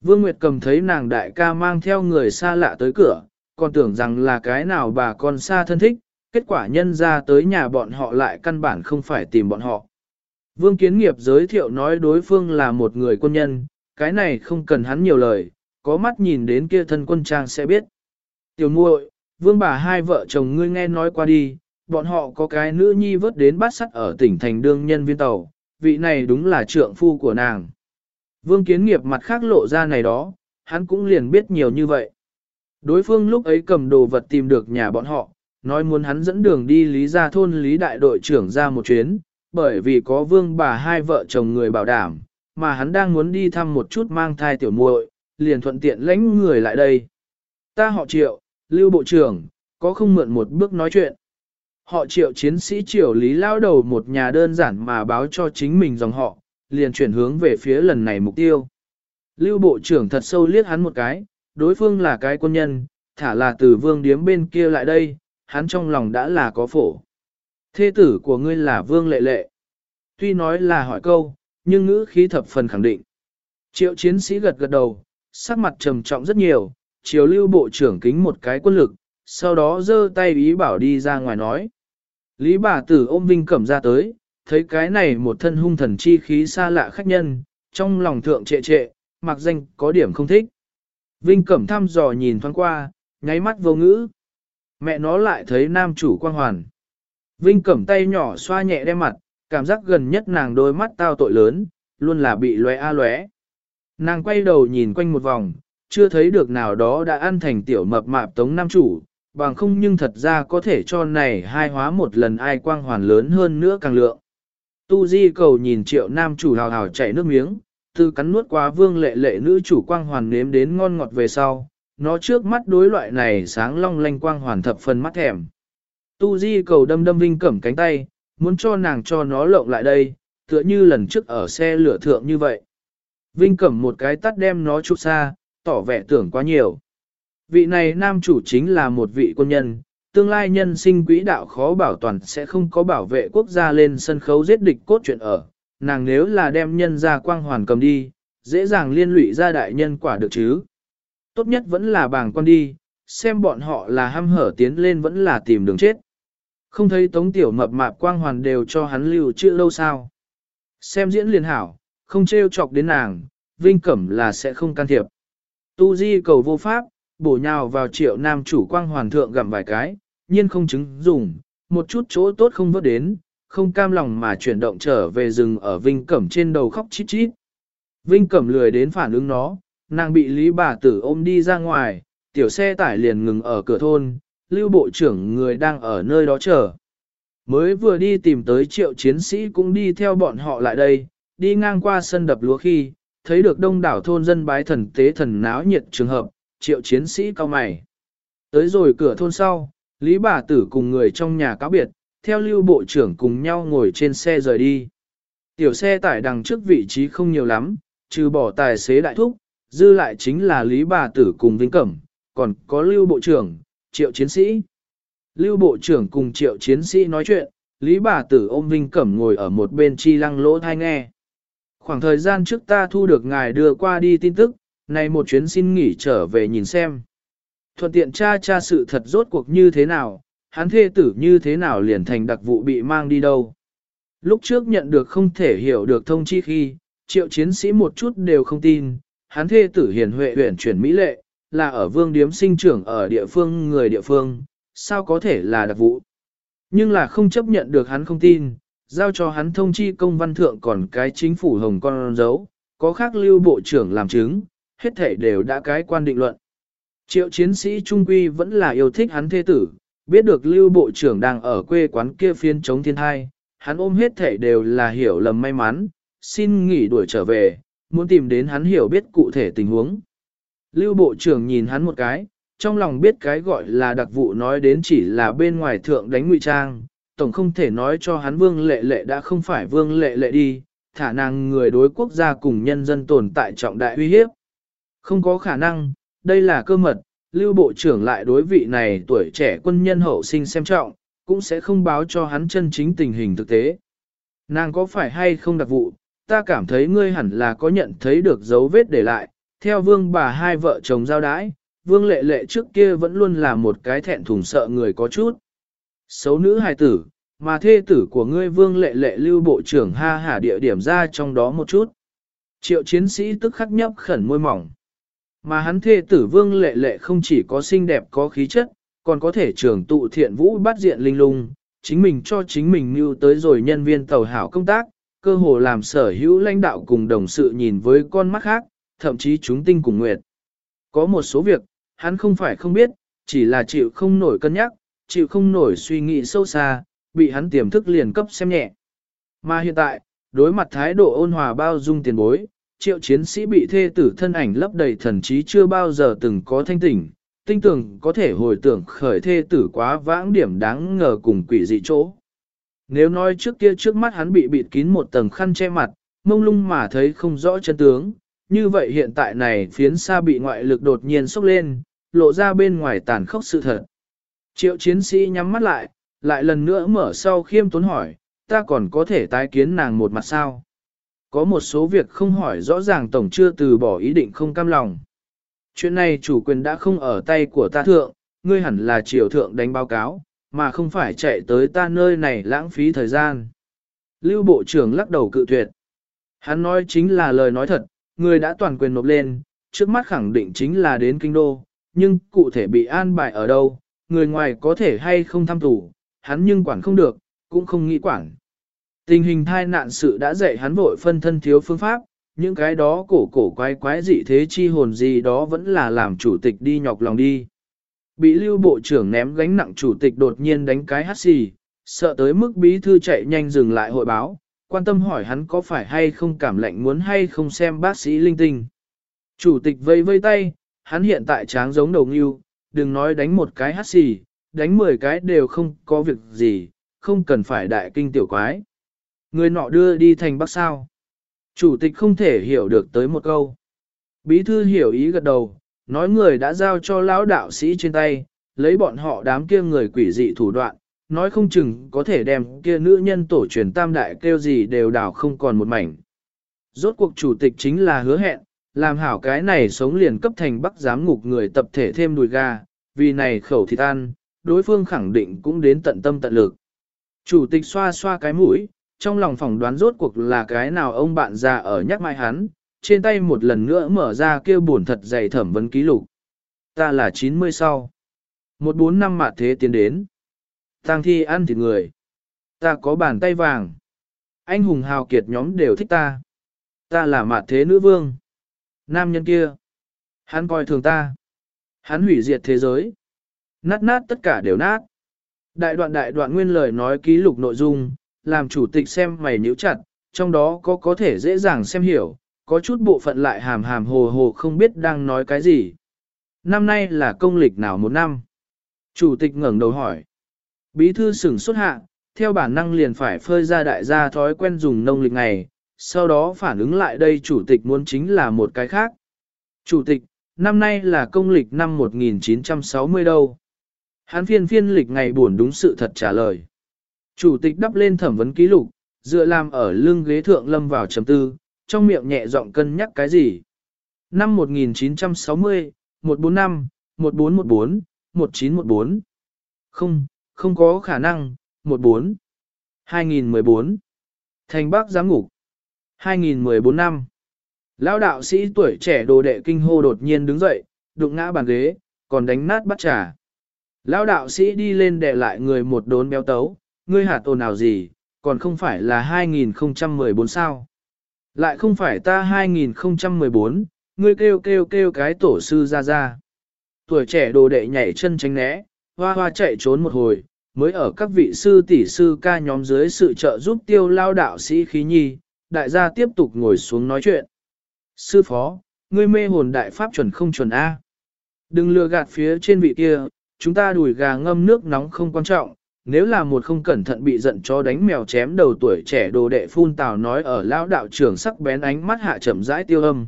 Vương Nguyệt cầm thấy nàng đại ca mang theo người xa lạ tới cửa, còn tưởng rằng là cái nào bà con xa thân thích, kết quả nhân ra tới nhà bọn họ lại căn bản không phải tìm bọn họ. Vương Kiến Nghiệp giới thiệu nói đối phương là một người quân nhân, cái này không cần hắn nhiều lời, có mắt nhìn đến kia thân quân trang sẽ biết. Tiểu muội, vương bà hai vợ chồng ngươi nghe nói qua đi, bọn họ có cái nữ nhi vớt đến bát sắt ở tỉnh thành đương nhân viên tàu, vị này đúng là trượng phu của nàng. Vương kiến nghiệp mặt khác lộ ra này đó, hắn cũng liền biết nhiều như vậy. Đối phương lúc ấy cầm đồ vật tìm được nhà bọn họ, nói muốn hắn dẫn đường đi lý ra thôn lý đại đội trưởng ra một chuyến, bởi vì có vương bà hai vợ chồng người bảo đảm, mà hắn đang muốn đi thăm một chút mang thai tiểu muội, liền thuận tiện lãnh người lại đây. Ta họ triệu, lưu bộ trưởng, có không mượn một bước nói chuyện. Họ triệu chiến sĩ triều lý lao đầu một nhà đơn giản mà báo cho chính mình dòng họ, liền chuyển hướng về phía lần này mục tiêu. Lưu bộ trưởng thật sâu liếc hắn một cái, đối phương là cái quân nhân, thả là từ vương điếm bên kia lại đây, hắn trong lòng đã là có phổ. Thế tử của ngươi là vương lệ lệ. Tuy nói là hỏi câu, nhưng ngữ khí thập phần khẳng định. Triệu chiến sĩ gật gật đầu, sắc mặt trầm trọng rất nhiều, chiều lưu bộ trưởng kính một cái quân lực, sau đó giơ tay ý bảo đi ra ngoài nói. Lý bà tử ôm Vinh Cẩm ra tới, thấy cái này một thân hung thần chi khí xa lạ khách nhân, trong lòng thượng trệ trệ, mặc danh có điểm không thích. Vinh Cẩm thăm dò nhìn thoáng qua, nháy mắt vô ngữ. Mẹ nó lại thấy nam chủ quang hoàn. Vinh Cẩm tay nhỏ xoa nhẹ đem mặt, cảm giác gần nhất nàng đôi mắt tao tội lớn, luôn là bị lóe a lóe. Nàng quay đầu nhìn quanh một vòng, chưa thấy được nào đó đã ăn thành tiểu mập mạp tống nam chủ, bằng không nhưng thật ra có thể cho này hai hóa một lần ai quang hoàn lớn hơn nữa càng lượng. Tu Di cầu nhìn triệu nam chủ hào hào chảy nước miếng, từ cắn nuốt qua vương lệ lệ nữ chủ quang hoàn nếm đến ngon ngọt về sau, nó trước mắt đối loại này sáng long lanh quang hoàn thập phần mắt thèm. Tu Di cầu đâm đâm vinh cẩm cánh tay, muốn cho nàng cho nó lộng lại đây, tựa như lần trước ở xe lửa thượng như vậy. Vinh cẩm một cái tắt đem nó chút xa, tỏ vẻ tưởng quá nhiều. Vị này nam chủ chính là một vị quân nhân, tương lai nhân sinh quỹ đạo khó bảo toàn sẽ không có bảo vệ quốc gia lên sân khấu giết địch cốt chuyện ở. Nàng nếu là đem nhân ra quang hoàn cầm đi, dễ dàng liên lụy ra đại nhân quả được chứ. Tốt nhất vẫn là bàng con đi, xem bọn họ là ham hở tiến lên vẫn là tìm đường chết. Không thấy tống tiểu mập mạp quang hoàn đều cho hắn lưu chữ lâu sao. Xem diễn liền hảo, không trêu chọc đến nàng, Vinh Cẩm là sẽ không can thiệp. Tu di cầu vô pháp, bổ nhào vào triệu nam chủ quang hoàn thượng gặm vài cái, nhiên không chứng dùng, một chút chỗ tốt không vớt đến, không cam lòng mà chuyển động trở về rừng ở Vinh Cẩm trên đầu khóc chít chít. Vinh Cẩm lười đến phản ứng nó, nàng bị Lý bà tử ôm đi ra ngoài, tiểu xe tải liền ngừng ở cửa thôn, lưu bộ trưởng người đang ở nơi đó chờ. Mới vừa đi tìm tới triệu chiến sĩ cũng đi theo bọn họ lại đây, đi ngang qua sân đập lúa khi, thấy được đông đảo thôn dân bái thần tế thần náo nhiệt trường hợp, triệu chiến sĩ cao mày. Tới rồi cửa thôn sau, Lý bà tử cùng người trong nhà cáo biệt, theo lưu bộ trưởng cùng nhau ngồi trên xe rời đi. Tiểu xe tải đằng trước vị trí không nhiều lắm, trừ bỏ tài xế đại thúc, dư lại chính là Lý bà tử cùng Vinh Cẩm, còn có lưu bộ trưởng, triệu chiến sĩ. Lưu bộ trưởng cùng triệu chiến sĩ nói chuyện, Lý bà tử ôm Vinh Cẩm ngồi ở một bên chi lăng lỗ thai nghe. Khoảng thời gian trước ta thu được ngài đưa qua đi tin tức, này một chuyến xin nghỉ trở về nhìn xem. Thuận tiện cha cha sự thật rốt cuộc như thế nào, hắn thê tử như thế nào liền thành đặc vụ bị mang đi đâu. Lúc trước nhận được không thể hiểu được thông chi khi, triệu chiến sĩ một chút đều không tin, hắn thê tử hiền huệ huyện chuyển Mỹ lệ, là ở vương điếm sinh trưởng ở địa phương người địa phương, sao có thể là đặc vụ. Nhưng là không chấp nhận được hắn không tin, giao cho hắn thông chi công văn thượng còn cái chính phủ hồng con dấu, có khác lưu bộ trưởng làm chứng, hết thể đều đã cái quan định luận. Triệu chiến sĩ trung quy vẫn là yêu thích hắn thê tử, biết được lưu bộ trưởng đang ở quê quán kia phiên chống thiên thai, hắn ôm hết thể đều là hiểu lầm may mắn, xin nghỉ đuổi trở về, muốn tìm đến hắn hiểu biết cụ thể tình huống. Lưu bộ trưởng nhìn hắn một cái, trong lòng biết cái gọi là đặc vụ nói đến chỉ là bên ngoài thượng đánh ngụy trang, tổng không thể nói cho hắn vương lệ lệ đã không phải vương lệ lệ đi, thả năng người đối quốc gia cùng nhân dân tồn tại trọng đại uy hiếp. Không có khả năng, đây là cơ mật, lưu bộ trưởng lại đối vị này tuổi trẻ quân nhân hậu sinh xem trọng, cũng sẽ không báo cho hắn chân chính tình hình thực tế. Nàng có phải hay không đặc vụ, ta cảm thấy ngươi hẳn là có nhận thấy được dấu vết để lại, theo vương bà hai vợ chồng giao đái, vương lệ lệ trước kia vẫn luôn là một cái thẹn thùng sợ người có chút. Xấu nữ hài tử, mà thê tử của ngươi vương lệ lệ lưu bộ trưởng ha hả địa điểm ra trong đó một chút. Triệu chiến sĩ tức khắc nhấp khẩn môi mỏng. Mà hắn thê tử vương lệ lệ không chỉ có xinh đẹp có khí chất, còn có thể trưởng tụ thiện vũ bắt diện linh lung, chính mình cho chính mình mưu tới rồi nhân viên tàu hảo công tác, cơ hồ làm sở hữu lãnh đạo cùng đồng sự nhìn với con mắt khác, thậm chí chúng tinh cùng nguyệt. Có một số việc, hắn không phải không biết, chỉ là chịu không nổi cân nhắc, chịu không nổi suy nghĩ sâu xa, bị hắn tiềm thức liền cấp xem nhẹ. Mà hiện tại, đối mặt thái độ ôn hòa bao dung tiền bối, triệu chiến sĩ bị thê tử thân ảnh lấp đầy thần trí chưa bao giờ từng có thanh tỉnh, tinh tưởng có thể hồi tưởng khởi thê tử quá vãng điểm đáng ngờ cùng quỷ dị chỗ. Nếu nói trước kia trước mắt hắn bị bịt kín một tầng khăn che mặt, mông lung mà thấy không rõ chân tướng, như vậy hiện tại này phiến xa bị ngoại lực đột nhiên sốc lên, lộ ra bên ngoài tàn khốc sự thật. Triệu chiến sĩ nhắm mắt lại, lại lần nữa mở sau khiêm tốn hỏi, ta còn có thể tái kiến nàng một mặt sao? Có một số việc không hỏi rõ ràng tổng chưa từ bỏ ý định không cam lòng. Chuyện này chủ quyền đã không ở tay của ta thượng, ngươi hẳn là triều thượng đánh báo cáo, mà không phải chạy tới ta nơi này lãng phí thời gian. Lưu Bộ trưởng lắc đầu cự tuyệt. Hắn nói chính là lời nói thật, người đã toàn quyền nộp lên, trước mắt khẳng định chính là đến kinh đô, nhưng cụ thể bị an bài ở đâu, người ngoài có thể hay không tham thủ, hắn nhưng quản không được, cũng không nghĩ quản. Tình hình thai nạn sự đã dạy hắn vội phân thân thiếu phương pháp, những cái đó cổ cổ quái quái dị thế chi hồn gì đó vẫn là làm chủ tịch đi nhọc lòng đi. Bị lưu bộ trưởng ném gánh nặng chủ tịch đột nhiên đánh cái hát xì, sợ tới mức bí thư chạy nhanh dừng lại hội báo, quan tâm hỏi hắn có phải hay không cảm lạnh muốn hay không xem bác sĩ linh tinh. Chủ tịch vây vây tay, hắn hiện tại tráng giống đầu nghiêu, đừng nói đánh một cái hát xì, đánh 10 cái đều không có việc gì, không cần phải đại kinh tiểu quái. Người nọ đưa đi thành bắc sao. Chủ tịch không thể hiểu được tới một câu. Bí thư hiểu ý gật đầu, nói người đã giao cho lão đạo sĩ trên tay, lấy bọn họ đám kia người quỷ dị thủ đoạn, nói không chừng có thể đem kia nữ nhân tổ truyền tam đại kêu gì đều đảo không còn một mảnh. Rốt cuộc chủ tịch chính là hứa hẹn, làm hảo cái này sống liền cấp thành bắc giám ngục người tập thể thêm đùi gà, vì này khẩu thịt ăn, đối phương khẳng định cũng đến tận tâm tận lực. Chủ tịch xoa xoa cái mũi, trong lòng phỏng đoán rốt cuộc là cái nào ông bạn già ở nhắc mai hắn, trên tay một lần nữa mở ra kêu buồn thật dày thẩm vấn ký lục. Ta là 90 sau. Một bốn năm mạt thế tiến đến. Tang thi ăn thịt người. Ta có bàn tay vàng. Anh hùng hào kiệt nhóm đều thích ta. Ta là mạt thế nữ vương. Nam nhân kia. Hắn coi thường ta. Hắn hủy diệt thế giới. Nát nát tất cả đều nát. Đại đoạn đại đoạn nguyên lời nói ký lục nội dung, làm chủ tịch xem mày nhíu chặt, trong đó có có thể dễ dàng xem hiểu, có chút bộ phận lại hàm hàm hồ hồ không biết đang nói cái gì. Năm nay là công lịch nào một năm? Chủ tịch ngẩng đầu hỏi. Bí thư sửng xuất hạ, theo bản năng liền phải phơi ra đại gia thói quen dùng nông lịch ngày, sau đó phản ứng lại đây chủ tịch muốn chính là một cái khác. Chủ tịch, năm nay là công lịch năm 1960 đâu. Hán phiên phiên lịch ngày buồn đúng sự thật trả lời. Chủ tịch đắp lên thẩm vấn ký lục, dựa làm ở lưng ghế thượng lâm vào chấm tư, trong miệng nhẹ giọng cân nhắc cái gì. Năm 1960, 145, 1414, 1914. Không, không có khả năng, 14. 2014. Thành Bắc giám ngục. 2014 năm. Lão đạo sĩ tuổi trẻ đồ đệ kinh hô đột nhiên đứng dậy, đụng ngã bàn ghế, còn đánh nát bắt trà. Lão đạo sĩ đi lên để lại người một đốn béo tấu, ngươi hạt ồn nào gì, còn không phải là 2014 sao. Lại không phải ta 2014, ngươi kêu kêu kêu cái tổ sư ra ra. Tuổi trẻ đồ đệ nhảy chân tránh né, hoa hoa chạy trốn một hồi, mới ở các vị sư tỷ sư ca nhóm dưới sự trợ giúp tiêu lao đạo sĩ khí nhi, đại gia tiếp tục ngồi xuống nói chuyện. Sư phó, ngươi mê hồn đại pháp chuẩn không chuẩn A. Đừng lừa gạt phía trên vị kia, chúng ta đùi gà ngâm nước nóng không quan trọng, nếu là một không cẩn thận bị giận cho đánh mèo chém đầu tuổi trẻ đồ đệ phun tào nói ở lão đạo trưởng sắc bén ánh mắt hạ chậm rãi tiêu âm.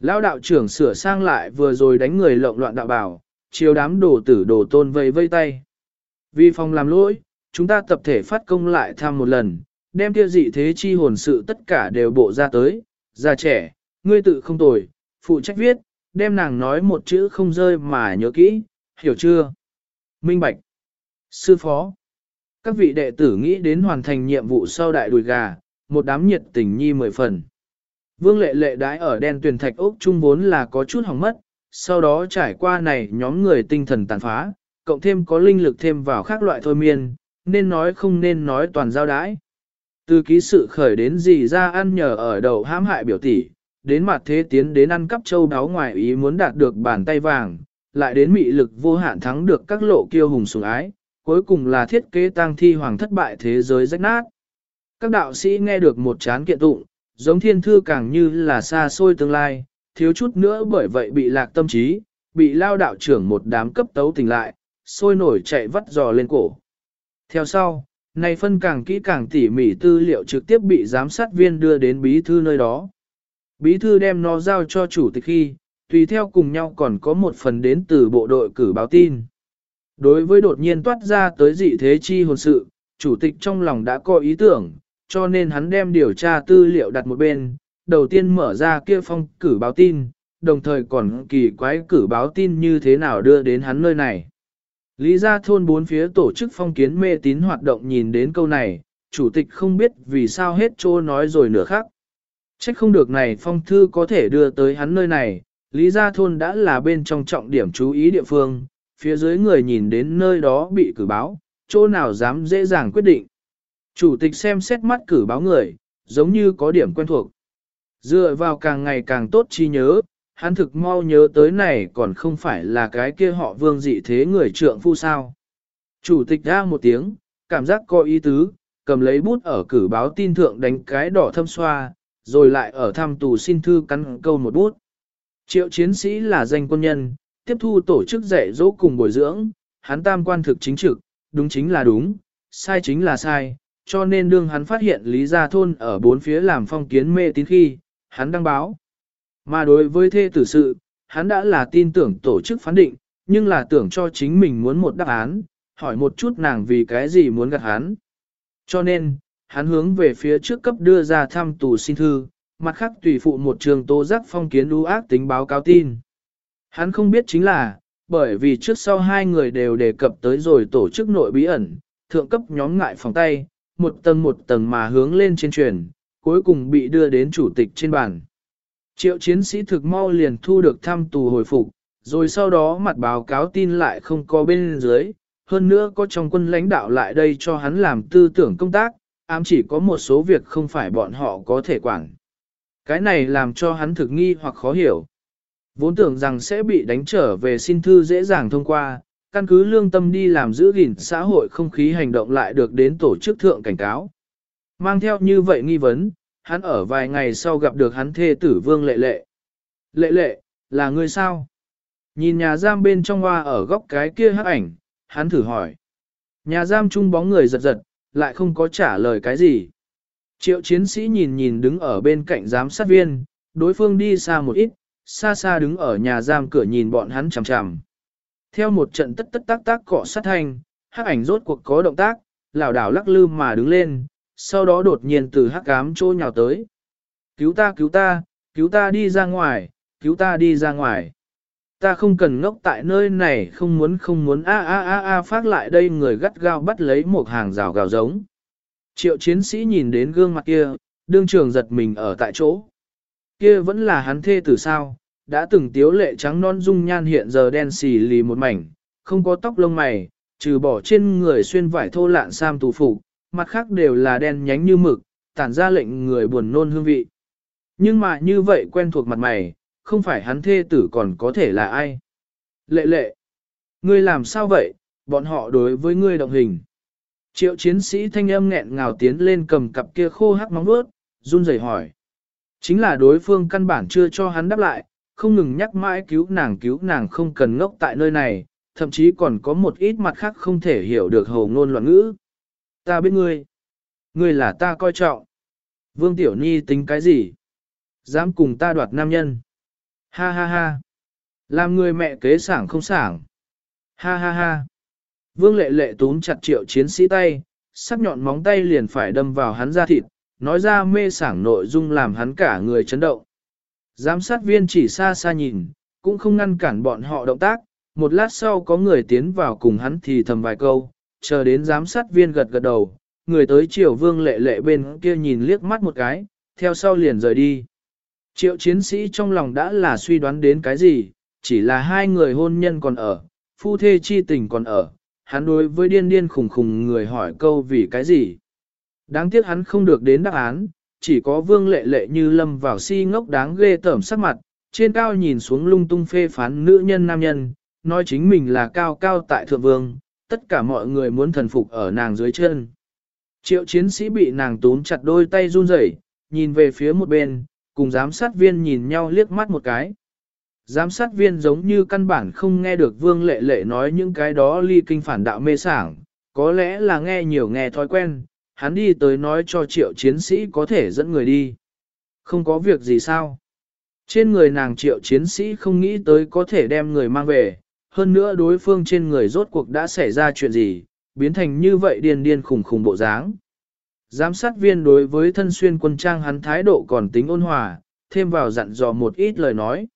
Lão đạo trưởng sửa sang lại vừa rồi đánh người lộn loạn đạo bảo, chiều đám đồ tử đồ tôn vây vây tay. Vì phòng làm lỗi, chúng ta tập thể phát công lại tham một lần, đem kia dị thế chi hồn sự tất cả đều bộ ra tới, già trẻ, ngươi tự không tồi, phụ trách viết, đem nàng nói một chữ không rơi mà nhớ kỹ, hiểu chưa? Minh Bạch. Sư phó. Các vị đệ tử nghĩ đến hoàn thành nhiệm vụ sau đại đùi gà, một đám nhiệt tình nhi mười phần. Vương lệ lệ đái ở đen tuyển thạch ốc trung vốn là có chút hỏng mất, sau đó trải qua này nhóm người tinh thần tàn phá, cộng thêm có linh lực thêm vào khác loại thôi miên, nên nói không nên nói toàn giao đái. Từ ký sự khởi đến gì ra ăn nhờ ở đầu hãm hại biểu tỷ, đến mặt thế tiến đến ăn cắp châu đáo ngoài ý muốn đạt được bàn tay vàng, lại đến mị lực vô hạn thắng được các lộ kiêu hùng sủng ái, cuối cùng là thiết kế tang thi hoàng thất bại thế giới rách nát. Các đạo sĩ nghe được một chán kiện tụng, giống thiên thư càng như là xa xôi tương lai, thiếu chút nữa bởi vậy bị lạc tâm trí, bị lao đạo trưởng một đám cấp tấu tỉnh lại, sôi nổi chạy vắt giò lên cổ. Theo sau, này phân càng kỹ càng tỉ mỉ tư liệu trực tiếp bị giám sát viên đưa đến bí thư nơi đó. Bí thư đem nó giao cho chủ tịch khi, tùy theo cùng nhau còn có một phần đến từ bộ đội cử báo tin. Đối với đột nhiên toát ra tới dị thế chi hồn sự, chủ tịch trong lòng đã có ý tưởng, cho nên hắn đem điều tra tư liệu đặt một bên, đầu tiên mở ra kia phong cử báo tin, đồng thời còn kỳ quái cử báo tin như thế nào đưa đến hắn nơi này. Lý gia thôn bốn phía tổ chức phong kiến mê tín hoạt động nhìn đến câu này, chủ tịch không biết vì sao hết trô nói rồi nửa khác. Trách không được này phong thư có thể đưa tới hắn nơi này, Lý gia thôn đã là bên trong trọng điểm chú ý địa phương, phía dưới người nhìn đến nơi đó bị cử báo, chỗ nào dám dễ dàng quyết định. Chủ tịch xem xét mắt cử báo người, giống như có điểm quen thuộc. Dựa vào càng ngày càng tốt chi nhớ, hắn thực mau nhớ tới này còn không phải là cái kia họ vương dị thế người trượng phu sao. Chủ tịch ra một tiếng, cảm giác có ý tứ, cầm lấy bút ở cử báo tin thượng đánh cái đỏ thâm xoa, rồi lại ở thăm tù xin thư cắn câu một bút. Triệu chiến sĩ là danh quân nhân, tiếp thu tổ chức dạy dỗ cùng bồi dưỡng, hắn tam quan thực chính trực, đúng chính là đúng, sai chính là sai, cho nên đương hắn phát hiện Lý Gia Thôn ở bốn phía làm phong kiến mê tín khi, hắn đăng báo. Mà đối với thê tử sự, hắn đã là tin tưởng tổ chức phán định, nhưng là tưởng cho chính mình muốn một đáp án, hỏi một chút nàng vì cái gì muốn gạt hắn. Cho nên, hắn hướng về phía trước cấp đưa ra thăm tù xin thư, mặt khác tùy phụ một trường tố giác phong kiến đu ác tính báo cáo tin. Hắn không biết chính là, bởi vì trước sau hai người đều đề cập tới rồi tổ chức nội bí ẩn, thượng cấp nhóm ngại phòng tay, một tầng một tầng mà hướng lên trên truyền, cuối cùng bị đưa đến chủ tịch trên bàn. Triệu chiến sĩ thực mau liền thu được thăm tù hồi phục, rồi sau đó mặt báo cáo tin lại không có bên dưới, hơn nữa có trong quân lãnh đạo lại đây cho hắn làm tư tưởng công tác, ám chỉ có một số việc không phải bọn họ có thể quản. Cái này làm cho hắn thực nghi hoặc khó hiểu. Vốn tưởng rằng sẽ bị đánh trở về xin thư dễ dàng thông qua, căn cứ lương tâm đi làm giữ gìn xã hội không khí hành động lại được đến tổ chức thượng cảnh cáo. Mang theo như vậy nghi vấn, hắn ở vài ngày sau gặp được hắn thê tử vương lệ lệ. Lệ lệ, là người sao? Nhìn nhà giam bên trong hoa ở góc cái kia hắc ảnh, hắn thử hỏi. Nhà giam trung bóng người giật giật, lại không có trả lời cái gì. Triệu chiến sĩ nhìn nhìn đứng ở bên cạnh giám sát viên, đối phương đi xa một ít, xa xa đứng ở nhà giam cửa nhìn bọn hắn chằm chằm. Theo một trận tất tất tác tác cọ sát thanh, hắc ảnh rốt cuộc có động tác, lảo đảo lắc lư mà đứng lên, sau đó đột nhiên từ hắc ám trôi nhào tới. Cứu ta cứu ta, cứu ta đi ra ngoài, cứu ta đi ra ngoài. Ta không cần ngốc tại nơi này không muốn không muốn a a a a phát lại đây người gắt gao bắt lấy một hàng rào gào giống. Triệu chiến sĩ nhìn đến gương mặt kia, đương trường giật mình ở tại chỗ. Kia vẫn là hắn thê tử sao, đã từng tiếu lệ trắng non dung nhan hiện giờ đen xì lì một mảnh, không có tóc lông mày, trừ bỏ trên người xuyên vải thô lạn sam tù phục, mặt khác đều là đen nhánh như mực, tản ra lệnh người buồn nôn hương vị. Nhưng mà như vậy quen thuộc mặt mày, không phải hắn thê tử còn có thể là ai. Lệ lệ, ngươi làm sao vậy, bọn họ đối với ngươi động hình. Triệu chiến sĩ thanh âm nghẹn ngào tiến lên cầm cặp kia khô hắc móng vuốt, run rẩy hỏi. Chính là đối phương căn bản chưa cho hắn đáp lại, không ngừng nhắc mãi cứu nàng cứu nàng không cần ngốc tại nơi này, thậm chí còn có một ít mặt khác không thể hiểu được hầu ngôn loạn ngữ. Ta biết ngươi. Ngươi là ta coi trọng. Vương Tiểu Nhi tính cái gì? Dám cùng ta đoạt nam nhân. Ha ha ha. Làm người mẹ kế sảng không sảng. Ha ha ha. Vương lệ lệ túm chặt triệu chiến sĩ tay, sắc nhọn móng tay liền phải đâm vào hắn da thịt, nói ra mê sảng nội dung làm hắn cả người chấn động. Giám sát viên chỉ xa xa nhìn, cũng không ngăn cản bọn họ động tác, một lát sau có người tiến vào cùng hắn thì thầm vài câu, chờ đến giám sát viên gật gật đầu, người tới triều vương lệ lệ bên kia nhìn liếc mắt một cái, theo sau liền rời đi. Triệu chiến sĩ trong lòng đã là suy đoán đến cái gì, chỉ là hai người hôn nhân còn ở, phu thê chi tình còn ở, hắn đối với điên điên khủng khủng người hỏi câu vì cái gì. Đáng tiếc hắn không được đến đáp án, chỉ có vương lệ lệ như lâm vào si ngốc đáng ghê tởm sắc mặt, trên cao nhìn xuống lung tung phê phán nữ nhân nam nhân, nói chính mình là cao cao tại thượng vương, tất cả mọi người muốn thần phục ở nàng dưới chân. Triệu chiến sĩ bị nàng túm chặt đôi tay run rẩy, nhìn về phía một bên, cùng giám sát viên nhìn nhau liếc mắt một cái. Giám sát viên giống như căn bản không nghe được vương lệ lệ nói những cái đó ly kinh phản đạo mê sảng, có lẽ là nghe nhiều nghe thói quen, hắn đi tới nói cho triệu chiến sĩ có thể dẫn người đi. Không có việc gì sao. Trên người nàng triệu chiến sĩ không nghĩ tới có thể đem người mang về, hơn nữa đối phương trên người rốt cuộc đã xảy ra chuyện gì, biến thành như vậy điên điên khủng khủng bộ dáng. Giám sát viên đối với thân xuyên quân trang hắn thái độ còn tính ôn hòa, thêm vào dặn dò một ít lời nói.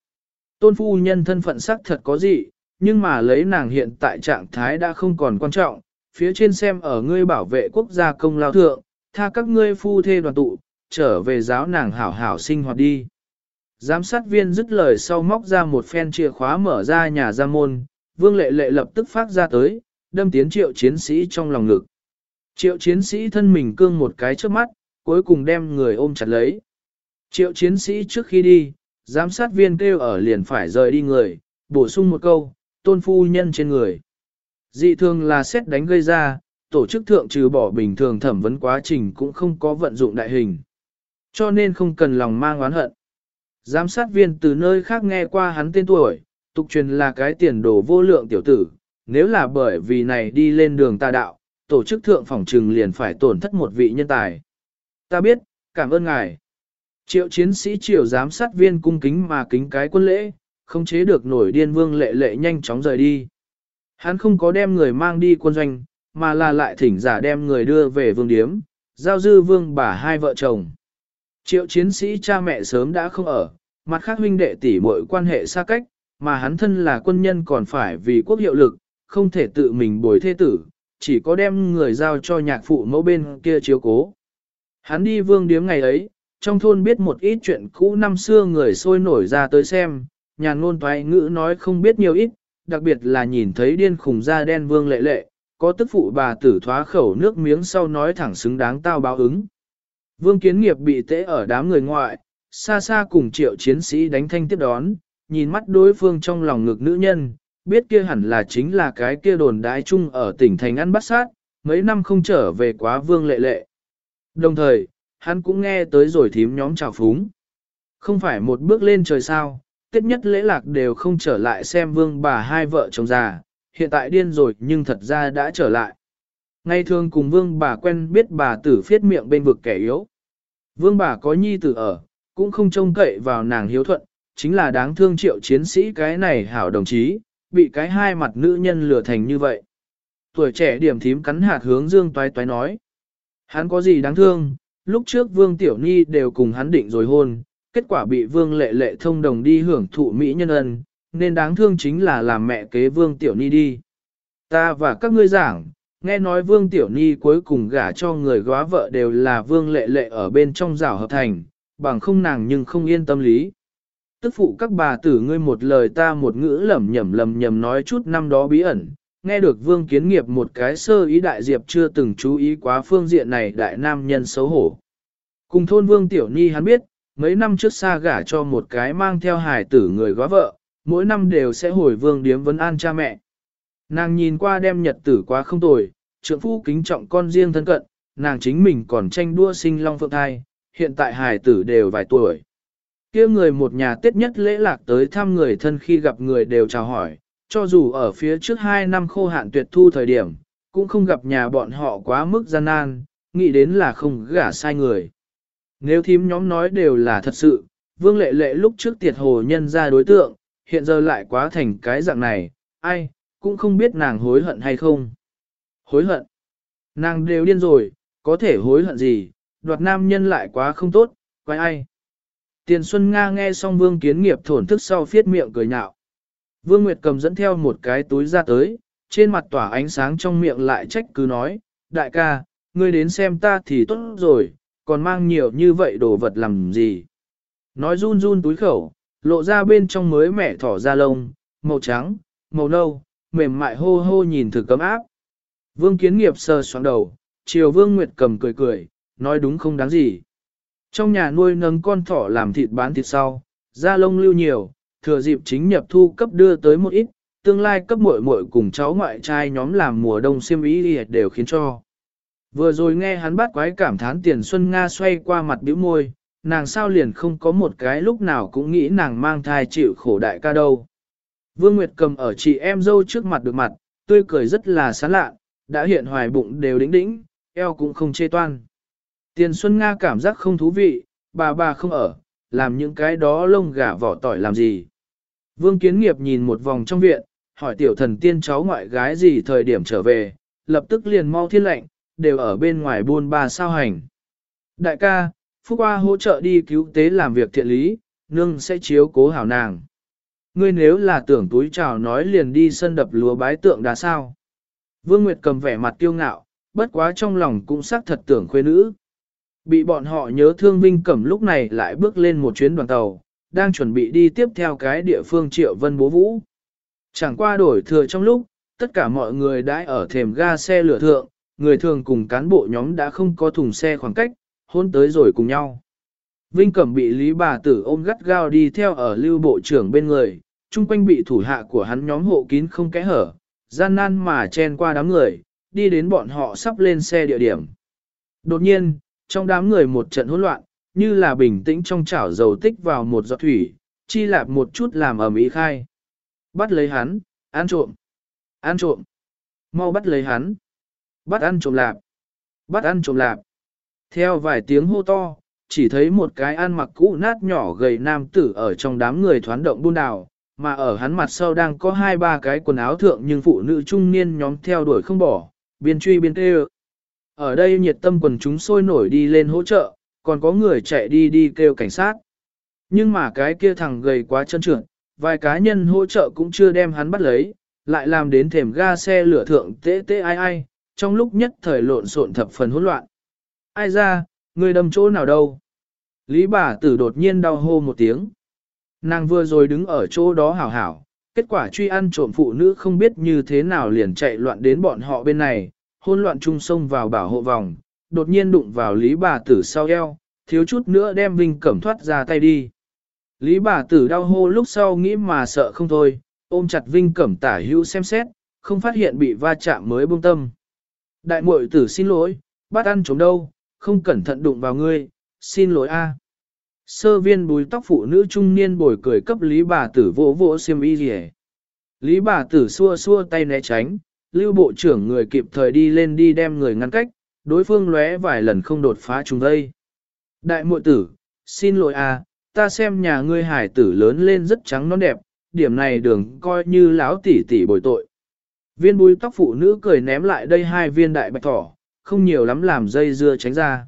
Tôn phu nhân thân phận sắc thật có gì, nhưng mà lấy nàng hiện tại trạng thái đã không còn quan trọng, phía trên xem ở ngươi bảo vệ quốc gia công lao thượng, tha các ngươi phu thê đoàn tụ, trở về giáo nàng hảo hảo sinh hoạt đi. Giám sát viên dứt lời sau móc ra một phen chìa khóa mở ra nhà gia môn, vương lệ lệ lập tức phát ra tới, đâm tiến triệu chiến sĩ trong lòng ngực. Triệu chiến sĩ thân mình cương một cái trước mắt, cuối cùng đem người ôm chặt lấy. Triệu chiến sĩ trước khi đi, giám sát viên kêu ở liền phải rời đi người, bổ sung một câu, tôn phu nhân trên người. Dị thường là xét đánh gây ra, tổ chức thượng trừ bỏ bình thường thẩm vấn quá trình cũng không có vận dụng đại hình. Cho nên không cần lòng mang oán hận. Giám sát viên từ nơi khác nghe qua hắn tên tuổi, tục truyền là cái tiền đồ vô lượng tiểu tử, nếu là bởi vì này đi lên đường ta đạo, tổ chức thượng phòng trừng liền phải tổn thất một vị nhân tài. Ta biết, cảm ơn ngài. Triệu chiến sĩ triều giám sát viên cung kính mà kính cái quân lễ, không chế được nổi điên vương lệ lệ nhanh chóng rời đi. Hắn không có đem người mang đi quân doanh, mà là lại thỉnh giả đem người đưa về vương điếm, giao dư vương bà hai vợ chồng. Triệu chiến sĩ cha mẹ sớm đã không ở, mặt khác huynh đệ tỷ muội quan hệ xa cách, mà hắn thân là quân nhân còn phải vì quốc hiệu lực, không thể tự mình bồi thê tử, chỉ có đem người giao cho nhạc phụ mẫu bên kia chiếu cố. Hắn đi vương điếm ngày ấy, trong thôn biết một ít chuyện cũ năm xưa người sôi nổi ra tới xem, nhà ngôn toái ngữ nói không biết nhiều ít, đặc biệt là nhìn thấy điên khùng da đen vương lệ lệ, có tức phụ bà tử thoá khẩu nước miếng sau nói thẳng xứng đáng tao báo ứng. Vương kiến nghiệp bị tễ ở đám người ngoại, xa xa cùng triệu chiến sĩ đánh thanh tiếp đón, nhìn mắt đối phương trong lòng ngực nữ nhân, biết kia hẳn là chính là cái kia đồn đái chung ở tỉnh thành ăn bắt sát, mấy năm không trở về quá vương lệ lệ. Đồng thời, hắn cũng nghe tới rồi thím nhóm chào phúng. Không phải một bước lên trời sao, tiết nhất lễ lạc đều không trở lại xem vương bà hai vợ chồng già, hiện tại điên rồi nhưng thật ra đã trở lại. Ngày thường cùng vương bà quen biết bà tử phiết miệng bên vực kẻ yếu. Vương bà có nhi tử ở, cũng không trông cậy vào nàng hiếu thuận, chính là đáng thương triệu chiến sĩ cái này hảo đồng chí, bị cái hai mặt nữ nhân lừa thành như vậy. Tuổi trẻ điểm thím cắn hạt hướng dương toái toái nói. Hắn có gì đáng thương, lúc trước vương tiểu ni đều cùng hắn định rồi hôn, kết quả bị vương lệ lệ thông đồng đi hưởng thụ mỹ nhân ân, nên đáng thương chính là làm mẹ kế vương tiểu ni đi. Ta và các ngươi giảng, nghe nói vương tiểu ni cuối cùng gả cho người góa vợ đều là vương lệ lệ ở bên trong rào hợp thành, bằng không nàng nhưng không yên tâm lý. Tức phụ các bà tử ngươi một lời ta một ngữ lẩm nhẩm lầm nhầm nói chút năm đó bí ẩn, nghe được vương kiến nghiệp một cái sơ ý đại diệp chưa từng chú ý quá phương diện này đại nam nhân xấu hổ. Cùng thôn vương tiểu ni hắn biết, mấy năm trước xa gả cho một cái mang theo hài tử người góa vợ, mỗi năm đều sẽ hồi vương điếm vấn an cha mẹ. Nàng nhìn qua đem nhật tử quá không tồi, trượng phu kính trọng con riêng thân cận, nàng chính mình còn tranh đua sinh long phượng thai, hiện tại hài tử đều vài tuổi. kia người một nhà tết nhất lễ lạc tới thăm người thân khi gặp người đều chào hỏi, cho dù ở phía trước hai năm khô hạn tuyệt thu thời điểm, cũng không gặp nhà bọn họ quá mức gian nan, nghĩ đến là không gả sai người. Nếu thím nhóm nói đều là thật sự, vương lệ lệ lúc trước tiệt hồ nhân ra đối tượng, hiện giờ lại quá thành cái dạng này, ai, cũng không biết nàng hối hận hay không. Hối hận. Nàng đều điên rồi, có thể hối hận gì, đoạt nam nhân lại quá không tốt, quay ai. Tiền Xuân Nga nghe xong Vương Kiến Nghiệp thổn thức sau phiết miệng cười nhạo. Vương Nguyệt cầm dẫn theo một cái túi ra tới, trên mặt tỏa ánh sáng trong miệng lại trách cứ nói, đại ca, ngươi đến xem ta thì tốt rồi, còn mang nhiều như vậy đồ vật làm gì. Nói run run túi khẩu, lộ ra bên trong mới mẻ thỏ da lông, màu trắng, màu nâu, mềm mại hô hô nhìn thử cấm áp. Vương Kiến Nghiệp sờ xoắn đầu, chiều Vương Nguyệt cầm cười cười, nói đúng không đáng gì. Trong nhà nuôi nấng con thỏ làm thịt bán thịt sau, da lông lưu nhiều, thừa dịp chính nhập thu cấp đưa tới một ít, tương lai cấp muội muội cùng cháu ngoại trai nhóm làm mùa đông xiêm ý đều khiến cho. Vừa rồi nghe hắn bắt quái cảm thán tiền Xuân Nga xoay qua mặt bĩu môi, nàng sao liền không có một cái lúc nào cũng nghĩ nàng mang thai chịu khổ đại ca đâu. Vương Nguyệt cầm ở chị em dâu trước mặt được mặt, tươi cười rất là sán lạ, đã hiện hoài bụng đều đĩnh đĩnh, eo cũng không chê toan. Tiền Xuân Nga cảm giác không thú vị, bà bà không ở, làm những cái đó lông gà vỏ tỏi làm gì. Vương Kiến Nghiệp nhìn một vòng trong viện, hỏi tiểu thần tiên cháu ngoại gái gì thời điểm trở về, lập tức liền mau thiên lệnh, đều ở bên ngoài buôn ba sao hành. Đại ca, Phúc Hoa hỗ trợ đi cứu tế làm việc thiện lý, nương sẽ chiếu cố hảo nàng. Ngươi nếu là tưởng túi trào nói liền đi sân đập lúa bái tượng đá sao. Vương Nguyệt cầm vẻ mặt kiêu ngạo, bất quá trong lòng cũng xác thật tưởng khuê nữ. Bị bọn họ nhớ thương Vinh Cẩm lúc này lại bước lên một chuyến đoàn tàu, đang chuẩn bị đi tiếp theo cái địa phương Triệu Vân Bố Vũ. Chẳng qua đổi thừa trong lúc, tất cả mọi người đã ở thềm ga xe lửa thượng, người thường cùng cán bộ nhóm đã không có thùng xe khoảng cách, hôn tới rồi cùng nhau. Vinh Cẩm bị Lý bà tử ôm gắt gao đi theo ở lưu bộ trưởng bên người, chung quanh bị thủ hạ của hắn nhóm hộ kín không kẽ hở, gian nan mà chen qua đám người, đi đến bọn họ sắp lên xe địa điểm. Đột nhiên, trong đám người một trận hỗn loạn, như là bình tĩnh trong chảo dầu tích vào một giọt thủy, chi lạp một chút làm ầm ĩ khai. Bắt lấy hắn, ăn trộm, ăn trộm, mau bắt lấy hắn, bắt ăn trộm lạp, bắt ăn trộm lạp. Theo vài tiếng hô to, chỉ thấy một cái ăn mặc cũ nát nhỏ gầy nam tử ở trong đám người thoán động buôn đảo, mà ở hắn mặt sau đang có hai ba cái quần áo thượng nhưng phụ nữ trung niên nhóm theo đuổi không bỏ, biên truy biên tê Ở đây nhiệt tâm quần chúng sôi nổi đi lên hỗ trợ, còn có người chạy đi đi kêu cảnh sát. Nhưng mà cái kia thằng gầy quá chân trượt, vài cá nhân hỗ trợ cũng chưa đem hắn bắt lấy, lại làm đến thềm ga xe lửa thượng tê tê ai ai, trong lúc nhất thời lộn xộn thập phần hỗn loạn. Ai ra, người đâm chỗ nào đâu? Lý bà tử đột nhiên đau hô một tiếng. Nàng vừa rồi đứng ở chỗ đó hảo hảo, kết quả truy ăn trộm phụ nữ không biết như thế nào liền chạy loạn đến bọn họ bên này, hôn loạn chung sông vào bảo hộ vòng, đột nhiên đụng vào lý bà tử sau eo, thiếu chút nữa đem Vinh Cẩm thoát ra tay đi. Lý bà tử đau hô lúc sau nghĩ mà sợ không thôi, ôm chặt Vinh Cẩm tả hữu xem xét, không phát hiện bị va chạm mới buông tâm. Đại muội tử xin lỗi, bắt ăn trống đâu, không cẩn thận đụng vào ngươi, xin lỗi a. Sơ viên bùi tóc phụ nữ trung niên bồi cười cấp lý bà tử vỗ vỗ xiêm y rỉ. Lý bà tử xua xua tay né tránh, lưu bộ trưởng người kịp thời đi lên đi đem người ngăn cách, đối phương lóe vài lần không đột phá chúng đây. Đại muội tử, xin lỗi a, ta xem nhà ngươi hải tử lớn lên rất trắng non đẹp, điểm này đường coi như lão tỷ tỷ bồi tội. Viên bùi tóc phụ nữ cười ném lại đây hai viên đại bạch thỏ, không nhiều lắm làm dây dưa tránh ra.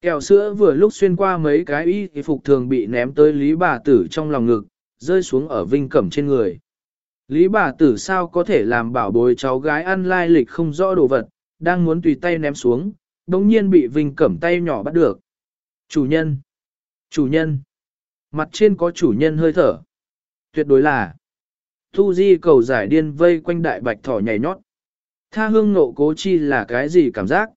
Kẹo sữa vừa lúc xuyên qua mấy cái y phục thường bị ném tới Lý bà tử trong lòng ngực, rơi xuống ở vinh cẩm trên người. Lý bà tử sao có thể làm bảo bối cháu gái ăn lai lịch không rõ đồ vật, đang muốn tùy tay ném xuống, đồng nhiên bị vinh cẩm tay nhỏ bắt được. Chủ nhân! Chủ nhân! Mặt trên có chủ nhân hơi thở. Tuyệt đối là Thu Di cầu giải điên vây quanh đại bạch thỏ nhảy nhót. Tha hương nộ cố chi là cái gì cảm giác?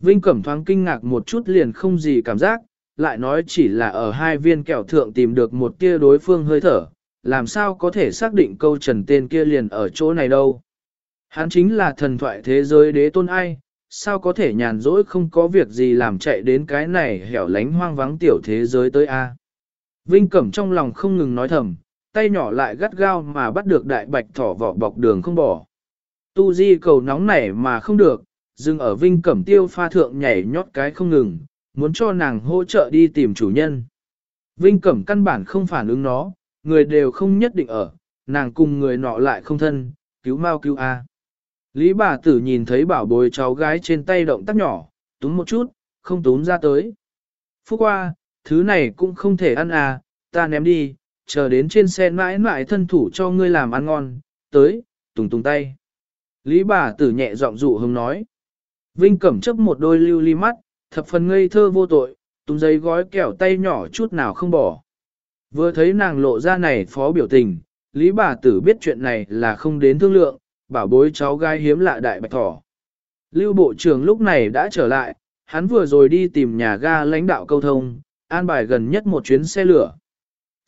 Vinh Cẩm thoáng kinh ngạc một chút liền không gì cảm giác, lại nói chỉ là ở hai viên kẹo thượng tìm được một tia đối phương hơi thở, làm sao có thể xác định câu trần tên kia liền ở chỗ này đâu. Hắn chính là thần thoại thế giới đế tôn ai, sao có thể nhàn rỗi không có việc gì làm chạy đến cái này hẻo lánh hoang vắng tiểu thế giới tới a. Vinh Cẩm trong lòng không ngừng nói thầm, tay nhỏ lại gắt gao mà bắt được đại bạch thỏ vỏ bọc đường không bỏ. Tu di cầu nóng nảy mà không được, dừng ở Vinh Cẩm Tiêu pha thượng nhảy nhót cái không ngừng, muốn cho nàng hỗ trợ đi tìm chủ nhân. Vinh Cẩm căn bản không phản ứng nó, người đều không nhất định ở, nàng cùng người nọ lại không thân, cứu mau cứu A. Lý bà tử nhìn thấy bảo bồi cháu gái trên tay động tác nhỏ, túm một chút, không túm ra tới. Phúc qua, thứ này cũng không thể ăn à, ta ném đi, chờ đến trên xe mãi mãi thân thủ cho ngươi làm ăn ngon, tới, tùng tùng tay. Lý bà tử nhẹ giọng dụ hứng nói. Vinh cẩm chấp một đôi lưu ly mắt, thập phần ngây thơ vô tội, tung giấy gói kẹo tay nhỏ chút nào không bỏ. Vừa thấy nàng lộ ra này phó biểu tình, Lý bà tử biết chuyện này là không đến thương lượng, bảo bối cháu gái hiếm lạ đại bạch thỏ. Lưu bộ trưởng lúc này đã trở lại, hắn vừa rồi đi tìm nhà ga lãnh đạo câu thông, an bài gần nhất một chuyến xe lửa.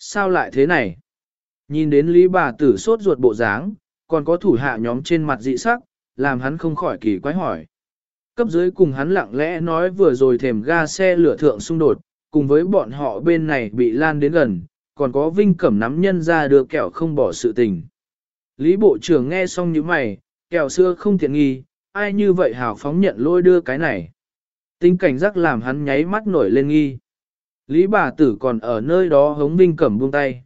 Sao lại thế này? Nhìn đến Lý bà tử sốt ruột bộ dáng, còn có thủ hạ nhóm trên mặt dị sắc, làm hắn không khỏi kỳ quái hỏi. Cấp dưới cùng hắn lặng lẽ nói vừa rồi thềm ga xe lửa thượng xung đột, cùng với bọn họ bên này bị lan đến gần, còn có vinh cẩm nắm nhân ra đưa kẹo không bỏ sự tình. Lý Bộ trưởng nghe xong như mày, kẹo xưa không thiện nghi, ai như vậy hào phóng nhận lôi đưa cái này. Tính cảnh giác làm hắn nháy mắt nổi lên nghi. Lý bà tử còn ở nơi đó hống Vinh Cẩm buông tay.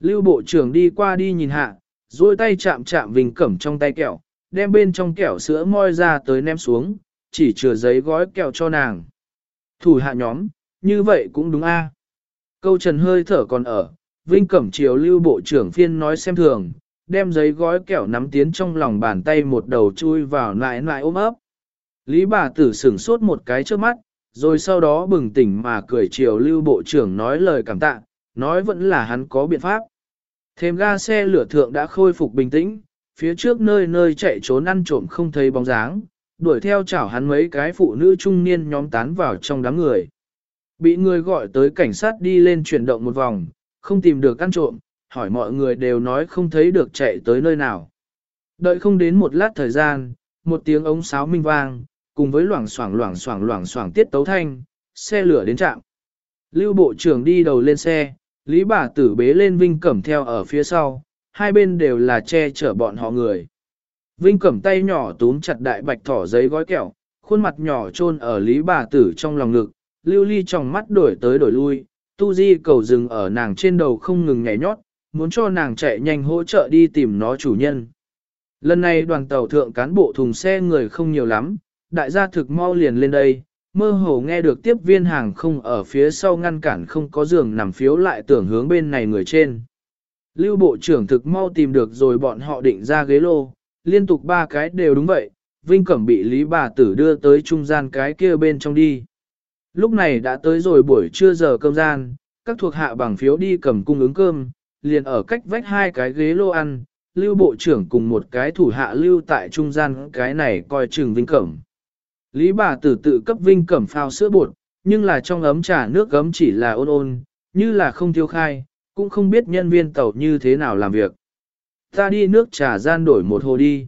Lưu Bộ trưởng đi qua đi nhìn hạ, duỗi tay chạm chạm Vinh Cẩm trong tay kẹo, đem bên trong kẹo sữa moi ra tới ném xuống, chỉ chừa giấy gói kẹo cho nàng. Thủ hạ nhóm, như vậy cũng đúng a. Câu trần hơi thở còn ở, Vinh Cẩm chiều lưu bộ trưởng phiên nói xem thường, đem giấy gói kẹo nắm tiến trong lòng bàn tay một đầu chui vào lại lại ôm ấp. Lý bà tử sửng sốt một cái trước mắt, rồi sau đó bừng tỉnh mà cười chiều lưu bộ trưởng nói lời cảm tạ, nói vẫn là hắn có biện pháp. Thêm ga xe lửa thượng đã khôi phục bình tĩnh, phía trước nơi nơi chạy trốn ăn trộm không thấy bóng dáng, đuổi theo chảo hắn mấy cái phụ nữ trung niên nhóm tán vào trong đám người. Bị người gọi tới cảnh sát đi lên chuyển động một vòng, không tìm được ăn trộm, hỏi mọi người đều nói không thấy được chạy tới nơi nào. Đợi không đến một lát thời gian, một tiếng ống sáo minh vang, cùng với loảng xoảng loảng xoảng loảng xoảng tiết tấu thanh, xe lửa đến trạm. Lưu bộ trưởng đi đầu lên xe, Lý bà tử bế lên Vinh Cẩm theo ở phía sau, hai bên đều là che chở bọn họ người. Vinh Cẩm tay nhỏ túm chặt đại bạch thỏ giấy gói kẹo, khuôn mặt nhỏ chôn ở Lý bà tử trong lòng ngực, lưu ly trong mắt đổi tới đổi lui, tu di cầu rừng ở nàng trên đầu không ngừng nhảy nhót, muốn cho nàng chạy nhanh hỗ trợ đi tìm nó chủ nhân. Lần này đoàn tàu thượng cán bộ thùng xe người không nhiều lắm, đại gia thực mau liền lên đây, mơ hồ nghe được tiếp viên hàng không ở phía sau ngăn cản không có giường nằm phiếu lại tưởng hướng bên này người trên. Lưu bộ trưởng thực mau tìm được rồi bọn họ định ra ghế lô, liên tục ba cái đều đúng vậy, Vinh Cẩm bị Lý bà tử đưa tới trung gian cái kia bên trong đi. Lúc này đã tới rồi buổi trưa giờ cơm gian, các thuộc hạ bằng phiếu đi cầm cung ứng cơm, liền ở cách vách hai cái ghế lô ăn, lưu bộ trưởng cùng một cái thủ hạ lưu tại trung gian cái này coi chừng Vinh Cẩm. Lý bà tử tự cấp Vinh Cẩm phao sữa bột, nhưng là trong ấm trà nước gấm chỉ là ôn ôn, như là không thiêu khai, cũng không biết nhân viên tàu như thế nào làm việc. Ta đi nước trà gian đổi một hồ đi.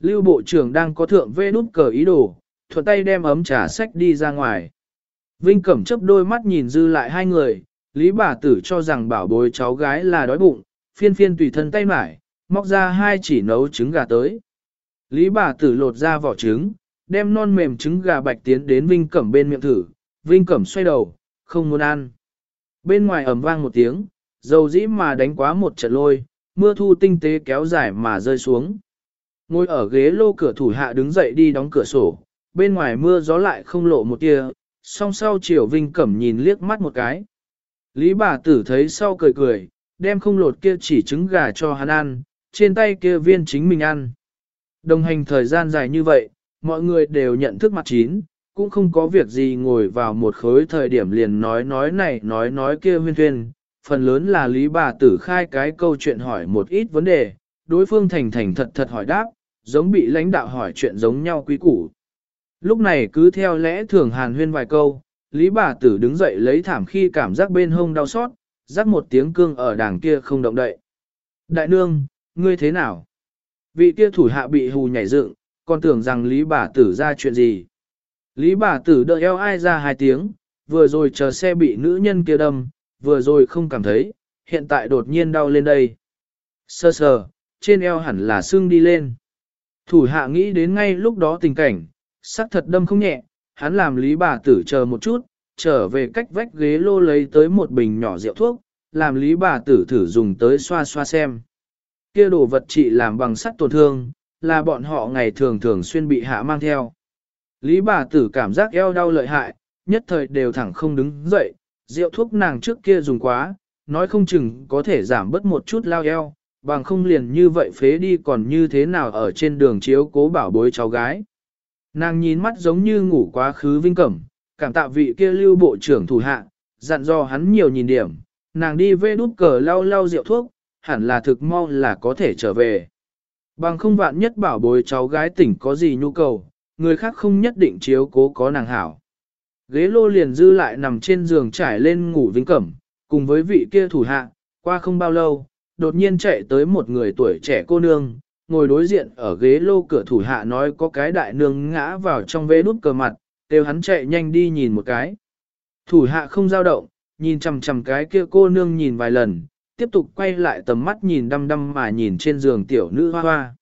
Lưu bộ trưởng đang có thượng vê nút cờ ý đồ, thuận tay đem ấm trà sách đi ra ngoài. Vinh Cẩm chấp đôi mắt nhìn dư lại hai người, Lý bà tử cho rằng bảo bối cháu gái là đói bụng, phiên phiên tùy thân tay mải, móc ra hai chỉ nấu trứng gà tới. Lý bà tử lột ra vỏ trứng, đem non mềm trứng gà bạch tiến đến Vinh Cẩm bên miệng thử, Vinh Cẩm xoay đầu, không muốn ăn. Bên ngoài ầm vang một tiếng, dầu dĩ mà đánh quá một trận lôi, mưa thu tinh tế kéo dài mà rơi xuống. Ngồi ở ghế lô cửa thủ hạ đứng dậy đi đóng cửa sổ, bên ngoài mưa gió lại không lộ một tia, song sau chiều Vinh Cẩm nhìn liếc mắt một cái. Lý bà tử thấy sau cười cười, đem không lột kia chỉ trứng gà cho hắn ăn, trên tay kia viên chính mình ăn. Đồng hành thời gian dài như vậy, mọi người đều nhận thức mặt chín, cũng không có việc gì ngồi vào một khối thời điểm liền nói nói này nói nói kia huyên thuyên. Phần lớn là lý bà tử khai cái câu chuyện hỏi một ít vấn đề, đối phương thành thành thật thật hỏi đáp, giống bị lãnh đạo hỏi chuyện giống nhau quý củ. Lúc này cứ theo lẽ thường hàn huyên vài câu, Lý bà tử đứng dậy lấy thảm khi cảm giác bên hông đau xót, rắc một tiếng cương ở đàng kia không động đậy. Đại nương, ngươi thế nào? Vị kia thủ hạ bị hù nhảy dựng, còn tưởng rằng Lý bà tử ra chuyện gì. Lý bà tử đợi eo ai ra hai tiếng, vừa rồi chờ xe bị nữ nhân kia đâm, vừa rồi không cảm thấy, hiện tại đột nhiên đau lên đây. Sơ sờ, trên eo hẳn là xương đi lên. Thủ hạ nghĩ đến ngay lúc đó tình cảnh, sắc thật đâm không nhẹ, hắn làm lý bà tử chờ một chút, trở về cách vách ghế lô lấy tới một bình nhỏ rượu thuốc, làm lý bà tử thử dùng tới xoa xoa xem. Kia đồ vật trị làm bằng sắt tổn thương, là bọn họ ngày thường thường xuyên bị hạ mang theo. Lý bà tử cảm giác eo đau lợi hại, nhất thời đều thẳng không đứng dậy, rượu thuốc nàng trước kia dùng quá, nói không chừng có thể giảm bớt một chút lao eo, bằng không liền như vậy phế đi còn như thế nào ở trên đường chiếu cố bảo bối cháu gái. Nàng nhìn mắt giống như ngủ quá khứ vinh cẩm, cảm tạ vị kia lưu bộ trưởng thủ hạ, dặn dò hắn nhiều nhìn điểm, nàng đi vê đút cờ lau lau rượu thuốc, hẳn là thực mau là có thể trở về. Bằng không vạn nhất bảo bối cháu gái tỉnh có gì nhu cầu, người khác không nhất định chiếu cố có nàng hảo. Ghế lô liền dư lại nằm trên giường trải lên ngủ vĩnh cẩm, cùng với vị kia thủ hạ, qua không bao lâu, đột nhiên chạy tới một người tuổi trẻ cô nương, ngồi đối diện ở ghế lô cửa thủ hạ nói có cái đại nương ngã vào trong vế nút cờ mặt, đều hắn chạy nhanh đi nhìn một cái. Thủ hạ không dao động, nhìn chằm chằm cái kia cô nương nhìn vài lần, tiếp tục quay lại tầm mắt nhìn đăm đăm mà nhìn trên giường tiểu nữ hoa hoa.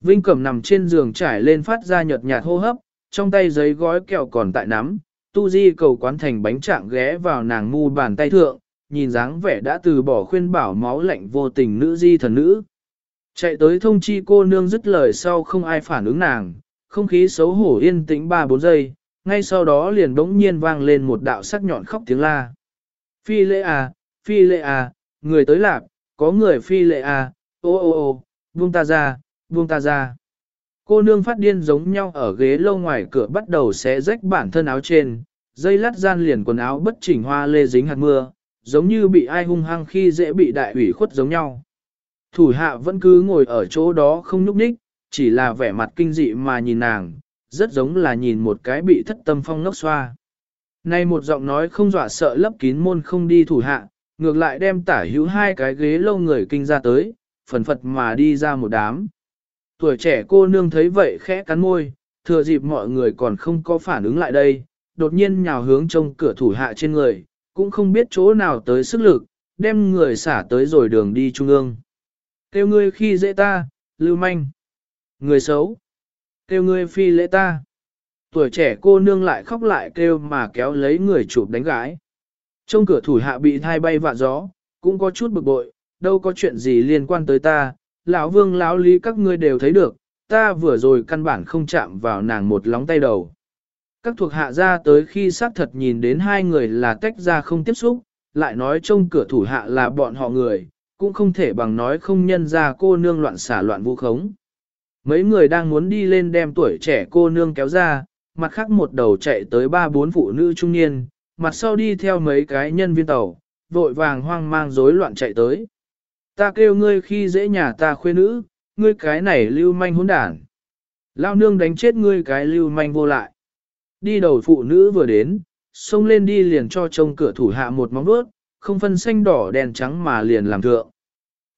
Vinh Cẩm nằm trên giường trải lên phát ra nhợt nhạt hô hấp, trong tay giấy gói kẹo còn tại nắm, tu di cầu quán thành bánh trạng ghé vào nàng mu bàn tay thượng, nhìn dáng vẻ đã từ bỏ khuyên bảo máu lạnh vô tình nữ di thần nữ. Chạy tới thông chi cô nương dứt lời sau không ai phản ứng nàng, không khí xấu hổ yên tĩnh 3-4 giây, ngay sau đó liền bỗng nhiên vang lên một đạo sắc nhọn khóc tiếng la. Phi lệ à, phi lệ à, người tới lạp, có người phi lệ à, ô ô ô, buông ta ra, buông ta ra. Cô nương phát điên giống nhau ở ghế lâu ngoài cửa bắt đầu xé rách bản thân áo trên, dây lát gian liền quần áo bất chỉnh hoa lê dính hạt mưa, giống như bị ai hung hăng khi dễ bị đại ủy khuất giống nhau. Thủ hạ vẫn cứ ngồi ở chỗ đó không nhúc nhích, chỉ là vẻ mặt kinh dị mà nhìn nàng, rất giống là nhìn một cái bị thất tâm phong ngốc xoa. Này một giọng nói không dọa sợ lấp kín môn không đi thủ hạ, ngược lại đem tả hữu hai cái ghế lâu người kinh ra tới, phần phật mà đi ra một đám. Tuổi trẻ cô nương thấy vậy khẽ cắn môi, thừa dịp mọi người còn không có phản ứng lại đây, đột nhiên nhào hướng trong cửa thủ hạ trên người, cũng không biết chỗ nào tới sức lực, đem người xả tới rồi đường đi trung ương. Kêu ngươi khi dễ ta, lưu manh. Người xấu. Kêu ngươi phi lễ ta. Tuổi trẻ cô nương lại khóc lại kêu mà kéo lấy người chụp đánh gái. Trong cửa thủ hạ bị thai bay vạ gió, cũng có chút bực bội, đâu có chuyện gì liên quan tới ta, lão vương lão lý các ngươi đều thấy được, ta vừa rồi căn bản không chạm vào nàng một lóng tay đầu. Các thuộc hạ ra tới khi xác thật nhìn đến hai người là tách ra không tiếp xúc, lại nói trong cửa thủ hạ là bọn họ người, cũng không thể bằng nói không nhân ra cô nương loạn xả loạn vũ khống. Mấy người đang muốn đi lên đem tuổi trẻ cô nương kéo ra, mặt khác một đầu chạy tới ba bốn phụ nữ trung niên, mặt sau đi theo mấy cái nhân viên tàu, vội vàng hoang mang rối loạn chạy tới. Ta kêu ngươi khi dễ nhà ta khuê nữ, ngươi cái này lưu manh hỗn đản. Lao nương đánh chết ngươi cái lưu manh vô lại. Đi đầu phụ nữ vừa đến, xông lên đi liền cho trông cửa thủ hạ một móng vuốt, không phân xanh đỏ đèn trắng mà liền làm thượng.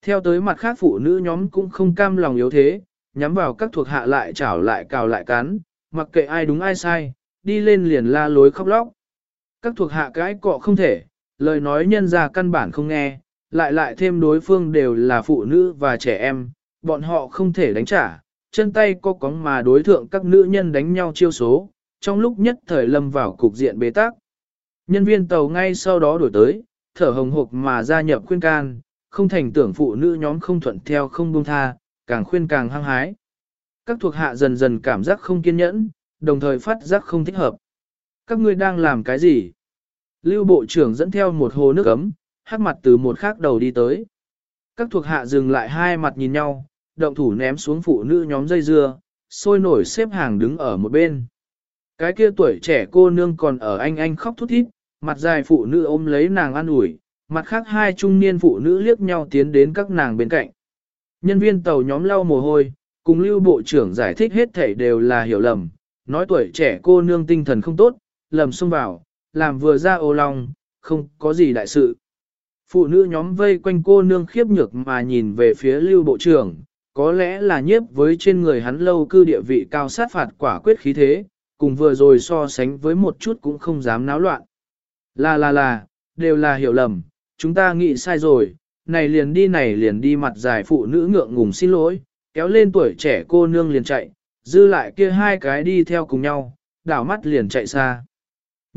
Theo tới mặt khác phụ nữ nhóm cũng không cam lòng yếu thế, nhắm vào các thuộc hạ lại chảo lại cào lại cắn, mặc kệ ai đúng ai sai, đi lên liền la lối khóc lóc. Các thuộc hạ cái cọ không thể, lời nói nhân ra căn bản không nghe, lại lại thêm đối phương đều là phụ nữ và trẻ em, bọn họ không thể đánh trả, chân tay co cóng mà đối thượng các nữ nhân đánh nhau chiêu số, trong lúc nhất thời lâm vào cục diện bế tắc. Nhân viên tàu ngay sau đó đổi tới, thở hồng hộc mà gia nhập khuyên can, không thành tưởng phụ nữ nhóm không thuận theo không buông tha, càng khuyên càng hăng hái. Các thuộc hạ dần dần cảm giác không kiên nhẫn, đồng thời phát giác không thích hợp. Các ngươi đang làm cái gì? Lưu bộ trưởng dẫn theo một hồ nước ấm, hát mặt từ một khác đầu đi tới. Các thuộc hạ dừng lại hai mặt nhìn nhau, động thủ ném xuống phụ nữ nhóm dây dưa, sôi nổi xếp hàng đứng ở một bên. Cái kia tuổi trẻ cô nương còn ở anh anh khóc thút thít, mặt dài phụ nữ ôm lấy nàng ăn ủi, mặt khác hai trung niên phụ nữ liếc nhau tiến đến các nàng bên cạnh. Nhân viên tàu nhóm lau mồ hôi, cùng lưu bộ trưởng giải thích hết thảy đều là hiểu lầm, nói tuổi trẻ cô nương tinh thần không tốt, lầm xông vào, làm vừa ra ô lòng, không có gì đại sự. Phụ nữ nhóm vây quanh cô nương khiếp nhược mà nhìn về phía lưu bộ trưởng, có lẽ là nhiếp với trên người hắn lâu cư địa vị cao sát phạt quả quyết khí thế, cùng vừa rồi so sánh với một chút cũng không dám náo loạn. Là là là, đều là hiểu lầm, chúng ta nghĩ sai rồi, này liền đi này liền đi mặt dài phụ nữ ngượng ngùng xin lỗi, kéo lên tuổi trẻ cô nương liền chạy, dư lại kia hai cái đi theo cùng nhau, đảo mắt liền chạy xa.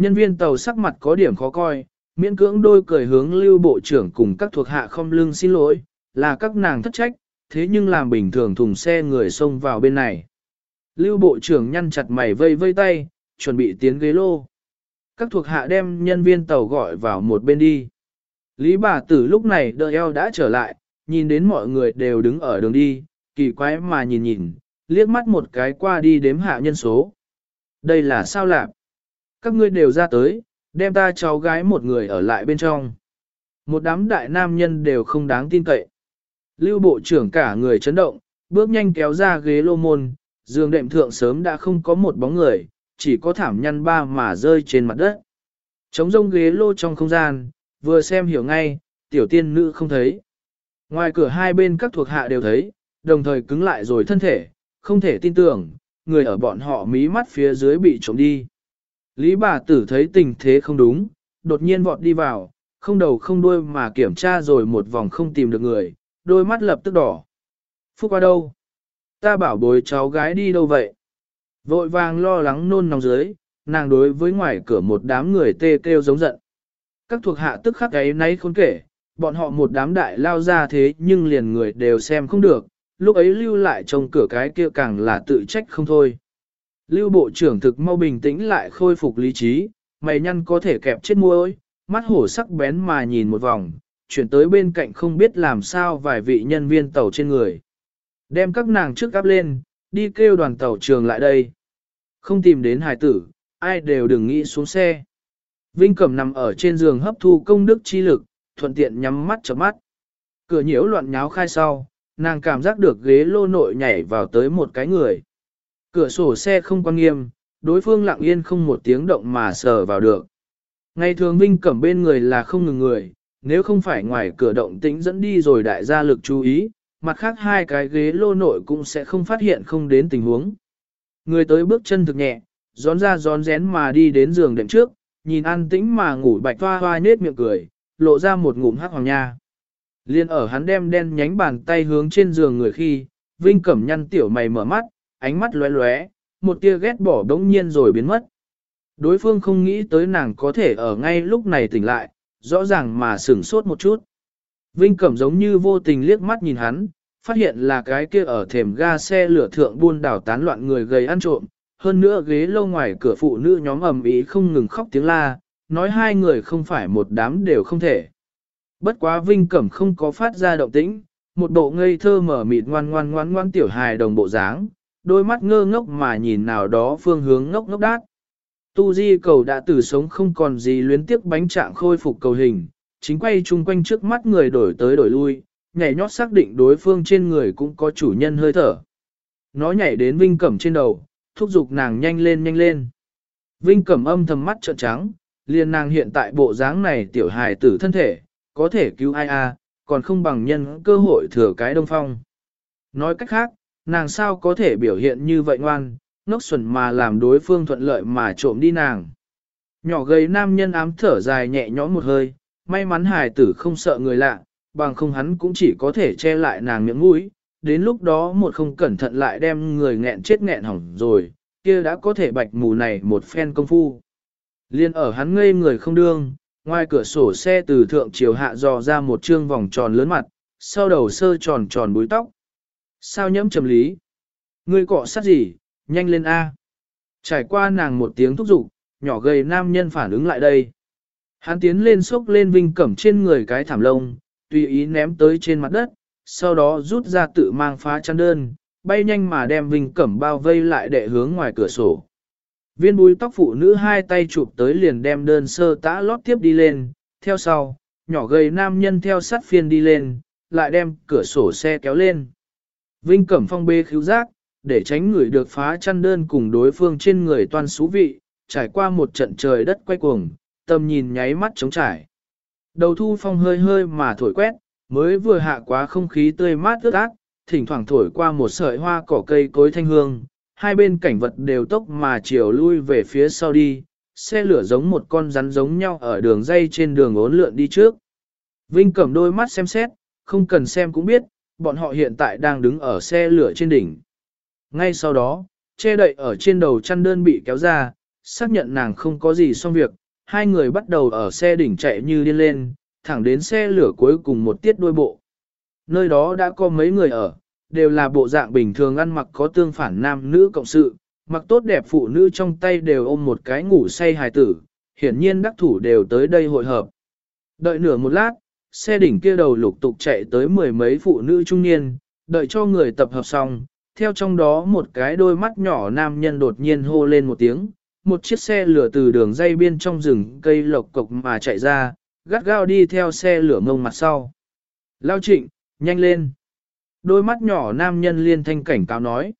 Nhân viên tàu sắc mặt có điểm khó coi, miễn cưỡng đôi cười hướng lưu bộ trưởng cùng các thuộc hạ không lưng xin lỗi, là các nàng thất trách, thế nhưng làm bình thường thùng xe người xông vào bên này. Lưu bộ trưởng nhăn chặt mày vây vây tay, chuẩn bị tiến ghế lô. các thuộc hạ đem nhân viên tàu gọi vào một bên đi. Lý bà tử lúc này đợi eo đã trở lại, nhìn đến mọi người đều đứng ở đường đi, kỳ quái mà nhìn nhìn, liếc mắt một cái qua đi đếm hạ nhân số. Đây là sao lạc? Các ngươi đều ra tới, đem ta cháu gái một người ở lại bên trong. Một đám đại nam nhân đều không đáng tin cậy. Lưu bộ trưởng cả người chấn động, bước nhanh kéo ra ghế lô môn, giường đệm thượng sớm đã không có một bóng người, chỉ có thảm nhăn ba mà rơi trên mặt đất. Trống rông ghế lô trong không gian, vừa xem hiểu ngay, tiểu tiên nữ không thấy. Ngoài cửa hai bên các thuộc hạ đều thấy, đồng thời cứng lại rồi thân thể, không thể tin tưởng, người ở bọn họ mí mắt phía dưới bị trộm đi. Lý bà tử thấy tình thế không đúng, đột nhiên vọt đi vào, không đầu không đuôi mà kiểm tra rồi một vòng không tìm được người, đôi mắt lập tức đỏ. Phúc qua đâu? Ta bảo bối cháu gái đi đâu vậy? Vội vàng lo lắng nôn nóng dưới, nàng đối với ngoài cửa một đám người tê kêu giống giận. Các thuộc hạ tức khắc ấy nay khôn kể, bọn họ một đám đại lao ra thế nhưng liền người đều xem không được, lúc ấy lưu lại trong cửa cái kia càng là tự trách không thôi. Lưu bộ trưởng thực mau bình tĩnh lại khôi phục lý trí, mày nhăn có thể kẹp chết môi, mắt hổ sắc bén mà nhìn một vòng, chuyển tới bên cạnh không biết làm sao vài vị nhân viên tàu trên người. Đem các nàng trước gắp lên, đi kêu đoàn tàu trường lại đây. Không tìm đến hải tử, ai đều đừng nghĩ xuống xe. Vinh Cẩm nằm ở trên giường hấp thu công đức chi lực, thuận tiện nhắm mắt chớp mắt. Cửa nhiễu loạn nháo khai sau, nàng cảm giác được ghế lô nội nhảy vào tới một cái người. Cửa sổ xe không quan nghiêm, đối phương lặng yên không một tiếng động mà sờ vào được. Ngày thường Vinh Cẩm bên người là không ngừng người, nếu không phải ngoài cửa động tĩnh dẫn đi rồi đại gia lực chú ý, mặt khác hai cái ghế lô nội cũng sẽ không phát hiện không đến tình huống. Người tới bước chân thực nhẹ, gión ra gión rén mà đi đến giường đệm trước, nhìn an tĩnh mà ngủ bạch hoa hoa nết miệng cười, lộ ra một ngụm hắc hoàng nha. Liên ở hắn đem đen nhánh bàn tay hướng trên giường người khi, Vinh Cẩm nhăn tiểu mày mở mắt, ánh mắt lóe lóe, một tia ghét bỏ đống nhiên rồi biến mất. Đối phương không nghĩ tới nàng có thể ở ngay lúc này tỉnh lại, rõ ràng mà sửng sốt một chút. Vinh Cẩm giống như vô tình liếc mắt nhìn hắn, phát hiện là cái kia ở thềm ga xe lửa thượng buôn đảo tán loạn người gầy ăn trộm, hơn nữa ghế lâu ngoài cửa phụ nữ nhóm ầm ĩ không ngừng khóc tiếng la, nói hai người không phải một đám đều không thể. Bất quá Vinh Cẩm không có phát ra động tĩnh, một bộ ngây thơ mở mịt ngoan ngoan ngoan ngoan tiểu hài đồng bộ dáng, đôi mắt ngơ ngốc mà nhìn nào đó phương hướng ngốc ngốc đát. Tu di cầu đã từ sống không còn gì luyến tiếc bánh trạng khôi phục cầu hình, chính quay chung quanh trước mắt người đổi tới đổi lui, nhảy nhót xác định đối phương trên người cũng có chủ nhân hơi thở. Nó nhảy đến Vinh Cẩm trên đầu, thúc giục nàng nhanh lên nhanh lên. Vinh Cẩm âm thầm mắt trợn trắng, liền nàng hiện tại bộ dáng này tiểu hài tử thân thể, có thể cứu ai a, còn không bằng nhân cơ hội thừa cái đông phong. Nói cách khác, nàng sao có thể biểu hiện như vậy ngoan, ngốc xuẩn mà làm đối phương thuận lợi mà trộm đi nàng. Nhỏ gầy nam nhân ám thở dài nhẹ nhõm một hơi, may mắn hài tử không sợ người lạ, bằng không hắn cũng chỉ có thể che lại nàng miệng mũi, đến lúc đó một không cẩn thận lại đem người nghẹn chết nghẹn hỏng rồi, kia đã có thể bạch mù này một phen công phu. Liên ở hắn ngây người không đương, ngoài cửa sổ xe từ thượng chiều hạ dò ra một trương vòng tròn lớn mặt, sau đầu sơ tròn tròn búi tóc. Sao nhẫm trầm lý? Ngươi cọ sát gì? Nhanh lên A. Trải qua nàng một tiếng thúc giục, nhỏ gầy nam nhân phản ứng lại đây. Hắn tiến lên xốc lên vinh cẩm trên người cái thảm lông, tùy ý ném tới trên mặt đất, sau đó rút ra tự mang phá chăn đơn, bay nhanh mà đem vinh cẩm bao vây lại để hướng ngoài cửa sổ. Viên búi tóc phụ nữ hai tay chụp tới liền đem đơn sơ tã lót tiếp đi lên, theo sau, nhỏ gầy nam nhân theo sát phiên đi lên, lại đem cửa sổ xe kéo lên. Vinh cẩm phong bê khíu giác, để tránh người được phá chăn đơn cùng đối phương trên người toàn xú vị, trải qua một trận trời đất quay cuồng, tầm nhìn nháy mắt trống trải. Đầu thu phong hơi hơi mà thổi quét, mới vừa hạ quá không khí tươi mát ướt ác, thỉnh thoảng thổi qua một sợi hoa cỏ cây cối thanh hương, hai bên cảnh vật đều tốc mà chiều lui về phía sau đi, xe lửa giống một con rắn giống nhau ở đường dây trên đường ốn lượn đi trước. Vinh cầm đôi mắt xem xét, không cần xem cũng biết, bọn họ hiện tại đang đứng ở xe lửa trên đỉnh. Ngay sau đó, che đậy ở trên đầu chăn đơn bị kéo ra, xác nhận nàng không có gì xong việc, hai người bắt đầu ở xe đỉnh chạy như điên lên, thẳng đến xe lửa cuối cùng một tiết đuôi bộ. Nơi đó đã có mấy người ở, đều là bộ dạng bình thường ăn mặc có tương phản nam nữ cộng sự, mặc tốt đẹp phụ nữ trong tay đều ôm một cái ngủ say hài tử, hiển nhiên đắc thủ đều tới đây hội hợp. Đợi nửa một lát, xe đỉnh kia đầu lục tục chạy tới mười mấy phụ nữ trung niên, đợi cho người tập hợp xong, theo trong đó một cái đôi mắt nhỏ nam nhân đột nhiên hô lên một tiếng, một chiếc xe lửa từ đường dây biên trong rừng cây lộc cộc mà chạy ra, gắt gao đi theo xe lửa mông mặt sau. Lao trịnh, nhanh lên. Đôi mắt nhỏ nam nhân liên thanh cảnh cáo nói.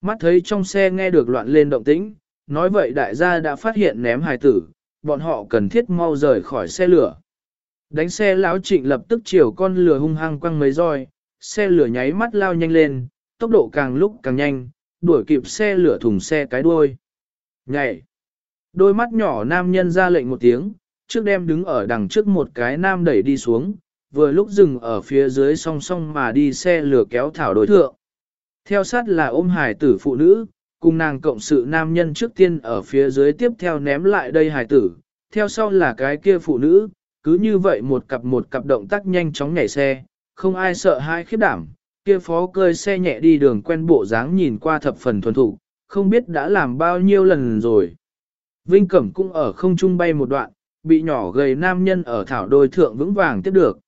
Mắt thấy trong xe nghe được loạn lên động tĩnh, nói vậy đại gia đã phát hiện ném hài tử, bọn họ cần thiết mau rời khỏi xe lửa. Đánh xe lão trịnh lập tức chiều con lửa hung hăng quăng mấy roi, xe lửa nháy mắt lao nhanh lên, tốc độ càng lúc càng nhanh, đuổi kịp xe lửa thùng xe cái đuôi. Nhảy! Đôi mắt nhỏ nam nhân ra lệnh một tiếng, trước đem đứng ở đằng trước một cái nam đẩy đi xuống, vừa lúc dừng ở phía dưới song song mà đi xe lửa kéo thảo đối thượng. Theo sát là ôm hải tử phụ nữ, cùng nàng cộng sự nam nhân trước tiên ở phía dưới tiếp theo ném lại đây hải tử, theo sau là cái kia phụ nữ, cứ như vậy một cặp một cặp động tác nhanh chóng nhảy xe, không ai sợ hai khiếp đảm, kia phó cơi xe nhẹ đi đường quen bộ dáng nhìn qua thập phần thuần thủ, không biết đã làm bao nhiêu lần rồi. Vinh Cẩm cũng ở không trung bay một đoạn, bị nhỏ gầy nam nhân ở thảo đôi thượng vững vàng tiếp được.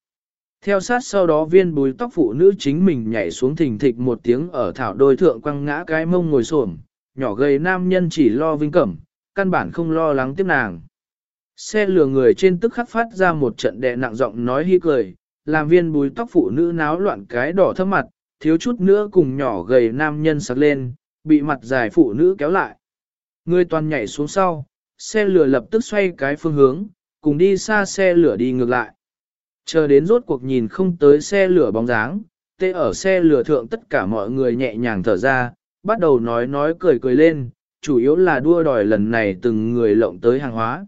Theo sát sau đó viên bùi tóc phụ nữ chính mình nhảy xuống thình thịch một tiếng ở thảo đôi thượng quăng ngã cái mông ngồi xổm nhỏ gầy nam nhân chỉ lo Vinh Cẩm, căn bản không lo lắng tiếp nàng. Xe lừa người trên tức khắc phát ra một trận đè nặng giọng nói hi cười, làm viên bùi tóc phụ nữ náo loạn cái đỏ thấp mặt, thiếu chút nữa cùng nhỏ gầy nam nhân sặc lên, bị mặt dài phụ nữ kéo lại. Người toàn nhảy xuống sau, xe lửa lập tức xoay cái phương hướng, cùng đi xa xe lửa đi ngược lại. Chờ đến rốt cuộc nhìn không tới xe lửa bóng dáng, tê ở xe lửa thượng tất cả mọi người nhẹ nhàng thở ra, bắt đầu nói nói cười cười lên, chủ yếu là đua đòi lần này từng người lộng tới hàng hóa.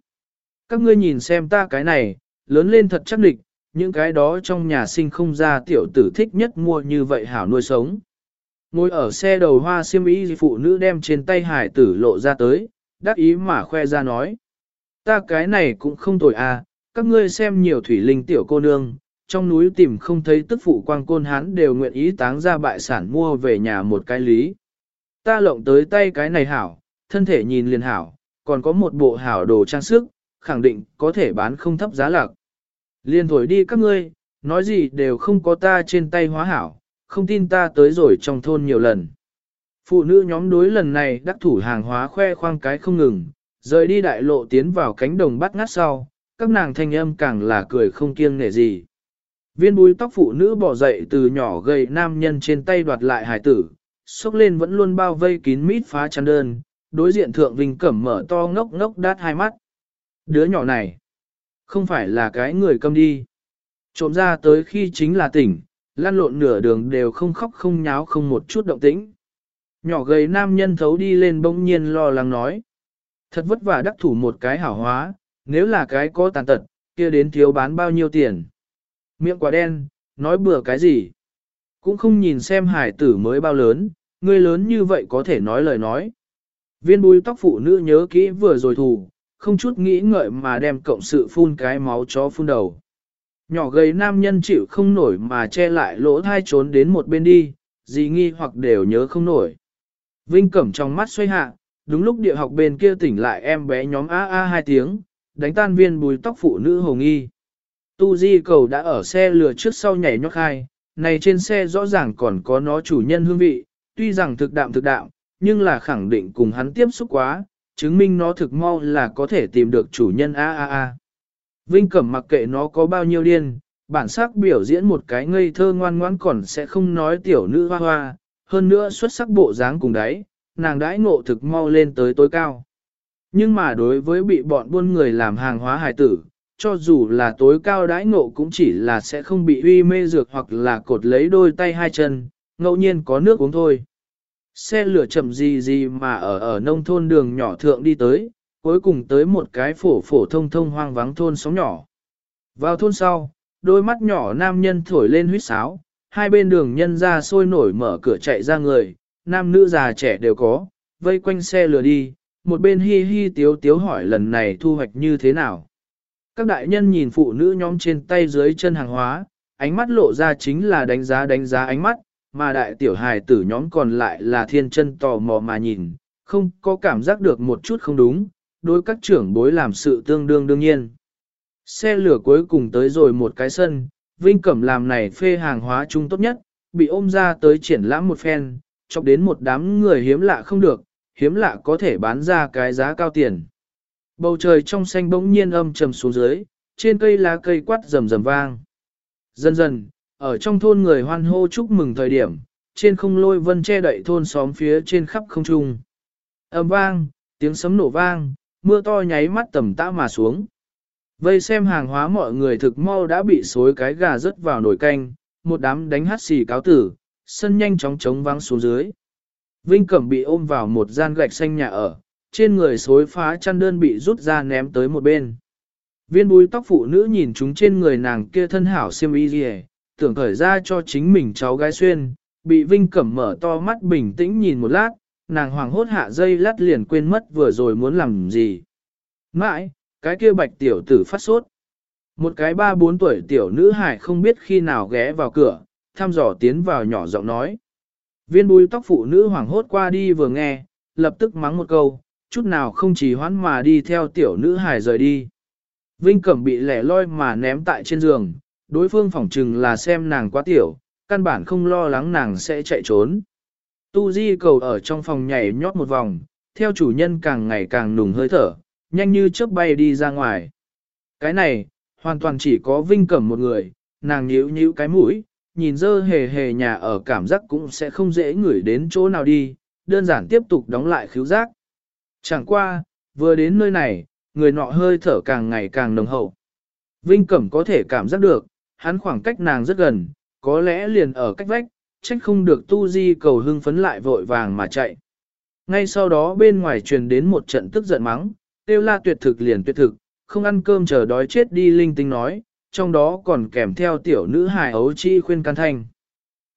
Các ngươi nhìn xem ta cái này, lớn lên thật chắc địch, những cái đó trong nhà sinh không ra tiểu tử thích nhất mua như vậy hảo nuôi sống. Ngồi ở xe đầu hoa xiêm y phụ nữ đem trên tay hải tử lộ ra tới, đắc ý mà khoe ra nói. Ta cái này cũng không tồi à, các ngươi xem nhiều thủy linh tiểu cô nương, trong núi tìm không thấy tức phụ quang côn hán đều nguyện ý táng ra bại sản mua về nhà một cái lý. Ta lộng tới tay cái này hảo, thân thể nhìn liền hảo, còn có một bộ hảo đồ trang sức, khẳng định có thể bán không thấp giá lạc. Liên thổi đi các ngươi, nói gì đều không có ta trên tay hóa hảo, không tin ta tới rồi trong thôn nhiều lần. Phụ nữ nhóm đối lần này đắc thủ hàng hóa khoe khoang cái không ngừng, rời đi đại lộ tiến vào cánh đồng bắt ngát sau, các nàng thanh âm càng là cười không kiêng nể gì. Viên búi tóc phụ nữ bỏ dậy từ nhỏ gầy nam nhân trên tay đoạt lại hải tử, xúc lên vẫn luôn bao vây kín mít phá chăn đơn, đối diện thượng vinh cẩm mở to ngốc ngốc đát hai mắt. Đứa nhỏ này, không phải là cái người câm đi. Trộm ra tới khi chính là tỉnh, lăn lộn nửa đường đều không khóc không nháo không một chút động tĩnh. Nhỏ gầy nam nhân thấu đi lên bỗng nhiên lo lắng nói. Thật vất vả đắc thủ một cái hảo hóa, nếu là cái có tàn tật, kia đến thiếu bán bao nhiêu tiền. Miệng quả đen, nói bừa cái gì. Cũng không nhìn xem hải tử mới bao lớn, người lớn như vậy có thể nói lời nói. Viên bùi tóc phụ nữ nhớ kỹ vừa rồi thù, không chút nghĩ ngợi mà đem cộng sự phun cái máu chó phun đầu. Nhỏ gầy nam nhân chịu không nổi mà che lại lỗ thai trốn đến một bên đi, gì nghi hoặc đều nhớ không nổi. Vinh Cẩm trong mắt xoay hạ, đúng lúc địa học bên kia tỉnh lại em bé nhóm A A hai tiếng, đánh tan viên bùi tóc phụ nữ hồ nghi. Tu Di cầu đã ở xe lừa trước sau nhảy nhót hai, này trên xe rõ ràng còn có nó chủ nhân hương vị, tuy rằng thực đạm thực đạm, nhưng là khẳng định cùng hắn tiếp xúc quá, chứng minh nó thực mau là có thể tìm được chủ nhân A A A. Vinh Cẩm mặc kệ nó có bao nhiêu điên, bản sắc biểu diễn một cái ngây thơ ngoan ngoãn còn sẽ không nói tiểu nữ hoa hoa, hơn nữa xuất sắc bộ dáng cùng đấy, nàng đãi ngộ thực mau lên tới tối cao. Nhưng mà đối với bị bọn buôn người làm hàng hóa hài tử, cho dù là tối cao đãi ngộ cũng chỉ là sẽ không bị uy mê dược hoặc là cột lấy đôi tay hai chân, ngẫu nhiên có nước uống thôi. Xe lửa chậm gì gì mà ở ở nông thôn đường nhỏ thượng đi tới, cuối cùng tới một cái phổ phổ thông thông hoang vắng thôn sóng nhỏ. Vào thôn sau, đôi mắt nhỏ nam nhân thổi lên huyết sáo, hai bên đường nhân ra sôi nổi mở cửa chạy ra người, nam nữ già trẻ đều có, vây quanh xe lửa đi, một bên hi hi tiếu tiếu hỏi lần này thu hoạch như thế nào. Các đại nhân nhìn phụ nữ nhóm trên tay dưới chân hàng hóa, ánh mắt lộ ra chính là đánh giá đánh giá ánh mắt, mà đại tiểu hài tử nhóm còn lại là thiên chân tò mò mà nhìn, không có cảm giác được một chút không đúng, đối các trưởng bối làm sự tương đương đương nhiên. Xe lửa cuối cùng tới rồi một cái sân, Vinh Cẩm làm này phê hàng hóa chung tốt nhất, bị ôm ra tới triển lãm một phen, chọc đến một đám người hiếm lạ không được, hiếm lạ có thể bán ra cái giá cao tiền. Bầu trời trong xanh bỗng nhiên âm trầm xuống dưới, trên cây lá cây quát rầm rầm vang. Dần dần, ở trong thôn người hoan hô chúc mừng thời điểm, trên không lôi vân che đậy thôn xóm phía trên khắp không trung. Âm vang, tiếng sấm nổ vang, mưa to nháy mắt tầm tã mà xuống. Vây xem hàng hóa mọi người thực mau đã bị xối cái gà rớt vào nồi canh, một đám đánh hát xì cáo tử, sân nhanh chóng trống vắng xuống dưới. Vinh Cẩm bị ôm vào một gian gạch xanh nhà ở, trên người xối phá chăn đơn bị rút ra ném tới một bên. Viên búi tóc phụ nữ nhìn chúng trên người nàng kia thân hảo xiêm y tưởng khởi ra cho chính mình cháu gái xuyên, bị Vinh Cẩm mở to mắt bình tĩnh nhìn một lát, nàng hoàng hốt hạ dây lát liền quên mất vừa rồi muốn làm gì. Mãi, cái kia bạch tiểu tử phát sốt. Một cái ba bốn tuổi tiểu nữ hải không biết khi nào ghé vào cửa, thăm dò tiến vào nhỏ giọng nói. Viên bùi tóc phụ nữ hoàng hốt qua đi vừa nghe, lập tức mắng một câu, chút nào không chỉ hoãn mà đi theo tiểu nữ hải rời đi. Vinh Cẩm bị lẻ loi mà ném tại trên giường, đối phương phỏng chừng là xem nàng quá tiểu, căn bản không lo lắng nàng sẽ chạy trốn. Tu Di cầu ở trong phòng nhảy nhót một vòng, theo chủ nhân càng ngày càng nùng hơi thở, nhanh như chớp bay đi ra ngoài. Cái này, hoàn toàn chỉ có Vinh Cẩm một người, nàng nhíu nhíu cái mũi, nhìn dơ hề hề nhà ở cảm giác cũng sẽ không dễ ngửi đến chỗ nào đi, đơn giản tiếp tục đóng lại khíu giác. Chẳng qua, vừa đến nơi này, người nọ hơi thở càng ngày càng nồng hậu. Vinh Cẩm có thể cảm giác được, hắn khoảng cách nàng rất gần, có lẽ liền ở cách vách, trách không được tu di cầu hưng phấn lại vội vàng mà chạy. Ngay sau đó bên ngoài truyền đến một trận tức giận mắng, tiêu la tuyệt thực liền tuyệt thực, không ăn cơm chờ đói chết đi linh tinh nói, trong đó còn kèm theo tiểu nữ hài ấu chi khuyên can thanh.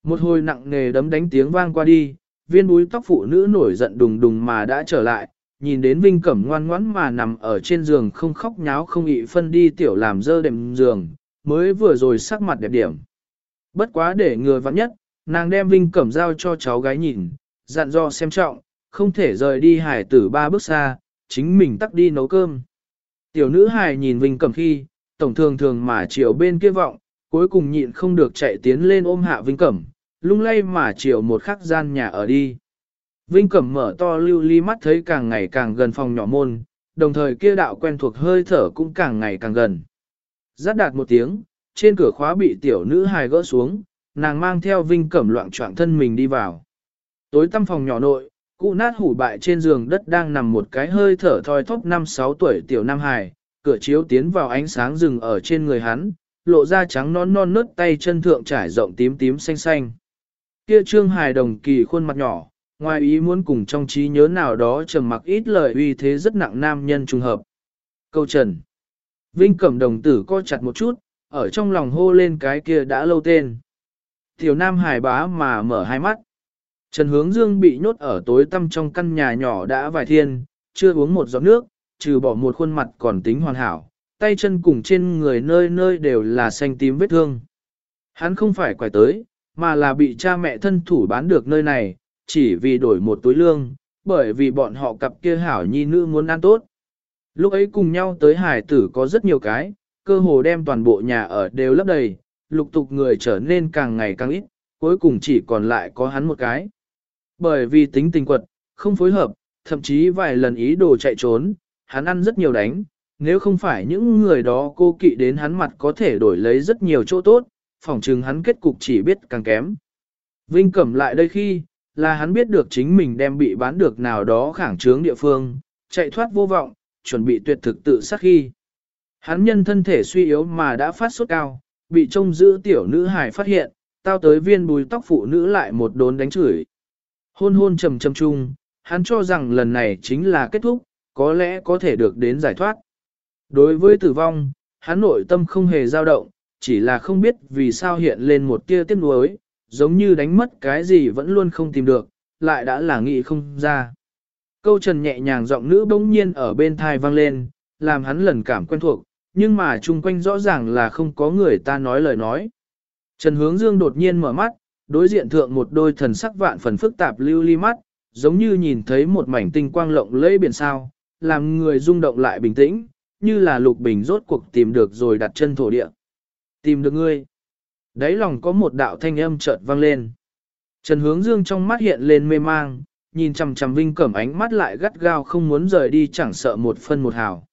Một hồi nặng nề đấm đánh tiếng vang qua đi, viên búi tóc phụ nữ nổi giận đùng đùng mà đã trở lại, nhìn đến Vinh Cẩm ngoan ngoãn mà nằm ở trên giường không khóc nháo không ị phân đi tiểu làm dơ đệm giường, mới vừa rồi sắc mặt đẹp điểm. Bất quá để người vặn nhất, nàng đem Vinh Cẩm giao cho cháu gái nhìn, dặn dò xem trọng, không thể rời đi hải tử ba bước xa, chính mình tắt đi nấu cơm. Tiểu nữ hài nhìn Vinh Cẩm khi, tổng thường thường mà chiều bên kia vọng, cuối cùng nhịn không được chạy tiến lên ôm hạ Vinh Cẩm, lung lay mà chiều một khắc gian nhà ở đi. Vinh Cẩm mở to lưu ly mắt thấy càng ngày càng gần phòng nhỏ môn, đồng thời kia đạo quen thuộc hơi thở cũng càng ngày càng gần rát đạt một tiếng, trên cửa khóa bị tiểu nữ hài gỡ xuống, nàng mang theo Vinh Cẩm loạn trọng thân mình đi vào. Tối tăm phòng nhỏ nội, cụ nát hủ bại trên giường đất đang nằm một cái hơi thở thoi thóp 5-6 tuổi tiểu nam hài, cửa chiếu tiến vào ánh sáng rừng ở trên người hắn, lộ ra trắng non non nớt tay chân thượng trải rộng tím tím xanh xanh. Kia trương hài đồng kỳ khuôn mặt nhỏ, ngoài ý muốn cùng trong trí nhớ nào đó trầm mặc ít lời uy thế rất nặng nam nhân trùng hợp. Câu trần. Vinh cẩm đồng tử co chặt một chút, ở trong lòng hô lên cái kia đã lâu tên. Tiểu nam hài bá mà mở hai mắt. Trần Hướng Dương bị nhốt ở tối tăm trong căn nhà nhỏ đã vài thiên, chưa uống một giọt nước, trừ bỏ một khuôn mặt còn tính hoàn hảo, tay chân cùng trên người nơi nơi đều là xanh tím vết thương. Hắn không phải quải tới, mà là bị cha mẹ thân thủ bán được nơi này, chỉ vì đổi một túi lương, bởi vì bọn họ cặp kia hảo nhi nữ muốn ăn tốt. Lúc ấy cùng nhau tới hải tử có rất nhiều cái, cơ hồ đem toàn bộ nhà ở đều lấp đầy, lục tục người trở nên càng ngày càng ít, cuối cùng chỉ còn lại có hắn một cái. Bởi vì tính tình quật, không phối hợp, thậm chí vài lần ý đồ chạy trốn, hắn ăn rất nhiều đánh, nếu không phải những người đó cô kỵ đến hắn mặt có thể đổi lấy rất nhiều chỗ tốt, phỏng chừng hắn kết cục chỉ biết càng kém. Vinh Cẩm lại đây khi, là hắn biết được chính mình đem bị bán được nào đó khẳng trướng địa phương, chạy thoát vô vọng, chuẩn bị tuyệt thực tự sát khi. Hắn nhân thân thể suy yếu mà đã phát sốt cao, bị trông giữ tiểu nữ hài phát hiện, tao tới viên bùi tóc phụ nữ lại một đốn đánh chửi. Hôn hôn trầm trầm chung, hắn cho rằng lần này chính là kết thúc, có lẽ có thể được đến giải thoát. Đối với tử vong, hắn nội tâm không hề dao động, chỉ là không biết vì sao hiện lên một tia tiếc nuối, giống như đánh mất cái gì vẫn luôn không tìm được, lại đã là nghĩ không ra. Câu trần nhẹ nhàng giọng nữ bỗng nhiên ở bên thai vang lên, làm hắn lần cảm quen thuộc, nhưng mà chung quanh rõ ràng là không có người ta nói lời nói. Trần Hướng Dương đột nhiên mở mắt, đối diện thượng một đôi thần sắc vạn phần phức tạp lưu ly mắt, giống như nhìn thấy một mảnh tinh quang lộng lẫy biển sao, làm người rung động lại bình tĩnh, như là lục bình rốt cuộc tìm được rồi đặt chân thổ địa. Tìm được ngươi. Đấy lòng có một đạo thanh âm chợt vang lên. Trần hướng dương trong mắt hiện lên mê mang, nhìn chằm chằm Vinh Cẩm ánh mắt lại gắt gao không muốn rời đi chẳng sợ một phân một hào.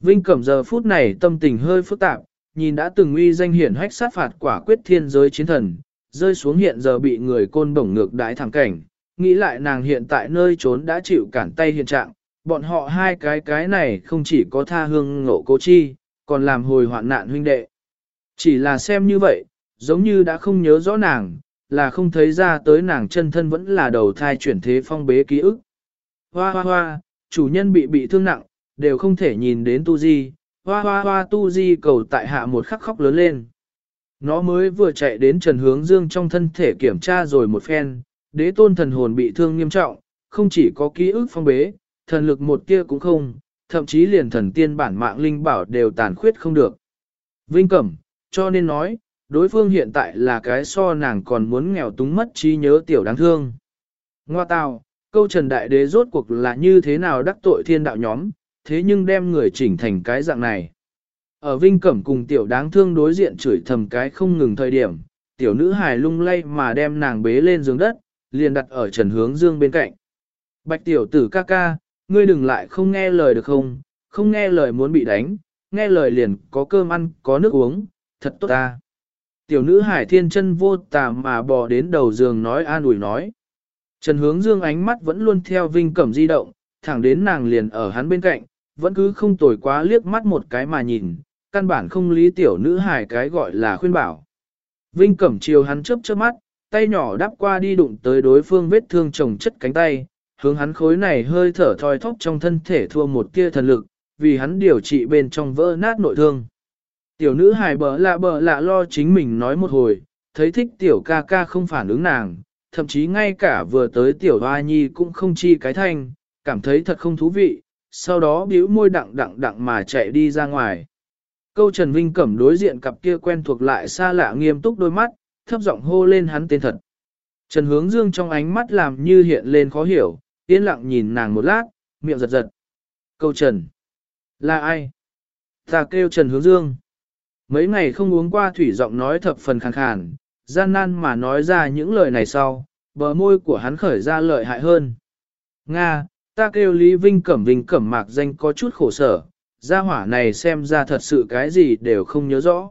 Vinh Cẩm giờ phút này tâm tình hơi phức tạp, nhìn đã từng uy danh hiển hách sát phạt quả quyết thiên giới chiến thần, rơi xuống hiện giờ bị người côn bổng ngược đái thẳng cảnh, nghĩ lại nàng hiện tại nơi trốn đã chịu cản tay hiện trạng, bọn họ hai cái cái này không chỉ có tha hương ngộ cố chi, còn làm hồi hoạn nạn huynh đệ. Chỉ là xem như vậy, giống như đã không nhớ rõ nàng, là không thấy ra tới nàng chân thân vẫn là đầu thai chuyển thế phong bế ký ức. Hoa hoa hoa, chủ nhân bị bị thương nặng, đều không thể nhìn đến tu di, hoa hoa hoa tu di cầu tại hạ một khắc khóc lớn lên. Nó mới vừa chạy đến Trần Hướng Dương trong thân thể kiểm tra rồi một phen, đế tôn thần hồn bị thương nghiêm trọng, không chỉ có ký ức phong bế, thần lực một tia cũng không, thậm chí liền thần tiên bản mạng linh bảo đều tàn khuyết không được. Vinh Cẩm, cho nên nói, đối phương hiện tại là cái so nàng còn muốn nghèo túng mất trí nhớ tiểu đáng thương. Ngoa tào, câu trần đại đế rốt cuộc là như thế nào đắc tội thiên đạo nhóm, thế nhưng đem người chỉnh thành cái dạng này. Ở Vinh Cẩm cùng tiểu đáng thương đối diện chửi thầm cái không ngừng thời điểm, tiểu nữ hài lung lay mà đem nàng bế lên giường đất, liền đặt ở trần hướng dương bên cạnh. Bạch tiểu tử ca ca, ngươi đừng lại không nghe lời được không, không nghe lời muốn bị đánh, nghe lời liền có cơm ăn, có nước uống, thật tốt ta. Tiểu nữ hải thiên chân vô tà mà bò đến đầu giường nói an ủi nói. Trần hướng dương ánh mắt vẫn luôn theo Vinh Cẩm di động, thẳng đến nàng liền ở hắn bên cạnh, vẫn cứ không tồi quá liếc mắt một cái mà nhìn, căn bản không lý tiểu nữ hải cái gọi là khuyên bảo. Vinh Cẩm chiều hắn chớp chớp mắt, tay nhỏ đắp qua đi đụng tới đối phương vết thương chồng chất cánh tay, hướng hắn khối này hơi thở thoi thóp trong thân thể thua một tia thần lực, vì hắn điều trị bên trong vỡ nát nội thương. Tiểu nữ hài bờ lạ bờ lạ lo chính mình nói một hồi, thấy thích tiểu ca ca không phản ứng nàng, thậm chí ngay cả vừa tới tiểu hoa nhi cũng không chi cái thanh, cảm thấy thật không thú vị, sau đó bĩu môi đặng đặng đặng mà chạy đi ra ngoài. Câu Trần Vinh cẩm đối diện cặp kia quen thuộc lại xa lạ nghiêm túc đôi mắt, thấp giọng hô lên hắn tên thật. Trần Hướng Dương trong ánh mắt làm như hiện lên khó hiểu, yên lặng nhìn nàng một lát, miệng giật giật. Câu Trần. Là ai? Ta kêu Trần Hướng Dương. Mấy ngày không uống qua thủy giọng nói thập phần khàn khàn, gian nan mà nói ra những lời này sau, bờ môi của hắn khởi ra lợi hại hơn. Nga, ta kêu Lý Vinh Cẩm Vinh Cẩm mạc danh có chút khổ sở, gia hỏa này xem ra thật sự cái gì đều không nhớ rõ.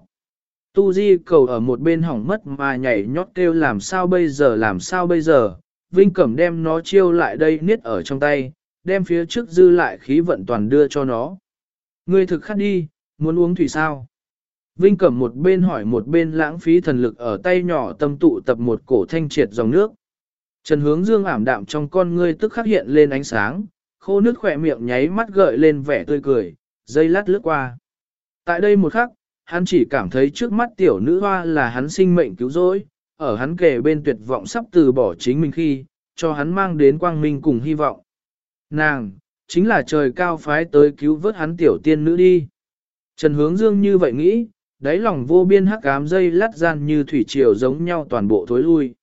Tu Di cầu ở một bên hỏng mất mà nhảy nhót kêu làm sao bây giờ làm sao bây giờ, Vinh Cẩm đem nó chiêu lại đây niết ở trong tay, đem phía trước dư lại khí vận toàn đưa cho nó. Ngươi thực khát đi, muốn uống thủy sao? Vinh Cẩm một bên hỏi một bên lãng phí thần lực ở tay nhỏ tâm tụ tập một cổ thanh triệt dòng nước. Trần hướng dương ảm đạm trong con ngươi tức khắc hiện lên ánh sáng, khô nước khỏe miệng nháy mắt gợi lên vẻ tươi cười, dây lát lướt qua. Tại đây một khắc, hắn chỉ cảm thấy trước mắt tiểu nữ hoa là hắn sinh mệnh cứu rỗi, ở hắn kề bên tuyệt vọng sắp từ bỏ chính mình khi, cho hắn mang đến quang minh cùng hy vọng. Nàng, chính là trời cao phái tới cứu vớt hắn tiểu tiên nữ đi. Trần hướng dương như vậy nghĩ, đáy lòng vô biên hắc ám dây lát gian như thủy triều giống nhau toàn bộ thối lui.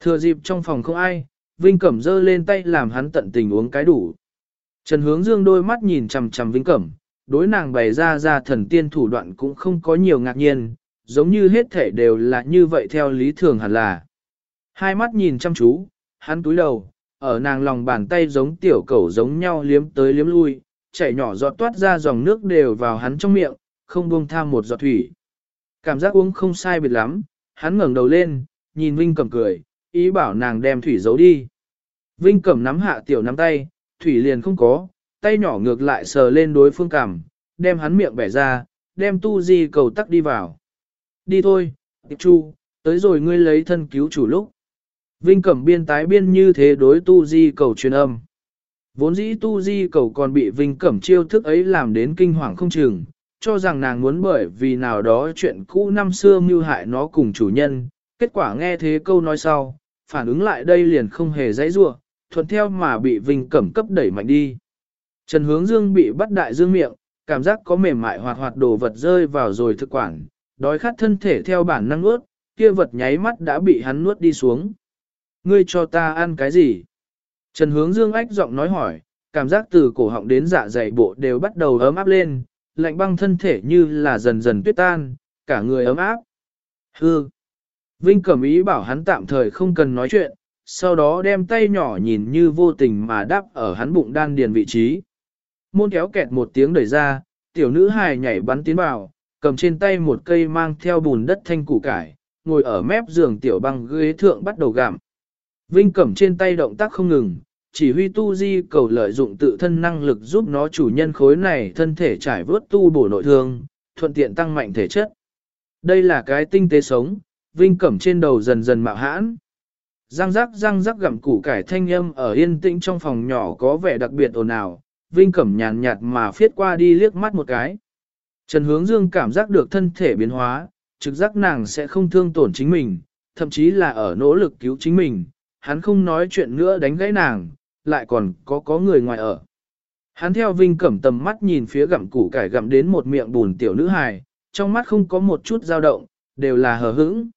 Thừa dịp trong phòng không ai, Vinh Cẩm giơ lên tay làm hắn tận tình uống cái đủ. Trần hướng dương đôi mắt nhìn chằm chằm Vinh Cẩm, đối nàng bày ra ra thần tiên thủ đoạn cũng không có nhiều ngạc nhiên, giống như hết thể đều là như vậy theo lý thường hẳn là. Hai mắt nhìn chăm chú, hắn túi đầu, ở nàng lòng bàn tay giống tiểu cẩu giống nhau liếm tới liếm lui, chảy nhỏ giọt toát ra dòng nước đều vào hắn trong miệng, không buông tham một giọt thủy. Cảm giác uống không sai biệt lắm, hắn ngẩng đầu lên, nhìn Vinh Cẩm cười, ý bảo nàng đem thủy giấu đi. Vinh Cẩm nắm hạ tiểu nắm tay, thủy liền không có, tay nhỏ ngược lại sờ lên đối phương cằm, đem hắn miệng bẻ ra, đem tu di cầu tắc đi vào. Đi thôi, tiệp chu, tới rồi ngươi lấy thân cứu chủ lúc. Vinh Cẩm biên tái biên như thế đối tu di cầu truyền âm. Vốn dĩ tu di cầu còn bị Vinh Cẩm chiêu thức ấy làm đến kinh hoàng không chừng, cho rằng nàng muốn bởi vì nào đó chuyện cũ năm xưa mưu hại nó cùng chủ nhân, kết quả nghe thế câu nói sau, phản ứng lại đây liền không hề dãy rua, thuận theo mà bị Vinh Cẩm cấp đẩy mạnh đi. Trần Hướng Dương bị bắt đại dương miệng, cảm giác có mềm mại hoạt hoạt đồ vật rơi vào rồi thực quản, đói khát thân thể theo bản năng nuốt, kia vật nháy mắt đã bị hắn nuốt đi xuống. Ngươi cho ta ăn cái gì? Trần Hướng Dương ách giọng nói hỏi, cảm giác từ cổ họng đến dạ dày bộ đều bắt đầu ấm áp lên, lạnh băng thân thể như là dần dần tuyết tan, cả người ấm áp. Hư! Vinh Cẩm ý bảo hắn tạm thời không cần nói chuyện, sau đó đem tay nhỏ nhìn như vô tình mà đắp ở hắn bụng đan điền vị trí. Môn kéo kẹt một tiếng đẩy ra, tiểu nữ hài nhảy bắn tiến vào, cầm trên tay một cây mang theo bùn đất thanh củ cải, ngồi ở mép giường tiểu băng ghế thượng bắt đầu gặm. Vinh Cẩm trên tay động tác không ngừng, chỉ huy tu di cầu lợi dụng tự thân năng lực giúp nó chủ nhân khối này thân thể trải vớt tu bổ nội thương, thuận tiện tăng mạnh thể chất. Đây là cái tinh tế sống, Vinh Cẩm trên đầu dần dần mạo hãn. Răng rắc răng rắc gặm củ cải thanh âm ở yên tĩnh trong phòng nhỏ có vẻ đặc biệt ồn ào, Vinh Cẩm nhàn nhạt mà phiết qua đi liếc mắt một cái. Trần Hướng Dương cảm giác được thân thể biến hóa, trực giác nàng sẽ không thương tổn chính mình, thậm chí là ở nỗ lực cứu chính mình, hắn không nói chuyện nữa đánh gãy nàng, lại còn có có người ngoài ở. Hắn theo Vinh Cẩm tầm mắt nhìn phía gặm củ cải gặm đến một miệng bùn tiểu nữ hài, trong mắt không có một chút dao động, đều là hờ hững.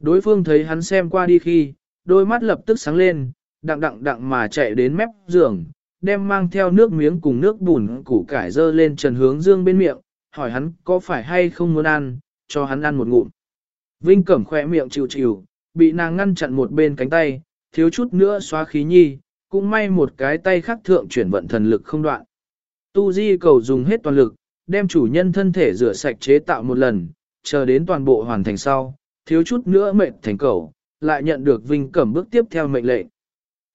Đối phương thấy hắn xem qua đi khi, đôi mắt lập tức sáng lên, đặng đặng đặng mà chạy đến mép giường, đem mang theo nước miếng cùng nước bùn củ cải dơ lên trần hướng dương bên miệng, hỏi hắn có phải hay không muốn ăn, cho hắn ăn một ngụm. Vinh cẩm khỏe miệng chịu chịu, bị nàng ngăn chặn một bên cánh tay, thiếu chút nữa xóa khí nhi, cũng may một cái tay khác thượng chuyển vận thần lực không đoạn. Tu di cầu dùng hết toàn lực, đem chủ nhân thân thể rửa sạch chế tạo một lần, chờ đến toàn bộ hoàn thành sau, thiếu chút nữa mệnh thành cầu, lại nhận được Vinh Cẩm bước tiếp theo mệnh lệnh.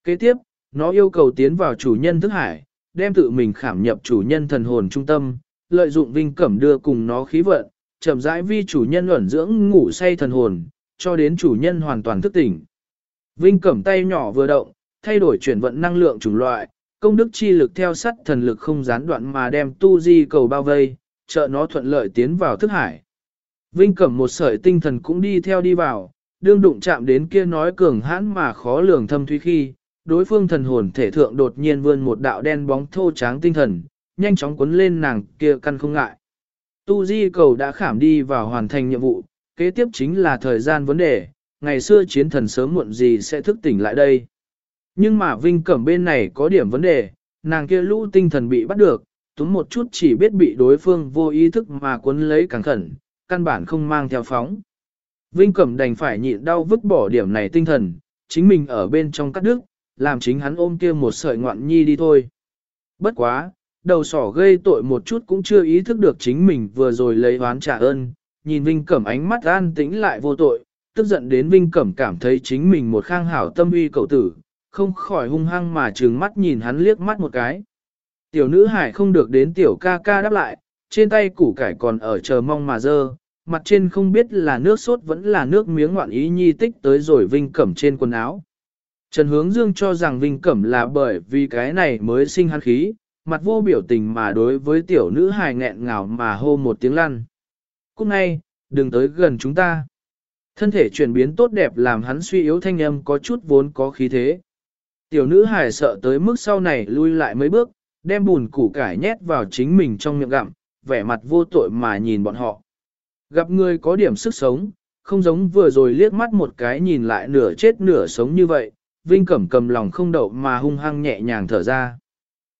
Kế tiếp, nó yêu cầu tiến vào chủ nhân thức hải, đem tự mình khảm nhập chủ nhân thần hồn trung tâm, lợi dụng Vinh Cẩm đưa cùng nó khí vận, chậm rãi vi chủ nhân luẩn dưỡng ngủ say thần hồn, cho đến chủ nhân hoàn toàn thức tỉnh. Vinh Cẩm tay nhỏ vừa động, thay đổi chuyển vận năng lượng chủng loại, công đức chi lực theo sắt thần lực không gián đoạn mà đem tu di cầu bao vây, trợ nó thuận lợi tiến vào thức hải. Vinh Cẩm một sợi tinh thần cũng đi theo đi vào, đương đụng chạm đến kia nói cường hãn mà khó lường thâm thúy khi, đối phương thần hồn thể thượng đột nhiên vươn một đạo đen bóng thô tráng tinh thần, nhanh chóng cuốn lên nàng kia căn không ngại. Tu di cầu đã khảm đi vào hoàn thành nhiệm vụ, kế tiếp chính là thời gian vấn đề, ngày xưa chiến thần sớm muộn gì sẽ thức tỉnh lại đây. Nhưng mà Vinh Cẩm bên này có điểm vấn đề, nàng kia lũ tinh thần bị bắt được, túm một chút chỉ biết bị đối phương vô ý thức mà cuốn lấy càng khẩn, căn bản không mang theo phóng. Vinh Cẩm đành phải nhịn đau vứt bỏ điểm này tinh thần, chính mình ở bên trong cắt đứt, làm chính hắn ôm kia một sợi ngoạn nhi đi thôi. Bất quá, đầu sỏ gây tội một chút cũng chưa ý thức được chính mình vừa rồi lấy oán trả ơn, nhìn Vinh Cẩm ánh mắt an tĩnh lại vô tội, tức giận đến Vinh Cẩm cảm thấy chính mình một khang hảo tâm uy cậu tử, không khỏi hung hăng mà trừng mắt nhìn hắn liếc mắt một cái. Tiểu nữ hải không được đến tiểu ca ca đáp lại, trên tay củ cải còn ở chờ mong mà dơ, mặt trên không biết là nước sốt vẫn là nước miếng ngoạn ý nhi tích tới rồi Vinh Cẩm trên quần áo. Trần Hướng Dương cho rằng Vinh Cẩm là bởi vì cái này mới sinh hắn khí, mặt vô biểu tình mà đối với tiểu nữ hài nghẹn ngào mà hô một tiếng lăn. Cúc ngay, đừng tới gần chúng ta. Thân thể chuyển biến tốt đẹp làm hắn suy yếu thanh âm có chút vốn có khí thế. Tiểu nữ hài sợ tới mức sau này lui lại mấy bước, đem bùn củ cải nhét vào chính mình trong miệng gặm, vẻ mặt vô tội mà nhìn bọn họ. Gặp người có điểm sức sống, không giống vừa rồi liếc mắt một cái nhìn lại nửa chết nửa sống như vậy, Vinh Cẩm cầm lòng không đậu mà hung hăng nhẹ nhàng thở ra.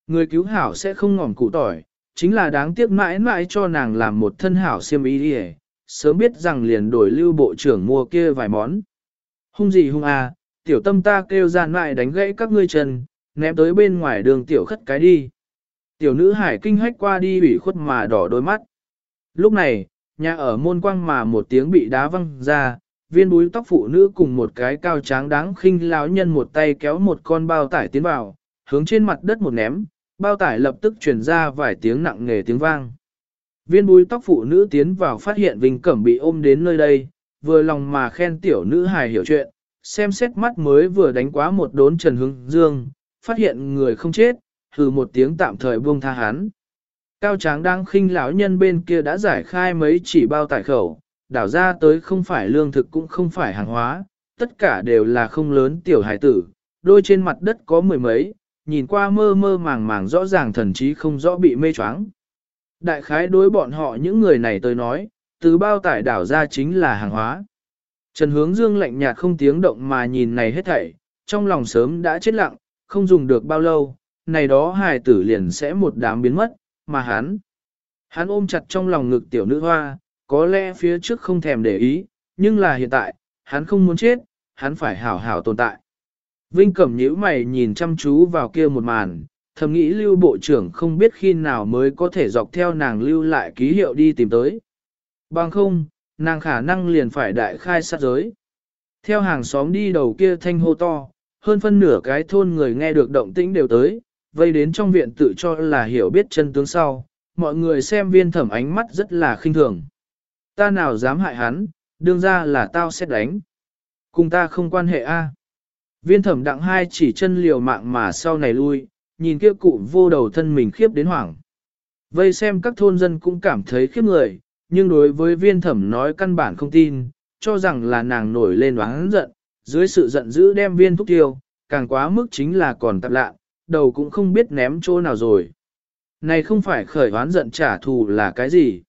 Người cứu hảo sẽ không ngỏm cụ tỏi, chính là đáng tiếc mãi mãi cho nàng làm một thân hảo siêm ý đi sớm biết rằng liền đổi lưu bộ trưởng mua kia vài món. Hung gì hung à, tiểu tâm ta kêu ra lại đánh gãy các ngươi chân, ném tới bên ngoài đường tiểu khất cái đi. Tiểu nữ hải kinh hách qua đi ủy khuất mà đỏ đôi mắt. Lúc này, nhà ở môn quang mà một tiếng bị đá văng ra, viên búi tóc phụ nữ cùng một cái cao tráng đáng khinh lão nhân một tay kéo một con bao tải tiến vào, hướng trên mặt đất một ném, bao tải lập tức truyền ra vài tiếng nặng nề tiếng vang. Viên búi tóc phụ nữ tiến vào phát hiện Vinh Cẩm bị ôm đến nơi đây, vừa lòng mà khen tiểu nữ hài hiểu chuyện, xem xét mắt mới vừa đánh quá một đốn Trần Hướng Dương, phát hiện người không chết, hừ một tiếng tạm thời buông tha hắn. Cao tráng đang khinh lão nhân bên kia đã giải khai mấy chỉ bao tải khẩu, đảo ra tới không phải lương thực cũng không phải hàng hóa, tất cả đều là không lớn tiểu hải tử, đôi trên mặt đất có mười mấy, nhìn qua mơ mơ màng màng rõ ràng thần trí không rõ bị mê choáng. Đại khái đối bọn họ những người này tới nói, từ bao tải đảo ra chính là hàng hóa. Trần hướng dương lạnh nhạt không tiếng động mà nhìn này hết thảy, trong lòng sớm đã chết lặng, không dùng được bao lâu, này đó hài tử liền sẽ một đám biến mất, mà hắn. Hắn ôm chặt trong lòng ngực tiểu nữ hoa, có lẽ phía trước không thèm để ý, nhưng là hiện tại, hắn không muốn chết, hắn phải hảo hảo tồn tại. Vinh Cẩm nhíu mày nhìn chăm chú vào kia một màn, thầm nghĩ lưu bộ trưởng không biết khi nào mới có thể dọc theo nàng lưu lại ký hiệu đi tìm tới. Bằng không, nàng khả năng liền phải đại khai sát giới. Theo hàng xóm đi đầu kia thanh hô to, hơn phân nửa cái thôn người nghe được động tĩnh đều tới, vây đến trong viện tự cho là hiểu biết chân tướng sau, mọi người xem viên thẩm ánh mắt rất là khinh thường. Ta nào dám hại hắn, đương ra là tao sẽ đánh. Cùng ta không quan hệ a. Viên thẩm đặng hai chỉ chân liều mạng mà sau này lui, nhìn kia cụ vô đầu thân mình khiếp đến hoảng. Vây xem các thôn dân cũng cảm thấy khiếp người, nhưng đối với viên thẩm nói căn bản không tin, cho rằng là nàng nổi lên oán giận, dưới sự giận dữ đem viên thúc tiêu, càng quá mức chính là còn tạp lạ, đầu cũng không biết ném chỗ nào rồi. Này không phải khởi oán giận trả thù là cái gì.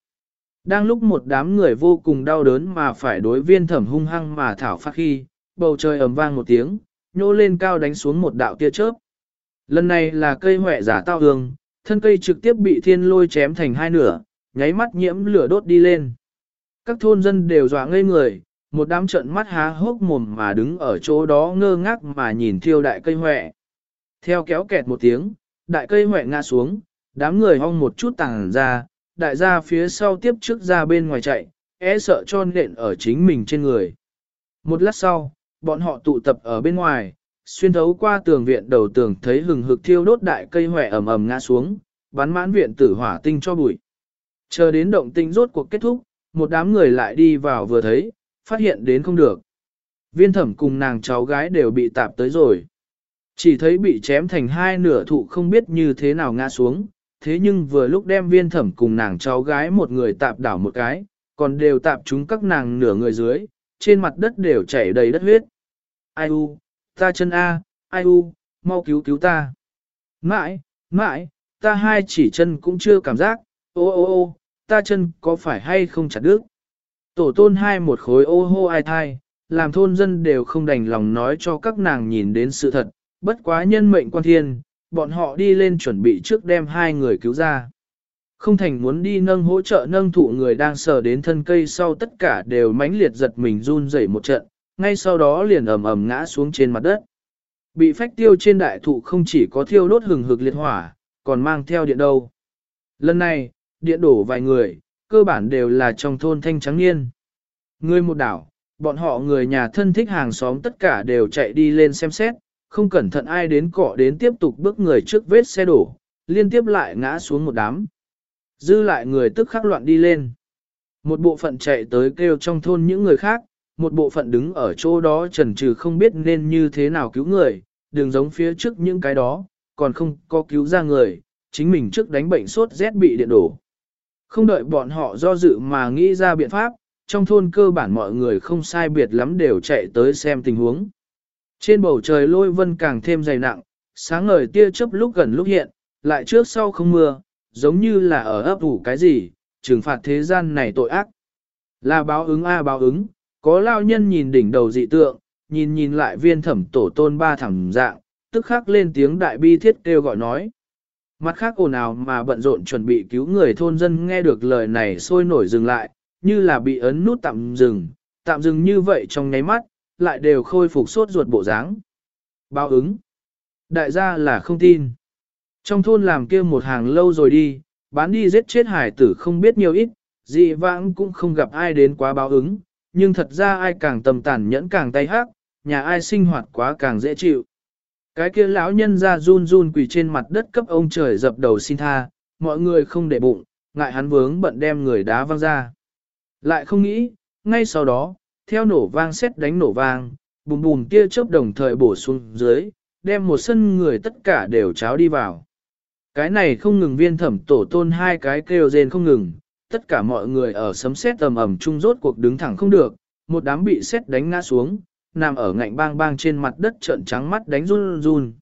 Đang lúc một đám người vô cùng đau đớn mà phải đối viên thẩm hung hăng mà thảo phát khi, bầu trời ầm vang một tiếng, nhô lên cao đánh xuống một đạo tia chớp. Lần này là cây hỏe giả tao hương, thân cây trực tiếp bị thiên lôi chém thành hai nửa, nháy mắt nhiễm lửa đốt đi lên. Các thôn dân đều dọa ngây người, một đám trận mắt há hốc mồm mà đứng ở chỗ đó ngơ ngác mà nhìn thiêu đại cây hỏe. Theo kéo kẹt một tiếng, đại cây hỏe ngã xuống, đám người hong một chút tàng ra, đại gia phía sau tiếp trước ra bên ngoài chạy, e sợ cho nện ở chính mình trên người. Một lát sau, bọn họ tụ tập ở bên ngoài, xuyên thấu qua tường viện đầu tường thấy hừng hực thiêu đốt đại cây hòe ầm ầm ngã xuống, bắn mãn viện tử hỏa tinh cho bụi. Chờ đến động tinh rốt cuộc kết thúc, một đám người lại đi vào vừa thấy, phát hiện đến không được. Viên thẩm cùng nàng cháu gái đều bị tạp tới rồi. Chỉ thấy bị chém thành hai nửa thụ không biết như thế nào ngã xuống, thế nhưng vừa lúc đem viên thẩm cùng nàng cháu gái một người tạp đảo một cái, còn đều tạp chúng các nàng nửa người dưới, trên mặt đất đều chảy đầy đất huyết. Ai u, ta chân A, ai u, mau cứu cứu ta. Mãi, mãi, ta hai chỉ chân cũng chưa cảm giác, ô ô ô, ta chân có phải hay không chặt đứt. Tổ tôn hai một khối ô hô ai thai, làm thôn dân đều không đành lòng nói cho các nàng nhìn đến sự thật, bất quá nhân mệnh quan thiên, bọn họ đi lên chuẩn bị trước đem hai người cứu ra. Không thành muốn đi nâng hỗ trợ nâng thụ người đang sờ đến thân cây sau tất cả đều mãnh liệt giật mình run rẩy một trận, ngay sau đó liền ầm ầm ngã xuống trên mặt đất. Bị phách tiêu trên đại thụ không chỉ có thiêu đốt hừng hực liệt hỏa, còn mang theo điện đâu. Lần này, điện đổ vài người, cơ bản đều là trong thôn thanh trắng niên. Người một đảo, bọn họ người nhà thân thích hàng xóm tất cả đều chạy đi lên xem xét, không cẩn thận ai đến cọ đến tiếp tục bước người trước vết xe đổ, liên tiếp lại ngã xuống một đám. Dư lại người tức khắc loạn đi lên. Một bộ phận chạy tới kêu trong thôn những người khác, một bộ phận đứng ở chỗ đó trần trừ không biết nên như thế nào cứu người, đừng giống phía trước những cái đó, còn không có cứu ra người, chính mình trước đánh bệnh sốt rét bị điện đổ. Không đợi bọn họ do dự mà nghĩ ra biện pháp, trong thôn cơ bản mọi người không sai biệt lắm đều chạy tới xem tình huống. Trên bầu trời lôi vân càng thêm dày nặng, sáng ngời tia chớp lúc gần lúc hiện, lại trước sau không mưa, giống như là ở ấp ủ cái gì, trừng phạt thế gian này tội ác. Là báo ứng a báo ứng, có lao nhân nhìn đỉnh đầu dị tượng, nhìn nhìn lại viên thẩm tổ tôn ba thẳng dạng, tức khắc lên tiếng đại bi thiết kêu gọi nói. Mặt khác ồn ào mà bận rộn chuẩn bị cứu người thôn dân nghe được lời này sôi nổi dừng lại, như là bị ấn nút tạm dừng, tạm dừng như vậy trong nháy mắt, lại đều khôi phục sốt ruột bộ dáng. Báo ứng. Đại gia là không tin. Trong thôn làm kia một hàng lâu rồi đi, bán đi giết chết hải tử không biết nhiều ít, dị vãng cũng không gặp ai đến quá báo ứng, nhưng thật ra ai càng tầm tàn nhẫn càng tay hắc, nhà ai sinh hoạt quá càng dễ chịu. Cái kia lão nhân ra run run quỳ trên mặt đất cấp ông trời dập đầu xin tha, mọi người không để bụng, ngại hắn vướng bận đem người đá văng ra. Lại không nghĩ, ngay sau đó, theo nổ vang xét đánh nổ vang, bùm bùm tia chớp đồng thời bổ xuống dưới, đem một sân người tất cả đều cháo đi vào. Cái này không ngừng viên thẩm tổ tôn hai cái kêu rên không ngừng, tất cả mọi người ở sấm sét tầm ẩm chung rốt cuộc đứng thẳng không được, một đám bị sét đánh ngã xuống, nằm ở ngạnh bang bang trên mặt đất trợn trắng mắt đánh run run.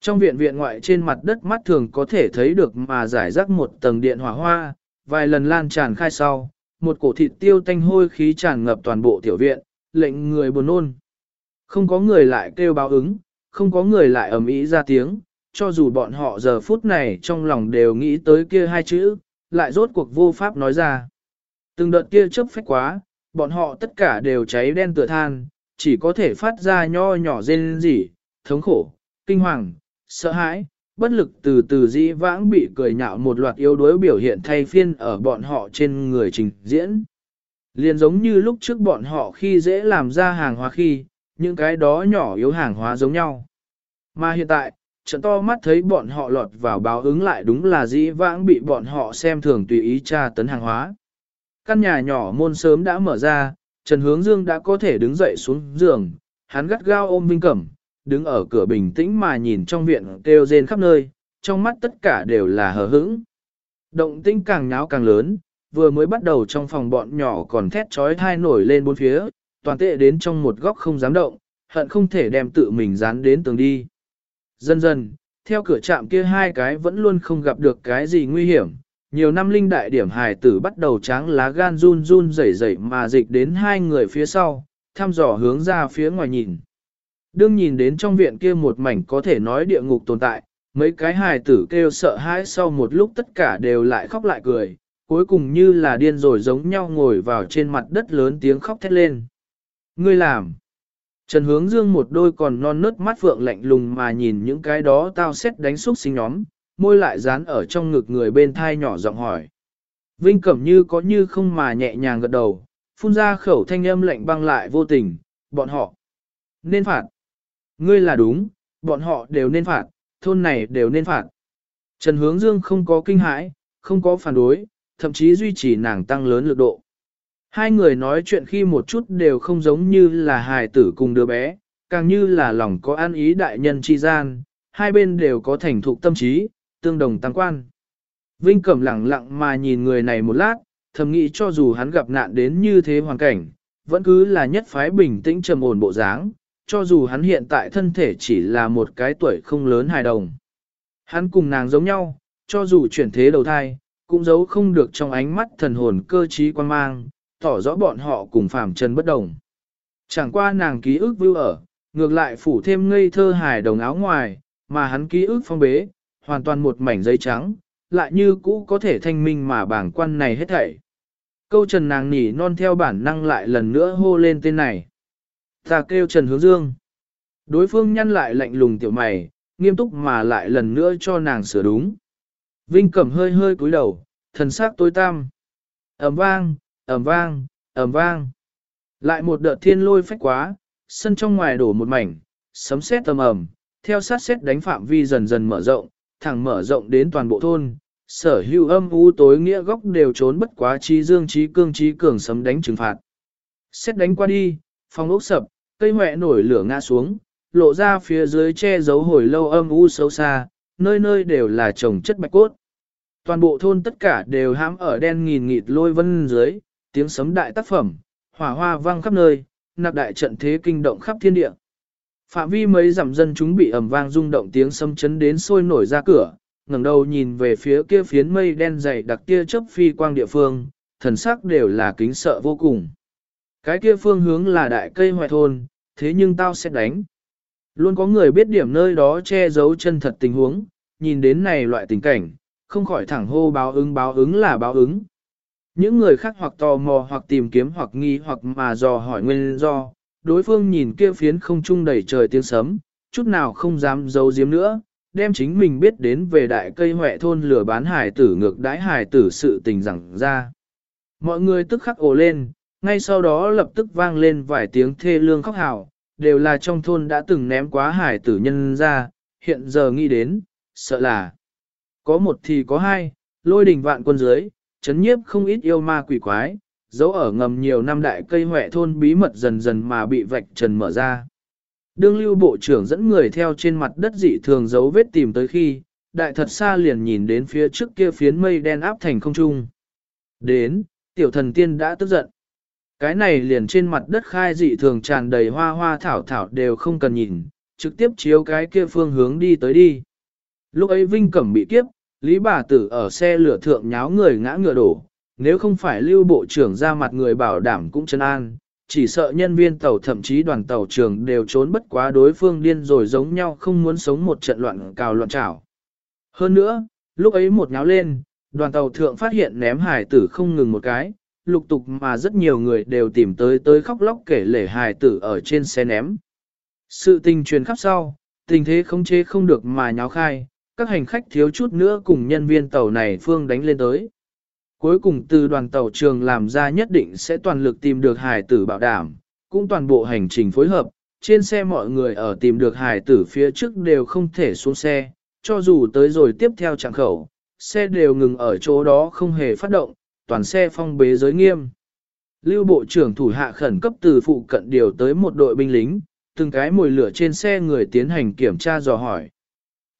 Trong viện viện ngoại trên mặt đất mắt thường có thể thấy được mà giải rác một tầng điện hỏa hoa, vài lần lan tràn khai sau, một cổ thịt tiêu tanh hôi khí tràn ngập toàn bộ tiểu viện, lệnh người buồn nôn. Không có người lại kêu báo ứng, không có người lại ầm ĩ ra tiếng, cho dù bọn họ giờ phút này trong lòng đều nghĩ tới kia hai chữ, lại rốt cuộc vô pháp nói ra. Từng đợt kia chớp phách quá, bọn họ tất cả đều cháy đen tựa than, chỉ có thể phát ra nho nhỏ rên rỉ, thống khổ, kinh hoàng, sợ hãi, bất lực từ từ dĩ vãng bị cười nhạo một loạt yếu đuối biểu hiện thay phiên ở bọn họ trên người trình diễn. Liền giống như lúc trước bọn họ khi dễ làm ra hàng hóa khi, những cái đó nhỏ yếu hàng hóa giống nhau. Mà hiện tại, trận to mắt thấy bọn họ lọt vào báo ứng lại đúng là dĩ vãng bị bọn họ xem thường tùy ý tra tấn hàng hóa. Căn nhà nhỏ môn sớm đã mở ra, Trần Hướng Dương đã có thể đứng dậy xuống giường, hắn gắt gao ôm Vinh Cẩm, đứng ở cửa bình tĩnh mà nhìn trong viện kêu rên khắp nơi, trong mắt tất cả đều là hờ hững. Động tĩnh càng nháo càng lớn, vừa mới bắt đầu trong phòng bọn nhỏ còn thét trói thai nổi lên bốn phía, toàn tệ đến trong một góc không dám động, hận không thể đem tự mình dán đến tường đi. Dần dần, theo cửa trạm kia hai cái vẫn luôn không gặp được cái gì nguy hiểm, nhiều năm linh đại điểm hài tử bắt đầu tráng lá gan run run rẩy rẩy mà dịch đến hai người phía sau, thăm dò hướng ra phía ngoài nhìn. Đương nhìn đến trong viện kia một mảnh có thể nói địa ngục tồn tại, mấy cái hài tử kêu sợ hãi sau một lúc tất cả đều lại khóc lại cười, cuối cùng như là điên rồi giống nhau ngồi vào trên mặt đất lớn tiếng khóc thét lên. Ngươi làm. Trần hướng dương một đôi còn non nớt mắt phượng lạnh lùng mà nhìn những cái đó tao xét đánh xúc sinh nhóm, môi lại dán ở trong ngực người bên thai nhỏ giọng hỏi. Vinh Cẩm như có như không mà nhẹ nhàng gật đầu, phun ra khẩu thanh âm lạnh băng lại vô tình, bọn họ nên phạt. Ngươi là đúng, bọn họ đều nên phạt, thôn này đều nên phạt. Trần Hướng Dương không có kinh hãi, không có phản đối, thậm chí duy trì nàng tăng lớn lực độ. Hai người nói chuyện khi một chút đều không giống như là hài tử cùng đứa bé, càng như là lòng có an ý đại nhân chi gian, hai bên đều có thành thục tâm trí, tương đồng tăng quan. Vinh Cẩm lặng lặng mà nhìn người này một lát, thầm nghĩ cho dù hắn gặp nạn đến như thế hoàn cảnh, vẫn cứ là nhất phái bình tĩnh trầm ổn bộ dáng, cho dù hắn hiện tại thân thể chỉ là một cái tuổi không lớn hài đồng. Hắn cùng nàng giống nhau, cho dù chuyển thế đầu thai, cũng giấu không được trong ánh mắt thần hồn cơ trí quan mang, tỏ rõ bọn họ cùng phàm trần bất đồng. Chẳng qua nàng ký ức vưu ở, ngược lại phủ thêm ngây thơ hài đồng áo ngoài, mà hắn ký ức phong bế, hoàn toàn một mảnh giấy trắng, lại như cũ có thể thanh minh mà bảng quan này hết thảy. Câu trần nàng nỉ non theo bản năng lại lần nữa hô lên tên này. Ta kêu Trần Hướng Dương. Đối phương nhăn lại lạnh lùng tiểu mày, nghiêm túc mà lại lần nữa cho nàng sửa đúng. Vinh Cẩm hơi hơi cúi đầu, thần sắc tối tăm. ầm vang, ầm vang, ầm vang. Lại một đợt thiên lôi phách quá, sân trong ngoài đổ một mảnh, sấm sét tầm ầm, theo sát sét đánh phạm vi dần dần mở rộng, thẳng mở rộng đến toàn bộ thôn. Sở hữu âm u tối nghĩa góc đều trốn bất quá trí dương trí cương trí cường sấm đánh trừng phạt. Xét đánh qua đi, phòng ốc sập, cây hoẹ nổi lửa ngã xuống, lộ ra phía dưới che giấu hồi lâu âm u sâu xa, nơi nơi đều là trồng chất bạch cốt. Toàn bộ thôn tất cả đều hãm ở đen nghìn nghịt lôi vân dưới, tiếng sấm đại tác phẩm, hỏa hoa vang khắp nơi, nạp đại trận thế kinh động khắp thiên địa. Phạm vi mấy dặm dân chúng bị ầm vang rung động tiếng sấm chấn đến sôi nổi ra cửa, ngẩng đầu nhìn về phía kia phiến mây đen dày đặc kia chớp phi quang địa phương, thần sắc đều là kính sợ vô cùng. Cái kia phương hướng là đại cây hoại thôn, thế nhưng tao sẽ đánh. Luôn có người biết điểm nơi đó che giấu chân thật tình huống, nhìn đến này loại tình cảnh, không khỏi thẳng hô báo ứng báo ứng là báo ứng. Những người khác hoặc tò mò hoặc tìm kiếm hoặc nghi hoặc mà dò hỏi nguyên do, đối phương nhìn kia phiến không trung đầy trời tiếng sấm, chút nào không dám giấu giếm nữa, đem chính mình biết đến về đại cây huệ thôn lửa bán hải tử ngược đái hải tử sự tình rằng ra. Mọi người tức khắc ồ lên, ngay sau đó lập tức vang lên vài tiếng thê lương khóc hào, đều là trong thôn đã từng ném quá hải tử nhân ra, hiện giờ nghĩ đến, sợ là có một thì có hai, lôi đình vạn quân dưới, chấn nhiếp không ít yêu ma quỷ quái, dấu ở ngầm nhiều năm đại cây huệ thôn bí mật dần dần mà bị vạch trần mở ra. Đương lưu bộ trưởng dẫn người theo trên mặt đất dị thường dấu vết tìm tới khi, đại thật xa liền nhìn đến phía trước kia phiến mây đen áp thành không trung. Đến, tiểu thần tiên đã tức giận. Cái này liền trên mặt đất khai dị thường tràn đầy hoa hoa thảo thảo đều không cần nhìn, trực tiếp chiếu cái kia phương hướng đi tới đi. Lúc ấy Vinh Cẩm bị kiếp, Lý bà tử ở xe lửa thượng nháo người ngã ngựa đổ, nếu không phải lưu bộ trưởng ra mặt người bảo đảm cũng chân an, chỉ sợ nhân viên tàu thậm chí đoàn tàu trưởng đều trốn bất quá đối phương điên rồi giống nhau không muốn sống một trận loạn cào loạn trảo. Hơn nữa, lúc ấy một nháo lên, đoàn tàu thượng phát hiện ném hải tử không ngừng một cái, lục tục mà rất nhiều người đều tìm tới tới khóc lóc kể lể hải tử ở trên xe ném. Sự tình truyền khắp sau, tình thế không chế không được mà nháo khai, các hành khách thiếu chút nữa cùng nhân viên tàu này phương đánh lên tới. Cuối cùng từ đoàn tàu trường làm ra nhất định sẽ toàn lực tìm được hài tử bảo đảm, cũng toàn bộ hành trình phối hợp, trên xe mọi người ở tìm được hài tử phía trước đều không thể xuống xe, cho dù tới rồi tiếp theo trạng khẩu, xe đều ngừng ở chỗ đó không hề phát động, toàn xe phong bế giới nghiêm. Lưu Bộ trưởng thủ hạ khẩn cấp từ phụ cận điều tới một đội binh lính, từng cái mồi lửa trên xe người tiến hành kiểm tra dò hỏi.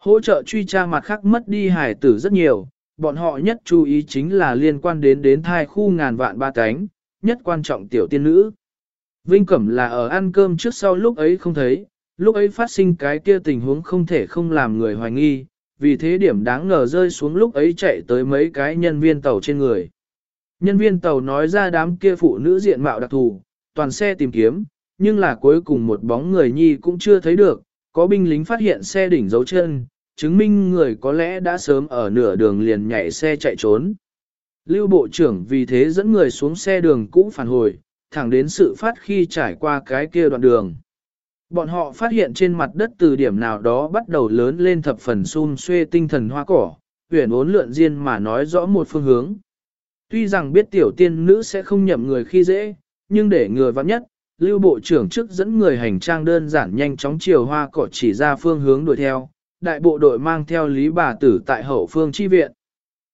Hỗ trợ truy tra mặt khác mất đi hải tử rất nhiều, bọn họ nhất chú ý chính là liên quan đến đến thai khu ngàn vạn ba cánh, nhất quan trọng tiểu tiên nữ. Vinh Cẩm là ở ăn cơm trước sau lúc ấy không thấy, lúc ấy phát sinh cái kia tình huống không thể không làm người hoài nghi, vì thế điểm đáng ngờ rơi xuống lúc ấy chạy tới mấy cái nhân viên tàu trên người. Nhân viên tàu nói ra đám kia phụ nữ diện mạo đặc thù, toàn xe tìm kiếm, nhưng là cuối cùng một bóng người nhi cũng chưa thấy được, có binh lính phát hiện xe đỉnh dấu chân, chứng minh người có lẽ đã sớm ở nửa đường liền nhảy xe chạy trốn. Lưu Bộ trưởng vì thế dẫn người xuống xe đường cũ phản hồi, thẳng đến sự phát khi trải qua cái kia đoạn đường. Bọn họ phát hiện trên mặt đất từ điểm nào đó bắt đầu lớn lên thập phần xun xuê tinh thần hoa cỏ, huyền ốn lượn riêng mà nói rõ một phương hướng. Tuy rằng biết tiểu tiên nữ sẽ không nhậm người khi dễ, nhưng để ngừa vắng nhất, lưu bộ trưởng trước dẫn người hành trang đơn giản nhanh chóng chiều hoa cỏ chỉ ra phương hướng đuổi theo, đại bộ đội mang theo lý bà tử tại hậu phương chi viện.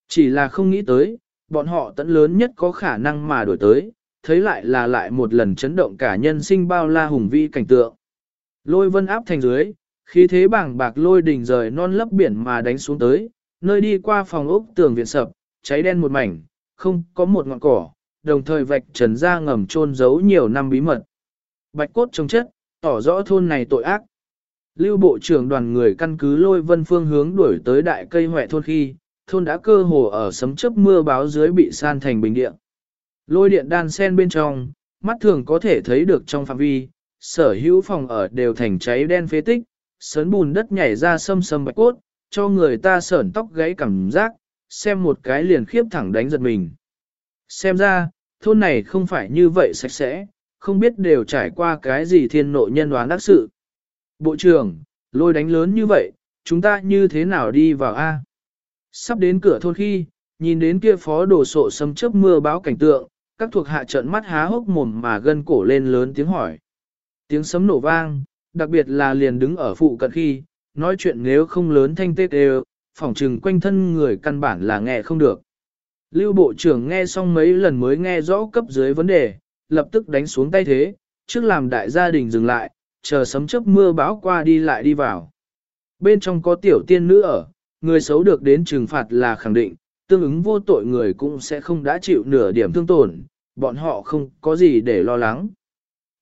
Chỉ là không nghĩ tới, bọn họ tận lớn nhất có khả năng mà đuổi tới, thấy lại là lại một lần chấn động cả nhân sinh bao la hùng vi cảnh tượng. Lôi vân áp thành dưới, khí thế bảng bạc lôi đỉnh rời non lấp biển mà đánh xuống tới, nơi đi qua phòng ốc tường viện sập, cháy đen một mảnh, không có một ngọn cỏ, đồng thời vạch trần ra ngầm trôn giấu nhiều năm bí mật. Bạch cốt trông chất, tỏ rõ thôn này tội ác. Lưu bộ trưởng đoàn người căn cứ lôi vân phương hướng đuổi tới đại cây hoẹ thôn khi, thôn đã cơ hồ ở sấm chớp mưa báo dưới bị san thành bình điện. Lôi điện đan sen bên trong, mắt thường có thể thấy được trong phạm vi, sở hữu phòng ở đều thành cháy đen phế tích, sớn bùn đất nhảy ra sâm sâm bạch cốt, cho người ta sởn tóc gáy cảm giác, xem một cái liền khiếp thẳng đánh giật mình. Xem ra, thôn này không phải như vậy sạch sẽ, không biết đều trải qua cái gì thiên nội nhân đoán đắc sự. Bộ trưởng, lôi đánh lớn như vậy, chúng ta như thế nào đi vào A? Sắp đến cửa thôn khi, nhìn đến kia phó đồ sộ sấm chớp mưa báo cảnh tượng, các thuộc hạ trận mắt há hốc mồm mà gân cổ lên lớn tiếng hỏi. Tiếng sấm nổ vang, đặc biệt là liền đứng ở phụ cận khi, nói chuyện nếu không lớn thanh tê đều, phỏng trừng quanh thân người căn bản là nghe không được. Lưu Bộ trưởng nghe xong mấy lần mới nghe rõ cấp dưới vấn đề, lập tức đánh xuống tay thế, trước làm đại gia đình dừng lại, chờ sấm chớp mưa bão qua đi lại đi vào. Bên trong có tiểu tiên nữ ở, người xấu được đến trừng phạt là khẳng định, tương ứng vô tội người cũng sẽ không đã chịu nửa điểm thương tổn, bọn họ không có gì để lo lắng.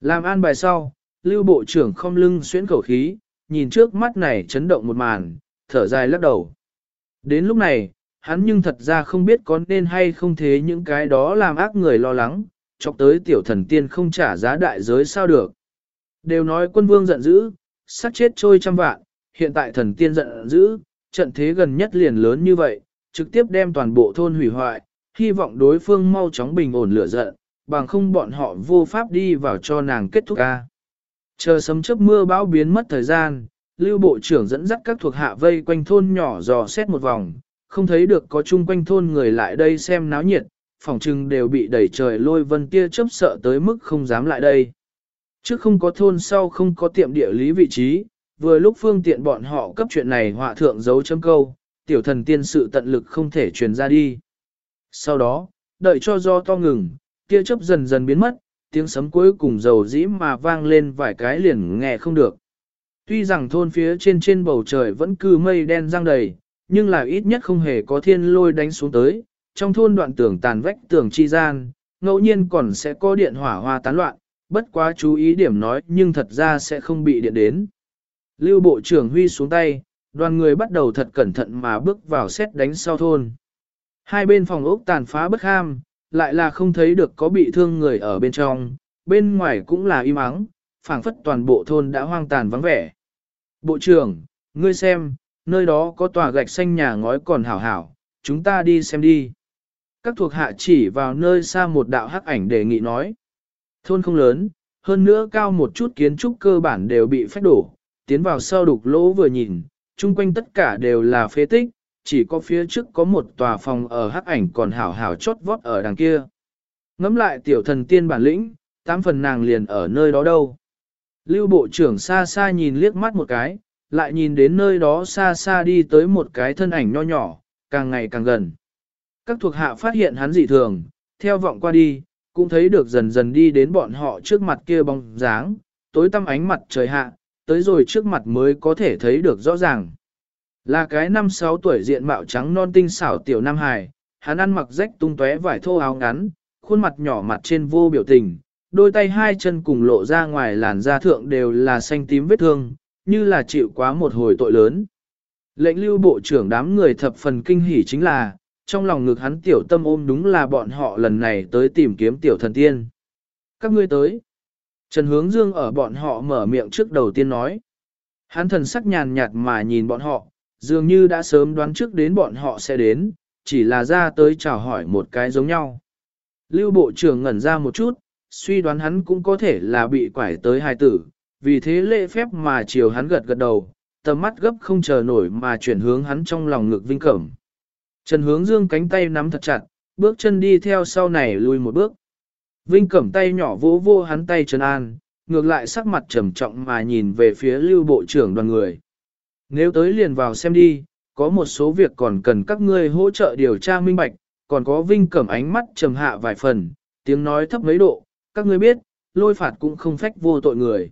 Làm an bài sau, Lưu Bộ trưởng không lưng xuyến khẩu khí, nhìn trước mắt này chấn động một màn, thở dài lắc đầu. Đến lúc này, hắn nhưng thật ra không biết có nên hay không thế những cái đó làm ác người lo lắng, chọc tới tiểu thần tiên không trả giá đại giới sao được. Đều nói quân vương giận dữ, sát chết trôi trăm vạn, hiện tại thần tiên giận dữ, trận thế gần nhất liền lớn như vậy, trực tiếp đem toàn bộ thôn hủy hoại, hy vọng đối phương mau chóng bình ổn lửa giận, bằng không bọn họ vô pháp đi vào cho nàng kết thúc ca. Chờ sấm chớp mưa bão biến mất thời gian, Lưu Bộ trưởng dẫn dắt các thuộc hạ vây quanh thôn nhỏ dò xét một vòng, không thấy được có chung quanh thôn người lại đây xem náo nhiệt, phòng trưng đều bị đẩy trời lôi vân tia chớp sợ tới mức không dám lại đây. Trước không có thôn sau không có tiệm địa lý vị trí, vừa lúc phương tiện bọn họ cấp chuyện này họa thượng dấu chấm câu, tiểu thần tiên sự tận lực không thể truyền ra đi. Sau đó, đợi cho do to ngừng, tia chớp dần dần biến mất, tiếng sấm cuối cùng dầu dĩ mà vang lên vài cái liền nghe không được. Tuy rằng thôn phía trên trên bầu trời vẫn cứ mây đen răng đầy, nhưng là ít nhất không hề có thiên lôi đánh xuống tới, trong thôn đoạn tường tàn vách tường chi gian, ngẫu nhiên còn sẽ có điện hỏa hoa tán loạn, bất quá chú ý điểm nói nhưng thật ra sẽ không bị điện đến. Lưu Bộ trưởng Huy xuống tay, đoàn người bắt đầu thật cẩn thận mà bước vào xét đánh sau thôn. Hai bên phòng ốc tàn phá bất ham, lại là không thấy được có bị thương người ở bên trong, bên ngoài cũng là im ắng, phảng phất toàn bộ thôn đã hoang tàn vắng vẻ. Bộ trưởng, ngươi xem, nơi đó có tòa gạch xanh nhà ngói còn hảo hảo, chúng ta đi xem đi. Các thuộc hạ chỉ vào nơi xa một đạo hắc ảnh đề nghị nói. Thôn không lớn, hơn nữa cao một chút kiến trúc cơ bản đều bị phách đổ, tiến vào sau đục lỗ vừa nhìn, chung quanh tất cả đều là phế tích, chỉ có phía trước có một tòa phòng ở hắc ảnh còn hảo hảo chót vót ở đằng kia. Ngắm lại tiểu thần tiên bản lĩnh, tám phần nàng liền ở nơi đó đâu. Lưu bộ trưởng xa xa nhìn liếc mắt một cái, lại nhìn đến nơi đó xa xa đi tới một cái thân ảnh nho nhỏ, càng ngày càng gần. Các thuộc hạ phát hiện hắn dị thường, theo vọng qua đi, cũng thấy được dần dần đi đến bọn họ trước mặt kia bóng dáng, tối tăm ánh mặt trời hạ, tới rồi trước mặt mới có thể thấy được rõ ràng. Là cái năm sáu tuổi diện mạo trắng non tinh xảo tiểu Nam hài hắn ăn mặc rách tung tóe vải thô áo ngắn, khuôn mặt nhỏ mặt trên vô biểu tình, đôi tay hai chân cùng lộ ra ngoài làn da thượng đều là xanh tím vết thương, như là chịu quá một hồi tội lớn. Lệnh lưu bộ trưởng đám người thập phần kinh hỉ chính là, trong lòng ngực hắn tiểu tâm ôm đúng là bọn họ lần này tới tìm kiếm tiểu thần tiên. Các ngươi tới. Trần Hướng Dương ở bọn họ mở miệng trước đầu tiên nói. Hắn thần sắc nhàn nhạt mà nhìn bọn họ, dường như đã sớm đoán trước đến bọn họ sẽ đến, chỉ là ra tới chào hỏi một cái giống nhau. Lưu bộ trưởng ngẩn ra một chút, suy đoán hắn cũng có thể là bị quải tới hài tử, vì thế lễ phép mà chiều hắn gật gật đầu, tầm mắt gấp không chờ nổi mà chuyển hướng hắn trong lòng ngực vinh cẩm. Trần hướng dương cánh tay nắm thật chặt, bước chân đi theo sau này lùi một bước. Vinh cẩm tay nhỏ vỗ vô hắn tay Trần An, ngược lại sắc mặt trầm trọng mà nhìn về phía lưu bộ trưởng đoàn người. Nếu tới liền vào xem đi, có một số việc còn cần các ngươi hỗ trợ điều tra minh bạch, còn có Vinh cẩm ánh mắt trầm hạ vài phần, tiếng nói thấp mấy độ, các ngươi biết, lôi phạt cũng không phách vô tội người.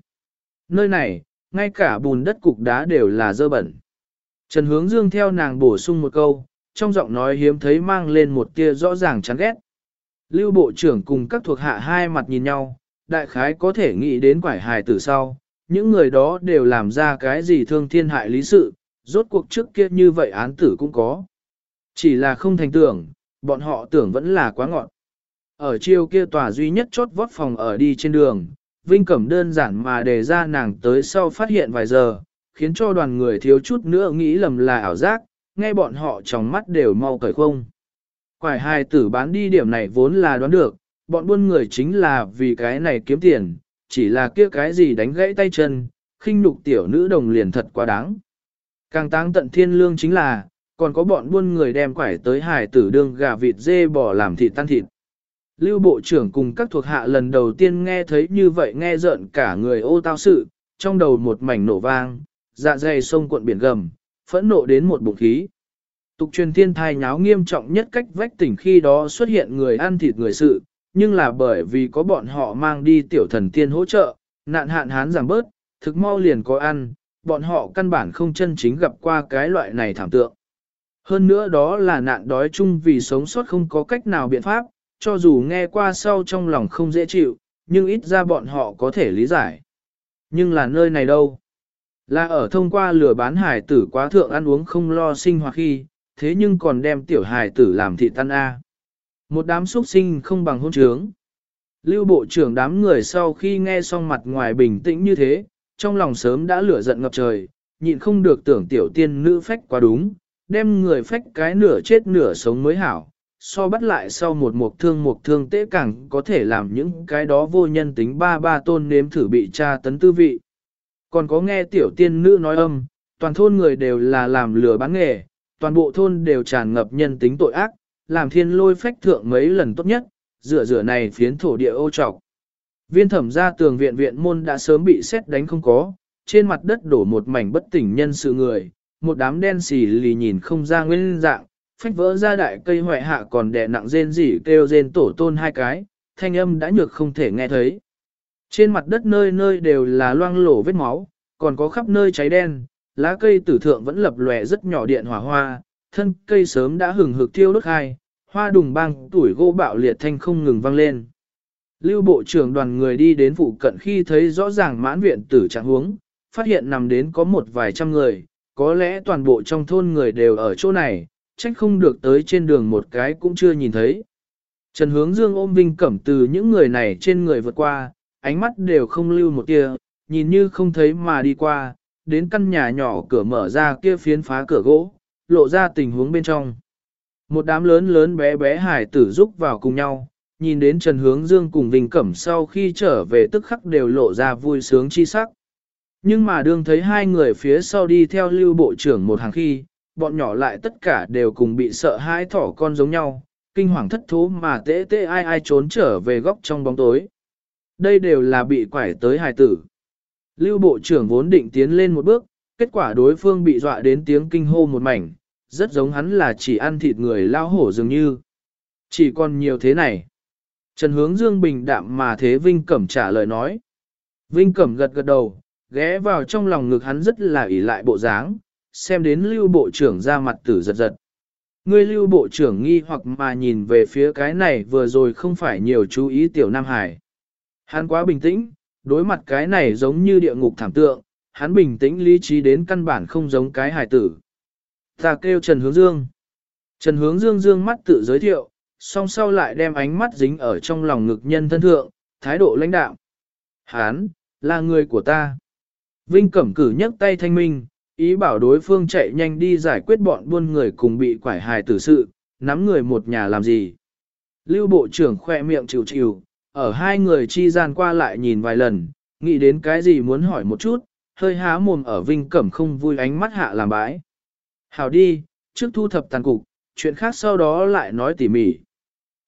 Nơi này, ngay cả bùn đất cục đá đều là dơ bẩn. Trần Hướng Dương theo nàng bổ sung một câu, trong giọng nói hiếm thấy mang lên một tia rõ ràng chán ghét. Lưu Bộ trưởng cùng các thuộc hạ hai mặt nhìn nhau, đại khái có thể nghĩ đến quải hài tử sau, những người đó đều làm ra cái gì thương thiên hại lý sự, rốt cuộc trước kia như vậy án tử cũng có. Chỉ là không thành tưởng, bọn họ tưởng vẫn là quá ngọn. Ở chiều kia tòa duy nhất chốt vót phòng ở đi trên đường, Vinh Cẩm đơn giản mà đề ra nàng tới sau phát hiện vài giờ, khiến cho đoàn người thiếu chút nữa nghĩ lầm là ảo giác, nghe bọn họ trong mắt đều mau cởi không. Quải hai tử bán đi điểm này vốn là đoán được, bọn buôn người chính là vì cái này kiếm tiền, chỉ là kia cái gì đánh gãy tay chân, khinh nhục tiểu nữ đồng liền thật quá đáng. Càng táng tận thiên lương chính là, còn có bọn buôn người đem quải tới hải tử đương gà vịt dê bò làm thịt tan thịt. Lưu Bộ trưởng cùng các thuộc hạ lần đầu tiên nghe thấy như vậy nghe rợn cả người ô tao sự, trong đầu một mảnh nổ vang, dạ dày sông cuộn biển gầm, phẫn nộ đến một bụng khí. Tục truyền thiên thai nháo nghiêm trọng nhất cách vách tỉnh khi đó xuất hiện người ăn thịt người sự, nhưng là bởi vì có bọn họ mang đi tiểu thần tiên hỗ trợ, nạn hạn hán giảm bớt, thực mau liền có ăn, bọn họ căn bản không chân chính gặp qua cái loại này thảm tượng. Hơn nữa đó là nạn đói chung vì sống sót không có cách nào biện pháp, cho dù nghe qua sau trong lòng không dễ chịu, nhưng ít ra bọn họ có thể lý giải. Nhưng là nơi này đâu? Là ở thông qua lừa bán hải tử quá thượng ăn uống không lo sinh hoạt khi, thế nhưng còn đem tiểu hải tử làm thị tan A. Một đám xuất sinh không bằng hôn trướng. Lưu bộ trưởng đám người sau khi nghe xong mặt ngoài bình tĩnh như thế, trong lòng sớm đã lửa giận ngập trời, nhịn không được tưởng tiểu tiên nữ phách quá đúng, đem người phách cái nửa chết nửa sống mới hảo, so bắt lại sau một mục thương mục thương tế càng có thể làm những cái đó vô nhân tính ba ba tôn nếm thử bị tra tấn tư vị. Còn có nghe tiểu tiên nữ nói âm, toàn thôn người đều là làm lừa bán nghề, toàn bộ thôn đều tràn ngập nhân tính tội ác, làm thiên lôi phách thượng mấy lần tốt nhất, rửa rửa này phiến thổ địa ô trọc. Viên thẩm gia tường viện viện môn đã sớm bị xét đánh không có, trên mặt đất đổ một mảnh bất tỉnh nhân sự người, một đám đen xì lì nhìn không ra nguyên dạng, phách vỡ ra đại cây hoại hạ còn đè nặng rên rỉ kêu rên tổ tôn hai cái, thanh âm đã nhược không thể nghe thấy. Trên mặt đất nơi nơi đều là loang lổ vết máu, còn có khắp nơi cháy đen, lá cây tử thượng vẫn lập lòe rất nhỏ điện hỏa hoa, thân cây sớm đã hừng hực thiêu đốt hai, hoa đùng băng tuổi gỗ bạo liệt thanh không ngừng vang lên. Lưu bộ trưởng đoàn người đi đến phụ cận khi thấy rõ ràng mãn viện tử trạng huống, phát hiện nằm đến có một vài trăm người, có lẽ toàn bộ trong thôn người đều ở chỗ này, trách không được tới trên đường một cái cũng chưa nhìn thấy. Trần Hướng Dương ôm Vinh Cẩm từ những người này trên người vượt qua, ánh mắt đều không lưu một tia, nhìn như không thấy mà đi qua, đến căn nhà nhỏ cửa mở ra kia phiến phá cửa gỗ, lộ ra tình huống bên trong. Một đám lớn lớn bé bé hải tử rúc vào cùng nhau, nhìn đến Trần Hướng Dương cùng Vinh Cẩm sau khi trở về tức khắc đều lộ ra vui sướng chi sắc. Nhưng mà đương thấy hai người phía sau đi theo lưu bộ trưởng một hàng khi, bọn nhỏ lại tất cả đều cùng bị sợ hãi thỏ con giống nhau, kinh hoàng thất thố mà tê tê ai ai trốn trở về góc trong bóng tối. Đây đều là bị quải tới hài tử. Lưu bộ trưởng vốn định tiến lên một bước, kết quả đối phương bị dọa đến tiếng kinh hô một mảnh, rất giống hắn là chỉ ăn thịt người lao hổ dường như. Chỉ còn nhiều thế này. Trần hướng dương bình đạm mà thế Vinh Cẩm trả lời nói. Vinh Cẩm gật gật đầu, ghé vào trong lòng ngực hắn rất là ỷ lại bộ dáng, xem đến lưu bộ trưởng ra mặt tử giật giật. Ngươi lưu bộ trưởng nghi hoặc mà nhìn về phía cái này vừa rồi không phải nhiều chú ý tiểu Nam Hải. Hắn quá bình tĩnh, đối mặt cái này giống như địa ngục thảm tượng, hắn bình tĩnh lý trí đến căn bản không giống cái hải tử. Ta kêu Trần Hướng Dương. Trần Hướng Dương dương mắt tự giới thiệu, song sau lại đem ánh mắt dính ở trong lòng ngực nhân thân thượng, thái độ lãnh đạo. Hán, là người của ta. Vinh Cẩm cử nhấc tay thanh minh, ý bảo đối phương chạy nhanh đi giải quyết bọn buôn người cùng bị quải hài tử sự, nắm người một nhà làm gì. Lưu Bộ trưởng khoe miệng chịu chịu, ở hai người chi gian qua lại nhìn vài lần, nghĩ đến cái gì muốn hỏi một chút, hơi há mồm ở Vinh Cẩm không vui ánh mắt hạ làm bãi. Hảo đi, trước thu thập tàn cục, chuyện khác sau đó lại nói tỉ mỉ.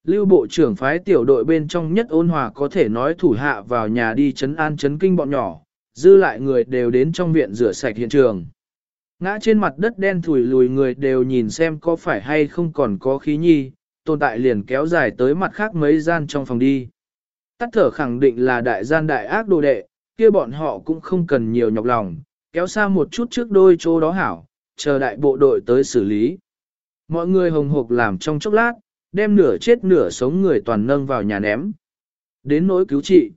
Lưu bộ trưởng phái tiểu đội bên trong nhất ôn hòa có thể nói thủ hạ vào nhà đi chấn an chấn kinh bọn nhỏ, dư lại người đều đến trong viện rửa sạch hiện trường. Ngã trên mặt đất đen thủi lùi người đều nhìn xem có phải hay không còn có khí nhi, tồn tại liền kéo dài tới mặt khác mấy gian trong phòng đi. Tắt thở khẳng định là đại gian đại ác đồ đệ, kia bọn họ cũng không cần nhiều nhọc lòng, kéo xa một chút trước đôi chỗ đó hảo, chờ đại bộ đội tới xử lý. Mọi người hồng hộc làm trong chốc lát, đem nửa chết nửa sống người toàn nâng vào nhà ném. Đến nỗi cứu trị.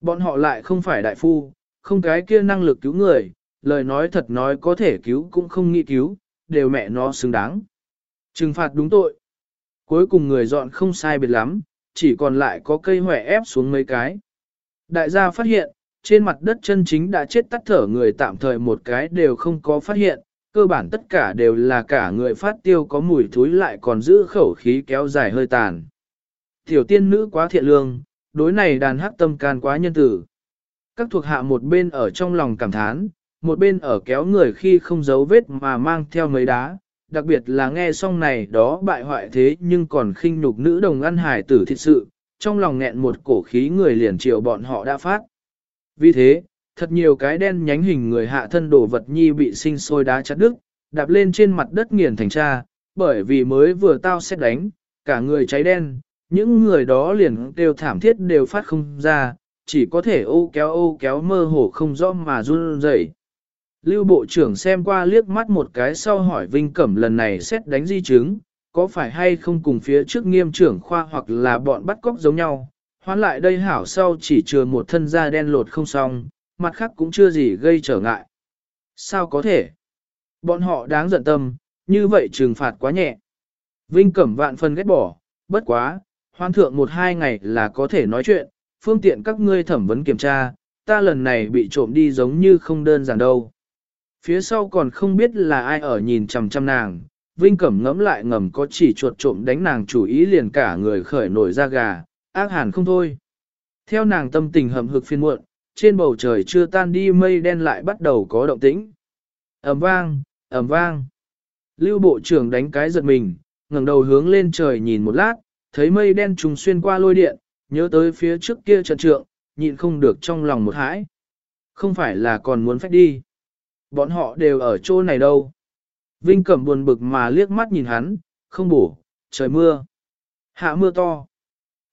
Bọn họ lại không phải đại phu, không cái kia năng lực cứu người, lời nói thật nói có thể cứu cũng không nghĩ cứu, đều mẹ nó xứng đáng. Trừng phạt đúng tội. Cuối cùng người dọn không sai biệt lắm, chỉ còn lại có cây hỏe ép xuống mấy cái. Đại gia phát hiện, trên mặt đất chân chính đã chết tắt thở người tạm thời một cái đều không có phát hiện, cơ bản tất cả đều là cả người phát tiêu có mùi thúi lại còn giữ khẩu khí kéo dài hơi tàn. Tiểu tiên nữ quá thiện lương, đối này đàn hắc tâm can quá nhân tử. Các thuộc hạ một bên ở trong lòng cảm thán, một bên ở kéo người khi không giấu vết mà mang theo mấy đá, đặc biệt là nghe xong này đó bại hoại thế nhưng còn khinh nhục nữ đồng ăn hải tử thiệt sự, trong lòng nghẹn một cổ khí người liền triệu bọn họ đã phát. Vì thế, thật nhiều cái đen nhánh hình người hạ thân đồ vật nhi bị sinh sôi đá chặt đứt, đạp lên trên mặt đất nghiền thành cha, bởi vì mới vừa tao xét đánh, cả người cháy đen, những người đó liền đều thảm thiết đều phát không ra, chỉ có thể ô kéo ô kéo mơ hồ không rõ mà run rẩy. Lưu Bộ trưởng xem qua liếc mắt một cái sau hỏi Vinh Cẩm lần này xét đánh di chứng, có phải hay không cùng phía trước nghiêm trưởng khoa hoặc là bọn bắt cóc giống nhau, hoán lại đây hảo sau chỉ chừa một thân da đen lột không xong, mặt khác cũng chưa gì gây trở ngại. Sao có thể? Bọn họ đáng giận tâm, như vậy trừng phạt quá nhẹ. Vinh Cẩm vạn phần ghét bỏ, bất quá, hoan thượng một hai ngày là có thể nói chuyện, phương tiện các ngươi thẩm vấn kiểm tra, ta lần này bị trộm đi giống như không đơn giản đâu. Phía sau còn không biết là ai ở nhìn chằm chằm nàng, Vinh Cẩm ngẫm lại ngầm có chỉ chuột trộm đánh nàng chủ ý liền cả người khởi nổi ra gà, ác hẳn không thôi. Theo nàng tâm tình hầm hực phiên muộn, trên bầu trời chưa tan đi mây đen lại bắt đầu có động tĩnh. ầm vang, ầm vang. Lưu bộ trưởng đánh cái giật mình, ngẩng đầu hướng lên trời nhìn một lát, thấy mây đen trùng xuyên qua lôi điện, nhớ tới phía trước kia trận trượng, nhịn không được trong lòng một hãi. Không phải là còn muốn phách đi. Bọn họ đều ở chỗ này đâu. Vinh Cẩm buồn bực mà liếc mắt nhìn hắn, không bổ, trời mưa. Hạ mưa to.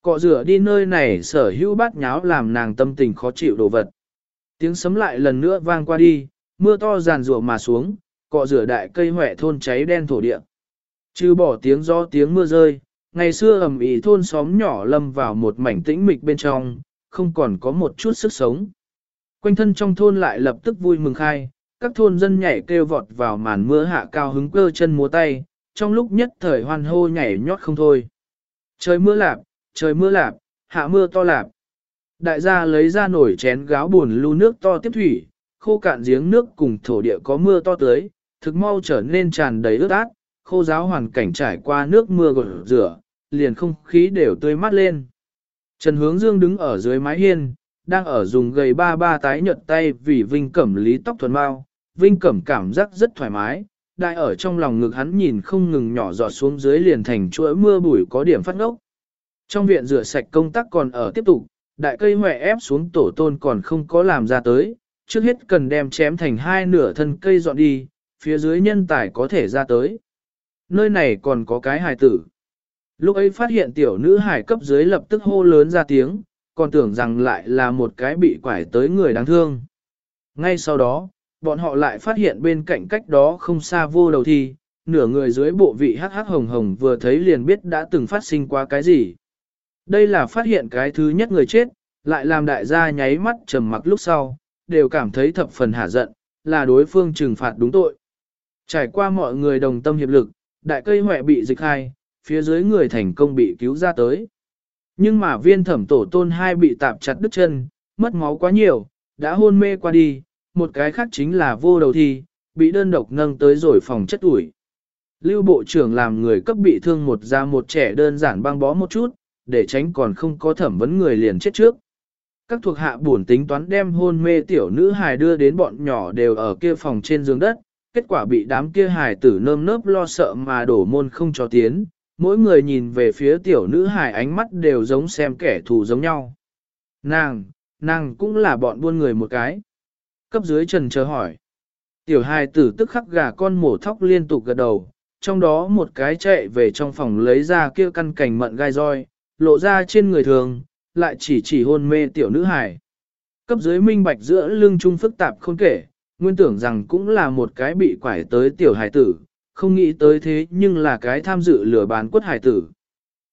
Cọ rửa đi nơi này sở hữu bát nháo làm nàng tâm tình khó chịu đồ vật. Tiếng sấm lại lần nữa vang qua đi, mưa to giàn rủa mà xuống, cọ rửa đại cây hỏe thôn cháy đen thổ địa. Chứ bỏ tiếng gió tiếng mưa rơi, ngày xưa ẩm ý thôn xóm nhỏ lâm vào một mảnh tĩnh mịch bên trong, không còn có một chút sức sống. Quanh thân trong thôn lại lập tức vui mừng khai, các thôn dân nhảy kêu vọt vào màn mưa hạ cao hứng cơ chân múa tay, trong lúc nhất thời hoan hô nhảy nhót không thôi. Trời mưa lạp, trời mưa lạp, hạ mưa to lạp. Đại gia lấy ra nổi chén gáo buồn lưu nước to tiếp thủy, khô cạn giếng nước cùng thổ địa có mưa to tới, thực mau trở nên tràn đầy ướt át, khô giáo hoàn cảnh trải qua nước mưa gột rửa, liền không khí đều tươi mát lên. Trần Hướng Dương đứng ở dưới mái hiên, đang ở dùng gầy ba ba tái nhợt tay vì Vinh Cẩm lý tóc thuần mau. Vinh Cẩm cảm giác rất thoải mái, đại ở trong lòng ngực hắn nhìn không ngừng nhỏ giọt xuống dưới liền thành chuỗi mưa bụi có điểm phát ngốc. Trong viện rửa sạch công tác còn ở tiếp tục, đại cây hòe ép xuống tổ tôn còn không có làm ra tới, trước hết cần đem chém thành hai nửa thân cây dọn đi, phía dưới nhân tài có thể ra tới. Nơi này còn có cái hài tử. Lúc ấy phát hiện tiểu nữ hải cấp dưới lập tức hô lớn ra tiếng, còn tưởng rằng lại là một cái bị quải tới người đáng thương. Ngay sau đó, bọn họ lại phát hiện bên cạnh cách đó không xa vô đầu thi, nửa người dưới bộ vị hắc hắc hồng hồng vừa thấy liền biết đã từng phát sinh qua cái gì. Đây là phát hiện cái thứ nhất người chết, lại làm đại gia nháy mắt trầm mặc lúc sau, đều cảm thấy thập phần hả giận, là đối phương trừng phạt đúng tội. Trải qua mọi người đồng tâm hiệp lực, đại cây hỏe bị dịch hai, phía dưới người thành công bị cứu ra tới. Nhưng mà viên thẩm tổ tôn hai bị tạp chặt đứt chân, mất máu quá nhiều, đã hôn mê qua đi, một cái khác chính là vô đầu thi, bị đơn độc nâng tới rồi phòng chất ủi. Lưu bộ trưởng làm người cấp bị thương một ra một trẻ đơn giản băng bó một chút, để tránh còn không có thẩm vấn người liền chết trước. Các thuộc hạ buồn tính toán đem hôn mê tiểu nữ hài đưa đến bọn nhỏ đều ở kia phòng trên giường đất, kết quả bị đám kia hài tử nơm nớp lo sợ mà đổ môn không cho tiến, mỗi người nhìn về phía tiểu nữ hài ánh mắt đều giống xem kẻ thù giống nhau. Nàng, nàng cũng là bọn buôn người một cái. Cấp dưới trần chờ hỏi. Tiểu hài tử tức khắc gà con mổ thóc liên tục gật đầu, trong đó một cái chạy về trong phòng lấy ra kia căn cành mận gai roi, lộ ra trên người thường, lại chỉ chỉ hôn mê tiểu nữ hài. Cấp dưới minh bạch giữa lưng trung phức tạp không kể, nguyên tưởng rằng cũng là một cái bị quải tới tiểu hài tử, không nghĩ tới thế nhưng là cái tham dự lừa bán quất hài tử.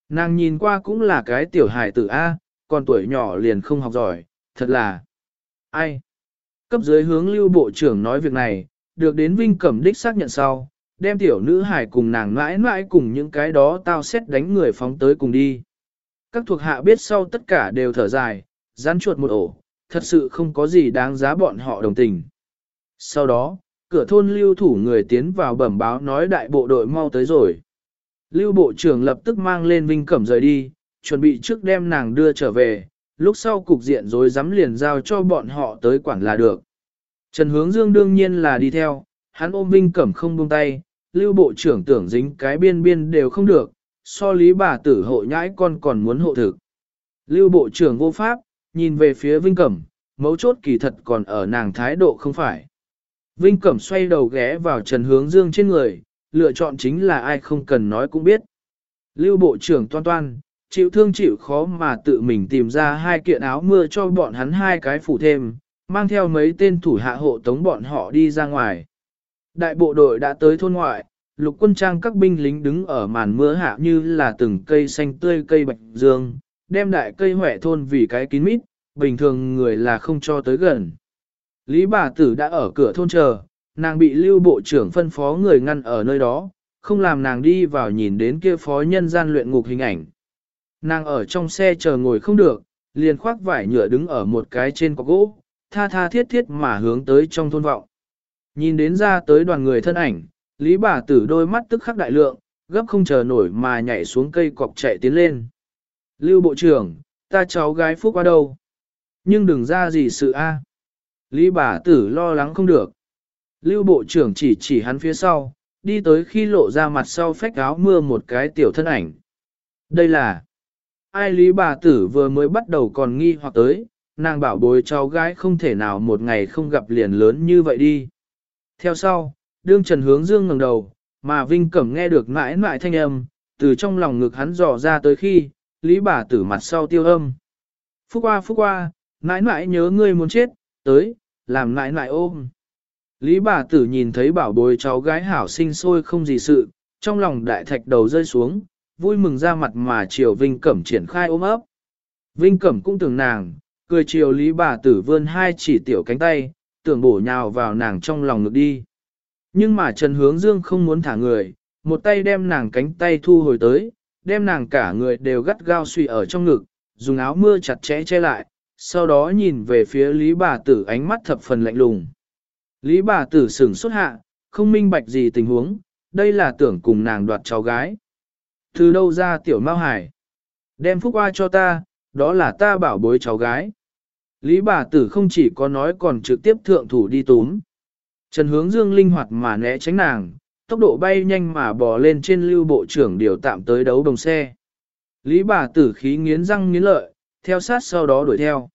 Nàng nhìn qua cũng là cái tiểu hài tử A, còn tuổi nhỏ liền không học giỏi, thật là... Ai? Cấp dưới hướng lưu bộ trưởng nói việc này, được đến Vinh Cẩm Đích xác nhận sau, đem tiểu nữ hải cùng nàng mãi mãi cùng những cái đó tao xét đánh người phóng tới cùng đi. Các thuộc hạ biết sau tất cả đều thở dài, rắn chuột một ổ, thật sự không có gì đáng giá bọn họ đồng tình. Sau đó, cửa thôn lưu thủ người tiến vào bẩm báo nói đại bộ đội mau tới rồi. Lưu bộ trưởng lập tức mang lên Vinh Cẩm rời đi, chuẩn bị trước đem nàng đưa trở về, lúc sau cục diện rồi dám liền giao cho bọn họ tới quản là được. Trần Hướng Dương đương nhiên là đi theo, hắn ôm Vinh Cẩm không buông tay, lưu bộ trưởng tưởng dính cái biên biên đều không được, so lý bà tử hộ nhãi con còn muốn hộ thực. Lưu bộ trưởng vô pháp, nhìn về phía Vinh Cẩm, mấu chốt kỳ thật còn ở nàng thái độ không phải. Vinh Cẩm xoay đầu ghé vào Trần Hướng Dương trên người, lựa chọn chính là ai không cần nói cũng biết. Lưu bộ trưởng toan toan, chịu thương chịu khó mà tự mình tìm ra hai kiện áo mưa cho bọn hắn hai cái phủ thêm, mang theo mấy tên thủ hạ hộ tống bọn họ đi ra ngoài. Đại bộ đội đã tới thôn ngoại, lục quân trang các binh lính đứng ở màn mưa hạ như là từng cây xanh tươi cây bạch dương, đem đại cây hỏe thôn vì cái kín mít, bình thường người là không cho tới gần. Lý bà tử đã ở cửa thôn chờ, nàng bị lưu bộ trưởng phân phó người ngăn ở nơi đó, không làm nàng đi vào nhìn đến kia phó nhân gian luyện ngục hình ảnh. Nàng ở trong xe chờ ngồi không được, liền khoác vải nhựa đứng ở một cái trên cọc gỗ, tha tha thiết thiết mà hướng tới trong thôn vọng. Nhìn đến ra tới đoàn người thân ảnh, Lý bà tử đôi mắt tức khắc đại lượng, gấp không chờ nổi mà nhảy xuống cây cọc chạy tiến lên. Lưu bộ trưởng, ta cháu gái phúc qua đâu? Nhưng đừng ra gì sự a. Lý bà tử lo lắng không được. Lưu bộ trưởng chỉ chỉ hắn phía sau, đi tới khi lộ ra mặt sau phách áo mưa một cái tiểu thân ảnh. Đây là... Ai lý bà tử vừa mới bắt đầu còn nghi hoặc tới, nàng bảo bối cháu gái không thể nào một ngày không gặp liền lớn như vậy đi. Theo sau, đương Trần Hướng Dương ngẩng đầu, mà Vinh Cẩm nghe được mãi mãi thanh âm, từ trong lòng ngực hắn dò ra tới khi, lý bà tử mặt sau tiêu âm. Phúc qua phúc qua, mãi mãi nhớ ngươi muốn chết, tới, làm mãi mãi ôm. Lý bà tử nhìn thấy bảo bối cháu gái hảo sinh sôi không gì sự, trong lòng đại thạch đầu rơi xuống, vui mừng ra mặt mà chiều Vinh Cẩm triển khai ôm ấp. Vinh Cẩm cũng tưởng nàng, cười chiều Lý bà tử vươn hai chỉ tiểu cánh tay, tưởng bổ nhào vào nàng trong lòng ngực đi. Nhưng mà Trần Hướng Dương không muốn thả người, một tay đem nàng cánh tay thu hồi tới, đem nàng cả người đều gắt gao suy ở trong ngực, dùng áo mưa chặt chẽ che lại, sau đó nhìn về phía Lý bà tử ánh mắt thập phần lạnh lùng. Lý bà tử sửng xuất hạ, không minh bạch gì tình huống, đây là tưởng cùng nàng đoạt cháu gái. Từ đâu ra tiểu Mao Hải? Đem phúc qua cho ta, đó là ta bảo bối cháu gái. Lý bà tử không chỉ có nói còn trực tiếp thượng thủ đi túm. Trần hướng dương linh hoạt mà né tránh nàng, tốc độ bay nhanh mà bò lên trên lưu bộ trưởng điều tạm tới đấu đồng xe. Lý bà tử khí nghiến răng nghiến lợi, theo sát sau đó đuổi theo.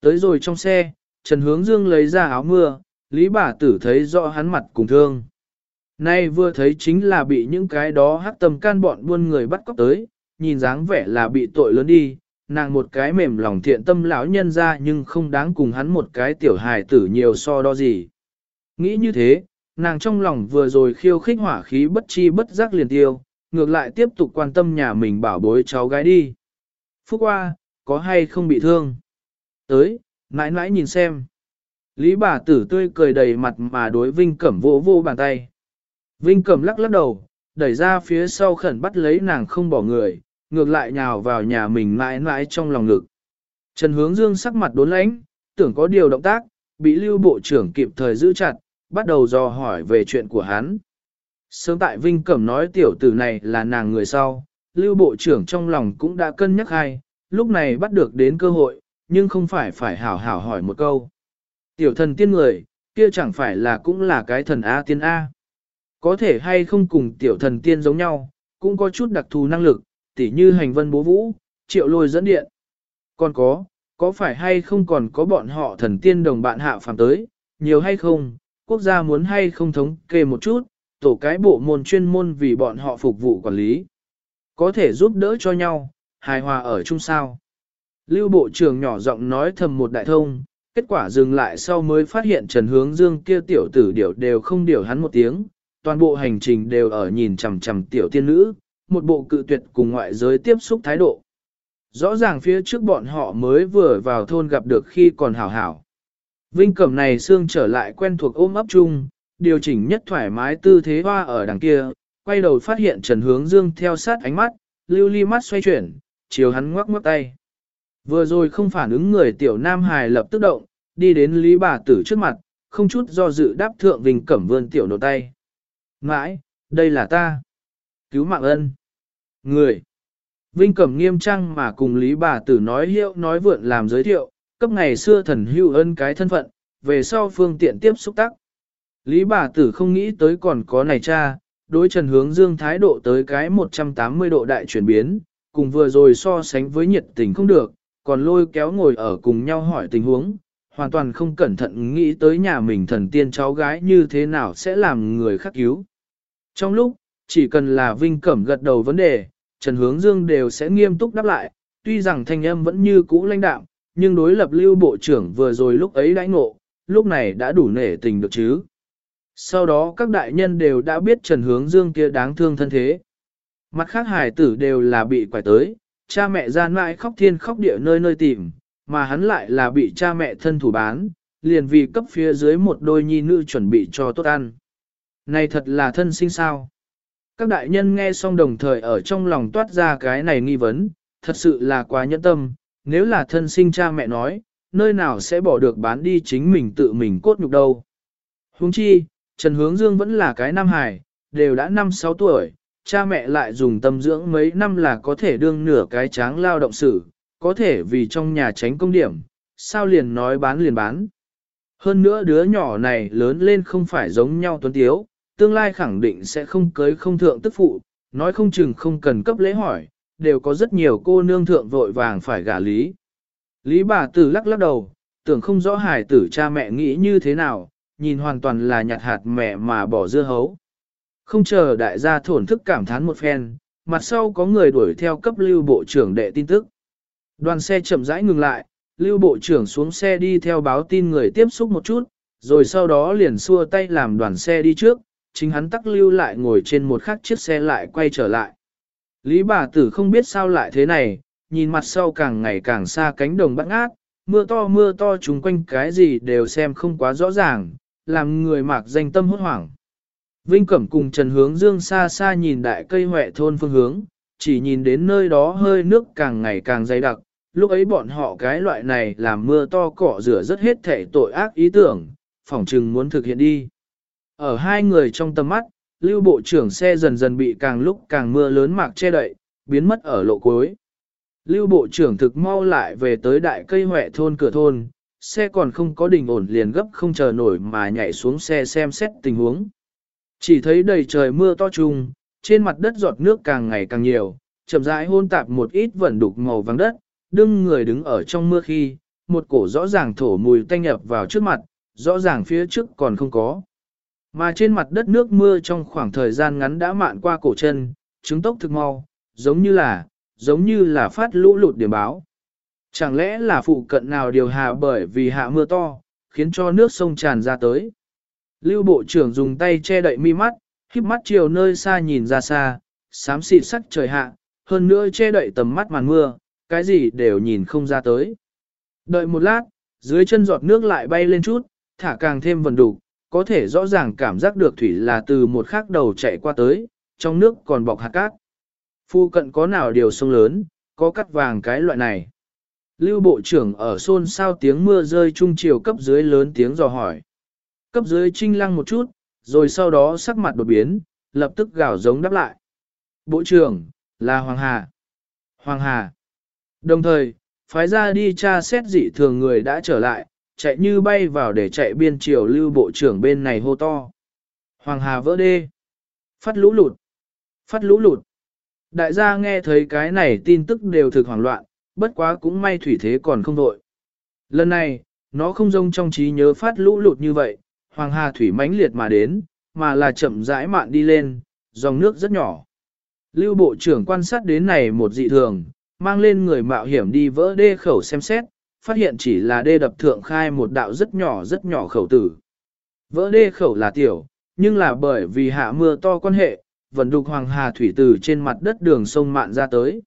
Tới rồi trong xe, Trần Hướng Dương lấy ra áo mưa, Lý bà tử thấy rõ hắn mặt cùng thương. Nay vừa thấy chính là bị những cái đó hắc tâm can bọn buôn người bắt cóc tới, nhìn dáng vẻ là bị tội lớn đi, nàng một cái mềm lòng thiện tâm lão nhân ra nhưng không đáng cùng hắn một cái tiểu hài tử nhiều so đo gì. Nghĩ như thế, nàng trong lòng vừa rồi khiêu khích hỏa khí bất chi bất giác liền tiêu, ngược lại tiếp tục quan tâm nhà mình bảo bối cháu gái đi. Phúc qua, có hay không bị thương? Tới, mãi mãi nhìn xem. Lý bà tử tươi cười đầy mặt mà đối Vinh Cẩm vỗ vô bàn tay. Vinh Cẩm lắc lắc đầu, đẩy ra phía sau khẩn bắt lấy nàng không bỏ người, ngược lại nhào vào nhà mình mãi mãi trong lòng ngực. Trần Hướng Dương sắc mặt đốn lãnh, tưởng có điều động tác, bị lưu bộ trưởng kịp thời giữ chặt, bắt đầu dò hỏi về chuyện của hắn. Sớm tại Vinh Cẩm nói tiểu tử này là nàng người sau, lưu bộ trưởng trong lòng cũng đã cân nhắc hay, lúc này bắt được đến cơ hội, nhưng không phải phải hảo hảo hỏi một câu. Tiểu thần tiên người, kia chẳng phải là cũng là cái thần A tiên A. Có thể hay không cùng tiểu thần tiên giống nhau, cũng có chút đặc thù năng lực, tỉ như hành vân bố vũ, triệu lôi dẫn điện. Còn có, có phải hay không còn có bọn họ thần tiên đồng bạn hạ phàm tới, nhiều hay không, quốc gia muốn hay không thống kê một chút, tổ cái bộ môn chuyên môn vì bọn họ phục vụ quản lý. Có thể giúp đỡ cho nhau, hài hòa ở chung sao. Lưu bộ trưởng nhỏ giọng nói thầm một đại thông, kết quả dừng lại sau mới phát hiện Trần Hướng Dương kia tiểu tử điểu đều không điều hắn một tiếng, toàn bộ hành trình đều ở nhìn chằm chằm tiểu tiên nữ, một bộ cự tuyệt cùng ngoại giới tiếp xúc thái độ. Rõ ràng phía trước bọn họ mới vừa vào thôn gặp được khi còn hảo hảo. Vinh Cẩm này xương trở lại quen thuộc ôm ấp chung, điều chỉnh nhất thoải mái tư thế hoa ở đằng kia, quay đầu phát hiện Trần Hướng Dương theo sát ánh mắt, lưu ly mắt xoay chuyển, chiều hắn ngoắc ngoắc tay. Vừa rồi không phản ứng người tiểu nam hài lập tức động, đi đến Lý bà tử trước mặt, không chút do dự đáp thượng Vinh Cẩm vươn tiểu nổ tay. Mãi, đây là ta. Cứu mạng ân. Người. Vinh Cẩm nghiêm trang mà cùng Lý bà tử nói hiệu nói vượn làm giới thiệu, cấp ngày xưa thần hưu ân cái thân phận, về sau phương tiện tiếp xúc tắc. Lý bà tử không nghĩ tới còn có này cha, đối Trần Hướng Dương thái độ tới cái 180 độ đại chuyển biến, cùng vừa rồi so sánh với nhiệt tình không được, còn lôi kéo ngồi ở cùng nhau hỏi tình huống, hoàn toàn không cẩn thận nghĩ tới nhà mình thần tiên cháu gái như thế nào sẽ làm người khác cứu. Trong lúc, chỉ cần là Vinh Cẩm gật đầu vấn đề, Trần Hướng Dương đều sẽ nghiêm túc đáp lại, tuy rằng thanh âm vẫn như cũ lãnh đạm, nhưng đối lập lưu bộ trưởng vừa rồi lúc ấy đãi ngộ, lúc này đã đủ nể tình được chứ. Sau đó các đại nhân đều đã biết Trần Hướng Dương kia đáng thương thân thế. Mặt khác hải tử đều là bị quải tới, cha mẹ gian mãi khóc thiên khóc địa nơi nơi tìm, mà hắn lại là bị cha mẹ thân thủ bán, liền vì cấp phía dưới một đôi nhi nữ chuẩn bị cho tốt ăn. Này thật là thân sinh sao. Các đại nhân nghe xong đồng thời ở trong lòng toát ra cái này nghi vấn, thật sự là quá nhẫn tâm, nếu là thân sinh cha mẹ nói, nơi nào sẽ bỏ được bán đi chính mình tự mình cốt nhục đâu. Huống chi, Trần Hướng Dương vẫn là cái nam hài, đều đã 5-6 tuổi, cha mẹ lại dùng tâm dưỡng mấy năm là có thể đương nửa cái tráng lao động sử, có thể vì trong nhà tránh công điểm, sao liền nói bán liền bán. Hơn nữa đứa nhỏ này lớn lên không phải giống nhau tuấn tiếu, tương lai khẳng định sẽ không cưới không thượng tức phụ, nói không chừng không cần cấp lễ hỏi, đều có rất nhiều cô nương thượng vội vàng phải gả lý. Lý bà tử lắc lắc đầu, tưởng không rõ hài tử cha mẹ nghĩ như thế nào, nhìn hoàn toàn là nhặt hạt mẹ mà bỏ dưa hấu. Không chờ đại gia thổn thức cảm thán một phen, mặt sau có người đuổi theo cấp lưu bộ trưởng đệ tin tức. Đoàn xe chậm rãi ngừng lại, lưu bộ trưởng xuống xe đi theo báo tin người tiếp xúc một chút, rồi sau đó liền xua tay làm đoàn xe đi trước, chính hắn tắc lưu lại ngồi trên một khắc chiếc xe lại quay trở lại. Lý bà tử không biết sao lại thế này, nhìn mặt sau càng ngày càng xa cánh đồng bắt ngát, mưa to mưa to chúng quanh cái gì đều xem không quá rõ ràng, làm người mạc danh tâm hốt hoảng. Vinh Cẩm cùng Trần Hướng Dương xa xa nhìn đại cây huệ thôn phương hướng, chỉ nhìn đến nơi đó hơi nước càng ngày càng dày đặc, lúc ấy bọn họ cái loại này làm mưa to cỏ rửa rất hết thể tội ác ý tưởng, phỏng chừng muốn thực hiện đi. Ở hai người trong tầm mắt, lưu bộ trưởng xe dần dần bị càng lúc càng mưa lớn mạc che đậy, biến mất ở lộ cuối. Lưu bộ trưởng thực mau lại về tới đại cây huệ thôn cửa thôn, xe còn không có đình ổn liền gấp không chờ nổi mà nhảy xuống xe xem xét tình huống. Chỉ thấy đầy trời mưa to trùng, trên mặt đất giọt nước càng ngày càng nhiều, chậm rãi hôn tạp một ít vẩn đục màu vàng đất, đương người đứng ở trong mưa khi, một cổ rõ ràng thổ mùi tanh nhập vào trước mặt, rõ ràng phía trước còn không có. Mà trên mặt đất nước mưa trong khoảng thời gian ngắn đã mạn qua cổ chân, chứng tốc thực mau, giống như là, giống như là phát lũ lụt điểm báo. Chẳng lẽ là phụ cận nào điều hạ bởi vì hạ mưa to, khiến cho nước sông tràn ra tới. Lưu bộ trưởng dùng tay che đậy mi mắt, khiếp mắt chiều nơi xa nhìn ra xa, xám xịt sắc trời hạ, hơn nữa che đậy tầm mắt màn mưa, cái gì đều nhìn không ra tới. Đợi một lát, dưới chân giọt nước lại bay lên chút, thả càng thêm vần đủ, có thể rõ ràng cảm giác được thủy là từ một khắc đầu chạy qua tới, trong nước còn bọc hạt cát. Phu cận có nào điều sông lớn, có cắt vàng cái loại này. Lưu bộ trưởng ở xôn sao tiếng mưa rơi trung chiều cấp dưới lớn tiếng dò hỏi. Cấp dưới trinh lăng một chút, rồi sau đó sắc mặt đột biến, lập tức gào giống đáp lại. Bộ trưởng, là Hoàng Hà. Hoàng Hà. Đồng thời, phái ra đi tra xét dị thường người đã trở lại, chạy như bay vào để chạy biên triều lưu bộ trưởng bên này hô to. Hoàng Hà vỡ đê. Phát lũ lụt. Phát lũ lụt. Đại gia nghe thấy cái này tin tức đều thực hoảng loạn, bất quá cũng may thủy thế còn không đội. Lần này, nó không rông trong trí nhớ phát lũ lụt như vậy, Hoàng Hà thủy mãnh liệt mà đến, mà là chậm rãi mạn đi lên, dòng nước rất nhỏ. Lưu Bộ trưởng quan sát đến này một dị thường, mang lên người mạo hiểm đi vỡ đê khẩu xem xét, phát hiện chỉ là đê đập thượng khai một đạo rất nhỏ rất nhỏ khẩu tử. Vỡ đê khẩu là tiểu, nhưng là bởi vì hạ mưa to quan hệ, vẫn đục hoàng hà thủy từ trên mặt đất đường sông mạn ra tới.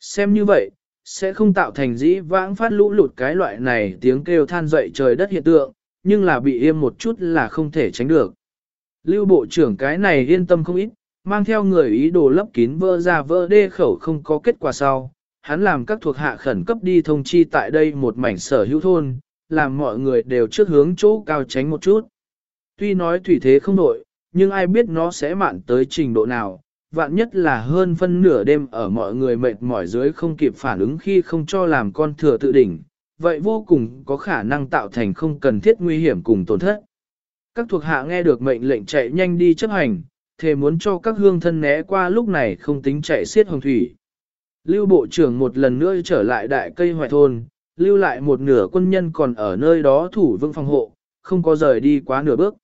Xem như vậy, sẽ không tạo thành dĩ vãng phát lũ lụt cái loại này tiếng kêu than dậy trời đất hiện tượng, nhưng là bị im một chút là không thể tránh được. Lưu bộ trưởng cái này yên tâm không ít, mang theo người ý đồ lấp kín vỡ ra vỡ đê khẩu không có kết quả sau. Hắn làm các thuộc hạ khẩn cấp đi thông chi tại đây một mảnh sở hữu thôn, làm mọi người đều trước hướng chỗ cao tránh một chút. Tuy nói thủy thế không đổi nhưng ai biết nó sẽ mạn tới trình độ nào, vạn nhất là hơn phân nửa đêm ở mọi người mệt mỏi dưới không kịp phản ứng khi không cho làm con thừa tự đỉnh, vậy vô cùng có khả năng tạo thành không cần thiết nguy hiểm cùng tổn thất. Các thuộc hạ nghe được mệnh lệnh chạy nhanh đi chấp hành, thề muốn cho các hương thân né qua lúc này không tính chạy xiết hồng thủy. Lưu bộ trưởng một lần nữa trở lại đại cây hoài thôn, lưu lại một nửa quân nhân còn ở nơi đó thủ vững phòng hộ, không có rời đi quá nửa bước.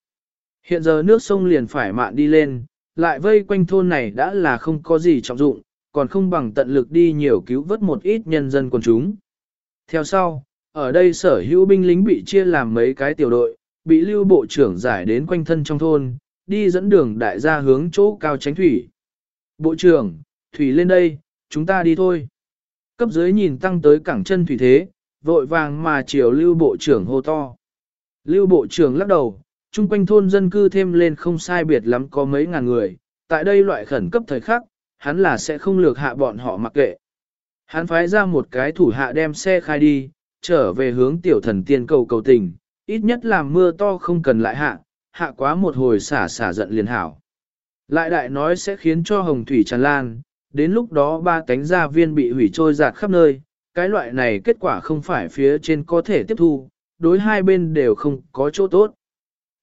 Hiện giờ nước sông liền phải mạn đi lên, lại vây quanh thôn này đã là không có gì trọng dụng, còn không bằng tận lực đi nhiều cứu vớt một ít nhân dân quần chúng. Theo sau, ở đây sở hữu binh lính bị chia làm mấy cái tiểu đội, bị lưu bộ trưởng giải đến quanh thân trong thôn, đi dẫn đường đại gia hướng chỗ cao tránh thủy. Bộ trưởng, thủy lên đây, chúng ta đi thôi. Cấp dưới nhìn tăng tới cảng chân thủy thế, vội vàng mà chiều lưu bộ trưởng hô to. Lưu bộ trưởng lắc đầu, chung quanh thôn dân cư thêm lên không sai biệt lắm có mấy ngàn người, tại đây loại khẩn cấp thời khắc, hắn là sẽ không lược hạ bọn họ mặc kệ. Hắn phái ra một cái thủ hạ đem xe khai đi, trở về hướng tiểu thần tiên cầu cầu tình, ít nhất làm mưa to không cần lại hạ, hạ quá một hồi xả xả giận liền hảo. Lại đại nói sẽ khiến cho hồng thủy tràn lan, đến lúc đó ba cánh gia viên bị hủy trôi giạt khắp nơi, cái loại này kết quả không phải phía trên có thể tiếp thu, đối hai bên đều không có chỗ tốt.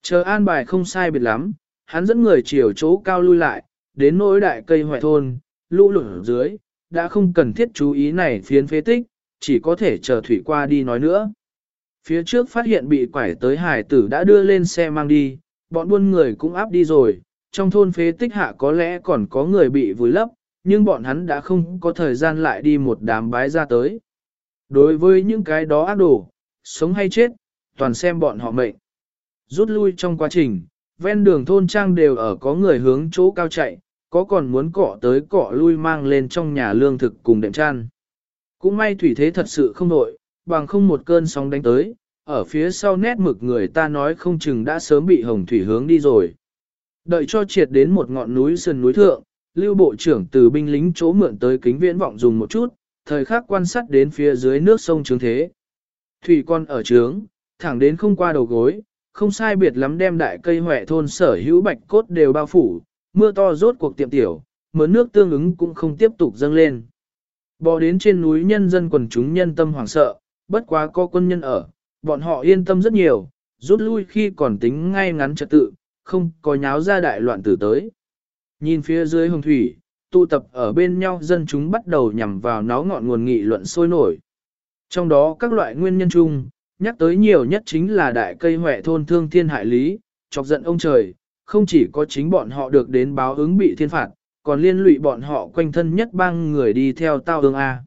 Chờ an bài không sai biệt lắm, hắn dẫn người chiều chỗ cao lui lại, đến nỗi đại cây hoại thôn, lũ lụt dưới, đã không cần thiết chú ý này phiến phế tích, chỉ có thể chờ thủy qua đi nói nữa. Phía trước phát hiện bị quải tới hải tử đã đưa lên xe mang đi, bọn buôn người cũng áp đi rồi, trong thôn phế tích hạ có lẽ còn có người bị vùi lấp, nhưng bọn hắn đã không có thời gian lại đi một đám bái ra tới. Đối với những cái đó ác đồ, sống hay chết, toàn xem bọn họ mệnh. Rút lui trong quá trình, ven đường thôn trang đều ở có người hướng chỗ cao chạy, có còn muốn cọ tới cọ lui mang lên trong nhà lương thực cùng đệm chăn. Cũng may thủy thế thật sự không nổi, bằng không một cơn sóng đánh tới, ở phía sau nét mực người ta nói không chừng đã sớm bị hồng thủy hướng đi rồi. Đợi cho triệt đến một ngọn núi sườn núi thượng, lưu bộ trưởng từ binh lính chỗ mượn tới kính viễn vọng dùng một chút, thời khắc quan sát đến phía dưới nước sông trướng thế. Thủy con ở trướng, thẳng đến không qua đầu gối, không sai biệt lắm đem đại cây hỏe thôn sở hữu bạch cốt đều bao phủ, mưa to rốt cuộc tiệm tiểu, mớ nước tương ứng cũng không tiếp tục dâng lên. Bò đến trên núi nhân dân quần chúng nhân tâm hoảng sợ, bất quá có quân nhân ở, bọn họ yên tâm rất nhiều, rút lui khi còn tính ngay ngắn trật tự, không có nháo ra đại loạn tử tới. Nhìn phía dưới hồng thủy, tụ tập ở bên nhau dân chúng bắt đầu nhằm vào nó ngọn nguồn nghị luận sôi nổi. Trong đó các loại nguyên nhân chung, nhắc tới nhiều nhất chính là đại cây huệ thôn thương thiên hại lý, chọc giận ông trời, không chỉ có chính bọn họ được đến báo ứng bị thiên phạt, còn liên lụy bọn họ quanh thân nhất bang người đi theo tao ương A.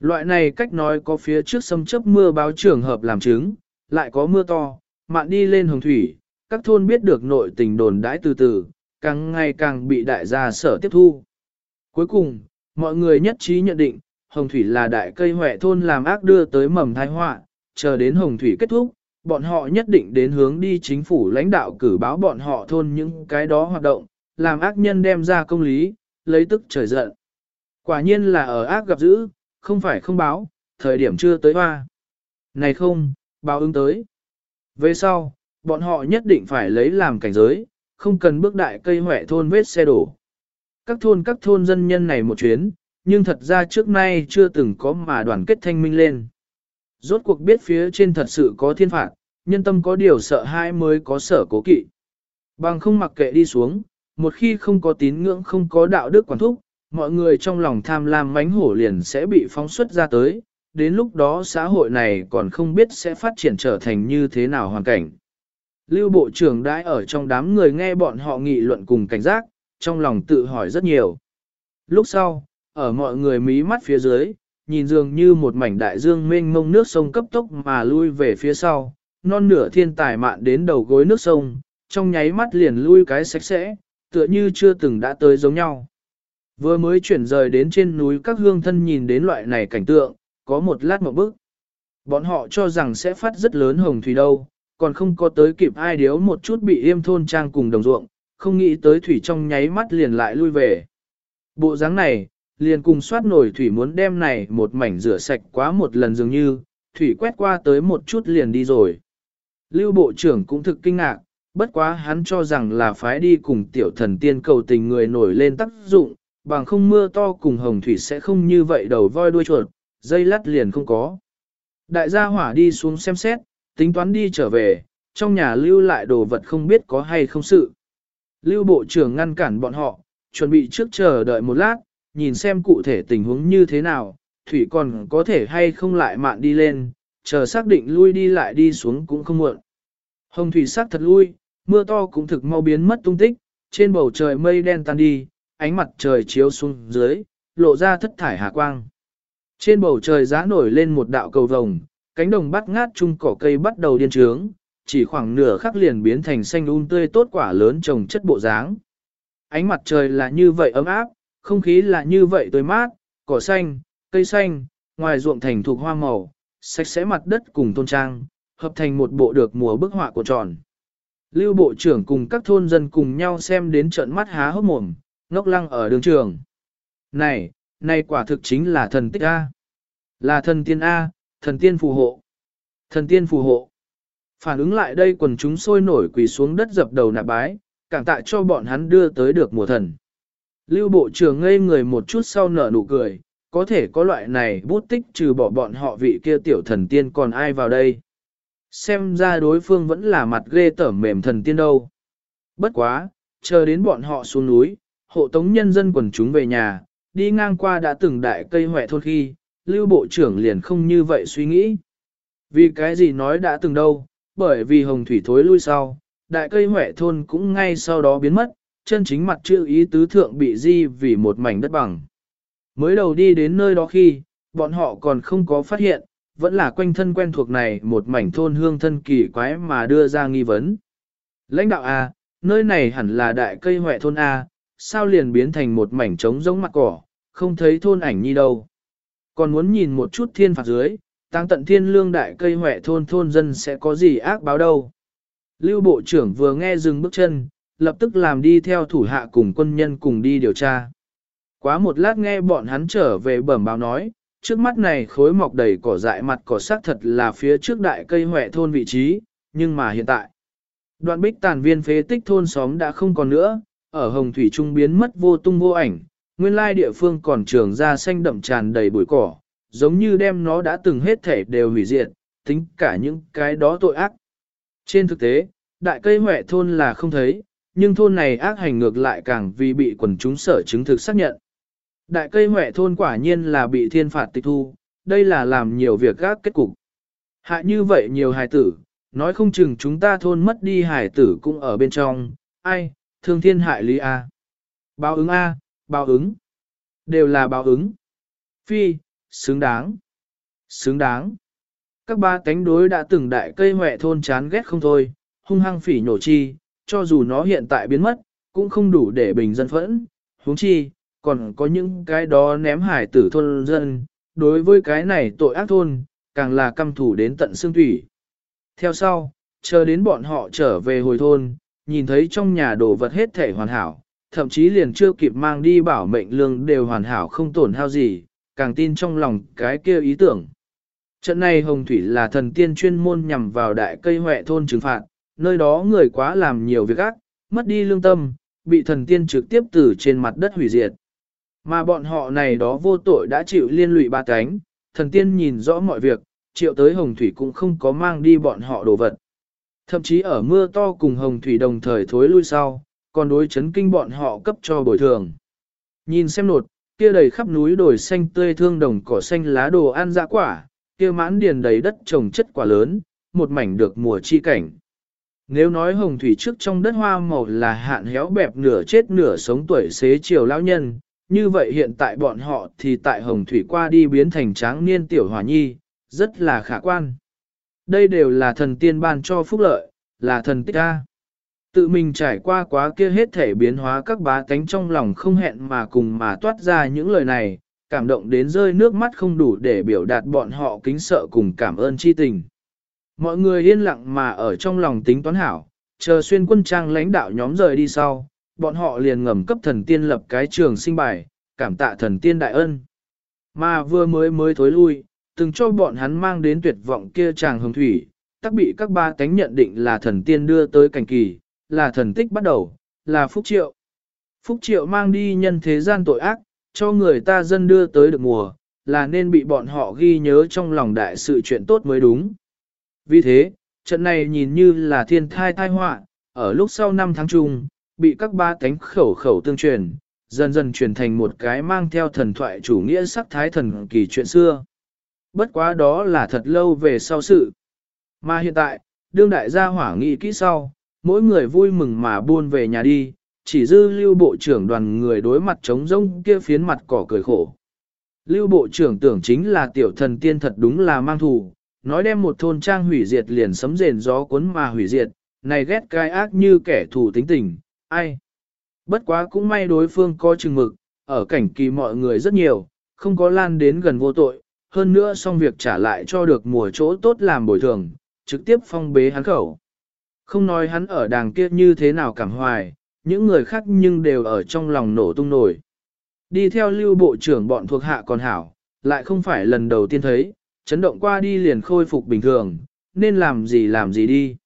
Loại này cách nói có phía trước xâm chấp mưa báo trường hợp làm chứng, lại có mưa to, mạn đi lên hồng thủy, các thôn biết được nội tình đồn đãi từ từ, càng ngày càng bị đại gia sở tiếp thu. Cuối cùng, mọi người nhất trí nhận định, hồng thủy là đại cây huệ thôn làm ác đưa tới mầm thái họa, chờ đến hồng thủy kết thúc, bọn họ nhất định đến hướng đi chính phủ lãnh đạo cử báo bọn họ thôn những cái đó hoạt động, làm ác nhân đem ra công lý, lấy tức trời giận. Quả nhiên là ở ác gặp dữ, không phải không báo, thời điểm chưa tới hoa. Này không, báo ứng tới. Về sau, bọn họ nhất định phải lấy làm cảnh giới, không cần bước đại cây hỏe thôn vết xe đổ. Các thôn các thôn dân nhân này một chuyến, nhưng thật ra trước nay chưa từng có mà đoàn kết thanh minh lên. Rốt cuộc biết phía trên thật sự có thiên phạt, nhân tâm có điều sợ hai mới có sở cố kỵ. Bằng không mặc kệ đi xuống, một khi không có tín ngưỡng không có đạo đức quản thúc, mọi người trong lòng tham lam mánh hổ liền sẽ bị phóng xuất ra tới, đến lúc đó xã hội này còn không biết sẽ phát triển trở thành như thế nào hoàn cảnh. Lưu Bộ trưởng đãi ở trong đám người nghe bọn họ nghị luận cùng cảnh giác, trong lòng tự hỏi rất nhiều. Lúc sau, ở mọi người mí mắt phía dưới, nhìn dường như một mảnh đại dương mênh mông nước sông cấp tốc mà lui về phía sau, non nửa thiên tài mạn đến đầu gối nước sông, trong nháy mắt liền lui cái sạch sẽ, tựa như chưa từng đã tới giống nhau. Vừa mới chuyển rời đến trên núi các hương thân nhìn đến loại này cảnh tượng, có một lát một bức. Bọn họ cho rằng sẽ phát rất lớn hồng thủy đâu, còn không có tới kịp ai điếu một chút bị yêm thôn trang cùng đồng ruộng, không nghĩ tới thủy trong nháy mắt liền lại lui về. Bộ dáng này, liền cùng soát nổi thủy muốn đem này một mảnh rửa sạch quá một lần dường như, thủy quét qua tới một chút liền đi rồi. Lưu bộ trưởng cũng thực kinh ngạc, bất quá hắn cho rằng là phái đi cùng tiểu thần tiên cầu tình người nổi lên tác dụng, bằng không mưa to cùng hồng thủy sẽ không như vậy đầu voi đuôi chuột, dây lắt liền không có. Đại gia hỏa đi xuống xem xét, tính toán đi trở về, trong nhà lưu lại đồ vật không biết có hay không sự. Lưu bộ trưởng ngăn cản bọn họ, chuẩn bị trước chờ đợi một lát, nhìn xem cụ thể tình huống như thế nào, thủy còn có thể hay không lại mạn đi lên, chờ xác định lui đi lại đi xuống cũng không muộn. Hồng thủy sắc thật lui, mưa to cũng thực mau biến mất tung tích, trên bầu trời mây đen tan đi, ánh mặt trời chiếu xuống dưới, lộ ra thất thải hà quang. Trên bầu trời giá nổi lên một đạo cầu vồng, cánh đồng bắt ngát chung cỏ cây bắt đầu điên trướng, chỉ khoảng nửa khắc liền biến thành xanh un tươi tốt quả lớn trồng chất bộ dáng. Ánh mặt trời là như vậy ấm áp, không khí là như vậy tươi mát, cỏ xanh, cây xanh, ngoài ruộng thành thuộc hoa màu, sạch sẽ mặt đất cùng tôn trang, hợp thành một bộ được mùa bức họa của tròn. Lưu bộ trưởng cùng các thôn dân cùng nhau xem đến trận mắt há hốc mồm, ngốc lăng ở đường trường. Này, này quả thực chính là thần tích A. Là thần tiên A, thần tiên phù hộ. Thần tiên phù hộ. Phản ứng lại đây quần chúng sôi nổi quỳ xuống đất dập đầu nạp bái, cảm tạ cho bọn hắn đưa tới được mùa thần. Lưu bộ trưởng ngây người một chút sau nở nụ cười, có thể có loại này bút tích trừ bỏ bọn họ vị kia tiểu thần tiên còn ai vào đây. Xem ra đối phương vẫn là mặt ghê tởm mềm thần tiên đâu. Bất quá, chờ đến bọn họ xuống núi, hộ tống nhân dân quần chúng về nhà, đi ngang qua đã từng đại cây hỏe thôn khi, lưu bộ trưởng liền không như vậy suy nghĩ. Vì cái gì nói đã từng đâu, bởi vì hồng thủy thối lui sau, đại cây hỏe thôn cũng ngay sau đó biến mất, chân chính mặt chữ ý tứ thượng bị di vì một mảnh đất bằng. Mới đầu đi đến nơi đó khi, bọn họ còn không có phát hiện, vẫn là quanh thân quen thuộc này một mảnh thôn hương thân kỳ quái mà đưa ra nghi vấn. Lãnh đạo A, nơi này hẳn là đại cây hỏe thôn A, sao liền biến thành một mảnh trống giống mặt cỏ, không thấy thôn ảnh nhi đâu. Còn muốn nhìn một chút thiên phạt dưới, tăng tận thiên lương đại cây hỏe thôn thôn dân sẽ có gì ác báo đâu. Lưu Bộ trưởng vừa nghe dừng bước chân, lập tức làm đi theo thủ hạ cùng quân nhân cùng đi điều tra. Quá một lát nghe bọn hắn trở về bẩm báo nói, trước mắt này khối mọc đầy cỏ dại mặt cỏ sắc thật là phía trước đại cây huệ thôn vị trí, nhưng mà hiện tại, đoạn bích tàn viên phế tích thôn xóm đã không còn nữa, ở Hồng Thủy Trung biến mất vô tung vô ảnh, nguyên lai địa phương còn trường ra xanh đậm tràn đầy bụi cỏ, giống như đem nó đã từng hết thể đều hủy diệt, tính cả những cái đó tội ác. Trên thực tế, đại cây huệ thôn là không thấy, nhưng thôn này ác hành ngược lại càng vì bị quần chúng sở chứng thực xác nhận. Đại cây huệ thôn quả nhiên là bị thiên phạt tịch thu, đây là làm nhiều việc gác kết cục. Hại như vậy nhiều hài tử, nói không chừng chúng ta thôn mất đi hài tử cũng ở bên trong, ai, thương thiên hại lý A. Báo ứng A, báo ứng. Đều là báo ứng. Phi, xứng đáng. Xứng đáng. Các ba cánh đối đã từng đại cây huệ thôn chán ghét không thôi, hung hăng phỉ nhổ chi, cho dù nó hiện tại biến mất, cũng không đủ để bình dân phẫn, huống chi, còn có những cái đó ném hải tử thôn dân, đối với cái này tội ác thôn, càng là căm thủ đến tận xương thủy. Theo sau, chờ đến bọn họ trở về hồi thôn, nhìn thấy trong nhà đồ vật hết thể hoàn hảo, thậm chí liền chưa kịp mang đi bảo mệnh lương đều hoàn hảo không tổn hao gì, càng tin trong lòng cái kia ý tưởng. Trận này Hồng Thủy là thần tiên chuyên môn nhằm vào đại cây huệ thôn trừng phạt, nơi đó người quá làm nhiều việc ác, mất đi lương tâm, bị thần tiên trực tiếp từ trên mặt đất hủy diệt. Mà bọn họ này đó vô tội đã chịu liên lụy ba cánh, thần tiên nhìn rõ mọi việc, triệu tới hồng thủy cũng không có mang đi bọn họ đồ vật. Thậm chí ở mưa to cùng hồng thủy đồng thời thối lui sau, còn đối chấn kinh bọn họ cấp cho bồi thường. Nhìn xem nột, kia đầy khắp núi đồi xanh tươi thương đồng cỏ xanh lá đồ ăn dã quả, kia mãn điền đầy đất trồng chất quả lớn, một mảnh được mùa chi cảnh. Nếu nói hồng thủy trước trong đất hoa màu là hạn héo bẹp nửa chết nửa sống tuổi xế chiều lão nhân, như vậy hiện tại bọn họ thì tại hồng thủy qua đi biến thành tráng niên tiểu hòa nhi, rất là khả quan. Đây đều là thần tiên ban cho phúc lợi, là thần tích ca. Tự mình trải qua quá kia hết thể biến hóa các bá tánh trong lòng không hẹn mà cùng mà toát ra những lời này, cảm động đến rơi nước mắt không đủ để biểu đạt bọn họ kính sợ cùng cảm ơn chi tình. Mọi người yên lặng mà ở trong lòng tính toán hảo, chờ xuyên quân trang lãnh đạo nhóm rời đi sau, bọn họ liền ngầm cấp thần tiên lập cái trường sinh bài, cảm tạ thần tiên đại ân. Mà vừa mới mới thối lui, từng cho bọn hắn mang đến tuyệt vọng kia chàng hồng thủy, tắc bị các ba tánh nhận định là thần tiên đưa tới cảnh kỳ, là thần tích bắt đầu, là phúc triệu. Phúc triệu mang đi nhân thế gian tội ác, cho người ta dân đưa tới được mùa, là nên bị bọn họ ghi nhớ trong lòng đại sự chuyện tốt mới đúng. Vì thế, trận này nhìn như là thiên thai thai họa, ở lúc sau năm tháng chung, bị các ba cánh khẩu khẩu tương truyền, dần dần truyền thành một cái mang theo thần thoại chủ nghĩa sắc thái thần kỳ chuyện xưa. Bất quá đó là thật lâu về sau sự. Mà hiện tại, đương đại gia hỏa nghị kỹ sau, mỗi người vui mừng mà buôn về nhà đi, chỉ dư lưu bộ trưởng đoàn người đối mặt trống rông kia phiến mặt cỏ cười khổ. Lưu bộ trưởng tưởng chính là tiểu thần tiên thật đúng là mang thù, nói đem một thôn trang hủy diệt liền sấm rền gió cuốn mà hủy diệt, này ghét gai ác như kẻ thù tính tình, ai. Bất quá cũng may đối phương có chừng mực, ở cảnh kỳ mọi người rất nhiều, không có lan đến gần vô tội, hơn nữa xong việc trả lại cho được mùa chỗ tốt làm bồi thường, trực tiếp phong bế hắn khẩu. Không nói hắn ở đàng kia như thế nào cảm hoài, những người khác nhưng đều ở trong lòng nổ tung nổi. Đi theo lưu bộ trưởng bọn thuộc hạ còn hảo, lại không phải lần đầu tiên thấy, chấn động qua đi liền khôi phục bình thường, nên làm gì làm gì đi.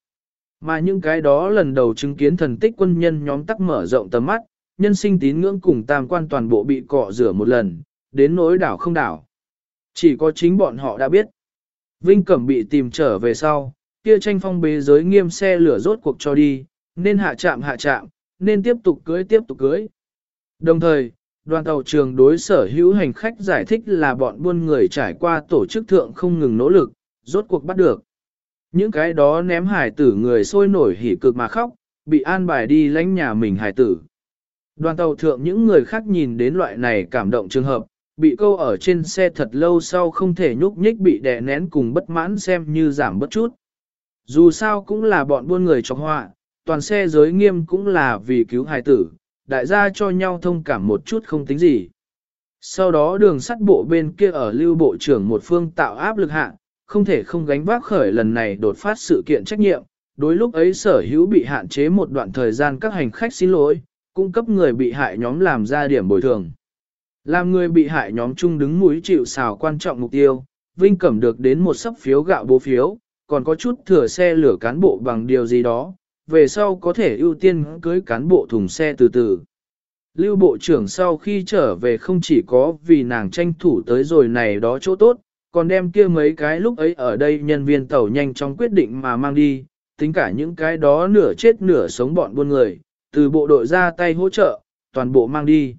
Mà những cái đó lần đầu chứng kiến thần tích quân nhân nhóm tắc mở rộng tầm mắt, nhân sinh tín ngưỡng cùng tam quan toàn bộ bị cọ rửa một lần, đến nỗi đảo không đảo. Chỉ có chính bọn họ đã biết. Vinh Cẩm bị tìm trở về sau, kia tranh phong bế giới nghiêm xe lửa rốt cuộc cho đi, nên hạ chạm hạ chạm, nên tiếp tục cưới tiếp tục cưới. Đồng thời, đoàn tàu trường đối sở hữu hành khách giải thích là bọn buôn người trải qua tổ chức thượng không ngừng nỗ lực, rốt cuộc bắt được. Những cái đó ném hải tử người sôi nổi hỉ cực mà khóc, bị an bài đi lánh nhà mình hải tử. Đoàn tàu thượng những người khác nhìn đến loại này cảm động trường hợp, bị câu ở trên xe thật lâu sau không thể nhúc nhích bị đè nén cùng bất mãn xem như giảm bất chút. Dù sao cũng là bọn buôn người trong họa, toàn xe giới nghiêm cũng là vì cứu hài tử, đại gia cho nhau thông cảm một chút không tính gì. Sau đó đường sắt bộ bên kia ở lưu bộ trưởng một phương tạo áp lực hạ, không thể không gánh vác khởi lần này đột phát sự kiện trách nhiệm, đối lúc ấy sở hữu bị hạn chế một đoạn thời gian các hành khách xin lỗi, cung cấp người bị hại nhóm làm ra điểm bồi thường. Làm người bị hại nhóm chung đứng mũi chịu xào quan trọng mục tiêu, Vinh Cẩm được đến một sấp phiếu gạo bố phiếu, còn có chút thừa xe lửa cán bộ bằng điều gì đó, về sau có thể ưu tiên cưới cán bộ thùng xe từ từ. Lưu Bộ trưởng sau khi trở về không chỉ có vì nàng tranh thủ tới rồi này đó chỗ tốt, còn đem kia mấy cái lúc ấy ở đây nhân viên tàu nhanh chóng quyết định mà mang đi, tính cả những cái đó nửa chết nửa sống bọn buôn người, từ bộ đội ra tay hỗ trợ, toàn bộ mang đi.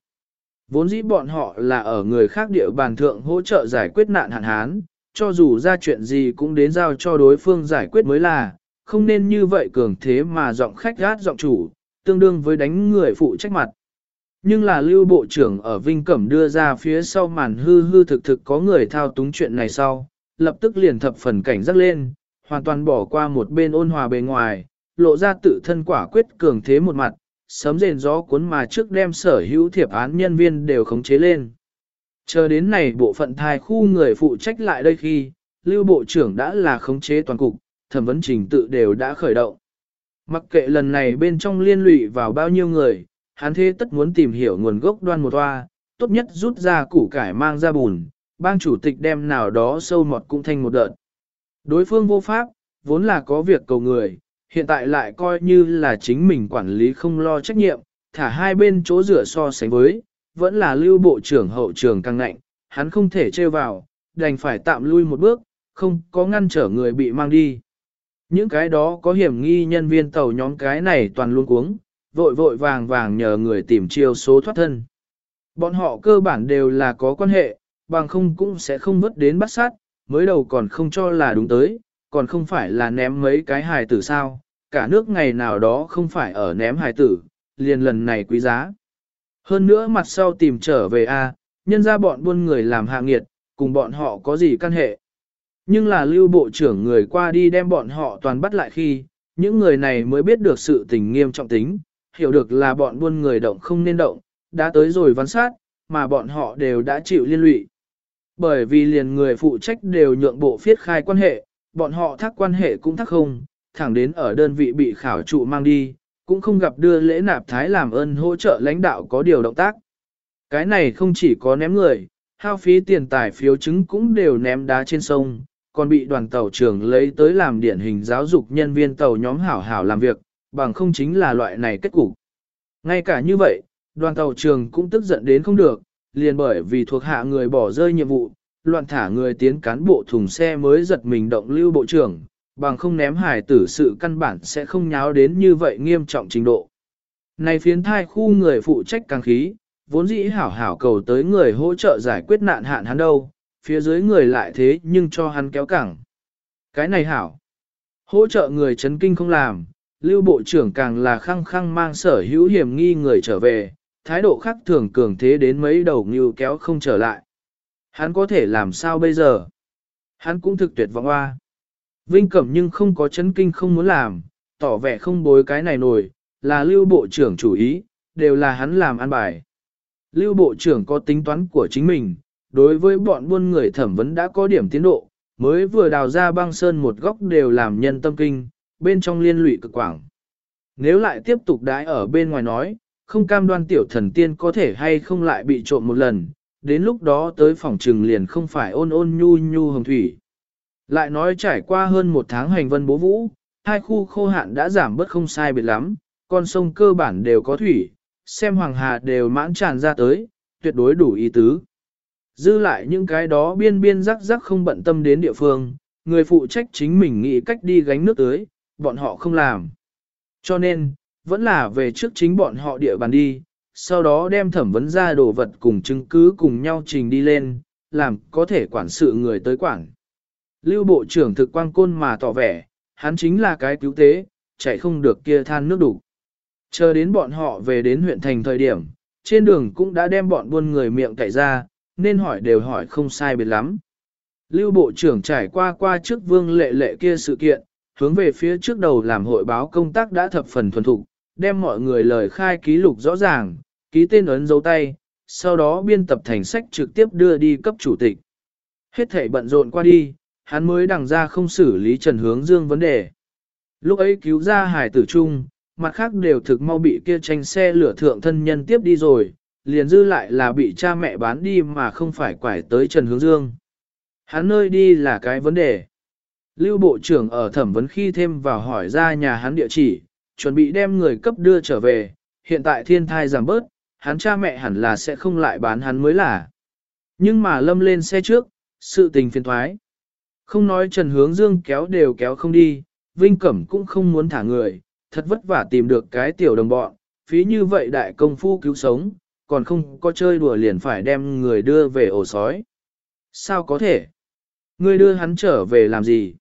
Vốn dĩ bọn họ là ở người khác địa bàn thượng hỗ trợ giải quyết nạn hạn hán, cho dù ra chuyện gì cũng đến giao cho đối phương giải quyết mới là, không nên như vậy cường thế mà giọng khách gát giọng chủ, tương đương với đánh người phụ trách mặt. Nhưng là lưu bộ trưởng ở Vinh Cẩm đưa ra phía sau màn hư hư thực thực có người thao túng chuyện này sau, lập tức liền thập phần cảnh giác lên, hoàn toàn bỏ qua một bên ôn hòa bề ngoài, lộ ra tự thân quả quyết cường thế một mặt, sấm rền gió cuốn mà trước đem sở hữu thiệp án nhân viên đều khống chế lên. Chờ đến này bộ phận thai khu người phụ trách lại đây khi, lưu bộ trưởng đã là khống chế toàn cục, thẩm vấn trình tự đều đã khởi động. Mặc kệ lần này bên trong liên lụy vào bao nhiêu người, hắn thế tất muốn tìm hiểu nguồn gốc đoan một toa, tốt nhất rút ra củ cải mang ra bùn, bang chủ tịch đem nào đó sâu mọt cũng thành một đợt. Đối phương vô pháp, vốn là có việc cầu người, hiện tại lại coi như là chính mình quản lý không lo trách nhiệm, thả hai bên chỗ rửa so sánh với, vẫn là lưu bộ trưởng hậu trường càng nạnh, hắn không thể trêu vào, đành phải tạm lui một bước, không có ngăn trở người bị mang đi. Những cái đó có hiểm nghi nhân viên tàu nhóm cái này toàn luôn cuống, vội vội vàng vàng nhờ người tìm chiêu số thoát thân. Bọn họ cơ bản đều là có quan hệ, bằng không cũng sẽ không vứt đến bắt sát, mới đầu còn không cho là đúng tới, còn không phải là ném mấy cái hài tử sao, cả nước ngày nào đó không phải ở ném hài tử, liền lần này quý giá. Hơn nữa mặt sau tìm trở về A, nhân ra bọn buôn người làm hạ nghiệt, cùng bọn họ có gì căn hệ. Nhưng là lưu bộ trưởng người qua đi đem bọn họ toàn bắt lại khi, những người này mới biết được sự tình nghiêm trọng tính, hiểu được là bọn buôn người động không nên động, đã tới rồi văn sát, mà bọn họ đều đã chịu liên lụy. Bởi vì liền người phụ trách đều nhượng bộ phiết khai quan hệ, bọn họ thắc quan hệ cũng thắc không, thẳng đến ở đơn vị bị khảo trụ mang đi, cũng không gặp đưa lễ nạp thái làm ơn hỗ trợ lãnh đạo có điều động tác. Cái này không chỉ có ném người, hao phí tiền tài phiếu chứng cũng đều ném đá trên sông, còn bị đoàn tàu trưởng lấy tới làm điển hình giáo dục nhân viên tàu nhóm hảo hảo làm việc, bằng không chính là loại này kết cục. Ngay cả như vậy, đoàn tàu trường cũng tức giận đến không được, liền bởi vì thuộc hạ người bỏ rơi nhiệm vụ, loạn thả người tiến cán bộ thùng xe mới giật mình động lưu bộ trưởng, bằng không ném hải tử sự căn bản sẽ không nháo đến như vậy nghiêm trọng trình độ. Này phiến thai khu người phụ trách càng khí, vốn dĩ hảo hảo cầu tới người hỗ trợ giải quyết nạn hạn hắn đâu, phía dưới người lại thế nhưng cho hắn kéo cẳng. Cái này hảo, hỗ trợ người chấn kinh không làm, lưu bộ trưởng càng là khăng khăng mang sở hữu hiểm nghi người trở về, thái độ khác thường cường thế đến mấy đầu như kéo không trở lại. Hắn có thể làm sao bây giờ? Hắn cũng thực tuyệt vọng hoa. Vinh Cẩm nhưng không có chấn kinh không muốn làm, tỏ vẻ không bối cái này nổi, là lưu bộ trưởng chủ ý, đều là hắn làm ăn bài. Lưu bộ trưởng có tính toán của chính mình, đối với bọn buôn người thẩm vấn đã có điểm tiến độ, mới vừa đào ra băng sơn một góc đều làm nhân tâm kinh, bên trong liên lụy cực quảng. Nếu lại tiếp tục đái ở bên ngoài nói, không cam đoan tiểu thần tiên có thể hay không lại bị trộm một lần, đến lúc đó tới phòng trừng liền không phải ôn ôn nhu nhu hồng thủy. Lại nói trải qua hơn một tháng hành vân bố vũ, hai khu khô hạn đã giảm bớt không sai biệt lắm, con sông cơ bản đều có thủy, xem hoàng hà đều mãn tràn ra tới, tuyệt đối đủ ý tứ. Dư lại những cái đó biên biên rắc rắc không bận tâm đến địa phương, người phụ trách chính mình nghĩ cách đi gánh nước tới, bọn họ không làm. Cho nên, vẫn là về trước chính bọn họ địa bàn đi, sau đó đem thẩm vấn ra đồ vật cùng chứng cứ cùng nhau trình đi lên, làm có thể quản sự người tới quản. Lưu bộ trưởng thực quang côn mà tỏ vẻ, hắn chính là cái cứu tế, chạy không được kia than nước đủ. Chờ đến bọn họ về đến huyện thành thời điểm, trên đường cũng đã đem bọn buôn người miệng cậy ra, nên hỏi đều hỏi không sai biệt lắm. Lưu bộ trưởng trải qua qua trước vương lệ lệ kia sự kiện, hướng về phía trước đầu làm hội báo công tác đã thập phần thuần thục, đem mọi người lời khai ký lục rõ ràng, ký tên ấn dấu tay, sau đó biên tập thành sách trực tiếp đưa đi cấp chủ tịch. Hết thảy bận rộn qua đi, hắn mới đằng ra không xử lý Trần Hướng Dương vấn đề. Lúc ấy cứu ra hải tử trung, mặt khác đều thực mau bị kia tranh xe lửa thượng thân nhân tiếp đi rồi, liền dư lại là bị cha mẹ bán đi mà không phải quải tới Trần Hướng Dương. Hắn nơi đi là cái vấn đề. Lưu Bộ trưởng ở thẩm vấn khi thêm vào hỏi ra nhà hắn địa chỉ, chuẩn bị đem người cấp đưa trở về, hiện tại thiên thai giảm bớt, hắn cha mẹ hẳn là sẽ không lại bán hắn mới là. Nhưng mà lâm lên xe trước, sự tình phiền thoái. Không nói Trần Hướng Dương kéo đều kéo không đi, Vinh Cẩm cũng không muốn thả người, thật vất vả tìm được cái tiểu đồng bọn, phí như vậy đại công phu cứu sống, còn không có chơi đùa liền phải đem người đưa về ổ sói. Sao có thể? Ngươi đưa hắn trở về làm gì?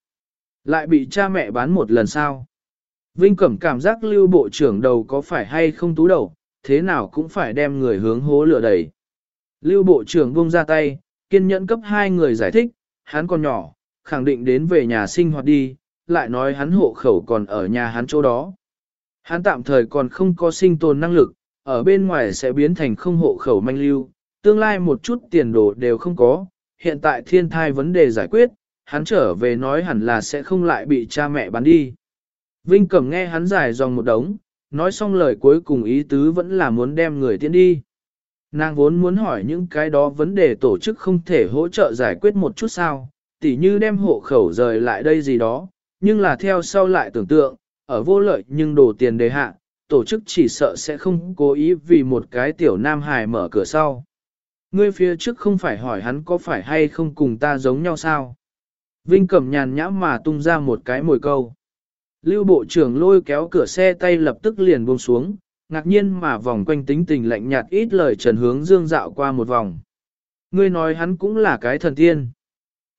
Lại bị cha mẹ bán một lần sao? Vinh Cẩm cảm giác lưu bộ trưởng đầu có phải hay không tú đầu, thế nào cũng phải đem người hướng hố lửa đẩy. Lưu bộ trưởng buông ra tay, kiên nhẫn cấp hai người giải thích, hắn còn nhỏ, khẳng định đến về nhà sinh hoạt đi, lại nói hắn hộ khẩu còn ở nhà hắn chỗ đó. Hắn tạm thời còn không có sinh tồn năng lực, ở bên ngoài sẽ biến thành không hộ khẩu manh lưu, tương lai một chút tiền đồ đều không có, hiện tại thiên thai vấn đề giải quyết, hắn trở về nói hẳn là sẽ không lại bị cha mẹ bán đi. Vinh Cẩm nghe hắn giải dòng một đống, nói xong lời cuối cùng ý tứ vẫn là muốn đem người tiến đi. Nàng vốn muốn hỏi những cái đó vấn đề tổ chức không thể hỗ trợ giải quyết một chút sao, tỉ như đem hộ khẩu rời lại đây gì đó, nhưng là theo sau lại tưởng tượng, ở vô lợi nhưng đổ tiền đề hạ, tổ chức chỉ sợ sẽ không cố ý vì một cái tiểu nam hài mở cửa sau. Ngươi phía trước không phải hỏi hắn có phải hay không cùng ta giống nhau sao? Vinh Cẩm nhàn nhã mà tung ra một cái mồi câu. Lưu bộ trưởng lôi kéo cửa xe tay lập tức liền buông xuống, ngạc nhiên mà vòng quanh tính tình lạnh nhạt ít lời trần hướng dương dạo qua một vòng. Ngươi nói hắn cũng là cái thần tiên.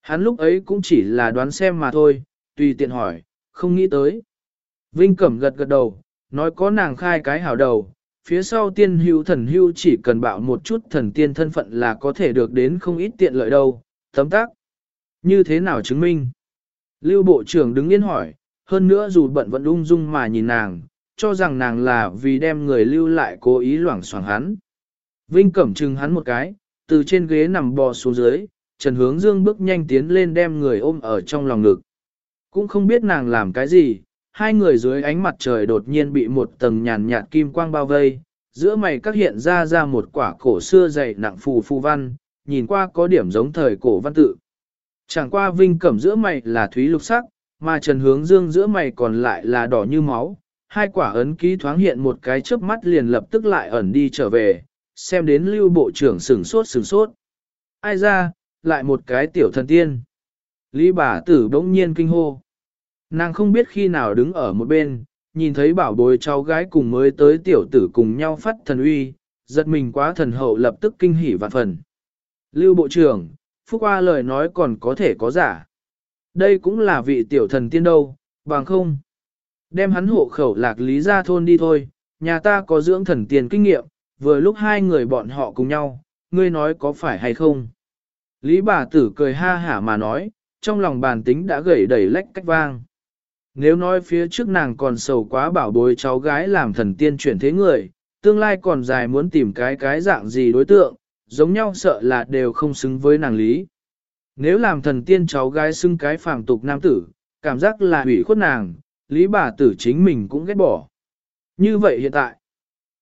Hắn lúc ấy cũng chỉ là đoán xem mà thôi, tùy tiện hỏi, không nghĩ tới. Vinh Cẩm gật gật đầu, nói có nàng khai cái hảo đầu, phía sau tiên hữu thần hữu chỉ cần bạo một chút thần tiên thân phận là có thể được đến không ít tiện lợi đâu, tấm tác. Như thế nào chứng minh? Lưu Bộ trưởng đứng yên hỏi, hơn nữa dù bận vẫn ung dung mà nhìn nàng, cho rằng nàng là vì đem người lưu lại cố ý loảng xoảng hắn. Vinh cẩm chừng hắn một cái, từ trên ghế nằm bò xuống dưới, Trần Hướng Dương bước nhanh tiến lên đem người ôm ở trong lòng ngực. Cũng không biết nàng làm cái gì, hai người dưới ánh mặt trời đột nhiên bị một tầng nhàn nhạt kim quang bao vây, giữa mày các hiện ra ra một quả cổ xưa dày nặng phù phù văn, nhìn qua có điểm giống thời cổ văn tự. Chẳng qua vinh cẩm giữa mày là thúy lục sắc, mà trần hướng dương giữa mày còn lại là đỏ như máu, hai quả ấn ký thoáng hiện một cái chớp mắt liền lập tức lại ẩn đi trở về, xem đến lưu bộ trưởng sửng sốt sửng sốt. Ai ra, lại một cái tiểu thần tiên. Lý bà tử bỗng nhiên kinh hô. Nàng không biết khi nào đứng ở một bên, nhìn thấy bảo bối cháu gái cùng mới tới tiểu tử cùng nhau phát thần uy, giật mình quá thần hậu lập tức kinh hỉ vạn phần. Lưu Bộ trưởng, Phúc Hoa lời nói còn có thể có giả. Đây cũng là vị tiểu thần tiên đâu, bằng không. Đem hắn hộ khẩu lạc lý ra thôn đi thôi, nhà ta có dưỡng thần tiên kinh nghiệm, vừa lúc hai người bọn họ cùng nhau, ngươi nói có phải hay không. Lý bà tử cười ha hả mà nói, trong lòng bàn tính đã gầy đẩy lách cách vang. Nếu nói phía trước nàng còn sầu quá bảo bối cháu gái làm thần tiên chuyển thế người, tương lai còn dài muốn tìm cái cái dạng gì đối tượng, giống nhau sợ là đều không xứng với nàng lý. Nếu làm thần tiên cháu gái xưng cái phàm tục nam tử, cảm giác là hủy khuất nàng, lý bà tử chính mình cũng ghét bỏ. Như vậy hiện tại,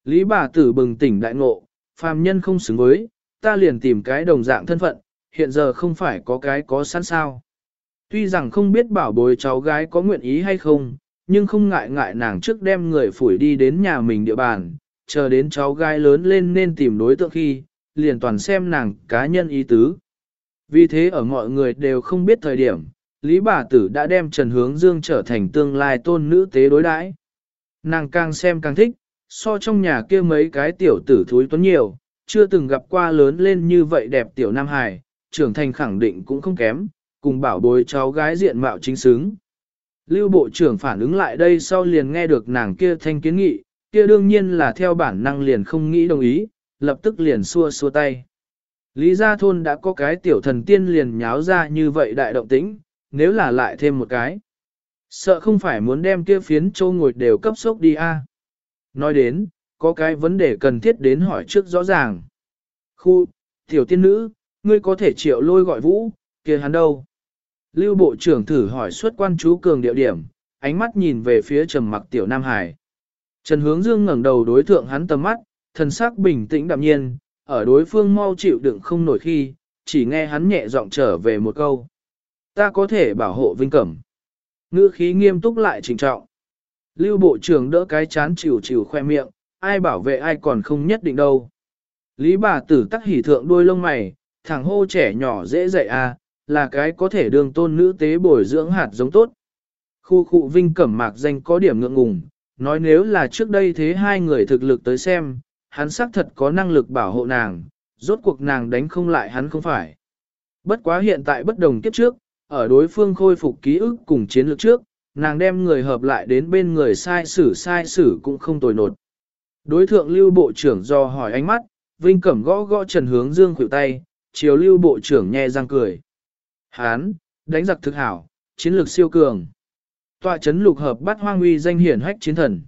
lý bà tử bừng tỉnh đại ngộ, phàm nhân không xứng với, ta liền tìm cái đồng dạng thân phận, hiện giờ không phải có cái có sẵn sao. Tuy rằng không biết bảo bối cháu gái có nguyện ý hay không, nhưng không ngại ngại nàng trước đem người phủi đi đến nhà mình địa bàn, chờ đến cháu gái lớn lên nên tìm đối tượng khi, liền toàn xem nàng cá nhân ý tứ. Vì thế ở mọi người đều không biết thời điểm, Lý bà tử đã đem Trần Hướng Dương trở thành tương lai tôn nữ tế đối đãi. Nàng càng xem càng thích, so trong nhà kia mấy cái tiểu tử thúi tuấn nhiều, chưa từng gặp qua lớn lên như vậy đẹp tiểu Nam Hải, trưởng thành khẳng định cũng không kém, cùng bảo bối cháu gái diện mạo chính xứng. Lưu Bộ trưởng phản ứng lại đây sau liền nghe được nàng kia thanh kiến nghị, kia đương nhiên là theo bản năng liền không nghĩ đồng ý, lập tức liền xua xua tay. Lý gia thôn đã có cái tiểu thần tiên liền nháo ra như vậy đại động tĩnh, nếu là lại thêm một cái. Sợ không phải muốn đem kia phiến châu ngồi đều cấp sốc đi a. Nói đến, có cái vấn đề cần thiết đến hỏi trước rõ ràng. Khu, tiểu tiên nữ, ngươi có thể triệu lôi gọi vũ, kia hắn đâu? Lưu Bộ trưởng thử hỏi xuất quan chú cường địa điểm, ánh mắt nhìn về phía trầm mặc tiểu Nam Hải. Trần Hướng Dương ngẩng đầu đối thượng hắn tầm mắt, thần sắc bình tĩnh đạm nhiên, ở đối phương mau chịu đựng không nổi khi, chỉ nghe hắn nhẹ giọng trở về một câu. Ta có thể bảo hộ Vinh Cẩm. Ngữ khí nghiêm túc lại trình trọng. Lưu bộ trưởng đỡ cái chán chịu chịu khoe miệng, ai bảo vệ ai còn không nhất định đâu. Lý bà tử tắc hỉ thượng đôi lông mày, thằng hô trẻ nhỏ dễ dạy à, là cái có thể đường tôn nữ tế bồi dưỡng hạt giống tốt. Khu khu vinh cẩm mạc danh có điểm ngượng ngùng, nói nếu là trước đây thế hai người thực lực tới xem, hắn xác thật có năng lực bảo hộ nàng, rốt cuộc nàng đánh không lại hắn không phải. Bất quá hiện tại bất đồng kiếp trước, ở đối phương khôi phục ký ức cùng chiến lược trước, nàng đem người hợp lại đến bên người sai xử sai xử cũng không tồi nột. Đối thượng lưu bộ trưởng do hỏi ánh mắt, Vinh Cẩm gõ gõ Trần Hướng Dương khuỷu tay, chiều lưu bộ trưởng nhe răng cười. Hán, đánh giặc thực hảo, chiến lược siêu cường. Tọa chấn lục hợp bắt hoang uy danh hiển hách chiến thần.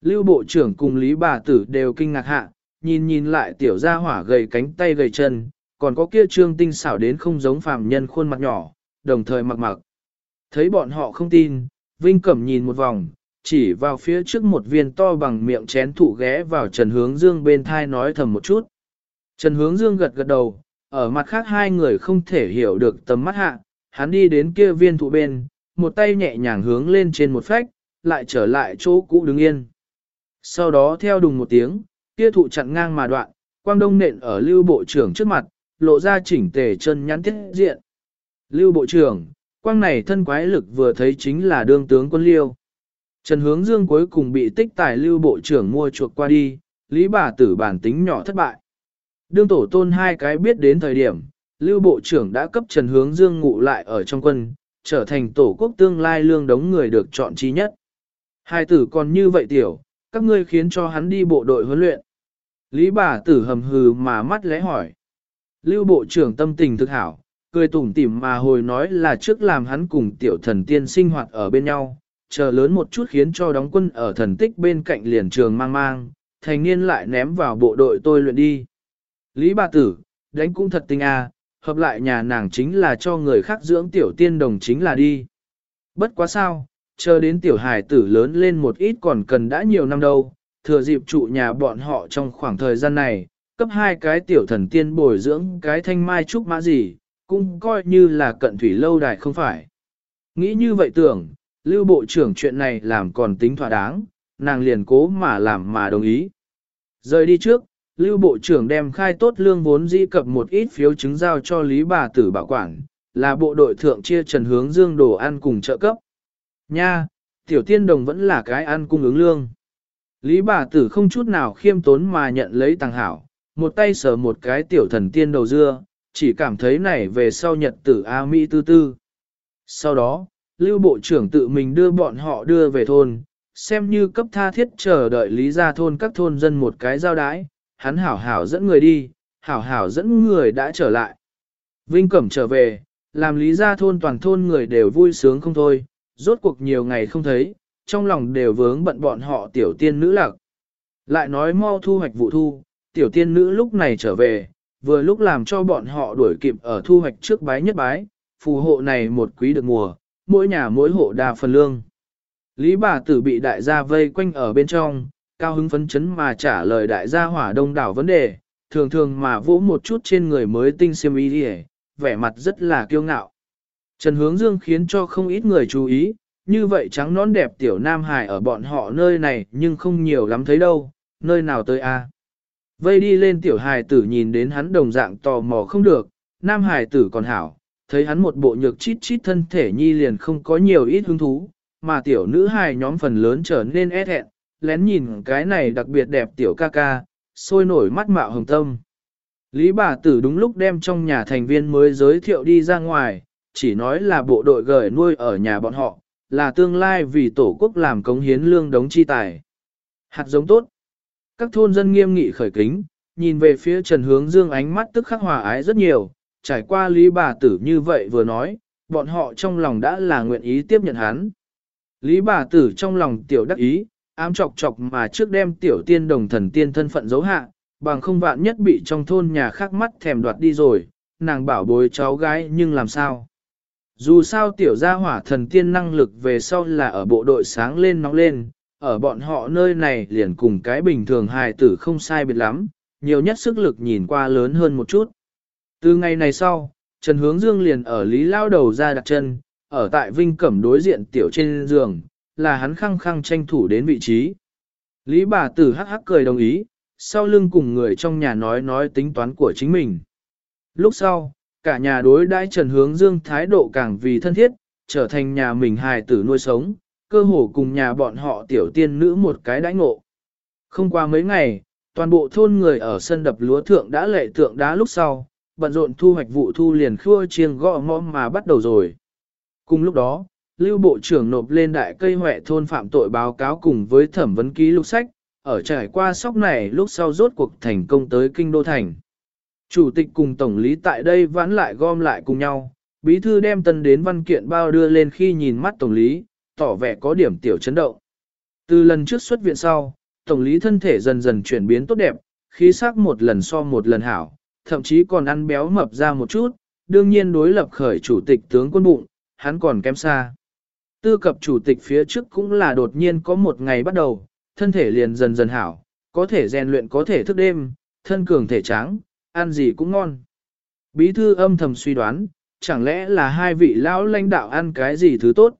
Lưu bộ trưởng cùng Lý bà tử đều kinh ngạc hạ, nhìn nhìn lại tiểu gia hỏa gầy cánh tay gầy chân, còn có kia trương tinh xảo đến không giống phàm nhân khuôn mặt nhỏ, đồng thời mặc mặc. Thấy bọn họ không tin, Vinh Cẩm nhìn một vòng, chỉ vào phía trước một viên to bằng miệng chén thụ ghé vào Trần Hướng Dương bên thai nói thầm một chút. Trần Hướng Dương gật gật đầu, ở mặt khác hai người không thể hiểu được tầm mắt hạ, hắn đi đến kia viên thụ bên, một tay nhẹ nhàng hướng lên trên một phách, lại trở lại chỗ cũ đứng yên. Sau đó theo đùng một tiếng, kia thụ chặn ngang mà đoạn, quang đông nện ở lưu bộ trưởng trước mặt, lộ ra chỉnh tề chân nhắn tiết diện. Lưu bộ trưởng, quang này thân quái lực vừa thấy chính là đương tướng quân liêu. Trần hướng dương cuối cùng bị tích tài lưu bộ trưởng mua chuộc qua đi, lý bà tử bản tính nhỏ thất bại. Đương tổ tôn hai cái biết đến thời điểm, lưu bộ trưởng đã cấp Trần hướng dương ngụ lại ở trong quân, trở thành tổ quốc tương lai lương đống người được chọn trí nhất. Hai tử còn như vậy tiểu, các ngươi khiến cho hắn đi bộ đội huấn luyện. Lý bà tử hầm hừ mà mắt lẽ hỏi. Lưu bộ trưởng tâm tình thực hảo, cười tủm tỉm mà hồi nói là trước làm hắn cùng tiểu thần tiên sinh hoạt ở bên nhau, chờ lớn một chút khiến cho đóng quân ở thần tích bên cạnh liền trường mang mang, thành niên lại ném vào bộ đội tôi luyện đi. Lý bà tử, đánh cũng thật tình à, hợp lại nhà nàng chính là cho người khác dưỡng tiểu tiên đồng chính là đi. Bất quá sao, chờ đến tiểu hài tử lớn lên một ít còn cần đã nhiều năm đâu, thừa dịp trụ nhà bọn họ trong khoảng thời gian này, cấp hai cái tiểu thần tiên bồi dưỡng cái thanh mai trúc mã gì, cũng coi như là cận thủy lâu đài không phải. Nghĩ như vậy tưởng, lưu bộ trưởng chuyện này làm còn tính thỏa đáng, nàng liền cố mà làm mà đồng ý. Rời đi trước, lưu bộ trưởng đem khai tốt lương vốn di cập một ít phiếu chứng giao cho Lý bà tử bảo quản, là bộ đội thượng chia trần hướng dương đồ ăn cùng trợ cấp. Nha, tiểu tiên đồng vẫn là cái ăn cung ứng lương. Lý bà tử không chút nào khiêm tốn mà nhận lấy tàng hảo, một tay sờ một cái tiểu thần tiên đầu dưa, chỉ cảm thấy này về sau nhật tử A Mỹ tư tư. Sau đó, Lưu Bộ trưởng tự mình đưa bọn họ đưa về thôn, xem như cấp tha thiết chờ đợi lý ra thôn các thôn dân một cái giao đái, hắn hảo hảo dẫn người đi, hảo hảo dẫn người đã trở lại. Vinh Cẩm trở về, làm lý gia thôn toàn thôn người đều vui sướng không thôi, rốt cuộc nhiều ngày không thấy, trong lòng đều vướng bận bọn họ tiểu tiên nữ lạc. Lại nói mau thu hoạch vụ thu, tiểu tiên nữ lúc này trở về, vừa lúc làm cho bọn họ đuổi kịp ở thu hoạch trước bái nhất bái, phù hộ này một quý được mùa, mỗi nhà mỗi hộ đa phần lương. Lý bà tử bị đại gia vây quanh ở bên trong, cao hứng phấn chấn mà trả lời đại gia hỏa đông đảo vấn đề, thường thường mà vỗ một chút trên người mới tinh siêm y đi vẻ mặt rất là kiêu ngạo. Trần Hướng Dương khiến cho không ít người chú ý, như vậy trắng nón đẹp tiểu Nam Hải ở bọn họ nơi này nhưng không nhiều lắm thấy đâu, nơi nào tới a? Vây đi lên tiểu hài tử nhìn đến hắn đồng dạng tò mò không được, Nam Hải tử còn hảo, thấy hắn một bộ nhược chít chít thân thể nhi liền không có nhiều ít hứng thú, mà tiểu nữ hài nhóm phần lớn trở nên e hẹn, lén nhìn cái này đặc biệt đẹp tiểu ca ca, sôi nổi mắt mạo hồng tâm. Lý bà tử đúng lúc đem trong nhà thành viên mới giới thiệu đi ra ngoài, chỉ nói là bộ đội gửi nuôi ở nhà bọn họ, là tương lai vì tổ quốc làm cống hiến lương đống chi tài. Hạt giống tốt. Các thôn dân nghiêm nghị khởi kính, nhìn về phía Trần Hướng Dương ánh mắt tức khắc hòa ái rất nhiều, trải qua Lý bà tử như vậy vừa nói, bọn họ trong lòng đã là nguyện ý tiếp nhận hắn. Lý bà tử trong lòng tiểu đắc ý, ám chọc chọc mà trước đem tiểu tiên đồng thần tiên thân phận giấu hạ, bằng không vạn nhất bị trong thôn nhà khác mắt thèm đoạt đi rồi, nàng bảo bối cháu gái nhưng làm sao. Dù sao tiểu gia hỏa thần tiên năng lực về sau là ở bộ đội sáng lên nóng lên, ở bọn họ nơi này liền cùng cái bình thường hài tử không sai biệt lắm, nhiều nhất sức lực nhìn qua lớn hơn một chút. Từ ngày này sau, Trần Hướng Dương liền ở Lý Lao đầu ra đặt chân, ở tại Vinh Cẩm đối diện tiểu trên giường, là hắn khăng khăng tranh thủ đến vị trí. Lý bà tử hắc hắc cười đồng ý, sau lưng cùng người trong nhà nói nói tính toán của chính mình. Lúc sau, cả nhà đối đãi Trần Hướng Dương thái độ càng vì thân thiết, trở thành nhà mình hài tử nuôi sống, cơ hồ cùng nhà bọn họ tiểu tiên nữ một cái đãi ngộ. Không qua mấy ngày, toàn bộ thôn người ở sân đập lúa thượng đã lệ tượng đá lúc sau, bận rộn thu hoạch vụ thu liền khua chiêng gõ ngõ mà bắt đầu rồi. Cùng lúc đó, Lưu Bộ trưởng nộp lên đại cây huệ thôn phạm tội báo cáo cùng với thẩm vấn ký lục sách, ở trải qua sóc này lúc sau rốt cuộc thành công tới kinh đô thành. Chủ tịch cùng tổng lý tại đây vãn lại gom lại cùng nhau, bí thư đem tân đến văn kiện bao đưa lên khi nhìn mắt tổng lý, tỏ vẻ có điểm tiểu chấn động. Từ lần trước xuất viện sau, tổng lý thân thể dần dần chuyển biến tốt đẹp, khí sắc một lần so một lần hảo, thậm chí còn ăn béo mập ra một chút, đương nhiên đối lập khởi chủ tịch tướng quân bụng, hắn còn kém xa. Tư cập chủ tịch phía trước cũng là đột nhiên có một ngày bắt đầu, thân thể liền dần dần hảo, có thể rèn luyện có thể thức đêm, thân cường thể tráng, ăn gì cũng ngon. Bí thư âm thầm suy đoán, chẳng lẽ là hai vị lão lãnh đạo ăn cái gì thứ tốt.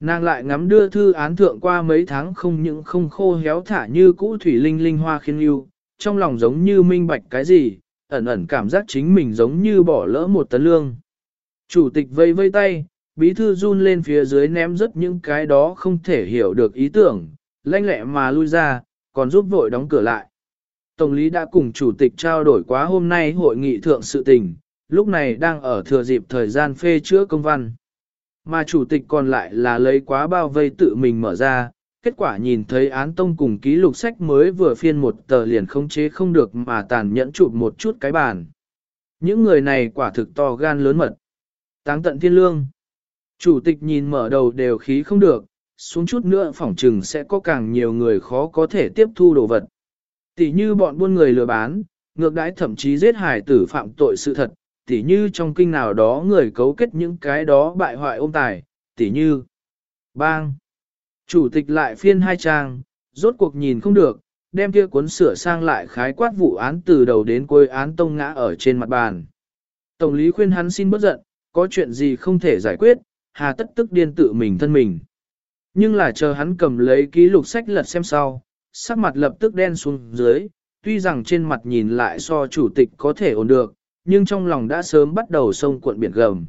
Nàng lại ngắm đưa thư án thượng qua mấy tháng không những không khô héo thả như cũ thủy linh linh hoa khiên yêu, trong lòng giống như minh bạch cái gì, ẩn ẩn cảm giác chính mình giống như bỏ lỡ một tấn lương. Chủ tịch vây vây tay, bí thư run lên phía dưới ném rất những cái đó không thể hiểu được ý tưởng, lanh lẹ mà lui ra, còn giúp vội đóng cửa lại. Tổng lý đã cùng chủ tịch trao đổi quá hôm nay hội nghị thượng sự tình, lúc này đang ở thừa dịp thời gian phê chữa công văn. Mà chủ tịch còn lại là lấy quá bao vây tự mình mở ra, kết quả nhìn thấy án tông cùng ký lục sách mới vừa phiên một tờ liền không chế không được mà tàn nhẫn chụp một chút cái bàn. Những người này quả thực to gan lớn mật. Táng tận thiên lương. Chủ tịch nhìn mở đầu đều khí không được, xuống chút nữa phỏng trừng sẽ có càng nhiều người khó có thể tiếp thu đồ vật. Tỷ như bọn buôn người lừa bán, ngược đãi thậm chí giết hải tử phạm tội sự thật, tỷ như trong kinh nào đó người cấu kết những cái đó bại hoại ôm tài, tỷ như bang. Chủ tịch lại phiên hai trang, rốt cuộc nhìn không được, đem kia cuốn sửa sang lại khái quát vụ án từ đầu đến cuối án tông ngã ở trên mặt bàn. Tổng lý khuyên hắn xin bất giận, có chuyện gì không thể giải quyết, hà tất tức điên tự mình thân mình. Nhưng là chờ hắn cầm lấy ký lục sách lật xem sau, sắc mặt lập tức đen xuống dưới, tuy rằng trên mặt nhìn lại so chủ tịch có thể ổn được, nhưng trong lòng đã sớm bắt đầu sông cuộn biển gầm.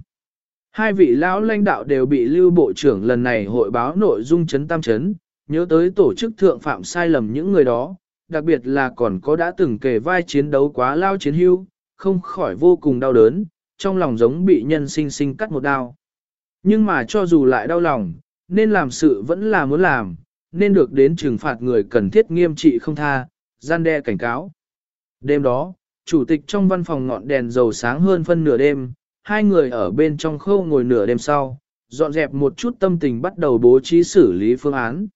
Hai vị lão lãnh đạo đều bị lưu bộ trưởng lần này hội báo nội dung chấn tam chấn, nhớ tới tổ chức thượng phạm sai lầm những người đó, đặc biệt là còn có đã từng kề vai chiến đấu quá lao chiến hưu, không khỏi vô cùng đau đớn, trong lòng giống bị nhân sinh sinh cắt một đao. Nhưng mà cho dù lại đau lòng, nên làm sự vẫn là muốn làm, nên được đến trừng phạt người cần thiết nghiêm trị không tha, gian đe cảnh cáo. Đêm đó, chủ tịch trong văn phòng ngọn đèn dầu sáng hơn phân nửa đêm, hai người ở bên trong khâu ngồi nửa đêm sau, dọn dẹp một chút tâm tình bắt đầu bố trí xử lý phương án.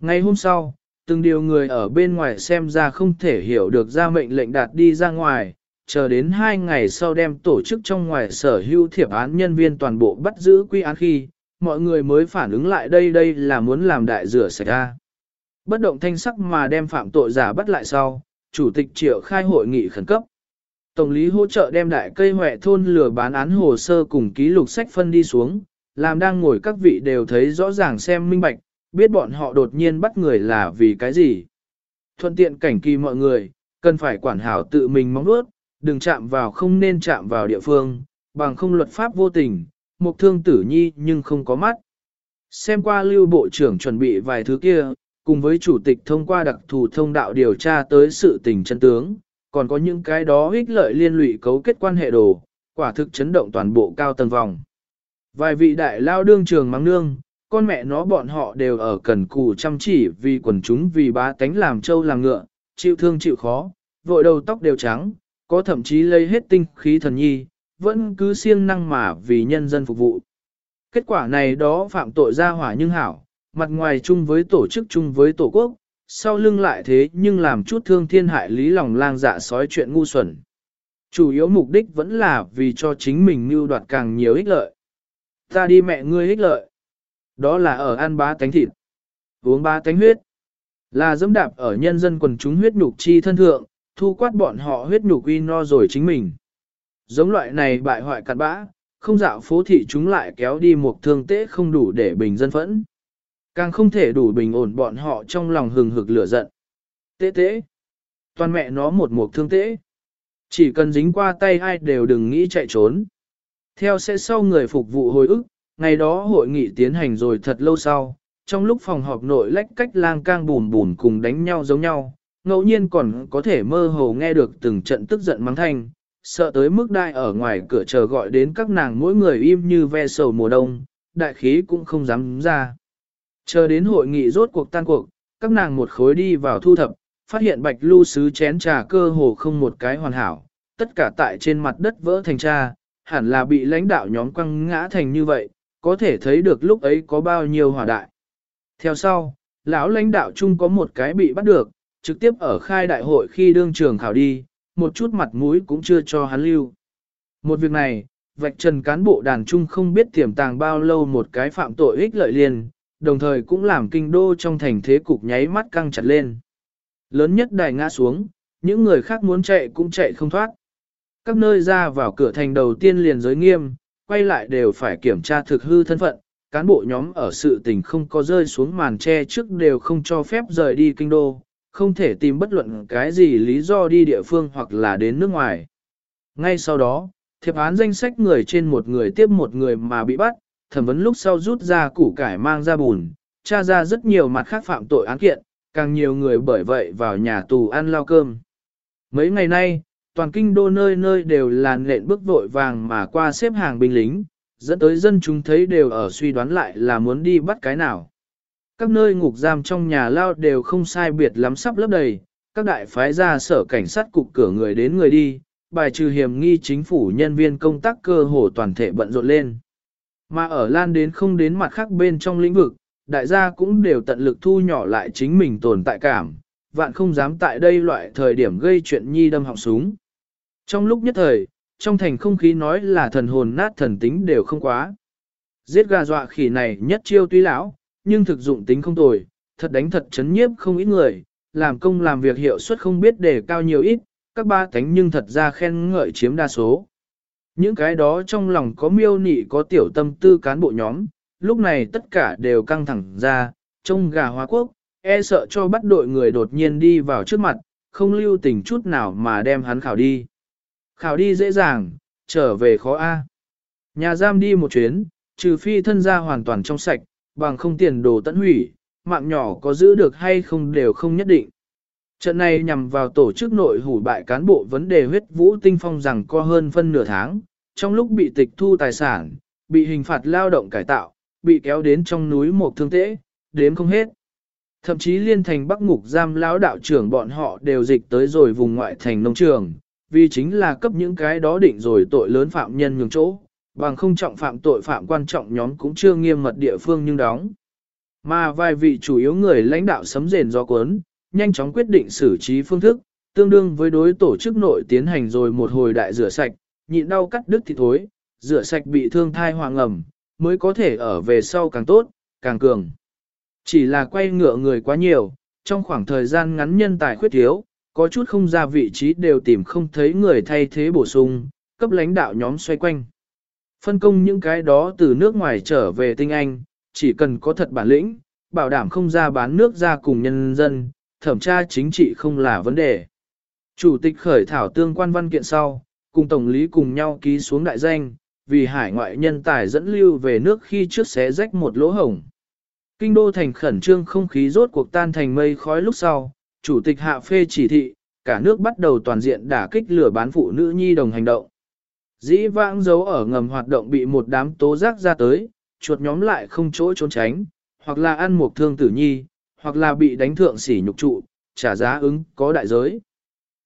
Ngày hôm sau, từng điều người ở bên ngoài xem ra không thể hiểu được ra mệnh lệnh đạt đi ra ngoài, chờ đến hai ngày sau đem tổ chức trong ngoài sở hữu thiệp án nhân viên toàn bộ bắt giữ quy án khi, mọi người mới phản ứng lại đây đây là muốn làm đại rửa sạch ra. Bất động thanh sắc mà đem phạm tội giả bắt lại sau, chủ tịch triệu khai hội nghị khẩn cấp. Tổng lý hỗ trợ đem đại cây huệ thôn lừa bán án hồ sơ cùng ký lục sách phân đi xuống, làm đang ngồi các vị đều thấy rõ ràng xem minh bạch, biết bọn họ đột nhiên bắt người là vì cái gì. Thuận tiện cảnh kỳ mọi người, cần phải quản hảo tự mình mong đuốt, đừng chạm vào không nên chạm vào địa phương, bằng không luật pháp vô tình, một thương tử nhi nhưng không có mắt. Xem qua lưu bộ trưởng chuẩn bị vài thứ kia, cùng với chủ tịch thông qua đặc thù thông đạo điều tra tới sự tình chân tướng, còn có những cái đó ích lợi liên lụy cấu kết quan hệ đồ, quả thực chấn động toàn bộ cao tầng vòng. Vài vị đại lao đương trường mắng nương, con mẹ nó bọn họ đều ở cần cù chăm chỉ vì quần chúng vì bá tánh làm trâu làm ngựa, chịu thương chịu khó, vội đầu tóc đều trắng, có thậm chí lấy hết tinh khí thần nhi, vẫn cứ siêng năng mà vì nhân dân phục vụ. Kết quả này đó phạm tội ra hỏa nhưng hảo, mặt ngoài chung với tổ chức chung với tổ quốc, sau lưng lại thế nhưng làm chút thương thiên hại lý lòng lang dạ sói chuyện ngu xuẩn. Chủ yếu mục đích vẫn là vì cho chính mình mưu đoạt càng nhiều ích lợi. Ta đi mẹ ngươi ích lợi. Đó là ở ăn bá tánh thịt. Uống ba tánh huyết. Là dẫm đạp ở nhân dân quần chúng huyết nhục chi thân thượng, thu quát bọn họ huyết nhục uy no rồi chính mình. Giống loại này bại hoại cặn bã, không dạo phố thị chúng lại kéo đi một thương tế không đủ để bình dân phẫn. Càng không thể đủ bình ổn bọn họ trong lòng hừng hực lửa giận. Tế tế. Toàn mẹ nó một một thương tế. Chỉ cần dính qua tay ai đều đừng nghĩ chạy trốn. Theo sẽ sau người phục vụ hồi ức, ngày đó hội nghị tiến hành rồi thật lâu sau, trong lúc phòng họp nội lách cách lang cang bùn bùn cùng đánh nhau giống nhau, ngẫu nhiên còn có thể mơ hồ nghe được từng trận tức giận mắng thanh, sợ tới mức đại ở ngoài cửa chờ gọi đến các nàng mỗi người im như ve sầu mùa đông, đại khí cũng không dám ra. Chờ đến hội nghị rốt cuộc tan cuộc, các nàng một khối đi vào thu thập, phát hiện bạch lưu sứ chén trà cơ hồ không một cái hoàn hảo, tất cả tại trên mặt đất vỡ thành trà, hẳn là bị lãnh đạo nhóm quăng ngã thành như vậy, có thể thấy được lúc ấy có bao nhiêu hỏa đại. Theo sau, lão lãnh đạo chung có một cái bị bắt được, trực tiếp ở khai đại hội khi đương trường khảo đi, một chút mặt mũi cũng chưa cho hắn lưu. Một việc này, vạch trần cán bộ đàn trung không biết tiềm tàng bao lâu một cái phạm tội ích lợi liền, đồng thời cũng làm kinh đô trong thành thế cục nháy mắt căng chặt lên. Lớn nhất đài ngã xuống, những người khác muốn chạy cũng chạy không thoát. Các nơi ra vào cửa thành đầu tiên liền giới nghiêm, quay lại đều phải kiểm tra thực hư thân phận, cán bộ nhóm ở sự tình không có rơi xuống màn che trước đều không cho phép rời đi kinh đô, không thể tìm bất luận cái gì lý do đi địa phương hoặc là đến nước ngoài. Ngay sau đó, thiệp án danh sách người trên một người tiếp một người mà bị bắt, thẩm vấn lúc sau rút ra củ cải mang ra bùn, tra ra rất nhiều mặt khác phạm tội án kiện, càng nhiều người bởi vậy vào nhà tù ăn lao cơm. Mấy ngày nay, toàn kinh đô nơi nơi đều là nện bước vội vàng mà qua xếp hàng binh lính, dẫn tới dân chúng thấy đều ở suy đoán lại là muốn đi bắt cái nào. Các nơi ngục giam trong nhà lao đều không sai biệt lắm sắp lấp đầy, các đại phái ra sở cảnh sát cục cửa người đến người đi, bài trừ hiểm nghi chính phủ nhân viên công tác cơ hồ toàn thể bận rộn lên. Mà ở lan đến không đến mặt khác bên trong lĩnh vực, đại gia cũng đều tận lực thu nhỏ lại chính mình tồn tại cảm, vạn không dám tại đây loại thời điểm gây chuyện nhi đâm họng súng. Trong lúc nhất thời, trong thành không khí nói là thần hồn nát thần tính đều không quá. Giết gà dọa khỉ này nhất chiêu tuy lão, nhưng thực dụng tính không tồi, thật đánh thật chấn nhiếp không ít người, làm công làm việc hiệu suất không biết đề cao nhiều ít, các ba cánh nhưng thật ra khen ngợi chiếm đa số. Những cái đó trong lòng có miêu nị có tiểu tâm tư cán bộ nhóm, lúc này tất cả đều căng thẳng ra, trông gà hóa quốc, e sợ cho bắt đội người đột nhiên đi vào trước mặt, không lưu tình chút nào mà đem hắn khảo đi. Khảo đi dễ dàng, trở về khó A. Nhà giam đi một chuyến, trừ phi thân gia hoàn toàn trong sạch, bằng không tiền đồ tận hủy, mạng nhỏ có giữ được hay không đều không nhất định. Trận này nhằm vào tổ chức nội hủ bại cán bộ vấn đề huyết vũ tinh phong rằng co hơn phân nửa tháng, trong lúc bị tịch thu tài sản, bị hình phạt lao động cải tạo, bị kéo đến trong núi một thương tễ, đếm không hết. Thậm chí liên thành bắc ngục giam lão đạo trưởng bọn họ đều dịch tới rồi vùng ngoại thành nông trường, vì chính là cấp những cái đó định rồi tội lớn phạm nhân nhường chỗ, bằng không trọng phạm tội phạm quan trọng nhóm cũng chưa nghiêm mật địa phương nhưng đóng. Mà vài vị chủ yếu người lãnh đạo sấm rền do cuốn, nhanh chóng quyết định xử trí phương thức, tương đương với đối tổ chức nội tiến hành rồi một hồi đại rửa sạch, nhịn đau cắt đứt thì thối, rửa sạch bị thương thai hoàng ẩm, mới có thể ở về sau càng tốt, càng cường. Chỉ là quay ngựa người quá nhiều, trong khoảng thời gian ngắn nhân tài khuyết thiếu, có chút không ra vị trí đều tìm không thấy người thay thế bổ sung, cấp lãnh đạo nhóm xoay quanh. Phân công những cái đó từ nước ngoài trở về tinh Anh, chỉ cần có thật bản lĩnh, bảo đảm không ra bán nước ra cùng nhân dân, thẩm tra chính trị không là vấn đề. Chủ tịch khởi thảo tương quan văn kiện sau, cùng tổng lý cùng nhau ký xuống đại danh, vì hải ngoại nhân tài dẫn lưu về nước khi trước xé rách một lỗ hổng. Kinh đô thành khẩn trương không khí rốt cuộc tan thành mây khói lúc sau, chủ tịch hạ phê chỉ thị, cả nước bắt đầu toàn diện đả kích lửa bán phụ nữ nhi đồng hành động. Dĩ vãng giấu ở ngầm hoạt động bị một đám tố giác ra tới, chuột nhóm lại không chỗ trốn tránh, hoặc là ăn một thương tử nhi, hoặc là bị đánh thượng sỉ nhục trụ, trả giá ứng có đại giới.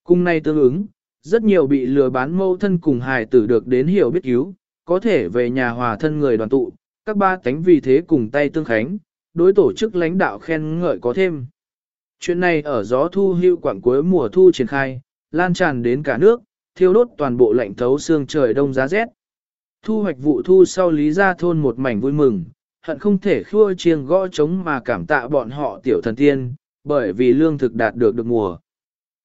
Cung này tương ứng, rất nhiều bị lừa bán mâu thân cùng hài tử được đến hiểu biết cứu, có thể về nhà hòa thân người đoàn tụ, các ba tánh vì thế cùng tay tương khánh, đối tổ chức lãnh đạo khen ngợi có thêm. Chuyện này ở gió thu hưu quảng cuối mùa thu triển khai, lan tràn đến cả nước, thiêu đốt toàn bộ lạnh thấu xương trời đông giá rét. Thu hoạch vụ thu sau lý gia thôn một mảnh vui mừng, hận không thể khua chiêng gõ trống mà cảm tạ bọn họ tiểu thần tiên, bởi vì lương thực đạt được được mùa.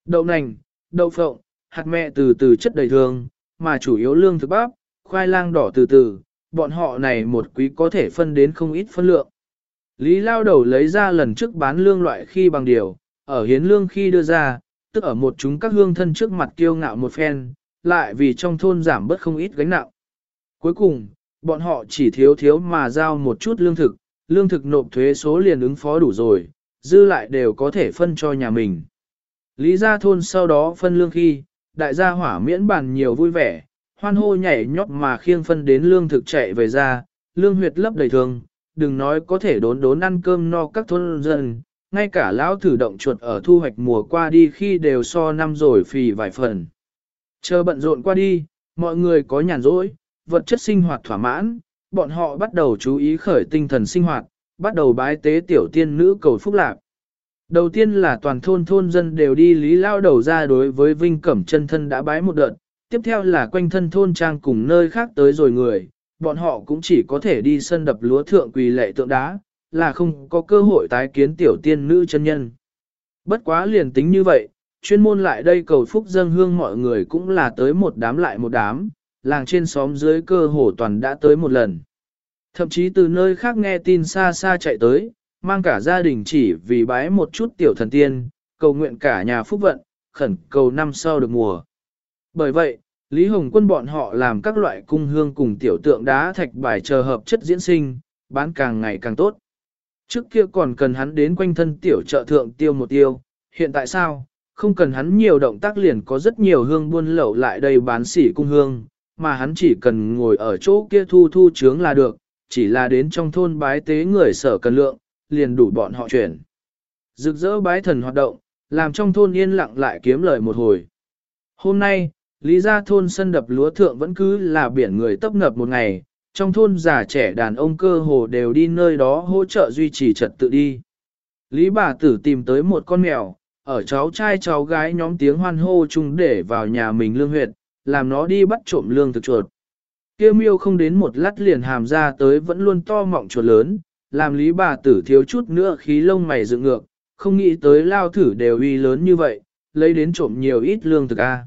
Đậu nành, đậu phộng, hạt mẹ từ từ chất đầy thương, mà chủ yếu lương thực bắp, khoai lang đỏ từ từ, bọn họ này một quý có thể phân đến không ít phân lượng. Lý lao đầu lấy ra lần trước bán lương loại khi bằng điều, ở hiến lương khi đưa ra, tức ở một chúng các hương thân trước mặt kiêu ngạo một phen, lại vì trong thôn giảm bớt không ít gánh nặng. Cuối cùng, bọn họ chỉ thiếu thiếu mà giao một chút lương thực, lương thực nộp thuế số liền ứng phó đủ rồi, dư lại đều có thể phân cho nhà mình. Lý gia thôn sau đó phân lương khi, đại gia hỏa miễn bàn nhiều vui vẻ, hoan hô nhảy nhót mà khiêng phân đến lương thực chạy về ra, lương huyệt lấp đầy thường, đừng nói có thể đốn đốn ăn cơm no các thôn dân, ngay cả lão thử động chuột ở thu hoạch mùa qua đi khi đều so năm rồi phì vài phần. Chờ bận rộn qua đi, mọi người có nhàn rỗi, vật chất sinh hoạt thỏa mãn, bọn họ bắt đầu chú ý khởi tinh thần sinh hoạt, bắt đầu bái tế tiểu tiên nữ cầu phúc lạc. Đầu tiên là toàn thôn thôn dân đều đi lý lao đầu ra đối với Vinh Cẩm chân thân đã bái một đợt, tiếp theo là quanh thân thôn trang cùng nơi khác tới rồi người, bọn họ cũng chỉ có thể đi sân đập lúa thượng quỳ lệ tượng đá, là không có cơ hội tái kiến tiểu tiên nữ chân nhân. Bất quá liền tính như vậy, chuyên môn lại đây cầu phúc dân hương mọi người cũng là tới một đám lại một đám, làng trên xóm dưới cơ hồ toàn đã tới một lần. Thậm chí từ nơi khác nghe tin xa xa chạy tới, mang cả gia đình chỉ vì bái một chút tiểu thần tiên, cầu nguyện cả nhà phúc vận, khẩn cầu năm sau được mùa. Bởi vậy, Lý Hồng Quân bọn họ làm các loại cung hương cùng tiểu tượng đá thạch bài chờ hợp chất diễn sinh, bán càng ngày càng tốt. Trước kia còn cần hắn đến quanh thân tiểu trợ thượng tiêu một tiêu, hiện tại sao, không cần hắn nhiều động tác liền có rất nhiều hương buôn lậu lại đây bán sỉ cung hương, mà hắn chỉ cần ngồi ở chỗ kia thu thu trướng là được, chỉ là đến trong thôn bái tế người sở cần lượng, liền đủ bọn họ chuyển. Rực rỡ bái thần hoạt động, làm trong thôn yên lặng lại kiếm lời một hồi. Hôm nay, Lý gia thôn sân đập lúa thượng vẫn cứ là biển người tấp nập một ngày, trong thôn già trẻ đàn ông cơ hồ đều đi nơi đó hỗ trợ duy trì trật tự đi. Lý bà tử tìm tới một con mèo, ở cháu trai cháu gái nhóm tiếng hoan hô chung để vào nhà mình lương huyệt, làm nó đi bắt trộm lương thực chuột. Kêu miêu không đến một lát liền hàm ra tới vẫn luôn to mọng chuột lớn, làm lý bà tử thiếu chút nữa khí lông mày dựng ngược, không nghĩ tới lao thử đều uy lớn như vậy, lấy đến trộm nhiều ít lương thực a.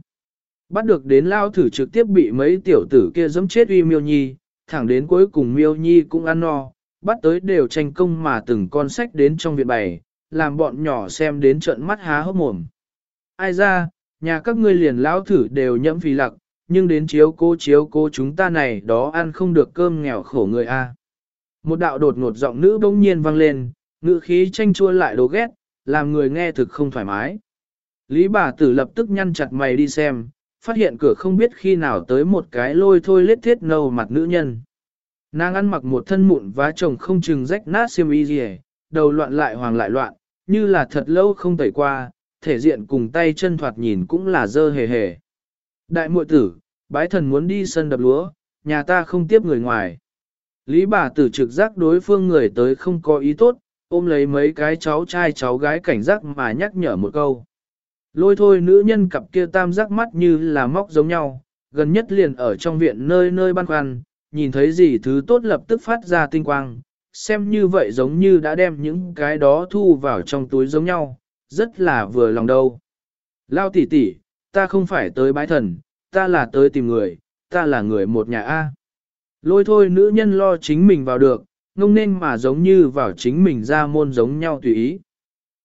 Bắt được đến lao thử trực tiếp bị mấy tiểu tử kia dẫm chết uy miêu nhi, thẳng đến cuối cùng miêu nhi cũng ăn no, bắt tới đều tranh công mà từng con sách đến trong viện bày, làm bọn nhỏ xem đến trận mắt há hốc mồm. Ai ra, nhà các ngươi liền lao thử đều nhẫm phì lặc, nhưng đến chiếu cô chiếu cô chúng ta này đó ăn không được cơm nghèo khổ người a. Một đạo đột ngột giọng nữ bỗng nhiên vang lên, ngữ khí tranh chua lại đồ ghét, làm người nghe thực không thoải mái. Lý bà tử lập tức nhăn chặt mày đi xem, phát hiện cửa không biết khi nào tới một cái lôi thôi lết thiết nâu mặt nữ nhân. Nàng ăn mặc một thân mụn vá chồng không chừng rách nát xiêm y gì đầu loạn lại hoàng lại loạn, như là thật lâu không tẩy qua, thể diện cùng tay chân thoạt nhìn cũng là dơ hề hề. Đại muội tử, bái thần muốn đi sân đập lúa, nhà ta không tiếp người ngoài. Lý bà tử trực giác đối phương người tới không có ý tốt, ôm lấy mấy cái cháu trai cháu gái cảnh giác mà nhắc nhở một câu. Lôi thôi nữ nhân cặp kia tam giác mắt như là móc giống nhau, gần nhất liền ở trong viện nơi nơi băn khoăn, nhìn thấy gì thứ tốt lập tức phát ra tinh quang, xem như vậy giống như đã đem những cái đó thu vào trong túi giống nhau, rất là vừa lòng đâu. Lao tỷ tỷ, ta không phải tới bái thần, ta là tới tìm người, ta là người một nhà A. Lôi thôi nữ nhân lo chính mình vào được, ngông nên mà giống như vào chính mình ra môn giống nhau tùy ý.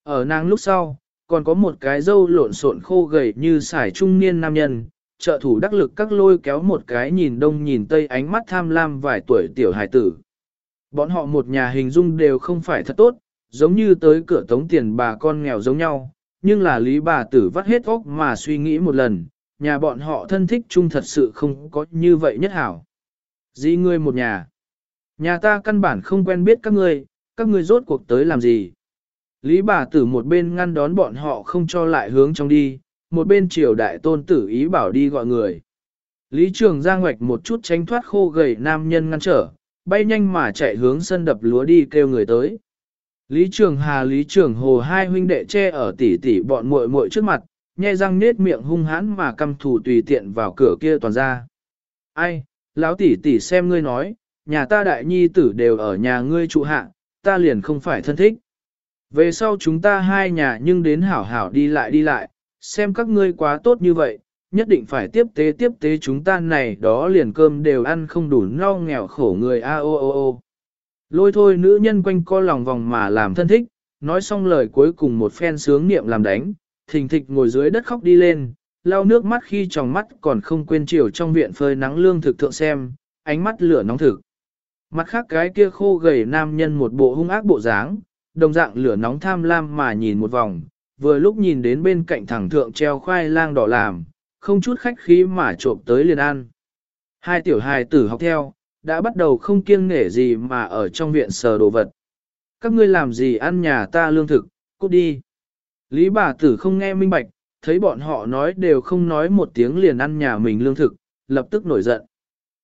Ở nàng lúc sau, còn có một cái dâu lộn xộn khô gầy như sải trung niên nam nhân, trợ thủ đắc lực các lôi kéo một cái nhìn đông nhìn tây ánh mắt tham lam vài tuổi tiểu hài tử. Bọn họ một nhà hình dung đều không phải thật tốt, giống như tới cửa tống tiền bà con nghèo giống nhau, nhưng là lý bà tử vắt hết óc mà suy nghĩ một lần, nhà bọn họ thân thích chung thật sự không có như vậy nhất hảo. Gì ngươi một nhà? Nhà ta căn bản không quen biết các ngươi, các ngươi rốt cuộc tới làm gì? Lý bà tử một bên ngăn đón bọn họ không cho lại hướng trong đi, một bên triều đại tôn tử ý bảo đi gọi người. Lý trường ra ngoạch một chút tránh thoát khô gầy nam nhân ngăn trở, bay nhanh mà chạy hướng sân đập lúa đi kêu người tới. Lý trường hà lý trường hồ hai huynh đệ che ở tỉ tỉ bọn muội muội trước mặt, nhe răng nết miệng hung hãn mà căm thù tùy tiện vào cửa kia toàn ra. Ai, lão tỷ tỷ xem ngươi nói, nhà ta đại nhi tử đều ở nhà ngươi trụ hạ, ta liền không phải thân thích. Về sau chúng ta hai nhà nhưng đến hảo hảo đi lại đi lại, xem các ngươi quá tốt như vậy, nhất định phải tiếp tế tiếp tế chúng ta này đó liền cơm đều ăn không đủ no nghèo khổ người a o o o. Lôi thôi nữ nhân quanh co lòng vòng mà làm thân thích, nói xong lời cuối cùng một phen sướng niệm làm đánh, thình thịch ngồi dưới đất khóc đi lên, lau nước mắt khi tròng mắt còn không quên chiều trong viện phơi nắng lương thực thượng xem, ánh mắt lửa nóng thực. Mặt khác cái kia khô gầy nam nhân một bộ hung ác bộ dáng, đồng dạng lửa nóng tham lam mà nhìn một vòng, vừa lúc nhìn đến bên cạnh thẳng thượng treo khoai lang đỏ làm, không chút khách khí mà trộm tới liền ăn. Hai tiểu hài tử học theo, đã bắt đầu không kiêng nể gì mà ở trong viện sờ đồ vật. Các ngươi làm gì ăn nhà ta lương thực, cút đi. Lý bà tử không nghe minh bạch, thấy bọn họ nói đều không nói một tiếng liền ăn nhà mình lương thực, lập tức nổi giận.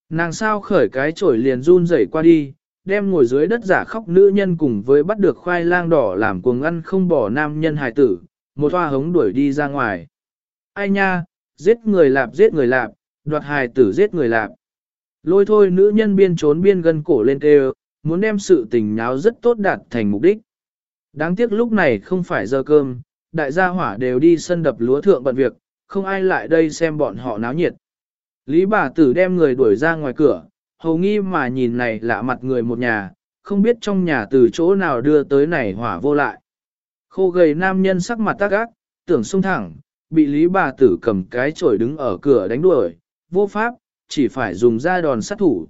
Nàng sao khởi cái chổi liền run rẩy qua đi, đem ngồi dưới đất giả khóc nữ nhân cùng với bắt được khoai lang đỏ làm cuồng ăn không bỏ nam nhân hài tử, một hoa hống đuổi đi ra ngoài. Ai nha, giết người lạp giết người lạp, đoạt hài tử giết người lạp. Lôi thôi nữ nhân biên trốn biên gân cổ lên kêu, muốn đem sự tình nháo rất tốt đạt thành mục đích. Đáng tiếc lúc này không phải giờ cơm, đại gia hỏa đều đi sân đập lúa thượng bận việc, không ai lại đây xem bọn họ náo nhiệt. Lý bà tử đem người đuổi ra ngoài cửa, hầu nghi mà nhìn này lạ mặt người một nhà, không biết trong nhà từ chỗ nào đưa tới này hỏa vô lại. Khô gầy nam nhân sắc mặt tác ác, tưởng sung thẳng, bị lý bà tử cầm cái chổi đứng ở cửa đánh đuổi, vô pháp, chỉ phải dùng ra đòn sát thủ.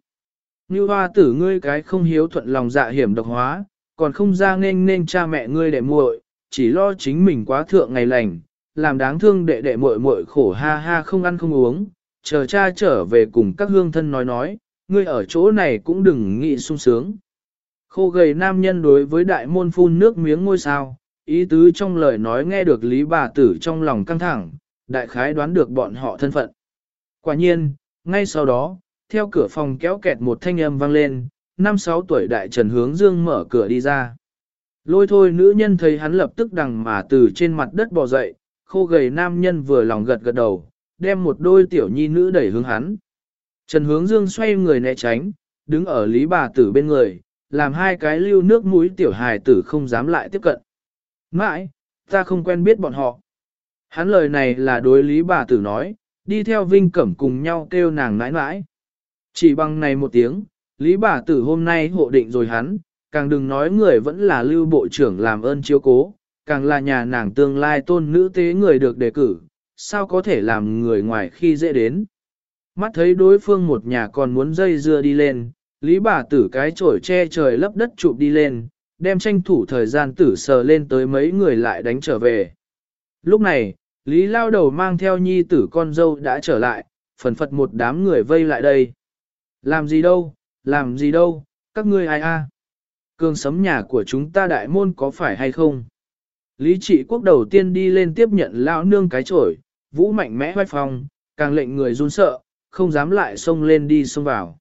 Như hoa tử ngươi cái không hiếu thuận lòng dạ hiểm độc hóa, còn không ra nên nên cha mẹ ngươi để muội, chỉ lo chính mình quá thượng ngày lành, làm đáng thương đệ đệ muội muội khổ ha ha không ăn không uống, chờ cha trở về cùng các hương thân nói nói, ngươi ở chỗ này cũng đừng nghĩ sung sướng. Khô gầy nam nhân đối với đại môn phun nước miếng ngôi sao, ý tứ trong lời nói nghe được lý bà tử trong lòng căng thẳng, đại khái đoán được bọn họ thân phận. Quả nhiên, ngay sau đó, theo cửa phòng kéo kẹt một thanh âm vang lên, năm sáu tuổi đại trần hướng dương mở cửa đi ra. Lôi thôi nữ nhân thấy hắn lập tức đằng mà từ trên mặt đất bò dậy, khô gầy nam nhân vừa lòng gật gật đầu, đem một đôi tiểu nhi nữ đẩy hướng hắn. Trần hướng dương xoay người né tránh, đứng ở lý bà tử bên người, làm hai cái lưu nước mũi tiểu hài tử không dám lại tiếp cận. Mãi, ta không quen biết bọn họ. Hắn lời này là đối lý bà tử nói, đi theo Vinh Cẩm cùng nhau kêu nàng nãi nãi. Chỉ bằng này một tiếng, lý bà tử hôm nay hộ định rồi hắn, càng đừng nói người vẫn là lưu bộ trưởng làm ơn chiếu cố, càng là nhà nàng tương lai tôn nữ tế người được đề cử, sao có thể làm người ngoài khi dễ đến. Mắt thấy đối phương một nhà còn muốn dây dưa đi lên, lý bà tử cái chổi che trời lấp đất chụp đi lên, đem tranh thủ thời gian tử sờ lên tới mấy người lại đánh trở về. Lúc này, lý lao đầu mang theo nhi tử con dâu đã trở lại, phần phật một đám người vây lại đây. Làm gì đâu, làm gì đâu, các ngươi ai a? À? Cương sấm nhà của chúng ta đại môn có phải hay không? Lý trị quốc đầu tiên đi lên tiếp nhận lao nương cái chổi, vũ mạnh mẽ hoách phong, càng lệnh người run sợ, không dám lại xông lên đi xông vào.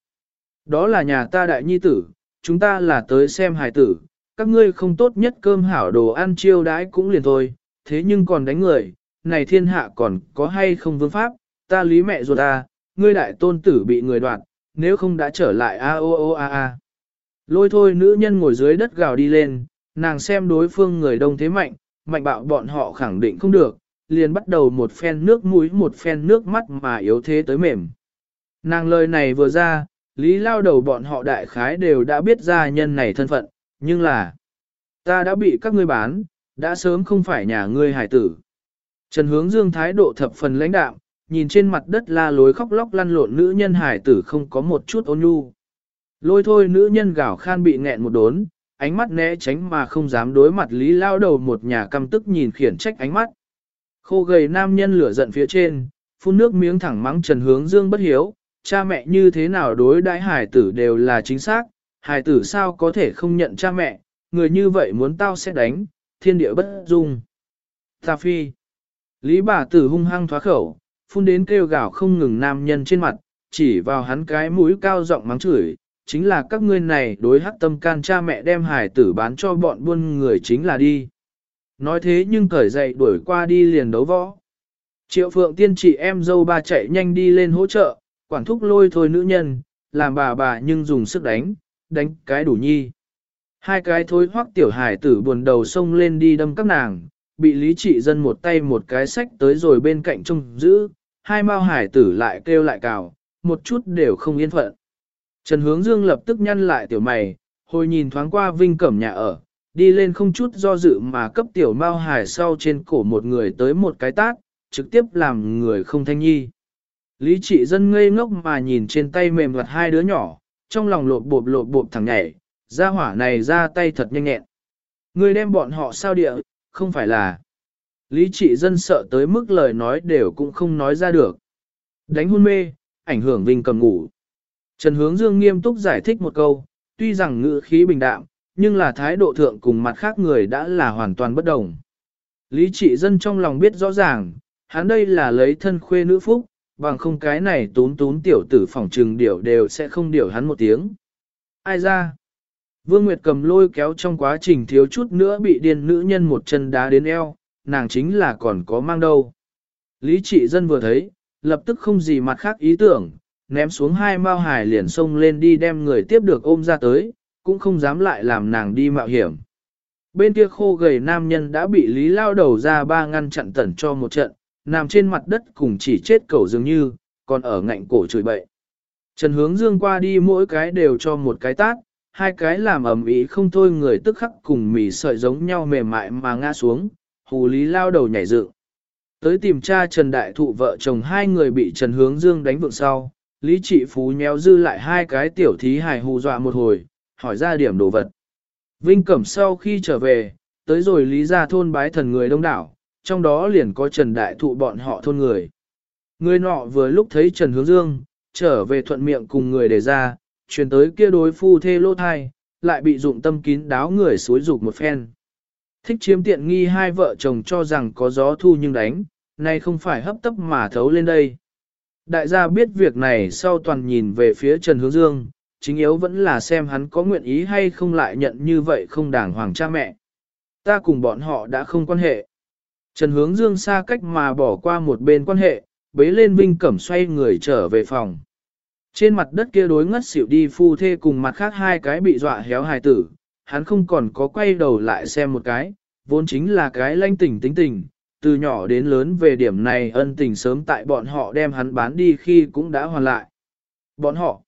Đó là nhà ta đại nhi tử, chúng ta là tới xem hài tử, các ngươi không tốt nhất cơm hảo đồ ăn chiêu đãi cũng liền thôi, thế nhưng còn đánh người, này thiên hạ còn có hay không vương pháp, ta lý mẹ ruột ta, ngươi đại tôn tử bị người đoạt, nếu không đã trở lại a o o a a. Lôi thôi nữ nhân ngồi dưới đất gào đi lên, nàng xem đối phương người đông thế mạnh, mạnh bạo bọn họ khẳng định không được, liền bắt đầu một phen nước mũi một phen nước mắt mà yếu thế tới mềm. Nàng lời này vừa ra, lý lao đầu bọn họ đại khái đều đã biết ra nhân này thân phận, nhưng là ta đã bị các ngươi bán, đã sớm không phải nhà ngươi hải tử. Trần hướng dương thái độ thập phần lãnh đạm, nhìn trên mặt đất la lối khóc lóc lăn lộn nữ nhân hải tử không có một chút ôn nhu. Lôi thôi nữ nhân gào khan bị nghẹn một đốn, ánh mắt né tránh mà không dám đối mặt lý lao đầu một nhà căm tức nhìn khiển trách ánh mắt. Khô gầy nam nhân lửa giận phía trên, phun nước miếng thẳng mắng Trần Hướng Dương bất hiếu, cha mẹ như thế nào đối đãi hải tử đều là chính xác, hải tử sao có thể không nhận cha mẹ, người như vậy muốn tao sẽ đánh, thiên địa bất dung. Ta phi. Lý bà tử hung hăng thoá khẩu, phun đến kêu gào không ngừng nam nhân trên mặt, chỉ vào hắn cái mũi cao giọng mắng chửi, chính là các ngươi này đối hắc tâm can cha mẹ đem hải tử bán cho bọn buôn người chính là đi. Nói thế nhưng cởi dậy đuổi qua đi liền đấu võ. Triệu phượng tiên chị em dâu ba chạy nhanh đi lên hỗ trợ, quản thúc lôi thôi nữ nhân, làm bà bà nhưng dùng sức đánh, đánh cái đủ nhi. Hai cái thối hoắc tiểu hải tử buồn đầu xông lên đi đâm các nàng, bị lý trị dân một tay một cái sách tới rồi bên cạnh trông giữ, hai mao hải tử lại kêu lại cào, một chút đều không yên phận. Trần Hướng Dương lập tức nhăn lại tiểu mày, hồi nhìn thoáng qua vinh cẩm nhà ở, đi lên không chút do dự mà cấp tiểu mao hải sau trên cổ một người tới một cái tát, trực tiếp làm người không thanh nhi. Lý trị dân ngây ngốc mà nhìn trên tay mềm mặt hai đứa nhỏ, trong lòng lột bộp lột bộp thẳng nhảy, ra hỏa này ra tay thật nhanh nhẹn. Người đem bọn họ sao địa, không phải là. Lý trị dân sợ tới mức lời nói đều cũng không nói ra được. Đánh hôn mê, ảnh hưởng Vinh cầm ngủ. Trần Hướng Dương nghiêm túc giải thích một câu, tuy rằng ngữ khí bình đạm, nhưng là thái độ thượng cùng mặt khác người đã là hoàn toàn bất đồng. Lý trị dân trong lòng biết rõ ràng, hắn đây là lấy thân khuê nữ phúc, bằng không cái này tún tún tiểu tử phỏng trừng điểu đều sẽ không điểu hắn một tiếng. Ai ra? Vương Nguyệt cầm lôi kéo trong quá trình thiếu chút nữa bị điên nữ nhân một chân đá đến eo, nàng chính là còn có mang đâu. Lý trị dân vừa thấy, lập tức không gì mặt khác ý tưởng, ném xuống hai mao hải liền xông lên đi đem người tiếp được ôm ra tới, cũng không dám lại làm nàng đi mạo hiểm. Bên kia khô gầy nam nhân đã bị Lý lao đầu ra ba ngăn chặn tẩn cho một trận, nằm trên mặt đất cùng chỉ chết cẩu dường như, còn ở ngạnh cổ chửi bậy. Trần hướng dương qua đi mỗi cái đều cho một cái tát, hai cái làm ầm ý không thôi người tức khắc cùng mì sợi giống nhau mềm mại mà ngã xuống, hù lý lao đầu nhảy dựng. Tới tìm cha Trần Đại Thụ vợ chồng hai người bị Trần Hướng Dương đánh vượng sau, Lý Trị Phú nhéo dư lại hai cái tiểu thí hài hù dọa một hồi, hỏi ra điểm đồ vật. Vinh Cẩm sau khi trở về, tới rồi Lý ra thôn bái thần người đông đảo, trong đó liền có Trần Đại Thụ bọn họ thôn người. Người nọ vừa lúc thấy Trần Hướng Dương, trở về thuận miệng cùng người đề ra, truyền tới kia đối phu thê lô thai, lại bị dụng tâm kín đáo người suối dục một phen. Thích chiếm tiện nghi hai vợ chồng cho rằng có gió thu nhưng đánh, nay không phải hấp tấp mà thấu lên đây. Đại gia biết việc này sau toàn nhìn về phía Trần Hướng Dương, chính yếu vẫn là xem hắn có nguyện ý hay không lại nhận như vậy không đàng hoàng cha mẹ. Ta cùng bọn họ đã không quan hệ. Trần Hướng Dương xa cách mà bỏ qua một bên quan hệ, bế lên Vinh Cẩm xoay người trở về phòng. Trên mặt đất kia đối ngất xỉu đi phu thê cùng mặt khác hai cái bị dọa héo hài tử, hắn không còn có quay đầu lại xem một cái, vốn chính là cái lanh tỉnh tính tình, từ nhỏ đến lớn về điểm này ân tình sớm tại bọn họ đem hắn bán đi khi cũng đã hoàn lại. Bọn họ,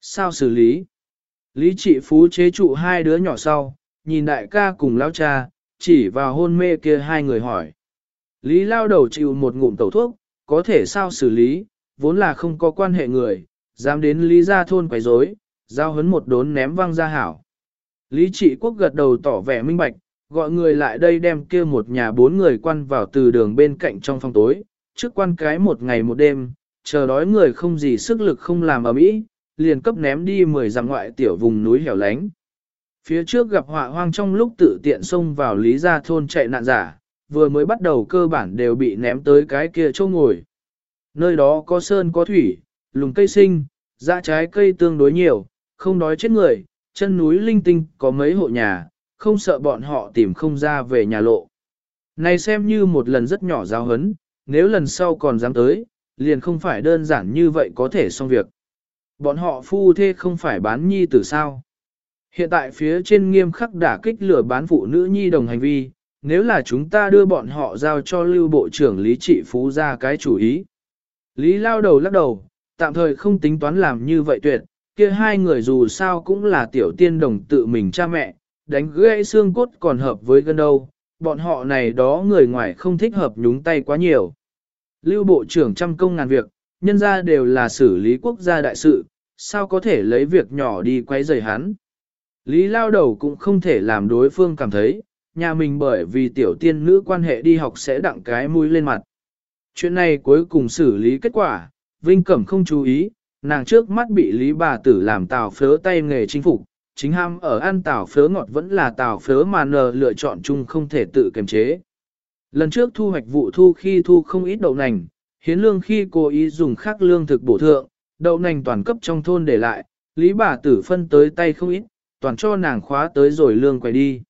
sao xử lý? Lý trị phú chế trụ hai đứa nhỏ sau, nhìn đại ca cùng lão cha, chỉ vào hôn mê kia hai người hỏi. Lý lao đầu chịu một ngụm tẩu thuốc, có thể sao xử lý, vốn là không có quan hệ người, dám đến Lý gia thôn quấy rối, giao hấn một đốn ném văng ra hảo. Lý trị quốc gật đầu tỏ vẻ minh bạch, gọi người lại đây đem kia một nhà bốn người quan vào từ đường bên cạnh trong phòng tối, trước quan cái một ngày một đêm, chờ đói người không gì sức lực không làm ở mỹ, liền cấp ném đi mười dặm ngoại tiểu vùng núi hẻo lánh. Phía trước gặp họa hoang trong lúc tự tiện xông vào lý gia thôn chạy nạn giả, vừa mới bắt đầu cơ bản đều bị ném tới cái kia chỗ ngồi. Nơi đó có sơn có thủy, lùng cây sinh, dã trái cây tương đối nhiều, không đói chết người, chân núi linh tinh có mấy hộ nhà, không sợ bọn họ tìm không ra về nhà lộ. Này xem như một lần rất nhỏ giao hấn, nếu lần sau còn dám tới, liền không phải đơn giản như vậy có thể xong việc. Bọn họ phu thê không phải bán nhi tử sao. Hiện tại phía trên nghiêm khắc đả kích lửa bán phụ nữ nhi đồng hành vi, nếu là chúng ta đưa bọn họ giao cho lưu bộ trưởng Lý Trị Phú ra cái chủ ý. Lý lao đầu lắc đầu, tạm thời không tính toán làm như vậy tuyệt, kia hai người dù sao cũng là tiểu tiên đồng tự mình cha mẹ, đánh gãy xương cốt còn hợp với gân đâu, bọn họ này đó người ngoài không thích hợp nhúng tay quá nhiều. Lưu Bộ trưởng trăm công ngàn việc, nhân ra đều là xử lý quốc gia đại sự, sao có thể lấy việc nhỏ đi quay rời hắn. Lý lao đầu cũng không thể làm đối phương cảm thấy, nhà mình bởi vì tiểu tiên nữ quan hệ đi học sẽ đặng cái mũi lên mặt. Chuyện này cuối cùng xử lý kết quả, Vinh Cẩm không chú ý, nàng trước mắt bị Lý bà tử làm tào phớ tay nghề chính phục, chính ham ở ăn tảo phớ ngọt vẫn là tảo phớ mà nờ lựa chọn chung không thể tự kiềm chế. Lần trước thu hoạch vụ thu khi thu không ít đậu nành, hiến lương khi cố ý dùng khác lương thực bổ thượng, đậu nành toàn cấp trong thôn để lại, lý bà tử phân tới tay không ít, toàn cho nàng khóa tới rồi lương quay đi.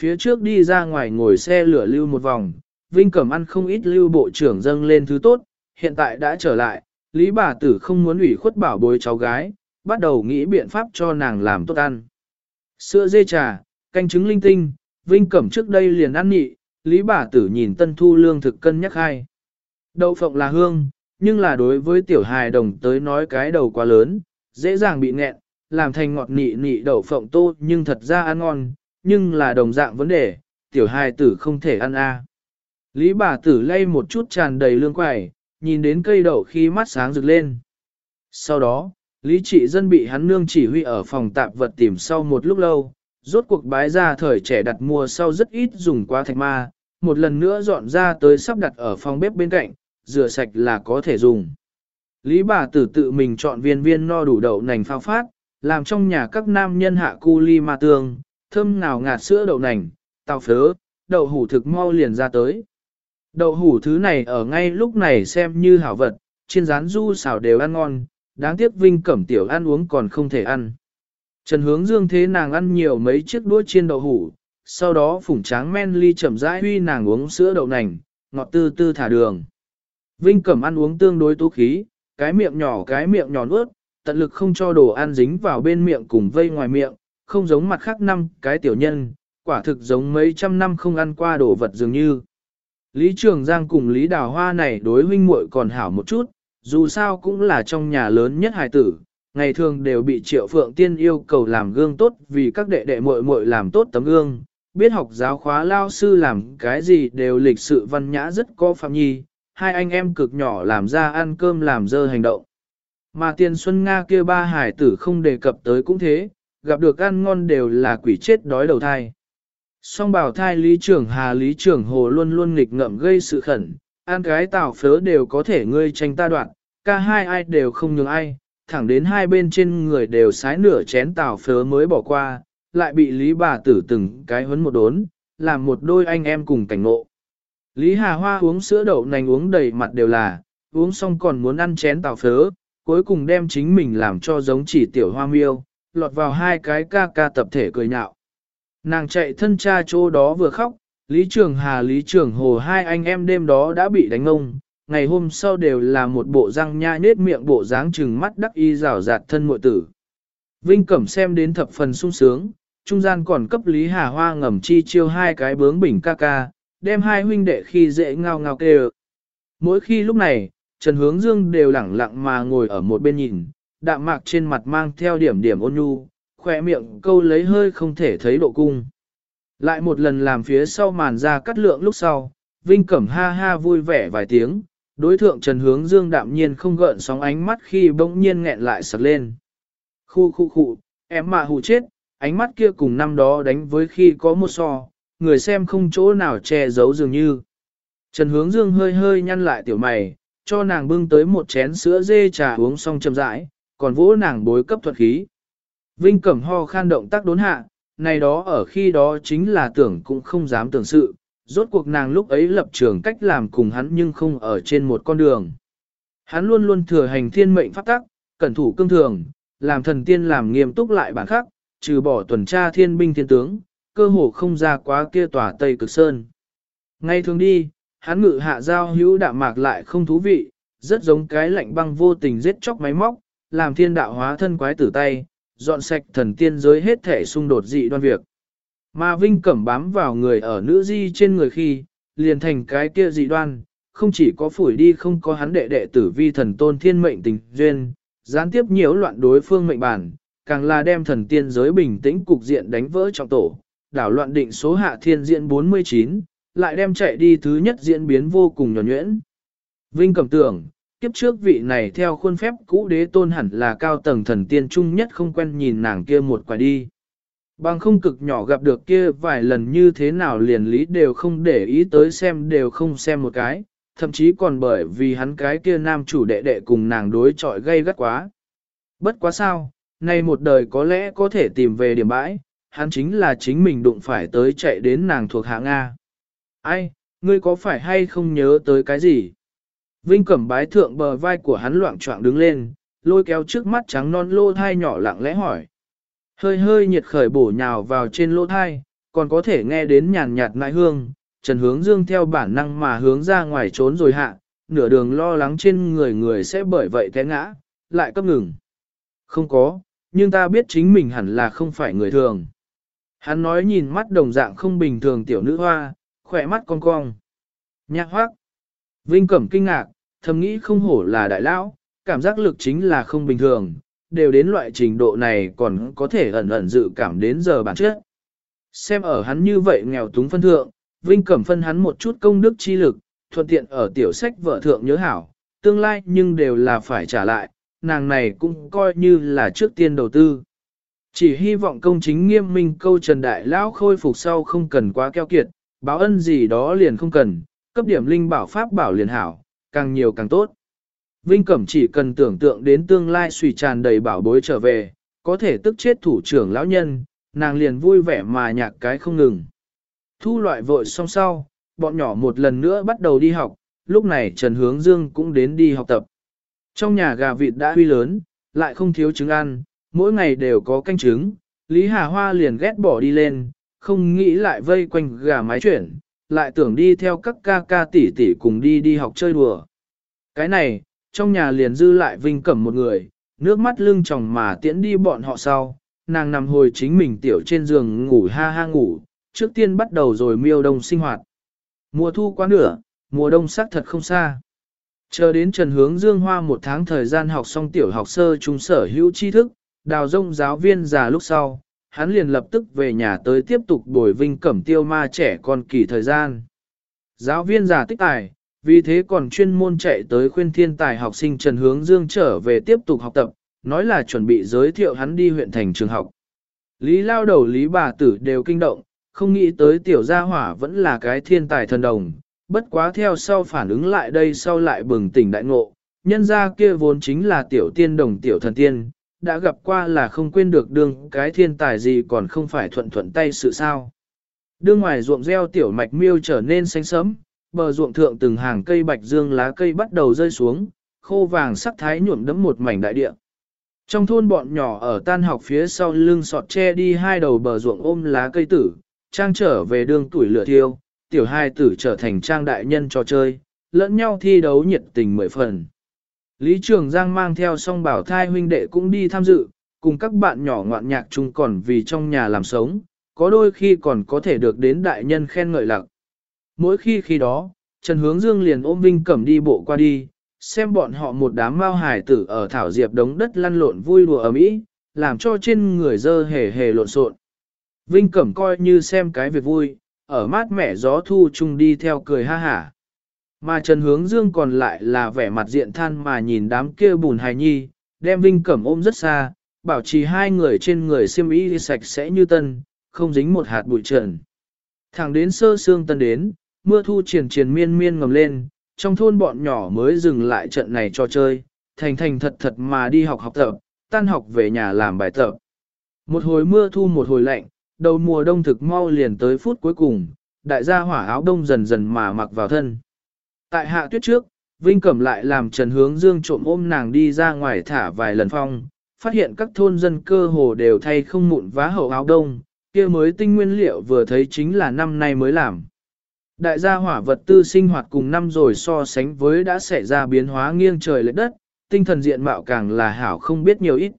Phía trước đi ra ngoài ngồi xe lửa lưu một vòng, Vinh Cẩm ăn không ít lưu bộ trưởng dâng lên thứ tốt, hiện tại đã trở lại, lý bà tử không muốn ủy khuất bảo bối cháu gái, bắt đầu nghĩ biện pháp cho nàng làm tốt ăn. Sữa dê trà, canh trứng linh tinh, Vinh Cẩm trước đây liền ăn nhị, Lý bà tử nhìn Tân Thu lương thực cân nhắc hai. Đậu phộng là hương, nhưng là đối với tiểu hài đồng tới nói cái đầu quá lớn, dễ dàng bị nghẹn, làm thành ngọt nị nị đậu phộng tô nhưng thật ra ăn ngon, nhưng là đồng dạng vấn đề, tiểu hài tử không thể ăn a. Lý bà tử lay một chút tràn đầy lương quẩy, nhìn đến cây đậu khi mắt sáng rực lên. Sau đó, Lý trị dân bị hắn nương chỉ huy ở phòng tạp vật tìm sau một lúc lâu, rốt cuộc bái ra thời trẻ đặt mua sau rất ít dùng qua thạch ma, một lần nữa dọn ra tới sắp đặt ở phòng bếp bên cạnh, rửa sạch là có thể dùng. Lý bà tử tự mình chọn viên viên no đủ đậu nành phao phát, làm trong nhà các nam nhân hạ cu ly ma tương, thơm nào ngạt sữa đậu nành, tàu phớ, đậu hủ thực mau liền ra tới. Đậu hủ thứ này ở ngay lúc này xem như hảo vật, chiên rán du xào đều ăn ngon, đáng tiếc Vinh Cẩm Tiểu ăn uống còn không thể ăn. Trần hướng dương thế nàng ăn nhiều mấy chiếc đũa chiên đậu hủ, sau đó phủng tráng men ly chậm rãi huy nàng uống sữa đậu nành, ngọt tư tư thả đường. Vinh Cẩm ăn uống tương đối tú khí, cái miệng nhỏ cái miệng nhỏ nuốt, tận lực không cho đồ ăn dính vào bên miệng cùng vây ngoài miệng, không giống mặt khác năm cái tiểu nhân, quả thực giống mấy trăm năm không ăn qua đồ vật dường như. Lý Trường Giang cùng Lý Đào Hoa này đối huynh muội còn hảo một chút, dù sao cũng là trong nhà lớn nhất hài tử, ngày thường đều bị Triệu Phượng Tiên yêu cầu làm gương tốt vì các đệ đệ muội muội làm tốt tấm gương, biết học giáo khóa lao sư làm cái gì đều lịch sự văn nhã rất có phạm nhi, hai anh em cực nhỏ làm ra ăn cơm làm dơ hành động. Mà tiền xuân Nga kia ba hải tử không đề cập tới cũng thế, gặp được ăn ngon đều là quỷ chết đói đầu thai. Song bảo thai lý trưởng hà lý trưởng hồ luôn luôn nghịch ngậm gây sự khẩn, ăn cái tảo phớ đều có thể ngươi tranh ta đoạn, ca hai ai đều không nhường ai, thẳng đến hai bên trên người đều sái nửa chén tảo phớ mới bỏ qua, lại bị lý bà tử từng cái huấn một đốn, làm một đôi anh em cùng cảnh ngộ. Lý Hà Hoa uống sữa đậu nành uống đầy mặt đều là, uống xong còn muốn ăn chén tảo phớ, cuối cùng đem chính mình làm cho giống chỉ tiểu hoa miêu, lọt vào hai cái ca ca tập thể cười nhạo. Nàng chạy thân cha chỗ đó vừa khóc, Lý Trường Hà Lý Trường Hồ hai anh em đêm đó đã bị đánh ông, ngày hôm sau đều là một bộ răng nha nết miệng bộ dáng trừng mắt đắc y rào rạt thân mội tử. Vinh Cẩm xem đến thập phần sung sướng, trung gian còn cấp Lý Hà Hoa ngầm chi chiêu hai cái bướng bình ca ca, đem hai huynh đệ khi dễ ngao ngao kêu. Mỗi khi lúc này, Trần Hướng Dương đều lẳng lặng mà ngồi ở một bên nhìn, đạm mạc trên mặt mang theo điểm điểm ôn nhu, khỏe miệng câu lấy hơi không thể thấy độ cung. Lại một lần làm phía sau màn ra cắt lượng lúc sau, Vinh Cẩm ha ha vui vẻ vài tiếng, đối thượng Trần Hướng Dương đạm nhiên không gợn sóng ánh mắt khi bỗng nhiên nghẹn lại sặc lên. Khu khu khu, em mà hù chết, ánh mắt kia cùng năm đó đánh với khi có một so, người xem không chỗ nào che giấu dường như. Trần Hướng Dương hơi hơi nhăn lại tiểu mày, cho nàng bưng tới một chén sữa dê trà uống xong chậm rãi, còn vỗ nàng bối cấp thuật khí. Vinh Cẩm ho khan động tác đốn hạ, này đó ở khi đó chính là tưởng cũng không dám tưởng sự, rốt cuộc nàng lúc ấy lập trường cách làm cùng hắn nhưng không ở trên một con đường. Hắn luôn luôn thừa hành thiên mệnh pháp tắc, cẩn thủ cương thường, làm thần tiên làm nghiêm túc lại bản khắc, trừ bỏ tuần tra thiên binh thiên tướng, cơ hồ không ra quá kia tòa Tây Cực Sơn. Ngay thường đi, hắn ngự hạ giao hữu đạm mạc lại không thú vị, rất giống cái lạnh băng vô tình giết chóc máy móc, làm thiên đạo hóa thân quái tử tay, dọn sạch thần tiên giới hết thể xung đột dị đoan việc. Mà Vinh Cẩm bám vào người ở nữ di trên người khi, liền thành cái kia dị đoan, không chỉ có phủi đi không có hắn đệ đệ tử vi thần tôn thiên mệnh tình duyên, gián tiếp nhiễu loạn đối phương mệnh bản, càng là đem thần tiên giới bình tĩnh cục diện đánh vỡ trọng tổ, đảo loạn định số hạ thiên diện 49, lại đem chạy đi thứ nhất diễn biến vô cùng nhỏ nhuyễn. Vinh Cẩm tưởng, kiếp trước vị này theo khuôn phép cũ đế tôn hẳn là cao tầng thần tiên trung nhất không quen nhìn nàng kia một quả đi. Bằng không cực nhỏ gặp được kia vài lần như thế nào liền lý đều không để ý tới xem đều không xem một cái, thậm chí còn bởi vì hắn cái kia nam chủ đệ đệ cùng nàng đối chọi gây gắt quá. Bất quá sao, nay một đời có lẽ có thể tìm về điểm bãi, hắn chính là chính mình đụng phải tới chạy đến nàng thuộc hạ Nga. Ai, ngươi có phải hay không nhớ tới cái gì? Vinh cẩm bái thượng bờ vai của hắn loạn trọng đứng lên, lôi kéo trước mắt trắng non lô thai nhỏ lặng lẽ hỏi. Hơi hơi nhiệt khởi bổ nhào vào trên lô thai, còn có thể nghe đến nhàn nhạt nại hương, Trần Hướng Dương theo bản năng mà hướng ra ngoài trốn rồi hạ, nửa đường lo lắng trên người người sẽ bởi vậy té ngã, lại cấp ngừng. Không có, nhưng ta biết chính mình hẳn là không phải người thường. Hắn nói nhìn mắt đồng dạng không bình thường tiểu nữ hoa, khỏe mắt cong cong. Nhạc hoác. Vinh Cẩm kinh ngạc, thầm nghĩ không hổ là đại lão, cảm giác lực chính là không bình thường, đều đến loại trình độ này còn có thể ẩn ẩn dự cảm đến giờ bản chất. Xem ở hắn như vậy nghèo túng phân thượng, Vinh Cẩm phân hắn một chút công đức chi lực, thuận tiện ở tiểu sách vợ thượng nhớ hảo, tương lai nhưng đều là phải trả lại, nàng này cũng coi như là trước tiên đầu tư. Chỉ hy vọng công chính nghiêm minh câu Trần Đại Lão khôi phục sau không cần quá keo kiệt, báo ân gì đó liền không cần, cấp điểm linh bảo pháp bảo liền hảo, càng nhiều càng tốt. Vinh Cẩm chỉ cần tưởng tượng đến tương lai suy tràn đầy bảo bối trở về, có thể tức chết thủ trưởng lão nhân, nàng liền vui vẻ mà nhạc cái không ngừng. Thu loại vội xong sau, bọn nhỏ một lần nữa bắt đầu đi học, lúc này Trần Hướng Dương cũng đến đi học tập. Trong nhà gà vịt đã huy lớn, lại không thiếu trứng ăn, mỗi ngày đều có canh trứng, Lý Hà Hoa liền ghét bỏ đi lên, không nghĩ lại vây quanh gà mái chuyển, lại tưởng đi theo các ca ca tỷ tỷ cùng đi đi học chơi đùa. Cái này, trong nhà liền dư lại Vinh Cẩm một người, nước mắt lưng tròng mà tiễn đi bọn họ sau, nàng nằm hồi chính mình tiểu trên giường ngủ ha ha ngủ, trước tiên bắt đầu rồi miêu đông sinh hoạt. Mùa thu quá nửa, mùa đông sắc thật không xa. Chờ đến Trần Hướng Dương Hoa một tháng thời gian học xong tiểu học sơ trung sở hữu tri thức, đào rông giáo viên già lúc sau, hắn liền lập tức về nhà tới tiếp tục bồi vinh cẩm tiêu ma trẻ con kỳ thời gian. Giáo viên già tích tài, vì thế còn chuyên môn chạy tới khuyên thiên tài học sinh Trần Hướng Dương trở về tiếp tục học tập, nói là chuẩn bị giới thiệu hắn đi huyện thành trường học. Lý lao đầu Lý bà tử đều kinh động, không nghĩ tới tiểu gia hỏa vẫn là cái thiên tài thần đồng, bất quá theo sau phản ứng lại đây sau lại bừng tỉnh đại ngộ, nhân gia kia vốn chính là tiểu tiên đồng tiểu thần tiên, đã gặp qua là không quên được đương cái thiên tài gì còn không phải thuận thuận tay sự sao. Đương ngoài ruộng gieo tiểu mạch miêu trở nên xanh sẫm, bờ ruộng thượng từng hàng cây bạch dương lá cây bắt đầu rơi xuống, khô vàng sắc thái nhuộm đẫm một mảnh đại địa. Trong thôn bọn nhỏ ở tan học phía sau lưng sọt che đi hai đầu bờ ruộng ôm lá cây tử, trang trở về đường tuổi lửa thiêu, tiểu hai tử trở thành trang đại nhân trò chơi, lẫn nhau thi đấu nhiệt tình mười phần. Lý Trường Giang mang theo song bảo thai huynh đệ cũng đi tham dự, cùng các bạn nhỏ ngoạn nhạc chung còn vì trong nhà làm sống, có đôi khi còn có thể được đến đại nhân khen ngợi lặc. Mỗi khi khi đó, Trần Hướng Dương liền ôm Vinh Cẩm đi bộ qua đi, xem bọn họ một đám mao hải tử ở thảo diệp đống đất lăn lộn vui đùa ở mỹ, làm cho trên người dơ hề hề lộn xộn. Vinh Cẩm coi như xem cái việc vui, ở mát mẻ gió thu chung đi theo cười ha hả. Mà Trần Hướng Dương còn lại là vẻ mặt diện than mà nhìn đám kia bùn hài nhi, đem Vinh Cẩm ôm rất xa, bảo trì hai người trên người xiêm y sạch sẽ như tân, không dính một hạt bụi trần. Thẳng đến sơ sương tân đến, mưa thu triển triển miên miên ngầm lên, trong thôn bọn nhỏ mới dừng lại trận này cho chơi, thành thành thật thật mà đi học học tập, tan học về nhà làm bài tập. Một hồi mưa thu một hồi lạnh, đầu mùa đông thực mau liền tới phút cuối cùng, đại gia hỏa áo đông dần dần mà mặc vào thân. Tại hạ tuyết trước, Vinh Cẩm lại làm Trần Hướng Dương trộm ôm nàng đi ra ngoài thả vài lần phong, phát hiện các thôn dân cơ hồ đều thay không mụn vá hậu áo đông, kia mới tinh nguyên liệu vừa thấy chính là năm nay mới làm. Đại gia hỏa vật tư sinh hoạt cùng năm rồi so sánh với đã xảy ra biến hóa nghiêng trời lệch đất, tinh thần diện mạo càng là hảo không biết nhiều ít.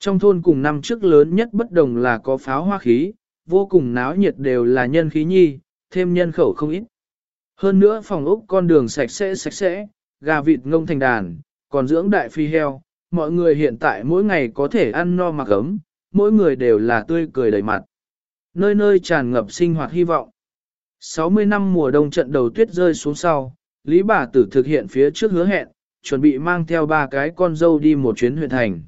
Trong thôn cùng năm trước lớn nhất bất đồng là có pháo hoa khí, vô cùng náo nhiệt đều là nhân khí nhi, thêm nhân khẩu không ít. Hơn nữa phòng ốc con đường sạch sẽ sạch sẽ, gà vịt ngông thành đàn, còn dưỡng đại phi heo, mọi người hiện tại mỗi ngày có thể ăn no mặc ấm, mỗi người đều là tươi cười đầy mặt. Nơi nơi tràn ngập sinh hoạt hy vọng. 60 năm mùa đông trận đầu tuyết rơi xuống sau, Lý bà tử thực hiện phía trước hứa hẹn, chuẩn bị mang theo ba cái con dâu đi một chuyến huyện thành.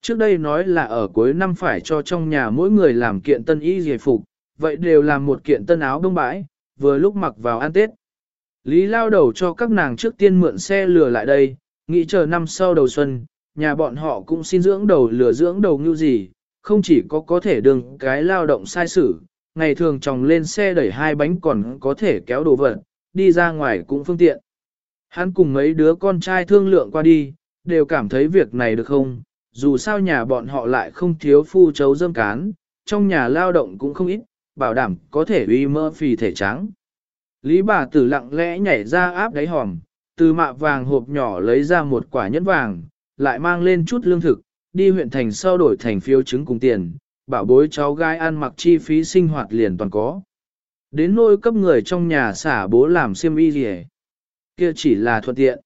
Trước đây nói là ở cuối năm phải cho trong nhà mỗi người làm kiện tân y dề phục, vậy đều làm một kiện tân áo đông bãi, vừa lúc mặc vào ăn Tết. Lý lao đầu cho các nàng trước tiên mượn xe lừa lại đây, nghĩ chờ năm sau đầu xuân, nhà bọn họ cũng xin dưỡng đầu lừa dưỡng đầu như gì, không chỉ có có thể đường cái lao động sai sử, ngày thường chồng lên xe đẩy hai bánh còn có thể kéo đồ vật, đi ra ngoài cũng phương tiện. Hắn cùng mấy đứa con trai thương lượng qua đi, đều cảm thấy việc này được không, dù sao nhà bọn họ lại không thiếu phu chấu dâm cán, trong nhà lao động cũng không ít, bảo đảm có thể uy mơ phì thể trắng. Lý bà tử lặng lẽ nhảy ra áp đáy hòm, từ mạ vàng hộp nhỏ lấy ra một quả nhẫn vàng, lại mang lên chút lương thực, đi huyện thành sau đổi thành phiếu chứng cùng tiền, bảo bối cháu gái ăn mặc chi phí sinh hoạt liền toàn có. Đến nôi cấp người trong nhà xả bố làm xiêm y gì kia chỉ là thuận tiện.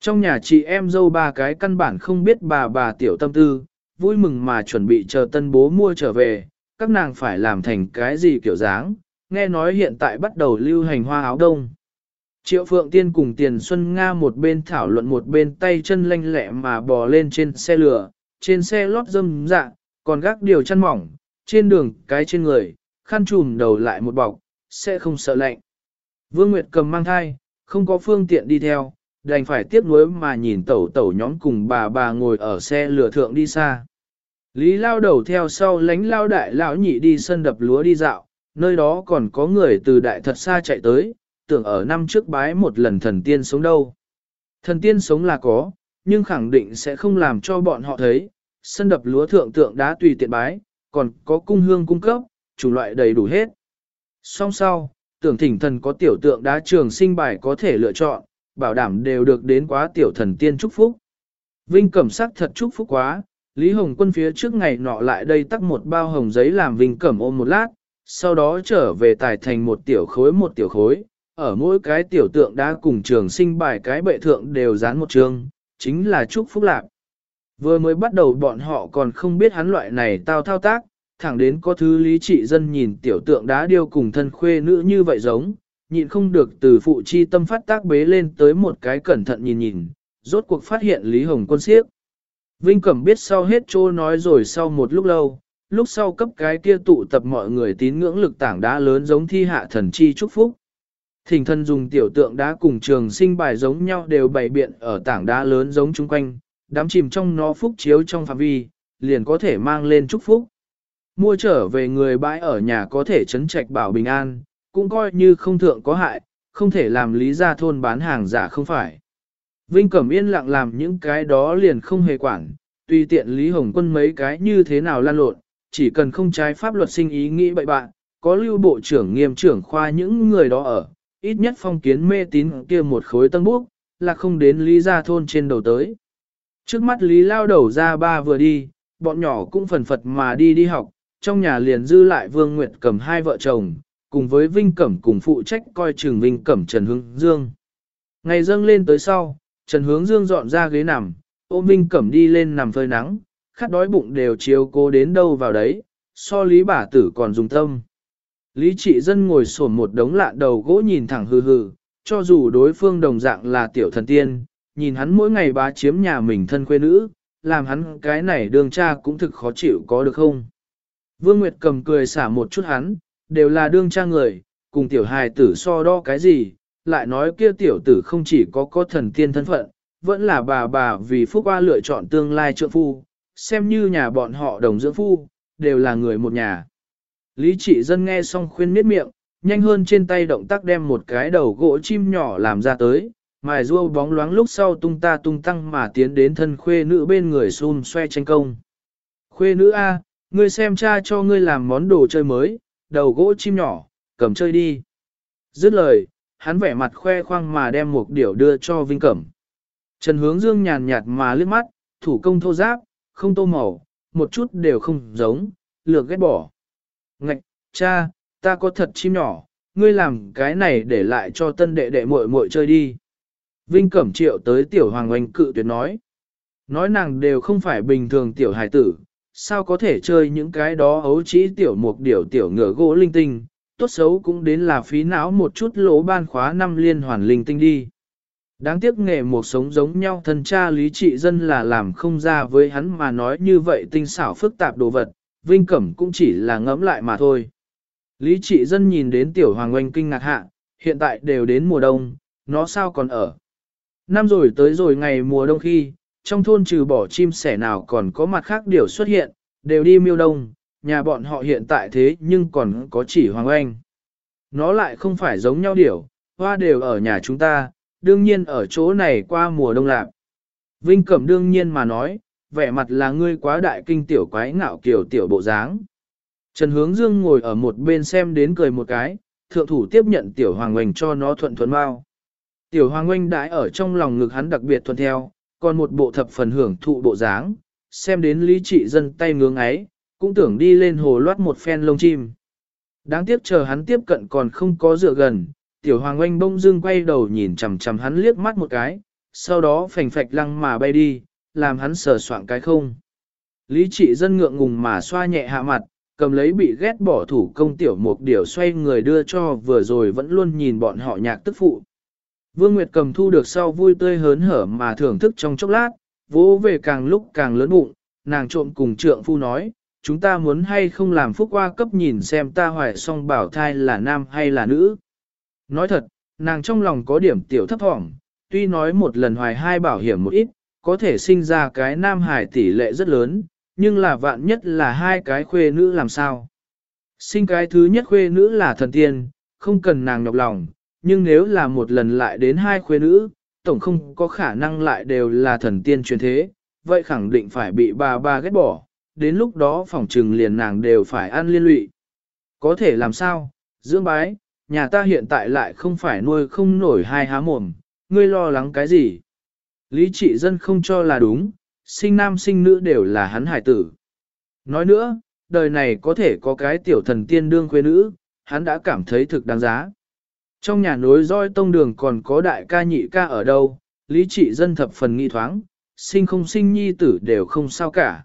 Trong nhà chị em dâu ba cái căn bản không biết bà bà tiểu tâm tư, vui mừng mà chuẩn bị chờ tân bố mua trở về, các nàng phải làm thành cái gì kiểu dáng, nghe nói hiện tại bắt đầu lưu hành hoa áo đông. Triệu Phượng Tiên cùng Tiền Xuân Nga một bên thảo luận một bên tay chân lanh lẹ mà bò lên trên xe lửa, trên xe lót dâm dạ, còn gác điều chăn mỏng, trên đường cái trên người, khăn trùm đầu lại một bọc, sẽ không sợ lạnh. Vương Nguyệt cầm mang thai, không có phương tiện đi theo, đành phải tiếp nối mà nhìn tẩu tẩu nhóm cùng bà bà ngồi ở xe lửa thượng đi xa. Lý lao đầu theo sau lánh lao đại lão nhị đi sân đập lúa đi dạo, nơi đó còn có người từ đại thật xa chạy tới, tưởng ở năm trước bái một lần thần tiên sống đâu. Thần tiên sống là có, nhưng khẳng định sẽ không làm cho bọn họ thấy, sân đập lúa thượng tượng đá tùy tiện bái, còn có cung hương cung cấp, chủ loại đầy đủ hết. Song sau, tưởng thỉnh thần có tiểu tượng đá trường sinh bài có thể lựa chọn, bảo đảm đều được đến quá tiểu thần tiên chúc phúc. Vinh cẩm sắc thật chúc phúc quá, Lý Hồng Quân phía trước ngày nọ lại đây tắt một bao hồng giấy làm Vinh cẩm ôm một lát, sau đó trở về tài thành một tiểu khối một tiểu khối, ở mỗi cái tiểu tượng đã cùng trường sinh bài cái bệ thượng đều dán một trường, chính là chúc phúc lạc. Vừa mới bắt đầu bọn họ còn không biết hắn loại này tao thao tác, thẳng đến có thứ lý trị dân nhìn tiểu tượng đá điêu cùng thân khuê nữ như vậy giống, nhịn không được từ phụ chi tâm phát tác bế lên tới một cái cẩn thận nhìn nhìn, rốt cuộc phát hiện Lý Hồng quân siếc. Vinh Cẩm biết sau hết trô nói rồi sau một lúc lâu, lúc sau cấp cái kia tụ tập mọi người tín ngưỡng lực tảng đá lớn giống thi hạ thần chi chúc phúc. Thỉnh thân dùng tiểu tượng đá cùng trường sinh bài giống nhau đều bày biện ở tảng đá lớn giống chung quanh, đám chìm trong nó phúc chiếu trong phạm vi, liền có thể mang lên chúc phúc. Mua trở về người bãi ở nhà có thể chấn trạch bảo bình an, cũng coi như không thượng có hại, không thể làm lý ra thôn bán hàng giả không phải. Vinh Cẩm yên lặng làm những cái đó liền không hề quản, tùy tiện Lý Hồng Quân mấy cái như thế nào lan lộn, chỉ cần không trái pháp luật sinh ý nghĩ bậy bạn, có lưu bộ trưởng nghiêm trưởng khoa những người đó ở, ít nhất phong kiến mê tín kia một khối tân búc, là không đến Lý gia thôn trên đầu tới. Trước mắt Lý lao đầu ra ba vừa đi, bọn nhỏ cũng phần phật mà đi đi học, trong nhà liền dư lại Vương Nguyệt cầm hai vợ chồng, cùng với Vinh Cẩm cùng phụ trách coi trường Vinh Cẩm Trần Hưng Dương. Ngày dâng lên tới sau, Trần Hướng Dương dọn ra ghế nằm, ôm Vinh Cẩm đi lên nằm phơi nắng, khát đói bụng đều chiếu cố đến đâu vào đấy, so lý bả tử còn dùng tâm. Lý trị dân ngồi sổn một đống lạ đầu gỗ nhìn thẳng hừ hừ, cho dù đối phương đồng dạng là tiểu thần tiên, nhìn hắn mỗi ngày bá chiếm nhà mình thân quê nữ, làm hắn cái này đường cha cũng thực khó chịu có được không. Vương Nguyệt cầm cười xả một chút hắn, đều là đương cha người, cùng tiểu hài tử so đo cái gì, lại nói kia tiểu tử không chỉ có có thần tiên thân phận, vẫn là bà bà vì phúc qua lựa chọn tương lai trượng phu, xem như nhà bọn họ đồng dưỡng phu, đều là người một nhà. Lý trị dân nghe xong khuyên miết miệng, nhanh hơn trên tay động tác đem một cái đầu gỗ chim nhỏ làm ra tới, mài rua bóng loáng lúc sau tung ta tung tăng mà tiến đến thân khuê nữ bên người xun xoe tranh công. Khuê nữ A, ngươi xem cha cho ngươi làm món đồ chơi mới, đầu gỗ chim nhỏ, cầm chơi đi. Dứt lời, hắn vẻ mặt khoe khoang mà đem một điểu đưa cho Vinh Cẩm. Trần hướng dương nhàn nhạt mà liếc mắt, thủ công thô giáp, không tô màu, một chút đều không giống, lược ghét bỏ. Ngạch, cha, ta có thật chim nhỏ, ngươi làm cái này để lại cho tân đệ đệ muội muội chơi đi. Vinh Cẩm Triệu tới tiểu hoàng oanh cự tuyệt nói. Nói nàng đều không phải bình thường tiểu hài tử, sao có thể chơi những cái đó ấu trĩ tiểu mục điểu tiểu ngựa gỗ linh tinh, tốt xấu cũng đến là phí não một chút lỗ ban khóa năm liên hoàn linh tinh đi. Đáng tiếc nghề một sống giống nhau thân cha lý trị dân là làm không ra với hắn mà nói như vậy tinh xảo phức tạp đồ vật, Vinh Cẩm cũng chỉ là ngẫm lại mà thôi. Lý trị dân nhìn đến tiểu hoàng oanh kinh ngạc hạ, hiện tại đều đến mùa đông, nó sao còn ở. Năm rồi tới rồi ngày mùa đông khi, trong thôn trừ bỏ chim sẻ nào còn có mặt khác điều xuất hiện, đều đi miêu đông, nhà bọn họ hiện tại thế nhưng còn có chỉ hoàng oanh. Nó lại không phải giống nhau điểu, hoa đều ở nhà chúng ta, đương nhiên ở chỗ này qua mùa đông lạc. Vinh Cẩm đương nhiên mà nói, vẻ mặt là ngươi quá đại kinh tiểu quái ngạo kiểu tiểu bộ dáng. Trần Hướng Dương ngồi ở một bên xem đến cười một cái, thượng thủ tiếp nhận tiểu hoàng oanh cho nó thuận thuận mau. Tiểu hoàng oanh đãi ở trong lòng ngực hắn đặc biệt thuận theo, còn một bộ thập phần hưởng thụ bộ dáng, xem đến lý trị dân tay ngưỡng ấy, cũng tưởng đi lên hồ loát một phen lông chim. Đáng tiếc chờ hắn tiếp cận còn không có dựa gần, tiểu hoàng oanh bông dưng quay đầu nhìn chằm chằm hắn liếc mắt một cái, sau đó phành phạch lăng mà bay đi, làm hắn sờ soạn cái không. Lý trị dân ngượng ngùng mà xoa nhẹ hạ mặt, cầm lấy bị ghét bỏ thủ công tiểu một điểu xoay người đưa cho vừa rồi vẫn luôn nhìn bọn họ nhạc tức phụ. Vương Nguyệt cầm thu được sau vui tươi hớn hở mà thưởng thức trong chốc lát, vỗ về càng lúc càng lớn bụng, nàng trộm cùng trượng phu nói, chúng ta muốn hay không làm phúc qua cấp nhìn xem ta hoài song bảo thai là nam hay là nữ. Nói thật, nàng trong lòng có điểm tiểu thấp thỏm, tuy nói một lần hoài hai bảo hiểm một ít, có thể sinh ra cái nam hải tỷ lệ rất lớn, nhưng là vạn nhất là hai cái khuê nữ làm sao. Sinh cái thứ nhất khuê nữ là thần tiên, không cần nàng nhọc lòng, nhưng nếu là một lần lại đến hai khuê nữ, tổng không có khả năng lại đều là thần tiên truyền thế, vậy khẳng định phải bị bà bà ghét bỏ, đến lúc đó phòng trừng liền nàng đều phải ăn liên lụy. Có thể làm sao, dưỡng bái, nhà ta hiện tại lại không phải nuôi không nổi hai há mồm, ngươi lo lắng cái gì? Lý trị dân không cho là đúng, sinh nam sinh nữ đều là hắn hải tử. Nói nữa, đời này có thể có cái tiểu thần tiên đương khuê nữ, hắn đã cảm thấy thực đáng giá. Trong nhà nối roi tông đường còn có đại ca nhị ca ở đâu, lý trị dân thập phần nghi thoáng, sinh không sinh nhi tử đều không sao cả.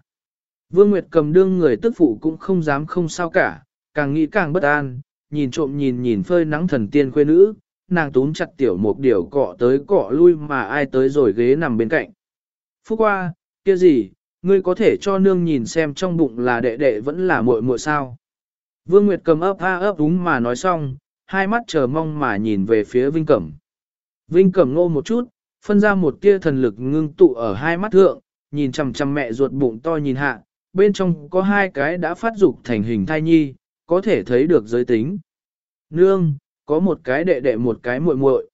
Vương Nguyệt cầm đương người tức phụ cũng không dám không sao cả, càng nghĩ càng bất an, nhìn trộm nhìn nhìn phơi nắng thần tiên khuê nữ, nàng túm chặt tiểu một điều cọ tới cọ lui mà ai tới rồi ghế nằm bên cạnh. Phúc qua, kia gì, ngươi có thể cho nương nhìn xem trong bụng là đệ đệ vẫn là muội muội sao. Vương Nguyệt cầm ấp a ấp đúng mà nói xong, hai mắt chờ mong mà nhìn về phía Vinh Cẩm. Vinh Cẩm ngô một chút, phân ra một tia thần lực ngưng tụ ở hai mắt thượng, nhìn chằm chằm mẹ ruột bụng to nhìn hạ, bên trong có hai cái đã phát dục thành hình thai nhi, có thể thấy được giới tính. Nương, có một cái đệ đệ một cái muội muội.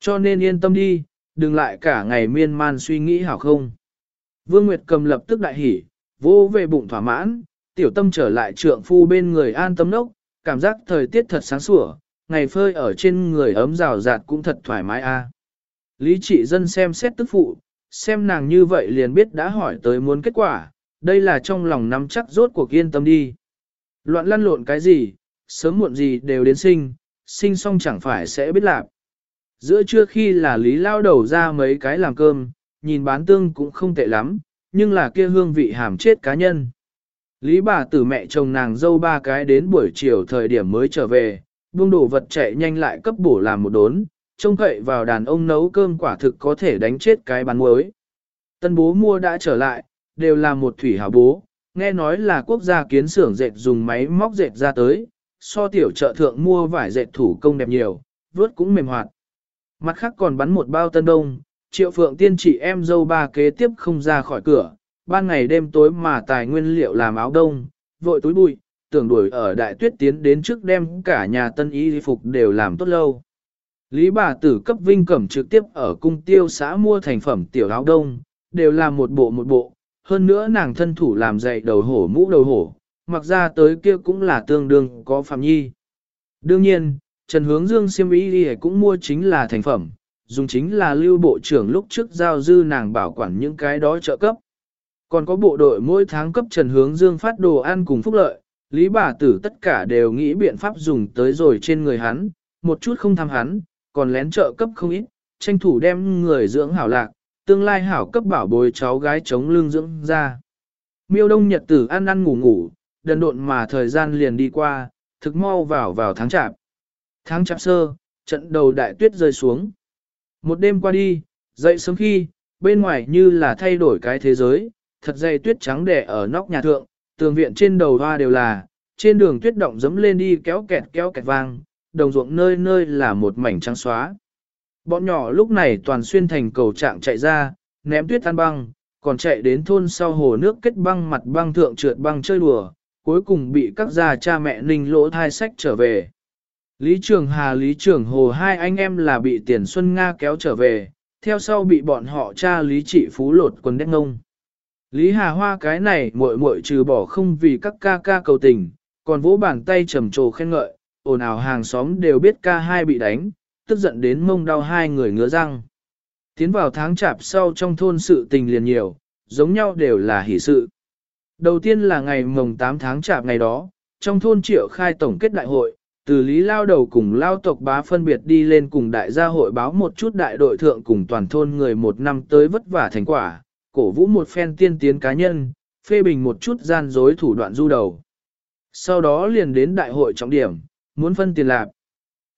Cho nên yên tâm đi, đừng lại cả ngày miên man suy nghĩ hảo không. Vương Nguyệt cầm lập tức đại hỉ, vô về bụng thỏa mãn, tiểu tâm trở lại trượng phu bên người an tâm nốc, cảm giác thời tiết thật sáng sủa, ngày phơi ở trên người ấm rào rạt cũng thật thoải mái a. Lý trị dân xem xét tức phụ, xem nàng như vậy liền biết đã hỏi tới muốn kết quả, đây là trong lòng nắm chắc rốt cuộc yên tâm đi. Loạn lăn lộn cái gì, sớm muộn gì đều đến sinh, sinh xong chẳng phải sẽ biết lạc. Giữa trưa khi là lý lao đầu ra mấy cái làm cơm, nhìn bán tương cũng không tệ lắm, nhưng là kia hương vị hàm chết cá nhân. Lý bà tử mẹ chồng nàng dâu ba cái đến buổi chiều thời điểm mới trở về, buông đồ vật chạy nhanh lại cấp bổ làm một đốn, trông cậy vào đàn ông nấu cơm quả thực có thể đánh chết cái bán muối. Tân bố mua đã trở lại, đều là một thủy hào bố, nghe nói là quốc gia kiến xưởng dệt dùng máy móc dệt ra tới, so tiểu trợ thượng mua vải dệt thủ công đẹp nhiều, vớt cũng mềm hoạt. Mặt khác còn bắn một bao tân đông, triệu phượng tiên chỉ em dâu ba kế tiếp không ra khỏi cửa, ban ngày đêm tối mà tài nguyên liệu làm áo đông, vội túi bụi, tưởng đuổi ở đại tuyết tiến đến trước đem cả nhà tân y phục đều làm tốt lâu. Lý bà tử cấp vinh cẩm trực tiếp ở cung tiêu xã mua thành phẩm tiểu áo đông, đều là một bộ một bộ, hơn nữa nàng thân thủ làm dậy đầu hổ mũ đầu hổ, mặc ra tới kia cũng là tương đương có phạm nhi. Đương nhiên, Trần Hướng Dương siêm ý cũng mua chính là thành phẩm, dùng chính là lưu bộ trưởng lúc trước giao dư nàng bảo quản những cái đó trợ cấp. Còn có bộ đội mỗi tháng cấp Trần Hướng Dương phát đồ ăn cùng phúc lợi, Lý bà tử tất cả đều nghĩ biện pháp dùng tới rồi trên người hắn, một chút không tham hắn, còn lén trợ cấp không ít, tranh thủ đem người dưỡng hảo lạc, tương lai hảo cấp bảo bồi cháu gái chống lưng dưỡng ra. Miêu đông nhật tử ăn ăn ngủ ngủ, đần độn mà thời gian liền đi qua, thực mau vào vào tháng chạp. Tháng chạp sơ, trận đầu đại tuyết rơi xuống. Một đêm qua đi, dậy sớm khi, bên ngoài như là thay đổi cái thế giới, thật dày tuyết trắng đẻ ở nóc nhà thượng, tường viện trên đầu hoa đều là, trên đường tuyết động dấm lên đi kéo kẹt kéo kẹt vang, đồng ruộng nơi nơi là một mảnh trắng xóa. Bọn nhỏ lúc này toàn xuyên thành cầu trạng chạy ra, ném tuyết tan băng, còn chạy đến thôn sau hồ nước kết băng mặt băng thượng trượt băng chơi đùa, cuối cùng bị các gia cha mẹ ninh lỗ thai sách trở về. Lý Trường Hà Lý Trường Hồ hai anh em là bị Tiền Xuân Nga kéo trở về, theo sau bị bọn họ cha Lý Trị Phú lột quần đét ngông. Lý Hà Hoa cái này muội muội trừ bỏ không vì các ca ca cầu tình, còn vỗ bàn tay trầm trồ khen ngợi, ồn ào hàng xóm đều biết ca hai bị đánh, tức giận đến mông đau hai người ngứa răng. Tiến vào tháng chạp sau trong thôn sự tình liền nhiều, giống nhau đều là hỷ sự. Đầu tiên là ngày mồng 8 tháng chạp ngày đó, trong thôn triệu khai tổng kết đại hội, từ lý lao đầu cùng lao tộc bá phân biệt đi lên cùng đại gia hội báo một chút đại đội thượng cùng toàn thôn người một năm tới vất vả thành quả, cổ vũ một phen tiên tiến cá nhân, phê bình một chút gian dối thủ đoạn du đầu. Sau đó liền đến đại hội trọng điểm, muốn phân tiền lạc.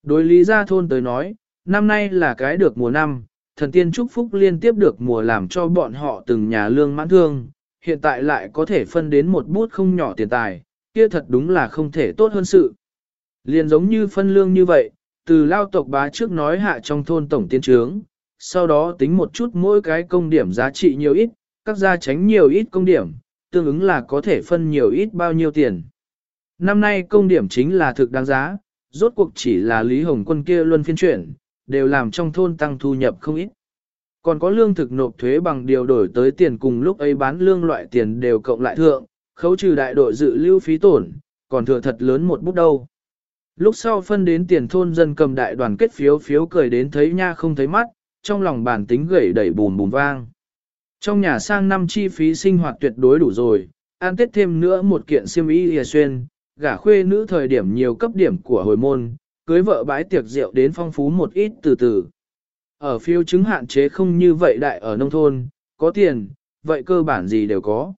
Đối lý gia thôn tới nói, năm nay là cái được mùa năm, thần tiên chúc phúc liên tiếp được mùa làm cho bọn họ từng nhà lương mãn thương, hiện tại lại có thể phân đến một bút không nhỏ tiền tài, kia thật đúng là không thể tốt hơn sự. Liền giống như phân lương như vậy, từ lao tộc bá trước nói hạ trong thôn tổng tiên trướng, sau đó tính một chút mỗi cái công điểm giá trị nhiều ít, các gia tránh nhiều ít công điểm, tương ứng là có thể phân nhiều ít bao nhiêu tiền. Năm nay công điểm chính là thực đáng giá, rốt cuộc chỉ là Lý Hồng Quân kia luân phiên chuyển, đều làm trong thôn tăng thu nhập không ít. Còn có lương thực nộp thuế bằng điều đổi tới tiền cùng lúc ấy bán lương loại tiền đều cộng lại thượng, khấu trừ đại đội dự lưu phí tổn, còn thừa thật lớn một bút đâu. Lúc sau phân đến tiền thôn dân cầm đại đoàn kết phiếu phiếu cười đến thấy nha không thấy mắt, trong lòng bản tính gầy đẩy bùn bùn vang. Trong nhà sang năm chi phí sinh hoạt tuyệt đối đủ rồi, ăn tết thêm nữa một kiện siêm y lìa xuyên, gả khuê nữ thời điểm nhiều cấp điểm của hồi môn, cưới vợ bái tiệc rượu đến phong phú một ít từ từ. Ở phiếu chứng hạn chế không như vậy đại ở nông thôn, có tiền, vậy cơ bản gì đều có.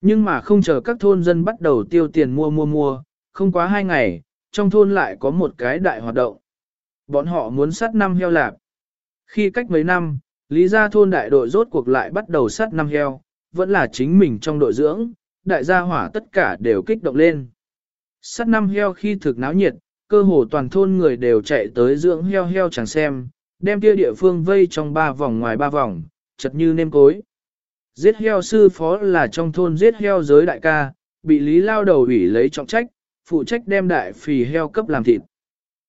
Nhưng mà không chờ các thôn dân bắt đầu tiêu tiền mua mua mua, không quá hai ngày, trong thôn lại có một cái đại hoạt động. Bọn họ muốn sát năm heo lạp. Khi cách mấy năm, Lý gia thôn đại đội rốt cuộc lại bắt đầu sát năm heo, vẫn là chính mình trong đội dưỡng, đại gia hỏa tất cả đều kích động lên. Sát năm heo khi thực náo nhiệt, cơ hồ toàn thôn người đều chạy tới dưỡng heo heo chẳng xem, đem kia địa phương vây trong ba vòng ngoài ba vòng, chật như nêm cối. Giết heo sư phó là trong thôn giết heo giới đại ca, bị lý lao đầu ủy lấy trọng trách, phụ trách đem đại phì heo cấp làm thịt.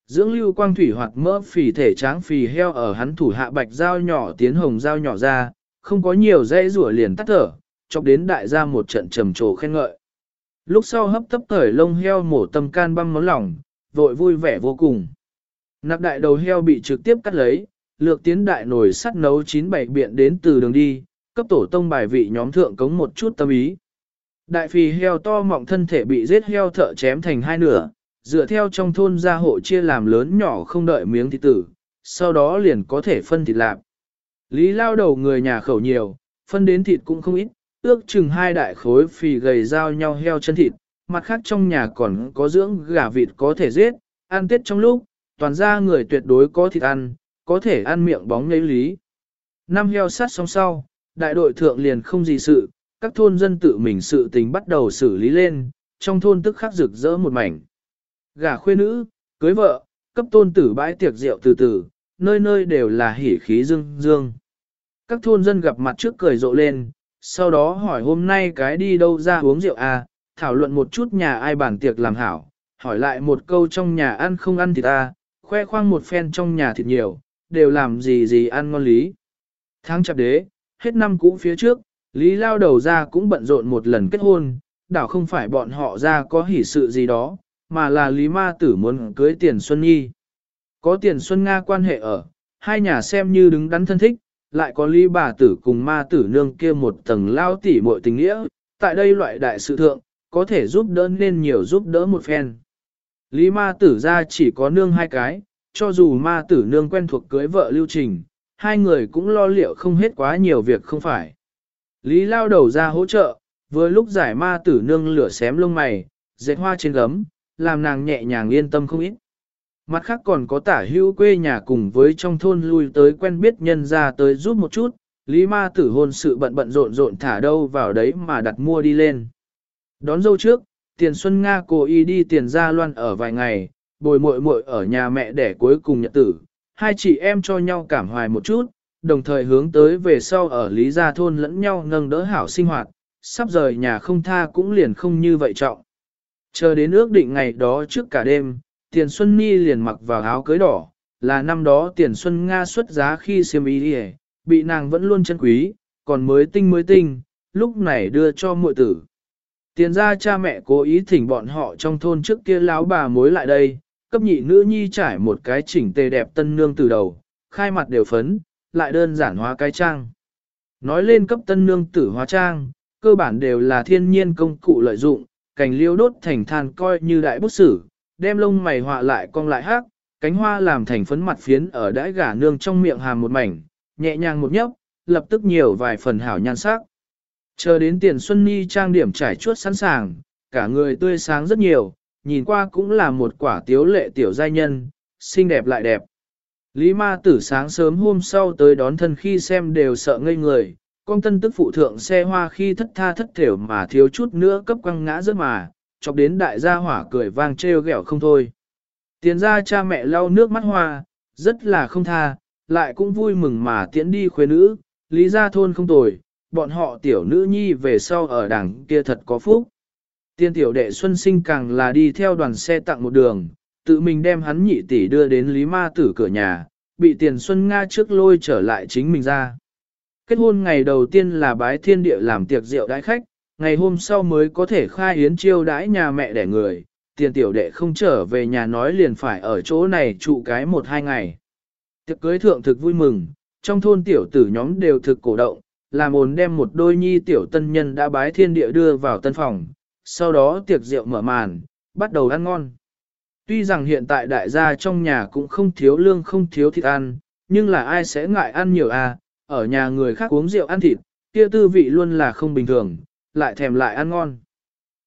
Dưỡng lưu quang thủy hoặc mỡ phì thể tráng phì heo ở hắn thủ hạ bạch dao nhỏ tiến hồng dao nhỏ ra, không có nhiều dây rủa liền tắt thở, chọc đến đại gia một trận trầm trồ khen ngợi. Lúc sau hấp tấp cởi lông heo mổ tâm can băm món lỏng, vội vui vẻ vô cùng. Nạc đại đầu heo bị trực tiếp cắt lấy, lược tiến đại nồi sắt nấu chín bảy biện đến từ đường đi, cấp tổ tông bài vị nhóm thượng cống một chút tâm ý. Đại phì heo to mọng thân thể bị giết heo thợ chém thành hai nửa, dựa theo trong thôn gia hộ chia làm lớn nhỏ không đợi miếng thịt tử, sau đó liền có thể phân thịt lạp. Lý lao đầu người nhà khẩu nhiều, phân đến thịt cũng không ít, ước chừng hai đại khối phì gầy giao nhau heo chân thịt, mặt khác trong nhà còn có dưỡng gà vịt có thể giết, ăn tết trong lúc, toàn ra người tuyệt đối có thịt ăn, có thể ăn miệng bóng ngấy lý. Năm heo sát xong sau, đại đội thượng liền không gì sự, các thôn dân tự mình sự tình bắt đầu xử lý lên, trong thôn tức khắc rực rỡ một mảnh. Gả khuê nữ, cưới vợ, cấp tôn tử bãi tiệc rượu từ từ, nơi nơi đều là hỉ khí dương dương. Các thôn dân gặp mặt trước cười rộ lên, sau đó hỏi hôm nay cái đi đâu ra uống rượu à, thảo luận một chút nhà ai bản tiệc làm hảo, hỏi lại một câu trong nhà ăn không ăn thịt à, khoe khoang một phen trong nhà thịt nhiều, đều làm gì gì ăn ngon lý. Tháng chạp đế, hết năm cũ phía trước, Lý lao đầu ra cũng bận rộn một lần kết hôn, đảo không phải bọn họ ra có hỷ sự gì đó, mà là Lý ma tử muốn cưới tiền Xuân Nhi. Có tiền Xuân Nga quan hệ ở, hai nhà xem như đứng đắn thân thích, lại có Lý bà tử cùng ma tử nương kia một tầng lao tỉ muội tình nghĩa, tại đây loại đại sự thượng, có thể giúp đỡ nên nhiều giúp đỡ một phen. Lý ma tử ra chỉ có nương hai cái, cho dù ma tử nương quen thuộc cưới vợ lưu trình, hai người cũng lo liệu không hết quá nhiều việc không phải. Lý lao đầu ra hỗ trợ, vừa lúc giải ma tử nương lửa xém lông mày, dệt hoa trên gấm, làm nàng nhẹ nhàng yên tâm không ít. Mặt khác còn có tả hữu quê nhà cùng với trong thôn lui tới quen biết nhân ra tới giúp một chút, Lý ma tử hôn sự bận bận rộn rộn thả đâu vào đấy mà đặt mua đi lên. Đón dâu trước, tiền xuân Nga cố ý đi tiền ra loan ở vài ngày, bồi muội muội ở nhà mẹ để cuối cùng nhật tử, hai chị em cho nhau cảm hoài một chút, đồng thời hướng tới về sau ở Lý Gia Thôn lẫn nhau nâng đỡ hảo sinh hoạt, sắp rời nhà không tha cũng liền không như vậy trọng. Chờ đến ước định ngày đó trước cả đêm, Tiền Xuân Ni liền mặc vào áo cưới đỏ, là năm đó Tiền Xuân Nga xuất giá khi siêm ý đi bị nàng vẫn luôn chân quý, còn mới tinh mới tinh, lúc này đưa cho muội tử. Tiền ra cha mẹ cố ý thỉnh bọn họ trong thôn trước kia láo bà mối lại đây, cấp nhị nữ nhi trải một cái chỉnh tề đẹp tân nương từ đầu, khai mặt đều phấn, lại đơn giản hóa cái trang. Nói lên cấp tân nương tử hóa trang, cơ bản đều là thiên nhiên công cụ lợi dụng, cành liêu đốt thành than coi như đại bút sử, đem lông mày họa lại cong lại hát, cánh hoa làm thành phấn mặt phiến ở đãi gà nương trong miệng hàm một mảnh, nhẹ nhàng một nhấp, lập tức nhiều vài phần hảo nhan sắc. Chờ đến tiền Xuân Ni trang điểm trải chuốt sẵn sàng, cả người tươi sáng rất nhiều, nhìn qua cũng là một quả tiếu lệ tiểu giai nhân, xinh đẹp lại đẹp. Lý ma tử sáng sớm hôm sau tới đón thân khi xem đều sợ ngây người, con tân tức phụ thượng xe hoa khi thất tha thất thểu mà thiếu chút nữa cấp quăng ngã rất mà, chọc đến đại gia hỏa cười vang trêu ghẹo không thôi. Tiền ra cha mẹ lau nước mắt hoa, rất là không tha, lại cũng vui mừng mà tiễn đi khuê nữ, lý gia thôn không tồi, bọn họ tiểu nữ nhi về sau ở đằng kia thật có phúc. Tiên tiểu đệ Xuân Sinh càng là đi theo đoàn xe tặng một đường, tự mình đem hắn nhị tỷ đưa đến Lý Ma Tử cửa nhà, bị tiền Xuân Nga trước lôi trở lại chính mình ra. Kết hôn ngày đầu tiên là bái thiên địa làm tiệc rượu đãi khách, ngày hôm sau mới có thể khai yến chiêu đãi nhà mẹ đẻ người, tiền tiểu đệ không trở về nhà nói liền phải ở chỗ này trụ cái một hai ngày. Tiệc cưới thượng thực vui mừng, trong thôn tiểu tử nhóm đều thực cổ động, làm ồn đem một đôi nhi tiểu tân nhân đã bái thiên địa đưa vào tân phòng, sau đó tiệc rượu mở màn, bắt đầu ăn ngon. Tuy rằng hiện tại đại gia trong nhà cũng không thiếu lương không thiếu thịt ăn, nhưng là ai sẽ ngại ăn nhiều à, ở nhà người khác uống rượu ăn thịt, kia tư vị luôn là không bình thường, lại thèm lại ăn ngon.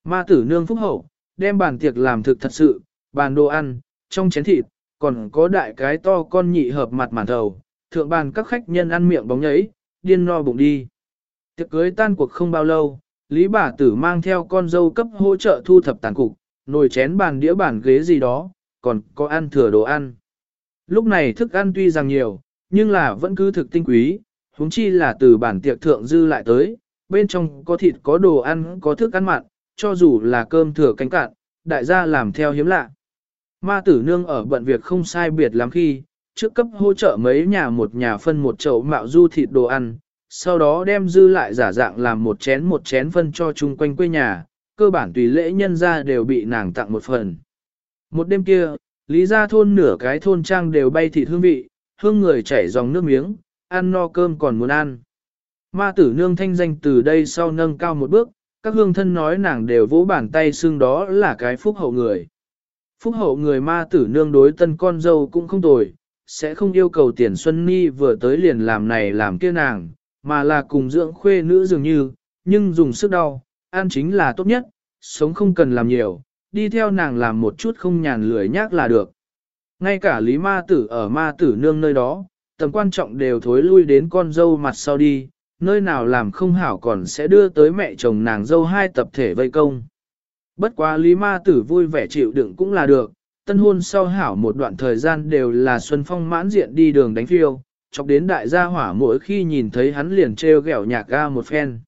Ma tử nương phúc hậu, đem bàn tiệc làm thực thật sự, bàn đồ ăn, trong chén thịt, còn có đại cái to con nhị hợp mặt màn thầu, thượng bàn các khách nhân ăn miệng bóng nhấy, điên no bụng đi. Tiệc cưới tan cuộc không bao lâu, Lý bà tử mang theo con dâu cấp hỗ trợ thu thập tàn cục, nồi chén bàn đĩa bàn ghế gì đó, còn có ăn thừa đồ ăn. Lúc này thức ăn tuy rằng nhiều, nhưng là vẫn cứ thực tinh quý, huống chi là từ bản tiệc thượng dư lại tới, bên trong có thịt có đồ ăn có thức ăn mặn, cho dù là cơm thừa cánh cạn, đại gia làm theo hiếm lạ. Ma tử nương ở bận việc không sai biệt lắm khi, trước cấp hỗ trợ mấy nhà một nhà phân một chậu mạo du thịt đồ ăn, sau đó đem dư lại giả dạng làm một chén một chén phân cho chung quanh quê nhà, cơ bản tùy lễ nhân ra đều bị nàng tặng một phần. Một đêm kia, lý gia thôn nửa cái thôn trang đều bay thịt hương vị, hương người chảy dòng nước miếng, ăn no cơm còn muốn ăn. Ma tử nương thanh danh từ đây sau nâng cao một bước, các hương thân nói nàng đều vỗ bàn tay xương đó là cái phúc hậu người. Phúc hậu người ma tử nương đối tân con dâu cũng không tồi, sẽ không yêu cầu tiền Xuân Ni vừa tới liền làm này làm kia nàng, mà là cùng dưỡng khuê nữ dường như, nhưng dùng sức đau, ăn chính là tốt nhất, sống không cần làm nhiều, đi theo nàng làm một chút không nhàn lười nhác là được. Ngay cả lý ma tử ở ma tử nương nơi đó, tầm quan trọng đều thối lui đến con dâu mặt sau đi, nơi nào làm không hảo còn sẽ đưa tới mẹ chồng nàng dâu hai tập thể vây công. Bất quá lý ma tử vui vẻ chịu đựng cũng là được, tân hôn sau hảo một đoạn thời gian đều là Xuân Phong mãn diện đi đường đánh phiêu, chọc đến đại gia hỏa mỗi khi nhìn thấy hắn liền treo gẹo nhạc ga một phen.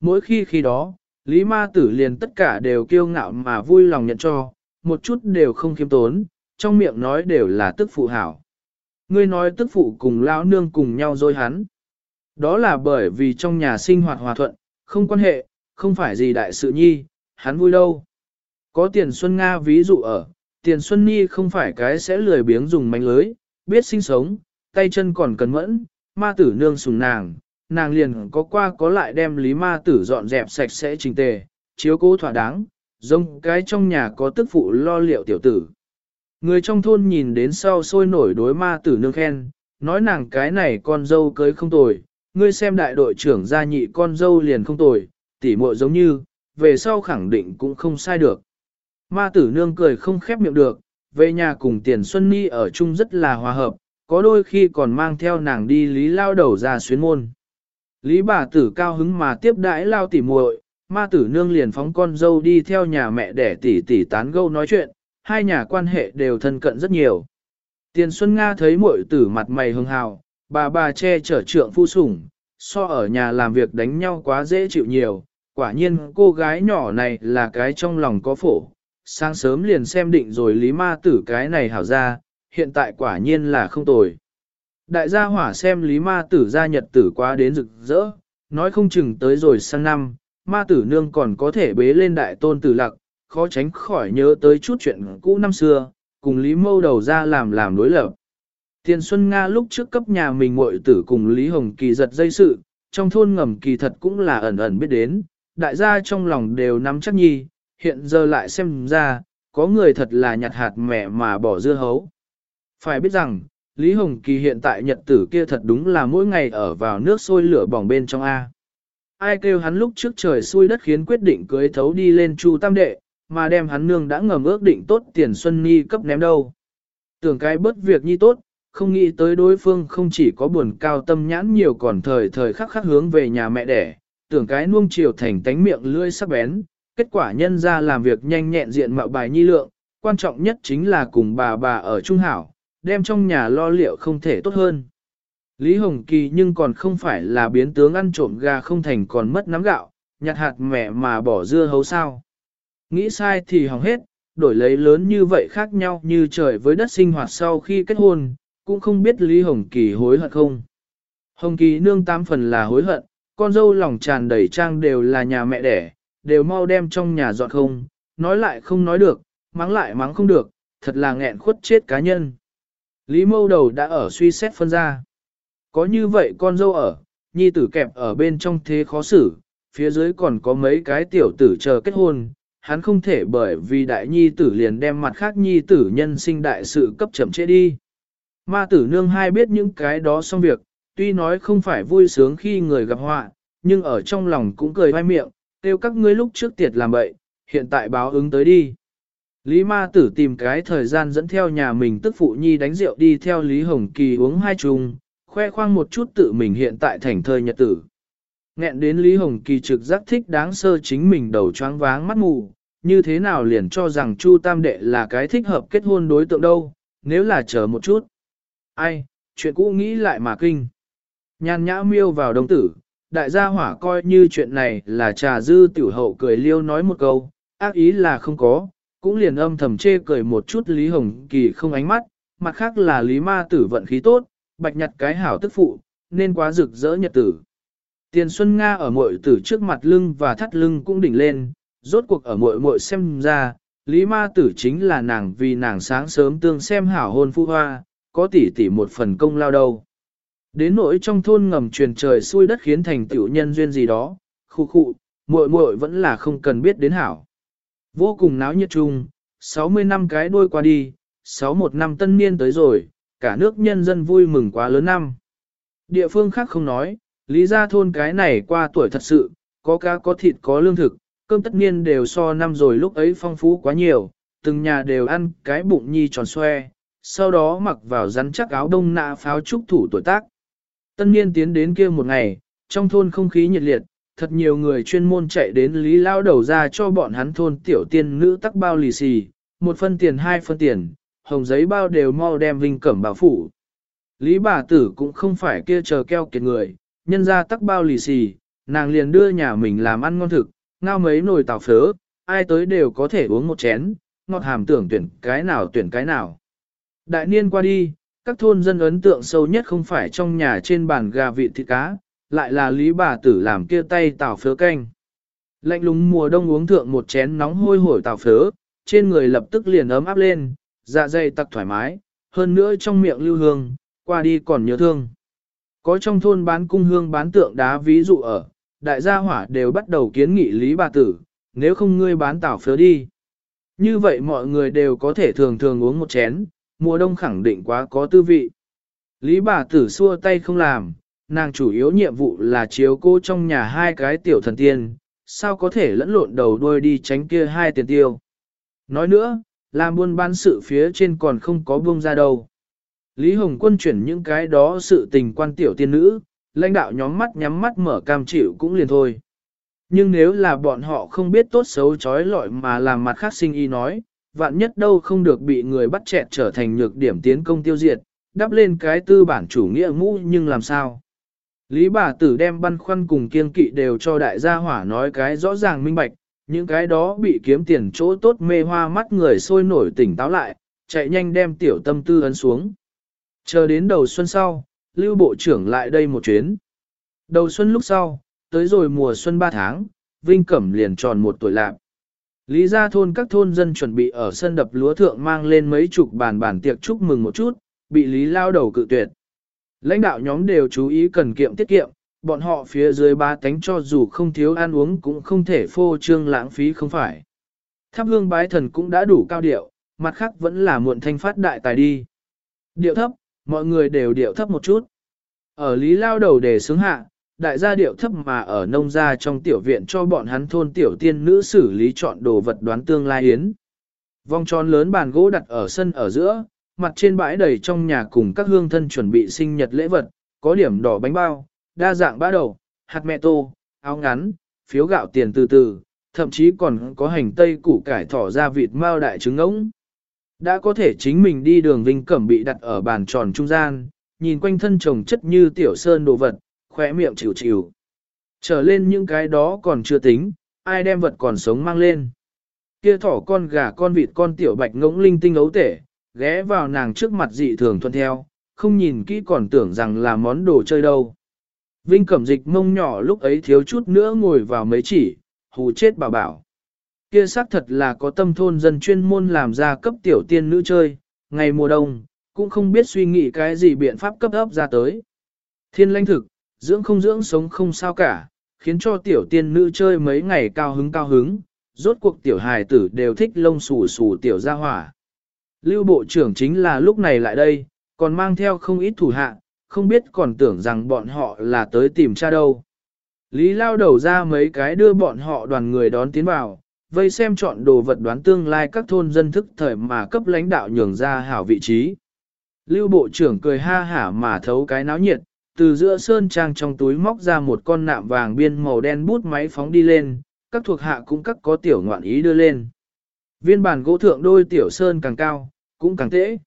Mỗi khi khi đó, Lý Ma Tử liền tất cả đều kiêu ngạo mà vui lòng nhận cho, một chút đều không khiêm tốn, trong miệng nói đều là tức phụ hảo. Ngươi nói tức phụ cùng lão nương cùng nhau dối hắn. Đó là bởi vì trong nhà sinh hoạt hòa thuận, không quan hệ, không phải gì đại sự nhi, hắn vui đâu. Có tiền Xuân Nga ví dụ ở, tiền Xuân Nhi không phải cái sẽ lười biếng dùng mánh lưới, biết sinh sống, tay chân còn cần mẫn, ma tử nương sùng nàng, nàng liền có qua có lại đem lý ma tử dọn dẹp sạch sẽ trình tề, chiếu cố thỏa đáng, giống cái trong nhà có tức phụ lo liệu tiểu tử. Người trong thôn nhìn đến sau sôi nổi đối ma tử nương khen, nói nàng cái này con dâu cưới không tồi, ngươi xem đại đội trưởng gia nhị con dâu liền không tồi, tỉ muội giống như, về sau khẳng định cũng không sai được. Ma tử nương cười không khép miệng được, về nhà cùng tiền Xuân Ni ở chung rất là hòa hợp, có đôi khi còn mang theo nàng đi lý lao đầu ra xuyến môn. Lý bà tử cao hứng mà tiếp đãi lao tỉ muội, ma tử nương liền phóng con dâu đi theo nhà mẹ để tỉ tỉ tán gâu nói chuyện, hai nhà quan hệ đều thân cận rất nhiều. Tiền Xuân Nga thấy muội tử mặt mày hưng hào, bà bà che chở trượng phu sủng, so ở nhà làm việc đánh nhau quá dễ chịu nhiều, quả nhiên cô gái nhỏ này là cái trong lòng có phổ. Sáng sớm liền xem định rồi lý ma tử cái này hảo ra, hiện tại quả nhiên là không tồi. Đại gia hỏa xem lý ma tử gia nhật tử quá đến rực rỡ, nói không chừng tới rồi sang năm, ma tử nương còn có thể bế lên đại tôn tử lặc khó tránh khỏi nhớ tới chút chuyện cũ năm xưa, cùng Lý Mâu đầu ra làm làm đối lập. Tiền Xuân Nga lúc trước cấp nhà mình muội tử cùng Lý Hồng Kỳ giật dây sự, trong thôn ngầm kỳ thật cũng là ẩn ẩn biết đến, đại gia trong lòng đều nắm chắc nhi, hiện giờ lại xem ra, có người thật là nhặt hạt mẹ mà bỏ dưa hấu. Phải biết rằng, Lý Hồng Kỳ hiện tại nhật tử kia thật đúng là mỗi ngày ở vào nước sôi lửa bỏng bên trong A. Ai kêu hắn lúc trước trời xui đất khiến quyết định cưới thấu đi lên Chu Tam Đệ, mà đem hắn nương đã ngầm ước định tốt tiền Xuân Nhi cấp ném đâu. Tưởng cái bớt việc nhi tốt, không nghĩ tới đối phương không chỉ có buồn cao tâm nhãn nhiều còn thời thời khắc khắc hướng về nhà mẹ đẻ, tưởng cái nuông chiều thành tánh miệng lưỡi sắc bén, kết quả nhân ra làm việc nhanh nhẹn diện mạo bài nhi lượng, quan trọng nhất chính là cùng bà bà ở Trung Hảo, đem trong nhà lo liệu không thể tốt hơn. Lý Hồng Kỳ nhưng còn không phải là biến tướng ăn trộm gà không thành còn mất nắm gạo, nhặt hạt mẹ mà bỏ dưa hấu sao. Nghĩ sai thì hỏng hết, đổi lấy lớn như vậy khác nhau như trời với đất sinh hoạt sau khi kết hôn, cũng không biết Lý Hồng Kỳ hối hận không. Hồng Kỳ nương tám phần là hối hận, con dâu lòng tràn đầy trang đều là nhà mẹ đẻ, đều mau đem trong nhà dọn không, nói lại không nói được, mắng lại mắng không được, thật là nghẹn khuất chết cá nhân. Lý mâu đầu đã ở suy xét phân ra. Có như vậy con dâu ở, nhi tử kẹp ở bên trong thế khó xử, phía dưới còn có mấy cái tiểu tử chờ kết hôn, hắn không thể bởi vì đại nhi tử liền đem mặt khác nhi tử nhân sinh đại sự cấp chậm trễ đi. Ma tử nương hai biết những cái đó xong việc, tuy nói không phải vui sướng khi người gặp họa, nhưng ở trong lòng cũng cười vai miệng, kêu các ngươi lúc trước tiệt làm bậy, hiện tại báo ứng tới đi. Lý ma tử tìm cái thời gian dẫn theo nhà mình tức phụ nhi đánh rượu đi theo Lý Hồng Kỳ uống hai chung, khoe khoang một chút tự mình hiện tại thành thời nhật tử. Nghẹn đến Lý Hồng Kỳ trực giác thích đáng sơ chính mình đầu choáng váng mắt mù, như thế nào liền cho rằng Chu Tam Đệ là cái thích hợp kết hôn đối tượng đâu, nếu là chờ một chút. Ai, chuyện cũ nghĩ lại mà kinh. Nhàn nhã miêu vào đồng tử, đại gia hỏa coi như chuyện này là trà dư tiểu hậu cười liêu nói một câu, ác ý là không có, cũng liền âm thầm chê cười một chút Lý Hồng Kỳ không ánh mắt, mặt khác là Lý Ma tử vận khí tốt, bạch nhặt cái hảo tức phụ, nên quá rực rỡ nhật tử. Tiền Xuân Nga ở mội tử trước mặt lưng và thắt lưng cũng đỉnh lên, rốt cuộc ở mội mội xem ra, Lý Ma tử chính là nàng vì nàng sáng sớm tương xem hảo hôn phu hoa, có tỷ tỷ một phần công lao đâu. Đến nỗi trong thôn ngầm truyền trời xuôi đất khiến thành tiểu nhân duyên gì đó, khu khu, muội muội vẫn là không cần biết đến hảo. Vô cùng náo nhiệt chung, 60 năm cái đôi qua đi, 61 năm tân niên tới rồi, cả nước nhân dân vui mừng quá lớn năm. Địa phương khác không nói, lý ra thôn cái này qua tuổi thật sự, có cá có thịt có lương thực, cơm tất niên đều so năm rồi lúc ấy phong phú quá nhiều, từng nhà đều ăn cái bụng nhi tròn xoe, sau đó mặc vào rắn chắc áo đông nạ pháo trúc thủ tuổi tác. Tân niên tiến đến kia một ngày, trong thôn không khí nhiệt liệt, thật nhiều người chuyên môn chạy đến lý lao đầu ra cho bọn hắn thôn tiểu tiên nữ tắc bao lì xì, một phân tiền hai phân tiền, hồng giấy bao đều mau đem vinh cẩm bảo phủ. Lý bà tử cũng không phải kia chờ keo kiệt người, nhân ra tắc bao lì xì, nàng liền đưa nhà mình làm ăn ngon thực, ngao mấy nồi tàu phớ, ai tới đều có thể uống một chén, ngọt hàm tưởng tuyển cái nào tuyển cái nào. Đại niên qua đi, các thôn dân ấn tượng sâu nhất không phải trong nhà trên bàn gà vịt thịt cá, lại là lý bà tử làm kia tay tảo phớ canh. Lạnh lùng mùa đông uống thượng một chén nóng hôi hổi tảo phớ, trên người lập tức liền ấm áp lên, dạ dày tặc thoải mái, hơn nữa trong miệng lưu hương, qua đi còn nhớ thương. Có trong thôn bán cung hương bán tượng đá ví dụ ở, đại gia hỏa đều bắt đầu kiến nghị lý bà tử, nếu không ngươi bán tảo phớ đi. Như vậy mọi người đều có thể thường thường uống một chén, mùa đông khẳng định quá có tư vị. Lý bà tử xua tay không làm, nàng chủ yếu nhiệm vụ là chiếu cô trong nhà hai cái tiểu thần tiên, sao có thể lẫn lộn đầu đuôi đi tránh kia hai tiền tiêu. Nói nữa, làm buôn bán sự phía trên còn không có buông ra đâu. Lý Hồng Quân chuyển những cái đó sự tình quan tiểu tiên nữ, lãnh đạo nhóm mắt nhắm mắt mở cam chịu cũng liền thôi. Nhưng nếu là bọn họ không biết tốt xấu trói lọi mà làm mặt khác sinh y nói, vạn nhất đâu không được bị người bắt chẹt trở thành nhược điểm tiến công tiêu diệt, đắp lên cái tư bản chủ nghĩa mũ nhưng làm sao. Lý bà tử đem băn khoăn cùng kiên kỵ đều cho đại gia hỏa nói cái rõ ràng minh bạch, những cái đó bị kiếm tiền chỗ tốt mê hoa mắt người sôi nổi tỉnh táo lại, chạy nhanh đem tiểu tâm tư ấn xuống. Chờ đến đầu xuân sau, lưu bộ trưởng lại đây một chuyến. Đầu xuân lúc sau, tới rồi mùa xuân ba tháng, Vinh Cẩm liền tròn một tuổi lạc. Lý gia thôn các thôn dân chuẩn bị ở sân đập lúa thượng mang lên mấy chục bàn bàn tiệc chúc mừng một chút, bị Lý lao đầu cự tuyệt. Lãnh đạo nhóm đều chú ý cần kiệm tiết kiệm, bọn họ phía dưới ba tánh cho dù không thiếu ăn uống cũng không thể phô trương lãng phí không phải. Thắp hương bái thần cũng đã đủ cao điệu, mặt khác vẫn là muộn thanh phát đại tài đi. Điệu thấp, mọi người đều điệu thấp một chút. Ở lý lao đầu để sướng hạ, đại gia điệu thấp mà ở nông gia trong tiểu viện cho bọn hắn thôn tiểu tiên nữ xử lý chọn đồ vật đoán tương lai yến. Vòng tròn lớn bàn gỗ đặt ở sân ở giữa, mặt trên bãi đầy trong nhà cùng các hương thân chuẩn bị sinh nhật lễ vật, có điểm đỏ bánh bao, đa dạng bã đầu, hạt mẹ tô, áo ngắn, phiếu gạo tiền từ từ, thậm chí còn có hành tây củ cải thỏ ra vịt mao đại trứng ngỗng. Đã có thể chính mình đi đường vinh cẩm bị đặt ở bàn tròn trung gian, nhìn quanh thân chồng chất như tiểu sơn đồ vật, khóe miệng chịu chịu. Trở lên những cái đó còn chưa tính, ai đem vật còn sống mang lên. Kia thỏ con gà con vịt con tiểu bạch ngỗng linh tinh ấu tể, ghé vào nàng trước mặt dị thường thuận theo, không nhìn kỹ còn tưởng rằng là món đồ chơi đâu. Vinh cẩm dịch mông nhỏ lúc ấy thiếu chút nữa ngồi vào mấy chỉ, hù chết bảo bảo. Kia xác thật là có tâm thôn dân chuyên môn làm ra cấp tiểu tiên nữ chơi, ngày mùa đông, cũng không biết suy nghĩ cái gì biện pháp cấp ấp ra tới. Thiên lãnh thực, dưỡng không dưỡng sống không sao cả, khiến cho tiểu tiên nữ chơi mấy ngày cao hứng cao hứng, rốt cuộc tiểu hài tử đều thích lông xù xù tiểu gia hỏa. Lưu bộ trưởng chính là lúc này lại đây, còn mang theo không ít thủ hạ, không biết còn tưởng rằng bọn họ là tới tìm cha đâu. Lý lao đầu ra mấy cái đưa bọn họ đoàn người đón tiến vào, vây xem chọn đồ vật đoán tương lai các thôn dân thức thời mà cấp lãnh đạo nhường ra hảo vị trí. Lưu bộ trưởng cười ha hả mà thấu cái náo nhiệt, từ giữa sơn trang trong túi móc ra một con nạm vàng biên màu đen bút máy phóng đi lên, các thuộc hạ cũng các có tiểu ngoạn ý đưa lên. Viên bản gỗ thượng đôi tiểu sơn càng cao, cũng càng tễ.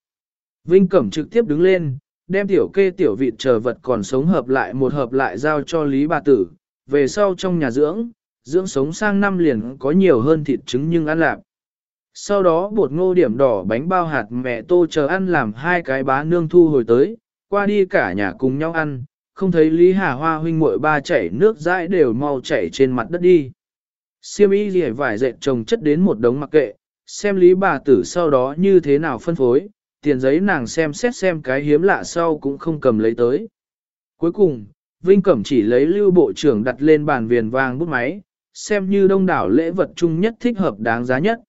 Vinh Cẩm trực tiếp đứng lên, đem tiểu kê tiểu vịt chờ vật còn sống hợp lại một hợp lại giao cho Lý bà tử, về sau trong nhà dưỡng, dưỡng sống sang năm liền có nhiều hơn thịt trứng nhưng ăn lạc. Sau đó bột ngô điểm đỏ bánh bao hạt mẹ tô chờ ăn làm hai cái bá nương thu hồi tới, qua đi cả nhà cùng nhau ăn, không thấy Lý Hà Hoa huynh muội ba chảy nước dãi đều mau chảy trên mặt đất đi. Siêm y gì vải dệt trồng chất đến một đống mặc kệ, xem Lý bà tử sau đó như thế nào phân phối, tiền giấy nàng xem xét xem cái hiếm lạ sau cũng không cầm lấy tới. Cuối cùng, Vinh Cẩm chỉ lấy lưu bộ trưởng đặt lên bàn viền vàng bút máy, xem như đông đảo lễ vật chung nhất thích hợp đáng giá nhất.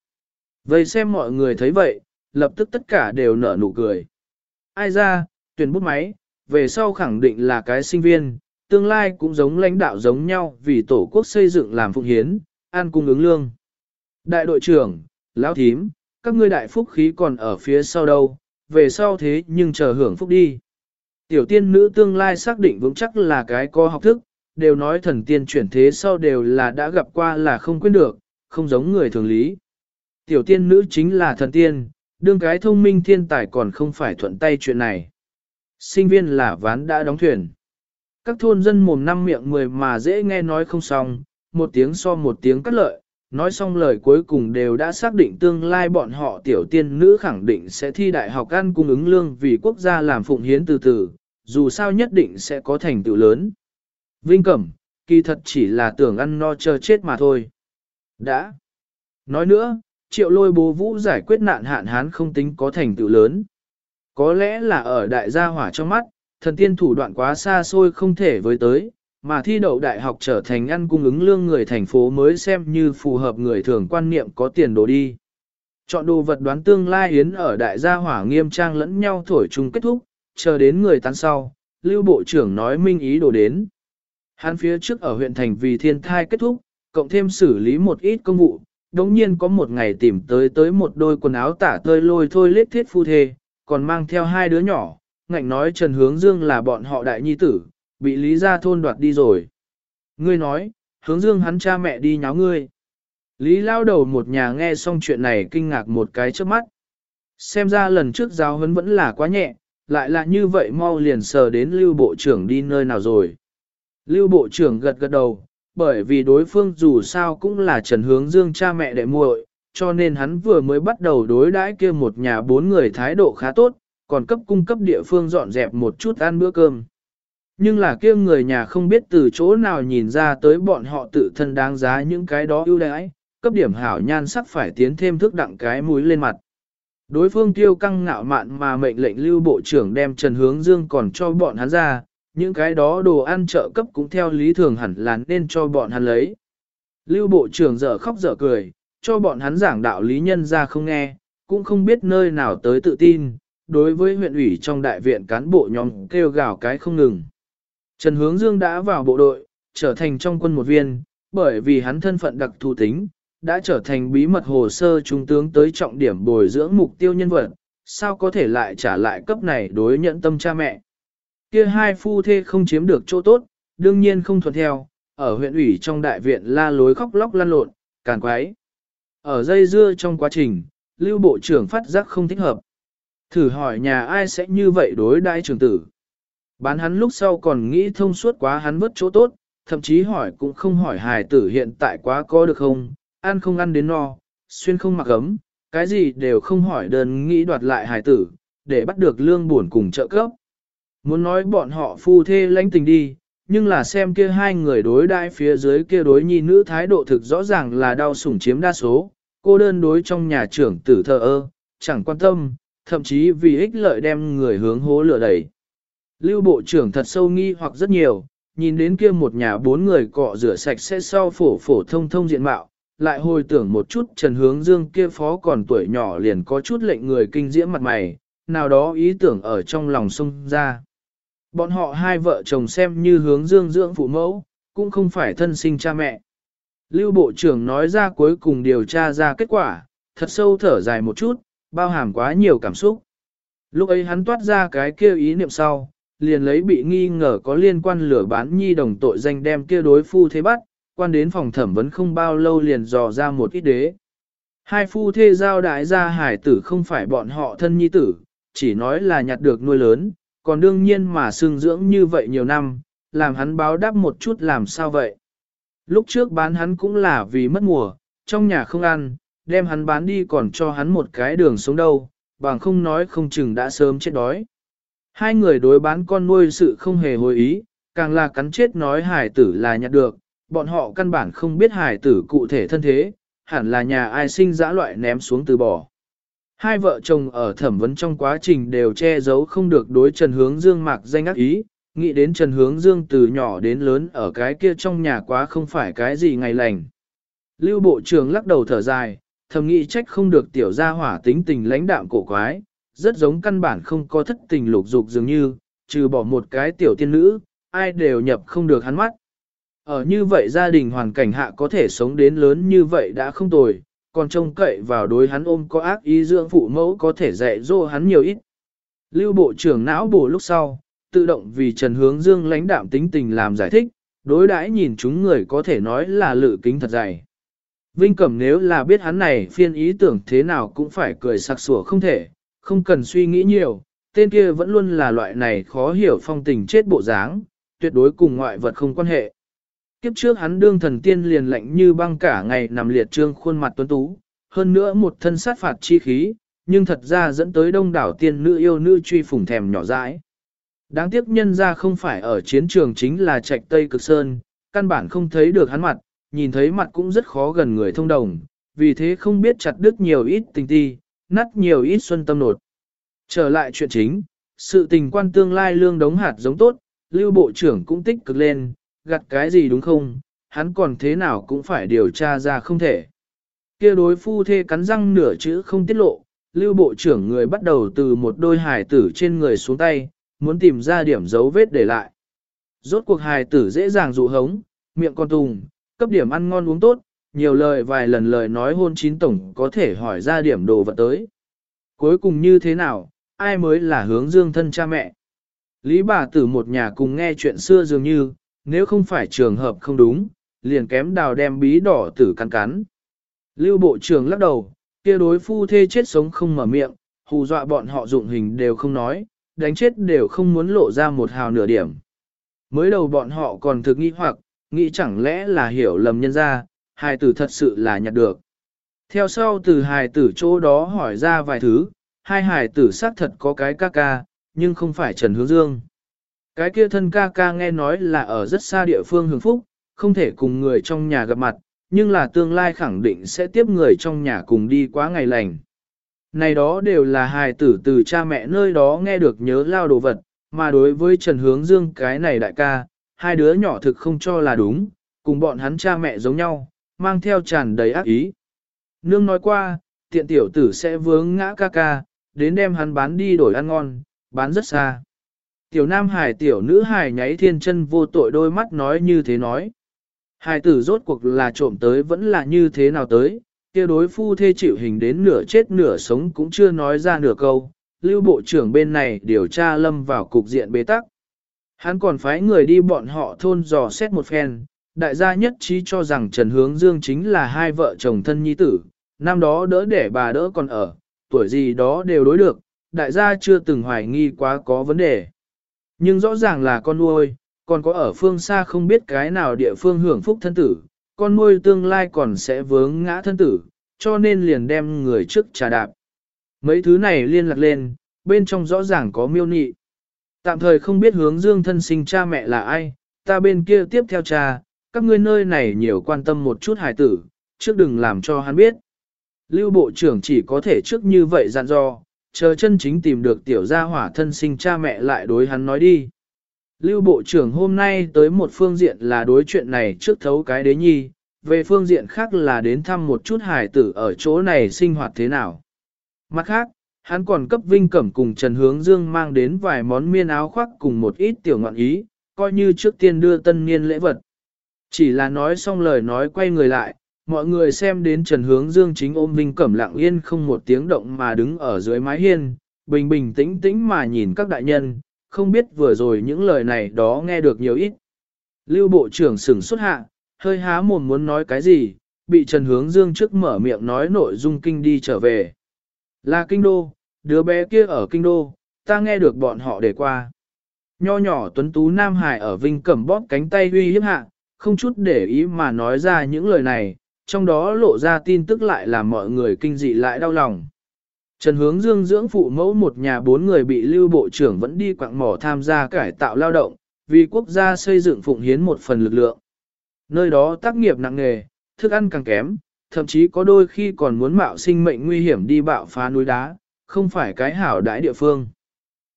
Vậy xem mọi người thấy vậy, lập tức tất cả đều nở nụ cười. Ai ra, tuyển bút máy, về sau khẳng định là cái sinh viên, tương lai cũng giống lãnh đạo giống nhau vì tổ quốc xây dựng làm phụng hiến, an cung ứng lương. Đại đội trưởng, lão thím, các ngươi đại phúc khí còn ở phía sau đâu, về sau thế nhưng chờ hưởng phúc đi. Tiểu tiên nữ tương lai xác định vững chắc là cái có học thức, đều nói thần tiên chuyển thế sau đều là đã gặp qua là không quên được, không giống người thường lý. Tiểu tiên nữ chính là thần tiên, đương cái thông minh thiên tài còn không phải thuận tay chuyện này. Sinh viên là ván đã đóng thuyền. Các thôn dân mồm năm miệng mười mà dễ nghe nói không xong, một tiếng so một tiếng cắt lợi, nói xong lời cuối cùng đều đã xác định tương lai bọn họ tiểu tiên nữ khẳng định sẽ thi đại học ăn cung ứng lương vì quốc gia làm phụng hiến từ từ, dù sao nhất định sẽ có thành tựu lớn. Vinh Cẩm, kỳ thật chỉ là tưởng ăn no chờ chết mà thôi. Đã. Nói nữa, triệu lôi bố vũ giải quyết nạn hạn hán không tính có thành tựu lớn. Có lẽ là ở đại gia hỏa trong mắt, thần tiên thủ đoạn quá xa xôi không thể với tới, mà thi đậu đại học trở thành ăn cung ứng lương người thành phố mới xem như phù hợp người thường quan niệm có tiền đồ đi. Chọn đồ vật đoán tương lai yến ở đại gia hỏa nghiêm trang lẫn nhau thổi chung kết thúc, chờ đến người tán sau, lưu bộ trưởng nói minh ý đồ đến. Hắn phía trước ở huyện thành vì thiên thai kết thúc, cộng thêm xử lý một ít công vụ, đống nhiên có một ngày tìm tới tới một đôi quần áo tả tơi lôi thôi lết thiết phu thê, còn mang theo hai đứa nhỏ, ngạnh nói Trần Hướng Dương là bọn họ đại nhi tử, bị Lý Gia Thôn đoạt đi rồi. Ngươi nói, Hướng Dương hắn cha mẹ đi nháo ngươi. Lý lao đầu một nhà nghe xong chuyện này kinh ngạc một cái trước mắt. Xem ra lần trước giáo huấn vẫn là quá nhẹ, lại là như vậy mau liền sờ đến lưu bộ trưởng đi nơi nào rồi. Lưu bộ trưởng gật gật đầu, bởi vì đối phương dù sao cũng là Trần Hướng Dương cha mẹ đệ muội, cho nên hắn vừa mới bắt đầu đối đãi kia một nhà bốn người thái độ khá tốt, còn cấp cung cấp địa phương dọn dẹp một chút ăn bữa cơm. Nhưng là kia người nhà không biết từ chỗ nào nhìn ra tới bọn họ tự thân đáng giá những cái đó ưu đãi, cấp điểm hảo nhan sắc phải tiến thêm thức đặng cái mũi lên mặt. Đối phương tiêu căng ngạo mạn mà mệnh lệnh lưu bộ trưởng đem Trần Hướng Dương còn cho bọn hắn ra, những cái đó đồ ăn trợ cấp cũng theo lý thường hẳn là nên cho bọn hắn lấy. Lưu bộ trưởng dở khóc dở cười, cho bọn hắn giảng đạo lý nhân ra không nghe, cũng không biết nơi nào tới tự tin, đối với huyện ủy trong đại viện cán bộ nhóm kêu gào cái không ngừng. Trần Hướng Dương đã vào bộ đội, trở thành trong quân một viên, bởi vì hắn thân phận đặc thù tính, đã trở thành bí mật hồ sơ trung tướng tới trọng điểm bồi dưỡng mục tiêu nhân vật, sao có thể lại trả lại cấp này đối nhận tâm cha mẹ. Kia hai phu thê không chiếm được chỗ tốt, đương nhiên không thuận theo, ở huyện ủy trong đại viện la lối khóc lóc lăn lộn, càn quái. Ở dây dưa trong quá trình, lưu bộ trưởng phát giác không thích hợp. Thử hỏi nhà ai sẽ như vậy đối đại trưởng tử. Bán hắn lúc sau còn nghĩ thông suốt quá hắn mất chỗ tốt, thậm chí hỏi cũng không hỏi hài tử hiện tại quá có được không, ăn không ăn đến no, xuyên không mặc ấm, cái gì đều không hỏi đơn nghĩ đoạt lại hài tử, để bắt được lương buồn cùng trợ cấp. Muốn nói bọn họ phu thê lãnh tình đi, nhưng là xem kia hai người đối đai phía dưới kia đối nhi nữ thái độ thực rõ ràng là đau sủng chiếm đa số, cô đơn đối trong nhà trưởng tử thờ ơ, chẳng quan tâm, thậm chí vì ích lợi đem người hướng hố lửa đẩy. Lưu bộ trưởng thật sâu nghi hoặc rất nhiều, nhìn đến kia một nhà bốn người cọ rửa sạch sẽ sau phổ phổ thông thông diện mạo, lại hồi tưởng một chút Trần Hướng Dương kia phó còn tuổi nhỏ liền có chút lệnh người kinh diễm mặt mày, nào đó ý tưởng ở trong lòng sung ra. Bọn họ hai vợ chồng xem như hướng Dương dưỡng phụ mẫu, cũng không phải thân sinh cha mẹ. Lưu Bộ trưởng nói ra cuối cùng điều tra ra kết quả, thật sâu thở dài một chút, bao hàm quá nhiều cảm xúc. Lúc ấy hắn toát ra cái kia ý niệm sau, liền lấy bị nghi ngờ có liên quan lửa bán nhi đồng tội danh đem kia đối phu thế bắt, quan đến phòng thẩm vấn không bao lâu liền dò ra một ít đế. Hai phu thê giao đại gia hải tử không phải bọn họ thân nhi tử, chỉ nói là nhặt được nuôi lớn, còn đương nhiên mà sương dưỡng như vậy nhiều năm, làm hắn báo đáp một chút làm sao vậy. Lúc trước bán hắn cũng là vì mất mùa, trong nhà không ăn, đem hắn bán đi còn cho hắn một cái đường sống đâu, bằng không nói không chừng đã sớm chết đói. Hai người đối bán con nuôi sự không hề hồi ý, càng là cắn chết nói hải tử là nhặt được, bọn họ căn bản không biết hải tử cụ thể thân thế, hẳn là nhà ai sinh dã loại ném xuống từ bỏ. Hai vợ chồng ở thẩm vấn trong quá trình đều che giấu không được đối Trần Hướng Dương mạc danh ác ý, nghĩ đến Trần Hướng Dương từ nhỏ đến lớn ở cái kia trong nhà quá không phải cái gì ngày lành. Lưu Bộ trưởng lắc đầu thở dài, thầm nghĩ trách không được tiểu gia hỏa tính tình lãnh đạm cổ quái, rất giống căn bản không có thất tình lục dục dường như, trừ bỏ một cái tiểu tiên nữ, ai đều nhập không được hắn mắt. Ở như vậy gia đình hoàn cảnh hạ có thể sống đến lớn như vậy đã không tồi, còn trông cậy vào đối hắn ôm có ác ý dưỡng phụ mẫu có thể dạy dỗ hắn nhiều ít. Lưu bộ trưởng não bổ lúc sau, tự động vì Trần Hướng Dương lãnh đạm tính tình làm giải thích, đối đãi nhìn chúng người có thể nói là lự kính thật dày. Vinh Cẩm nếu là biết hắn này phiên ý tưởng thế nào cũng phải cười sặc sủa không thể, không cần suy nghĩ nhiều, tên kia vẫn luôn là loại này khó hiểu phong tình chết bộ dáng, tuyệt đối cùng ngoại vật không quan hệ. Kiếp trước hắn đương thần tiên liền lạnh như băng cả ngày nằm liệt trương khuôn mặt tuấn tú, hơn nữa một thân sát phạt chi khí, nhưng thật ra dẫn tới đông đảo tiên nữ yêu nữ truy phủng thèm nhỏ dãi. Đáng tiếc nhân ra không phải ở chiến trường chính là trạch Tây Cực Sơn, căn bản không thấy được hắn mặt, nhìn thấy mặt cũng rất khó gần người thông đồng, vì thế không biết chặt đứt nhiều ít tình ti, nát nhiều ít xuân tâm nột. Trở lại chuyện chính, sự tình quan tương lai lương đống hạt giống tốt, lưu bộ trưởng cũng tích cực lên, gặt cái gì đúng không, hắn còn thế nào cũng phải điều tra ra không thể. kia đối phu thê cắn răng nửa chữ không tiết lộ, lưu bộ trưởng người bắt đầu từ một đôi hài tử trên người xuống tay, muốn tìm ra điểm dấu vết để lại. Rốt cuộc hài tử dễ dàng dụ hống, miệng con tùng, cấp điểm ăn ngon uống tốt, nhiều lời vài lần lời nói hôn chín tổng có thể hỏi ra điểm đồ vật tới. Cuối cùng như thế nào, ai mới là hướng dương thân cha mẹ? Lý bà tử một nhà cùng nghe chuyện xưa dường như, nếu không phải trường hợp không đúng, liền kém đào đem bí đỏ tử cắn cắn. Lưu bộ trưởng lắc đầu, kia đối phu thê chết sống không mở miệng, hù dọa bọn họ dụng hình đều không nói, đánh chết đều không muốn lộ ra một hào nửa điểm. Mới đầu bọn họ còn thực nghĩ hoặc, nghĩ chẳng lẽ là hiểu lầm nhân ra, hài tử thật sự là nhặt được. Theo sau từ hài tử chỗ đó hỏi ra vài thứ, hai hài tử xác thật có cái ca ca, nhưng không phải Trần Hướng Dương. Cái kia thân ca ca nghe nói là ở rất xa địa phương hưởng phúc, không thể cùng người trong nhà gặp mặt, nhưng là tương lai khẳng định sẽ tiếp người trong nhà cùng đi quá ngày lành. Này đó đều là hài tử từ cha mẹ nơi đó nghe được nhớ lao đồ vật, mà đối với Trần Hướng Dương cái này đại ca, hai đứa nhỏ thực không cho là đúng, cùng bọn hắn cha mẹ giống nhau, mang theo tràn đầy ác ý. Nương nói qua, tiện tiểu tử sẽ vướng ngã ca ca, đến đem hắn bán đi đổi ăn ngon, bán rất xa. Tiểu nam hải tiểu nữ hải nháy thiên chân vô tội đôi mắt nói như thế nói. Hải tử rốt cuộc là trộm tới vẫn là như thế nào tới, kia đối phu thê chịu hình đến nửa chết nửa sống cũng chưa nói ra nửa câu, lưu bộ trưởng bên này điều tra lâm vào cục diện bế tắc. Hắn còn phái người đi bọn họ thôn dò xét một phen, đại gia nhất trí cho rằng Trần Hướng Dương chính là hai vợ chồng thân nhi tử, năm đó đỡ để bà đỡ còn ở, tuổi gì đó đều đối được, đại gia chưa từng hoài nghi quá có vấn đề. Nhưng rõ ràng là con nuôi, còn có ở phương xa không biết cái nào địa phương hưởng phúc thân tử, con nuôi tương lai còn sẽ vướng ngã thân tử, cho nên liền đem người trước trà đạp. Mấy thứ này liên lạc lên, bên trong rõ ràng có miêu nị. Tạm thời không biết hướng dương thân sinh cha mẹ là ai, ta bên kia tiếp theo cha, các ngươi nơi này nhiều quan tâm một chút hài tử, trước đừng làm cho hắn biết. Lưu bộ trưởng chỉ có thể trước như vậy dặn dò, chờ chân chính tìm được tiểu gia hỏa thân sinh cha mẹ lại đối hắn nói đi. Lưu bộ trưởng hôm nay tới một phương diện là đối chuyện này trước thấu cái đế nhi, về phương diện khác là đến thăm một chút hài tử ở chỗ này sinh hoạt thế nào. Mặt khác, hắn còn cấp Vinh Cẩm cùng Trần Hướng Dương mang đến vài món miên áo khoác cùng một ít tiểu ngọn ý, coi như trước tiên đưa tân niên lễ vật. Chỉ là nói xong lời nói quay người lại, mọi người xem đến Trần Hướng Dương chính ôm Vinh Cẩm lặng yên không một tiếng động mà đứng ở dưới mái hiên, bình bình tĩnh tĩnh mà nhìn các đại nhân, không biết vừa rồi những lời này đó nghe được nhiều ít. Lưu Bộ trưởng sửng xuất hạ, hơi há mồm muốn nói cái gì, bị Trần Hướng Dương trước mở miệng nói nội dung kinh đi trở về. Là kinh đô, đứa bé kia ở kinh đô, ta nghe được bọn họ để qua. Nho nhỏ tuấn tú Nam Hải ở Vinh Cẩm bóp cánh tay huy hiếp hạ, không chút để ý mà nói ra những lời này, trong đó lộ ra tin tức lại làm mọi người kinh dị lại đau lòng. Trần Hướng Dương dưỡng phụ mẫu một nhà bốn người bị lưu bộ trưởng vẫn đi quạng mỏ tham gia cải tạo lao động, vì quốc gia xây dựng phụng hiến một phần lực lượng. Nơi đó tác nghiệp nặng nghề, thức ăn càng kém, thậm chí có đôi khi còn muốn mạo sinh mệnh nguy hiểm đi bạo phá núi đá, không phải cái hảo đãi địa phương.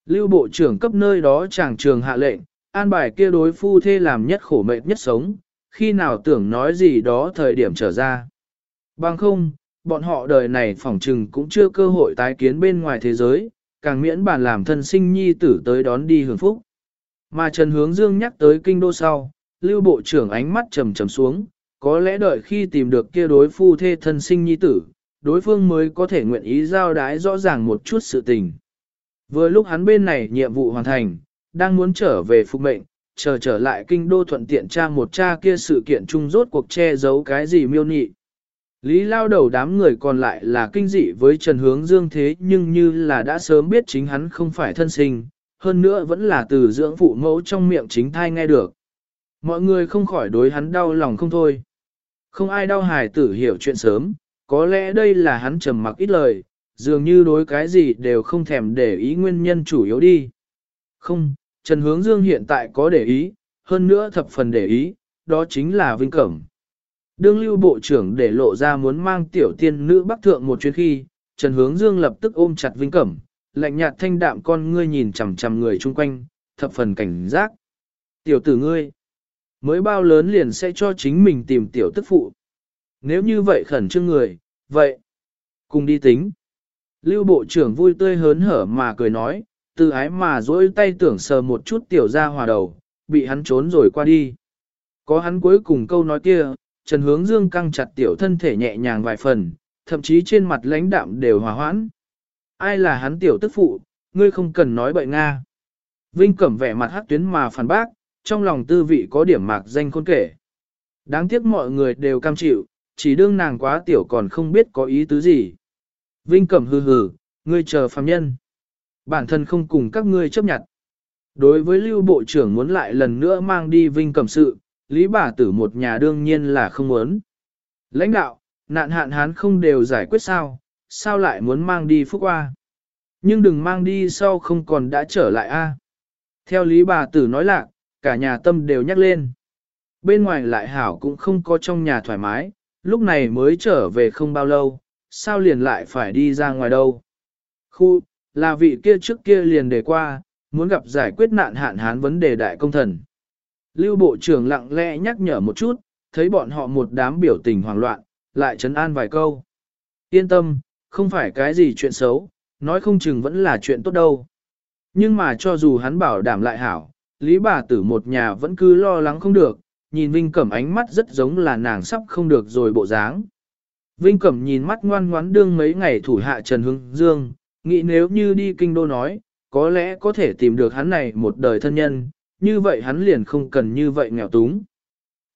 Lưu bộ trưởng cấp nơi đó chàng trường hạ lệnh, an bài kia đối phu thê làm nhất khổ mệnh nhất sống, khi nào tưởng nói gì đó thời điểm trở ra. Bằng không, bọn họ đời này phỏng trừng cũng chưa cơ hội tái kiến bên ngoài thế giới, càng miễn bàn làm thân sinh nhi tử tới đón đi hưởng phúc. Mà Trần Hướng Dương nhắc tới kinh đô sau, lưu bộ trưởng ánh mắt trầm trầm xuống, có lẽ đợi khi tìm được kia đối phu thê thân sinh nhi tử, đối phương mới có thể nguyện ý giao đái rõ ràng một chút sự tình. Vừa lúc hắn bên này nhiệm vụ hoàn thành, đang muốn trở về phục mệnh, chờ trở lại kinh đô thuận tiện tra một cha kia sự kiện chung rốt cuộc che giấu cái gì miêu nhị. Lý lao đầu đám người còn lại là kinh dị với Trần Hướng Dương thế nhưng như là đã sớm biết chính hắn không phải thân sinh, hơn nữa vẫn là từ dưỡng phụ mẫu trong miệng chính thai nghe được. Mọi người không khỏi đối hắn đau lòng không thôi. Không ai đau hài tử hiểu chuyện sớm, có lẽ đây là hắn trầm mặc ít lời, dường như đối cái gì đều không thèm để ý nguyên nhân chủ yếu đi. Không, Trần Hướng Dương hiện tại có để ý, hơn nữa thập phần để ý, đó chính là Vinh Cẩm. Đương lưu bộ trưởng để lộ ra muốn mang tiểu tiên nữ bắc thượng một chuyến khi, Trần Hướng Dương lập tức ôm chặt Vinh Cẩm, lạnh nhạt thanh đạm con ngươi nhìn chằm chằm người chung quanh, thập phần cảnh giác. Tiểu tử ngươi, mới bao lớn liền sẽ cho chính mình tìm tiểu tức phụ. Nếu như vậy khẩn trương người, vậy, cùng đi tính. Lưu bộ trưởng vui tươi hớn hở mà cười nói, từ ái mà dỗi tay tưởng sờ một chút tiểu ra hòa đầu, bị hắn trốn rồi qua đi. Có hắn cuối cùng câu nói kia, Trần Hướng Dương căng chặt tiểu thân thể nhẹ nhàng vài phần, thậm chí trên mặt lãnh đạm đều hòa hoãn. Ai là hắn tiểu tức phụ, ngươi không cần nói bậy Nga. Vinh Cẩm vẻ mặt hắc tuyến mà phản bác, trong lòng tư vị có điểm mạc danh khôn kể. Đáng tiếc mọi người đều cam chịu, chỉ đương nàng quá tiểu còn không biết có ý tứ gì. Vinh Cẩm hừ hừ, ngươi chờ phàm nhân. Bản thân không cùng các ngươi chấp nhận. Đối với lưu bộ trưởng muốn lại lần nữa mang đi Vinh Cẩm sự, Lý bà tử một nhà đương nhiên là không muốn. Lãnh đạo, nạn hạn hán không đều giải quyết sao, sao lại muốn mang đi phúc qua. Nhưng đừng mang đi sau không còn đã trở lại a. Theo Lý bà tử nói lạc, cả nhà tâm đều nhắc lên. Bên ngoài lại hảo cũng không có trong nhà thoải mái, lúc này mới trở về không bao lâu, sao liền lại phải đi ra ngoài đâu. Khu, là vị kia trước kia liền đề qua, muốn gặp giải quyết nạn hạn hán vấn đề đại công thần. Lưu Bộ trưởng lặng lẽ nhắc nhở một chút, thấy bọn họ một đám biểu tình hoảng loạn, lại trấn an vài câu. Yên tâm, không phải cái gì chuyện xấu, nói không chừng vẫn là chuyện tốt đâu. Nhưng mà cho dù hắn bảo đảm lại hảo, Lý bà tử một nhà vẫn cứ lo lắng không được, nhìn Vinh Cẩm ánh mắt rất giống là nàng sắp không được rồi bộ dáng. Vinh Cẩm nhìn mắt ngoan ngoãn đương mấy ngày thủ hạ Trần Hưng Dương, nghĩ nếu như đi kinh đô nói, có lẽ có thể tìm được hắn này một đời thân nhân, như vậy hắn liền không cần như vậy nghèo túng.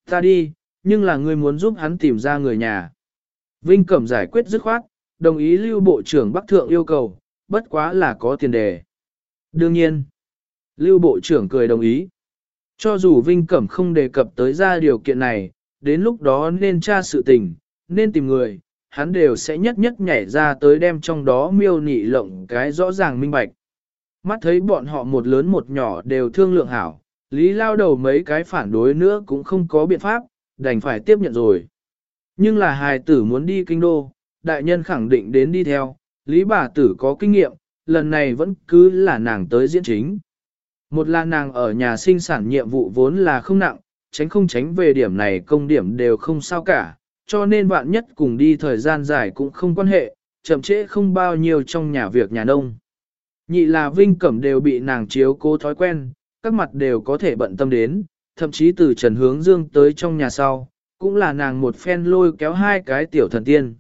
Ta đi, nhưng là ngươi muốn giúp hắn tìm ra người nhà. Vinh Cẩm giải quyết dứt khoát, đồng ý lưu bộ trưởng Bắc Thượng yêu cầu, bất quá là có tiền đề. Đương nhiên, lưu bộ trưởng cười đồng ý. Cho dù Vinh Cẩm không đề cập tới ra điều kiện này, đến lúc đó nên tra sự tình, nên tìm người, hắn đều sẽ nhất nhất nhảy ra tới đem trong đó miêu nị lộng cái rõ ràng minh bạch. Mắt thấy bọn họ một lớn một nhỏ đều thương lượng hảo, Lý lao đầu mấy cái phản đối nữa cũng không có biện pháp, đành phải tiếp nhận rồi. Nhưng là hài tử muốn đi kinh đô, đại nhân khẳng định đến đi theo, Lý bà tử có kinh nghiệm, lần này vẫn cứ là nàng tới diễn chính. Một là nàng ở nhà sinh sản nhiệm vụ vốn là không nặng, tránh không tránh về điểm này công điểm đều không sao cả, cho nên bạn nhất cùng đi thời gian dài cũng không quan hệ, chậm trễ không bao nhiêu trong nhà việc nhà nông. Nhị là Vinh Cẩm đều bị nàng chiếu cố thói quen, các mặt đều có thể bận tâm đến, thậm chí từ Trần Hướng Dương tới trong nhà sau, cũng là nàng một phen lôi kéo hai cái tiểu thần tiên.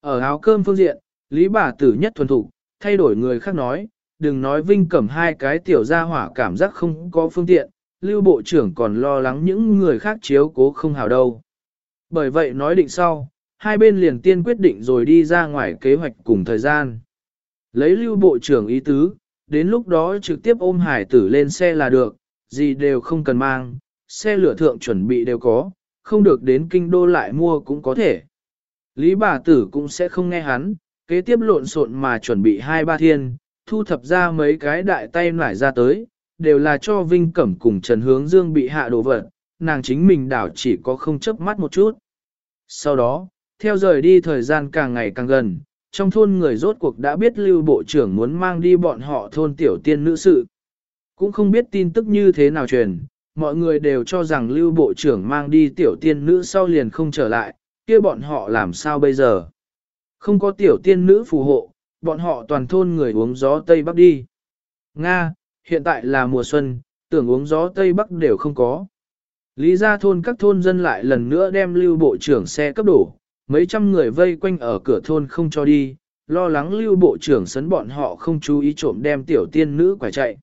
Ở áo cơm phương diện, Lý bà tử nhất thuần thục, thay đổi người khác nói, đừng nói Vinh Cẩm hai cái tiểu gia hỏa cảm giác không có phương tiện, Lưu Bộ trưởng còn lo lắng những người khác chiếu cố không hào đâu. Bởi vậy nói định sau, hai bên liền tiên quyết định rồi đi ra ngoài kế hoạch cùng thời gian. Lấy lưu bộ trưởng ý tứ, đến lúc đó trực tiếp ôm hải tử lên xe là được, gì đều không cần mang, xe lửa thượng chuẩn bị đều có, không được đến kinh đô lại mua cũng có thể. Lý bà tử cũng sẽ không nghe hắn, kế tiếp lộn xộn mà chuẩn bị hai ba thiên, thu thập ra mấy cái đại tay nải ra tới, đều là cho Vinh Cẩm cùng Trần Hướng Dương bị hạ đồ vật, nàng chính mình đảo chỉ có không chớp mắt một chút. Sau đó, theo rời đi thời gian càng ngày càng gần, trong thôn người rốt cuộc đã biết lưu bộ trưởng muốn mang đi bọn họ thôn tiểu tiên nữ sự. Cũng không biết tin tức như thế nào truyền, mọi người đều cho rằng lưu bộ trưởng mang đi tiểu tiên nữ sau liền không trở lại, kia bọn họ làm sao bây giờ? Không có tiểu tiên nữ phù hộ, bọn họ toàn thôn người uống gió Tây Bắc đi. Nga, hiện tại là mùa xuân, tưởng uống gió Tây Bắc đều không có. Lý ra thôn các thôn dân lại lần nữa đem lưu bộ trưởng xe cấp đổ, mấy trăm người vây quanh ở cửa thôn không cho đi, lo lắng lưu bộ trưởng sấn bọn họ không chú ý trộm đem tiểu tiên nữ quả chạy.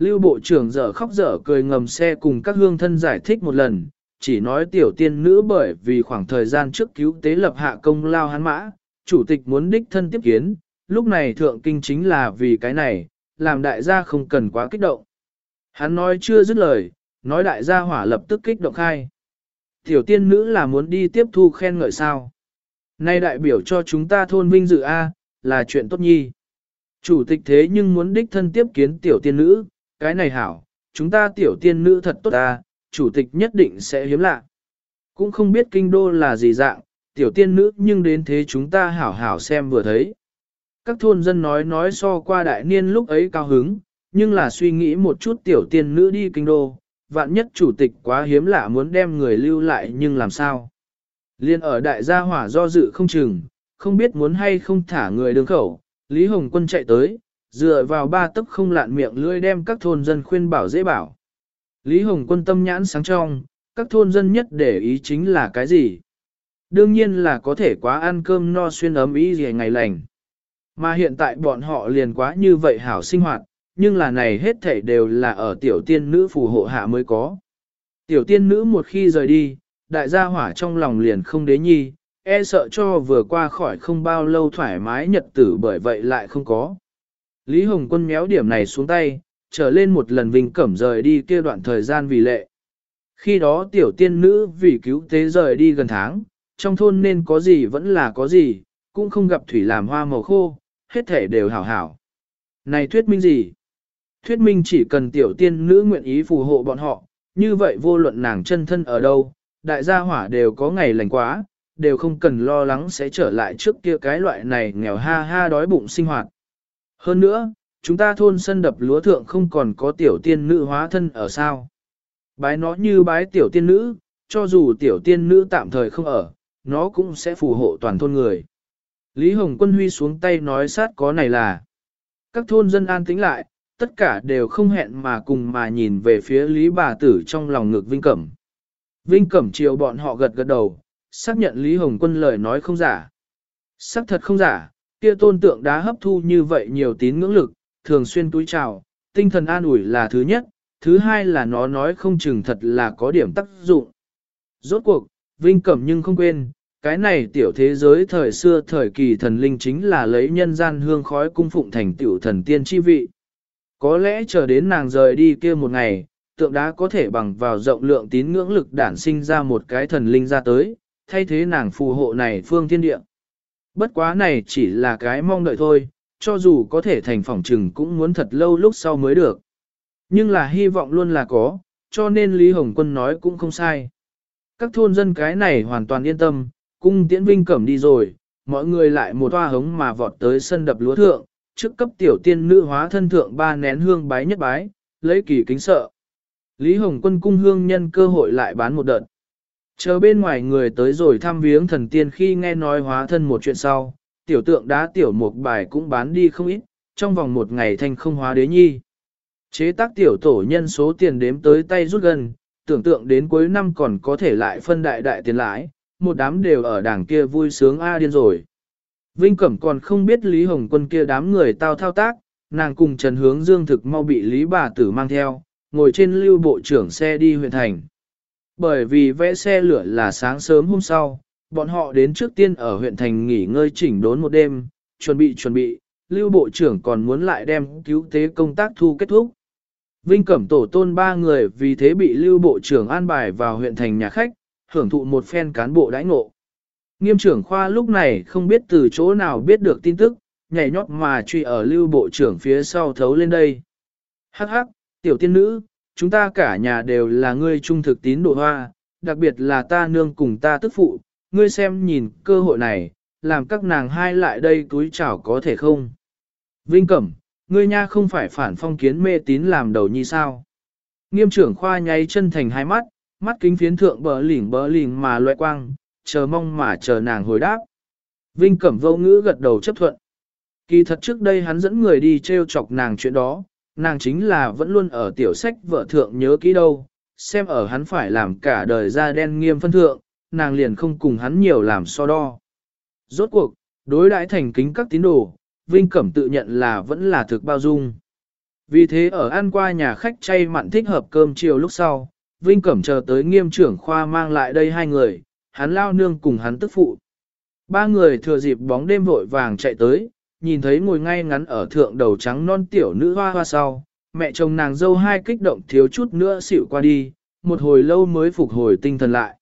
Lưu bộ trưởng dở khóc dở cười ngầm xe cùng các hương thân giải thích một lần, chỉ nói tiểu tiên nữ bởi vì khoảng thời gian trước cứu tế lập hạ công lao hắn mã, chủ tịch muốn đích thân tiếp kiến, lúc này thượng kinh chính là vì cái này, làm đại gia không cần quá kích động. Hắn nói chưa dứt lời, nói đại gia hỏa lập tức kích động khai. Tiểu tiên nữ là muốn đi tiếp thu khen ngợi sao. Nay đại biểu cho chúng ta thôn vinh dự A, là chuyện tốt nhi. Chủ tịch thế nhưng muốn đích thân tiếp kiến tiểu tiên nữ, cái này hảo, chúng ta tiểu tiên nữ thật tốt A, chủ tịch nhất định sẽ hiếm lạ. Cũng không biết kinh đô là gì dạng, tiểu tiên nữ nhưng đến thế chúng ta hảo hảo xem vừa thấy. Các thôn dân nói nói so qua đại niên lúc ấy cao hứng, nhưng là suy nghĩ một chút tiểu tiên nữ đi kinh đô, vạn nhất chủ tịch quá hiếm lạ muốn đem người lưu lại nhưng làm sao. Liên ở đại gia hỏa do dự không chừng, không biết muốn hay không thả người đường khẩu, Lý Hồng Quân chạy tới, dựa vào ba tấc không lạn miệng lưỡi đem các thôn dân khuyên bảo dễ bảo. Lý Hồng Quân tâm nhãn sáng trong, các thôn dân nhất để ý chính là cái gì? Đương nhiên là có thể quá ăn cơm no xuyên ấm ý gì ngày lành. Mà hiện tại bọn họ liền quá như vậy hảo sinh hoạt, nhưng là này hết thảy đều là ở tiểu tiên nữ phù hộ hạ mới có. Tiểu tiên nữ một khi rời đi, đại gia hỏa trong lòng liền không đế nhi, e sợ cho vừa qua khỏi không bao lâu thoải mái nhật tử bởi vậy lại không có. Lý Hồng Quân méo điểm này xuống tay, trở lên một lần vinh cẩm rời đi kia đoạn thời gian vì lệ. Khi đó tiểu tiên nữ vì cứu tế rời đi gần tháng, trong thôn nên có gì vẫn là có gì, cũng không gặp thủy làm hoa màu khô, hết thể đều hảo hảo. Này thuyết minh gì? Thuyết minh chỉ cần tiểu tiên nữ nguyện ý phù hộ bọn họ, như vậy vô luận nàng chân thân ở đâu, đại gia hỏa đều có ngày lành quá, đều không cần lo lắng sẽ trở lại trước kia cái loại này nghèo ha ha đói bụng sinh hoạt. Hơn nữa, chúng ta thôn sân đập lúa thượng không còn có tiểu tiên nữ hóa thân ở sao. Bái nó như bái tiểu tiên nữ, cho dù tiểu tiên nữ tạm thời không ở, nó cũng sẽ phù hộ toàn thôn người. Lý Hồng Quân Huy xuống tay nói sát có này là. Các thôn dân an tĩnh lại, tất cả đều không hẹn mà cùng mà nhìn về phía Lý bà tử trong lòng ngực Vinh Cẩm. Vinh Cẩm chiều bọn họ gật gật đầu, xác nhận Lý Hồng Quân lời nói không giả. Xác thật không giả, kia tôn tượng đá hấp thu như vậy nhiều tín ngưỡng lực, thường xuyên túi trào, tinh thần an ủi là thứ nhất, thứ hai là nó nói không chừng thật là có điểm tác dụng. Rốt cuộc, Vinh Cẩm nhưng không quên, cái này tiểu thế giới thời xưa thời kỳ thần linh chính là lấy nhân gian hương khói cung phụng thành tiểu thần tiên chi vị. Có lẽ chờ đến nàng rời đi kia một ngày, tượng đá có thể bằng vào rộng lượng tín ngưỡng lực đản sinh ra một cái thần linh ra tới, thay thế nàng phù hộ này phương thiên địa. Bất quá này chỉ là cái mong đợi thôi, cho dù có thể thành phỏng trừng cũng muốn thật lâu lúc sau mới được. Nhưng là hy vọng luôn là có, cho nên Lý Hồng Quân nói cũng không sai. Các thôn dân cái này hoàn toàn yên tâm, cung tiễn vinh cẩm đi rồi, mọi người lại một toa hống mà vọt tới sân đập lúa thượng, trước cấp tiểu tiên nữ hóa thân thượng ba nén hương bái nhất bái, lấy kỳ kính sợ. Lý Hồng Quân cung hương nhân cơ hội lại bán một đợt. Chờ bên ngoài người tới rồi thăm viếng thần tiên khi nghe nói hóa thân một chuyện sau, tiểu tượng đá tiểu một bài cũng bán đi không ít, trong vòng một ngày thành không hóa đế nhi. Chế tác tiểu tổ nhân số tiền đếm tới tay rút gần, tưởng tượng đến cuối năm còn có thể lại phân đại đại tiền lãi, một đám đều ở đảng kia vui sướng a điên rồi. Vinh Cẩm còn không biết Lý Hồng Quân kia đám người tao thao tác, nàng cùng Trần Hướng Dương thực mau bị Lý bà tử mang theo, ngồi trên lưu bộ trưởng xe đi huyện thành. Bởi vì vẽ xe lửa là sáng sớm hôm sau, bọn họ đến trước tiên ở huyện thành nghỉ ngơi chỉnh đốn một đêm, chuẩn bị chuẩn bị, lưu bộ trưởng còn muốn lại đem cứu tế công tác thu kết thúc. Vinh Cẩm tổ tôn ba người vì thế bị lưu bộ trưởng an bài vào huyện thành nhà khách, hưởng thụ một phen cán bộ đãi ngộ. Nghiêm trưởng khoa lúc này không biết từ chỗ nào biết được tin tức, nhảy nhót mà truy ở lưu bộ trưởng phía sau thấu lên đây. Hắc hắc, tiểu tiên nữ, chúng ta cả nhà đều là ngươi trung thực tín đồ hoa, đặc biệt là ta nương cùng ta tức phụ, ngươi xem nhìn cơ hội này, làm các nàng hai lại đây túi chảo có thể không? Vinh Cẩm, ngươi nha không phải phản phong kiến mê tín làm đầu như sao? Nghiêm trưởng khoa nháy chân thành hai mắt, mắt kính phiến thượng bờ lỉnh bờ lỉnh mà loại quang, chờ mong mà chờ nàng hồi đáp. Vinh Cẩm vô ngữ gật đầu chấp thuận. Kỳ thật trước đây hắn dẫn người đi treo chọc nàng chuyện đó, nàng chính là vẫn luôn ở tiểu sách vợ thượng nhớ kỹ đâu, xem ở hắn phải làm cả đời ra đen nghiêm phân thượng, nàng liền không cùng hắn nhiều làm so đo. Rốt cuộc, đối đãi thành kính các tín đồ, Vinh Cẩm tự nhận là vẫn là thực bao dung. Vì thế ở ăn qua nhà khách chay mặn thích hợp cơm chiều lúc sau, Vinh Cẩm chờ tới nghiêm trưởng khoa mang lại đây hai người, hắn lao nương cùng hắn tức phụ. Ba người thừa dịp bóng đêm vội vàng chạy tới, nhìn thấy ngồi ngay ngắn ở thượng đầu trắng non tiểu nữ hoa hoa sau, mẹ chồng nàng dâu hai kích động thiếu chút nữa xỉu qua đi, một hồi lâu mới phục hồi tinh thần lại.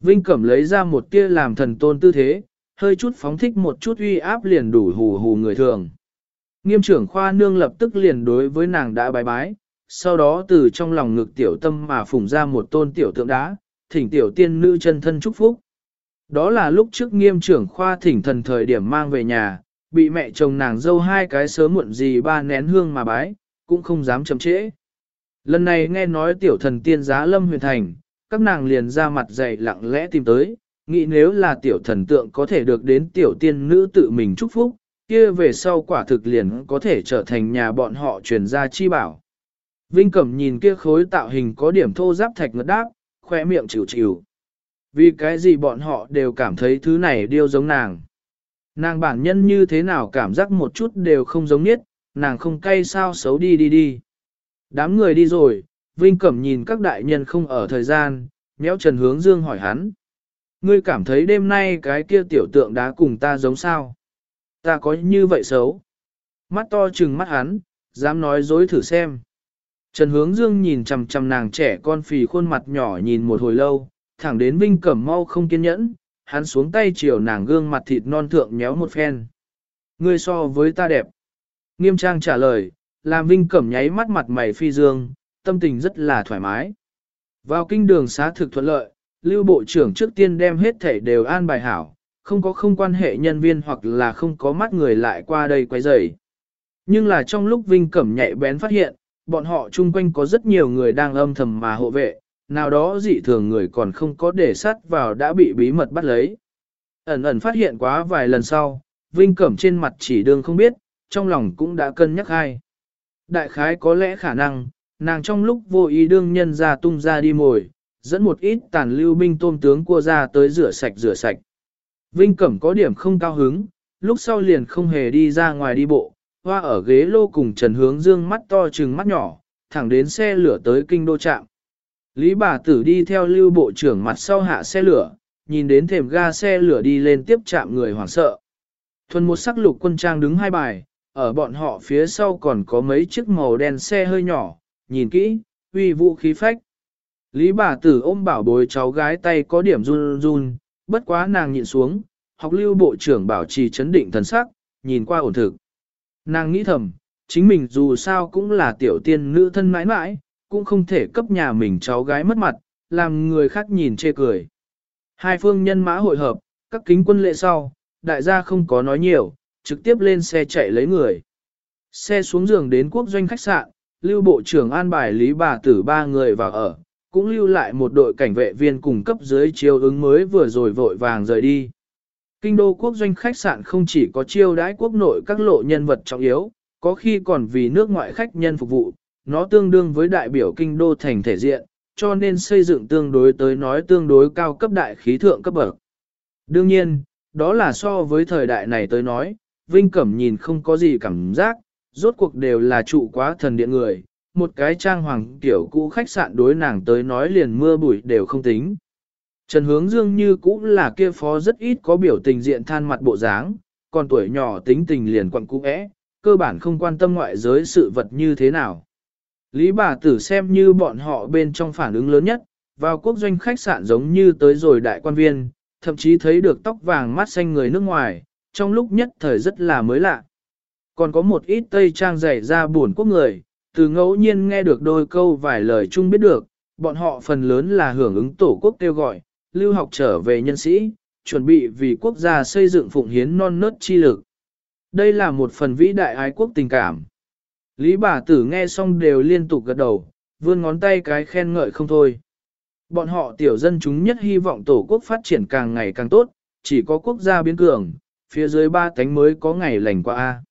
Vinh Cẩm lấy ra một tia làm thần tôn tư thế, hơi chút phóng thích một chút uy áp liền đủ hù hù người thường. Nghiêm trưởng khoa nương lập tức liền đối với nàng đã bái bái, sau đó từ trong lòng ngực tiểu tâm mà phủng ra một tôn tiểu tượng đá, thỉnh tiểu tiên nữ chân thân chúc phúc. Đó là lúc trước nghiêm trưởng khoa thỉnh thần thời điểm mang về nhà, bị mẹ chồng nàng dâu hai cái sớm muộn gì ba nén hương mà bái, cũng không dám chậm trễ. Lần này nghe nói tiểu thần tiên giá lâm huyền thành, các nàng liền ra mặt dày lặng lẽ tìm tới, nghĩ nếu là tiểu thần tượng có thể được đến tiểu tiên nữ tự mình chúc phúc, kia về sau quả thực liền có thể trở thành nhà bọn họ truyền ra chi bảo. Vinh Cẩm nhìn kia khối tạo hình có điểm thô giáp thạch ngất đáp, khoe miệng chịu chịu. Vì cái gì bọn họ đều cảm thấy thứ này điêu giống nàng. Nàng bản nhân như thế nào cảm giác một chút đều không giống nhất, nàng không cay sao xấu đi đi đi. Đám người đi rồi, Vinh Cẩm nhìn các đại nhân không ở thời gian, méo Trần Hướng Dương hỏi hắn. Ngươi cảm thấy đêm nay cái kia tiểu tượng đá cùng ta giống sao? Ta có như vậy xấu? Mắt to chừng mắt hắn, dám nói dối thử xem. Trần Hướng Dương nhìn chằm chằm nàng trẻ con phì khuôn mặt nhỏ nhìn một hồi lâu, thẳng đến Vinh Cẩm mau không kiên nhẫn, hắn xuống tay chiều nàng gương mặt thịt non thượng nhéo một phen. Ngươi so với ta đẹp. Nghiêm trang trả lời, làm Vinh Cẩm nháy mắt mặt mày phi dương, tâm tình rất là thoải mái. Vào kinh đường xá thực thuận lợi, Lưu Bộ trưởng trước tiên đem hết thảy đều an bài hảo, không có không quan hệ nhân viên hoặc là không có mắt người lại qua đây quay rầy. Nhưng là trong lúc Vinh Cẩm nhạy bén phát hiện, bọn họ chung quanh có rất nhiều người đang âm thầm mà hộ vệ, nào đó dị thường người còn không có để sát vào đã bị bí mật bắt lấy. Ẩn ẩn phát hiện quá vài lần sau, Vinh Cẩm trên mặt chỉ đương không biết, trong lòng cũng đã cân nhắc hai. Đại khái có lẽ khả năng, nàng trong lúc vô ý đương nhân ra tung ra đi mồi, dẫn một ít tàn lưu binh tôm tướng cua ra tới rửa sạch rửa sạch. Vinh Cẩm có điểm không cao hứng, lúc sau liền không hề đi ra ngoài đi bộ, hoa ở ghế lô cùng Trần Hướng Dương mắt to trừng mắt nhỏ, thẳng đến xe lửa tới kinh đô trạm. Lý bà tử đi theo lưu bộ trưởng mặt sau hạ xe lửa, nhìn đến thềm ga xe lửa đi lên tiếp chạm người hoảng sợ. Thuần một sắc lục quân trang đứng hai bài, ở bọn họ phía sau còn có mấy chiếc màu đen xe hơi nhỏ, nhìn kỹ, uy vũ khí phách. Lý bà tử ôm bảo bối cháu gái tay có điểm run run, bất quá nàng nhịn xuống, học lưu bộ trưởng bảo trì chấn định thần sắc, nhìn qua ổn thực. Nàng nghĩ thầm, chính mình dù sao cũng là tiểu tiên nữ thân mãi mãi, cũng không thể cấp nhà mình cháu gái mất mặt, làm người khác nhìn chê cười. Hai phương nhân mã hội hợp, các kính quân lệ sau, đại gia không có nói nhiều, trực tiếp lên xe chạy lấy người. Xe xuống giường đến quốc doanh khách sạn, lưu bộ trưởng an bài lý bà tử ba người vào ở, cũng lưu lại một đội cảnh vệ viên cùng cấp dưới chiêu ứng mới vừa rồi vội vàng rời đi. Kinh đô quốc doanh khách sạn không chỉ có chiêu đãi quốc nội các lộ nhân vật trọng yếu, có khi còn vì nước ngoại khách nhân phục vụ, nó tương đương với đại biểu kinh đô thành thể diện, cho nên xây dựng tương đối tới nói tương đối cao cấp đại khí thượng cấp bậc. Đương nhiên, đó là so với thời đại này tới nói, Vinh Cẩm nhìn không có gì cảm giác, rốt cuộc đều là trụ quá thần điện người, một cái trang hoàng tiểu cũ khách sạn đối nàng tới nói liền mưa bụi đều không tính. Trần Hướng Dương như cũng là kia phó rất ít có biểu tình diện than mặt bộ dáng, còn tuổi nhỏ tính tình liền quặng cũ ẽ, cơ bản không quan tâm ngoại giới sự vật như thế nào. Lý bà tử xem như bọn họ bên trong phản ứng lớn nhất, vào quốc doanh khách sạn giống như tới rồi đại quan viên, thậm chí thấy được tóc vàng mắt xanh người nước ngoài, trong lúc nhất thời rất là mới lạ. Còn có một ít tây trang dày ra buồn quốc người, từ ngẫu nhiên nghe được đôi câu vài lời chung biết được, bọn họ phần lớn là hưởng ứng tổ quốc kêu gọi, lưu học trở về nhân sĩ, chuẩn bị vì quốc gia xây dựng phụng hiến non nớt chi lực. Đây là một phần vĩ đại ái quốc tình cảm. Lý bà tử nghe xong đều liên tục gật đầu, vươn ngón tay cái khen ngợi không thôi. Bọn họ tiểu dân chúng nhất hy vọng tổ quốc phát triển càng ngày càng tốt, chỉ có quốc gia biến cường, phía dưới ba cánh mới có ngày lành qua A.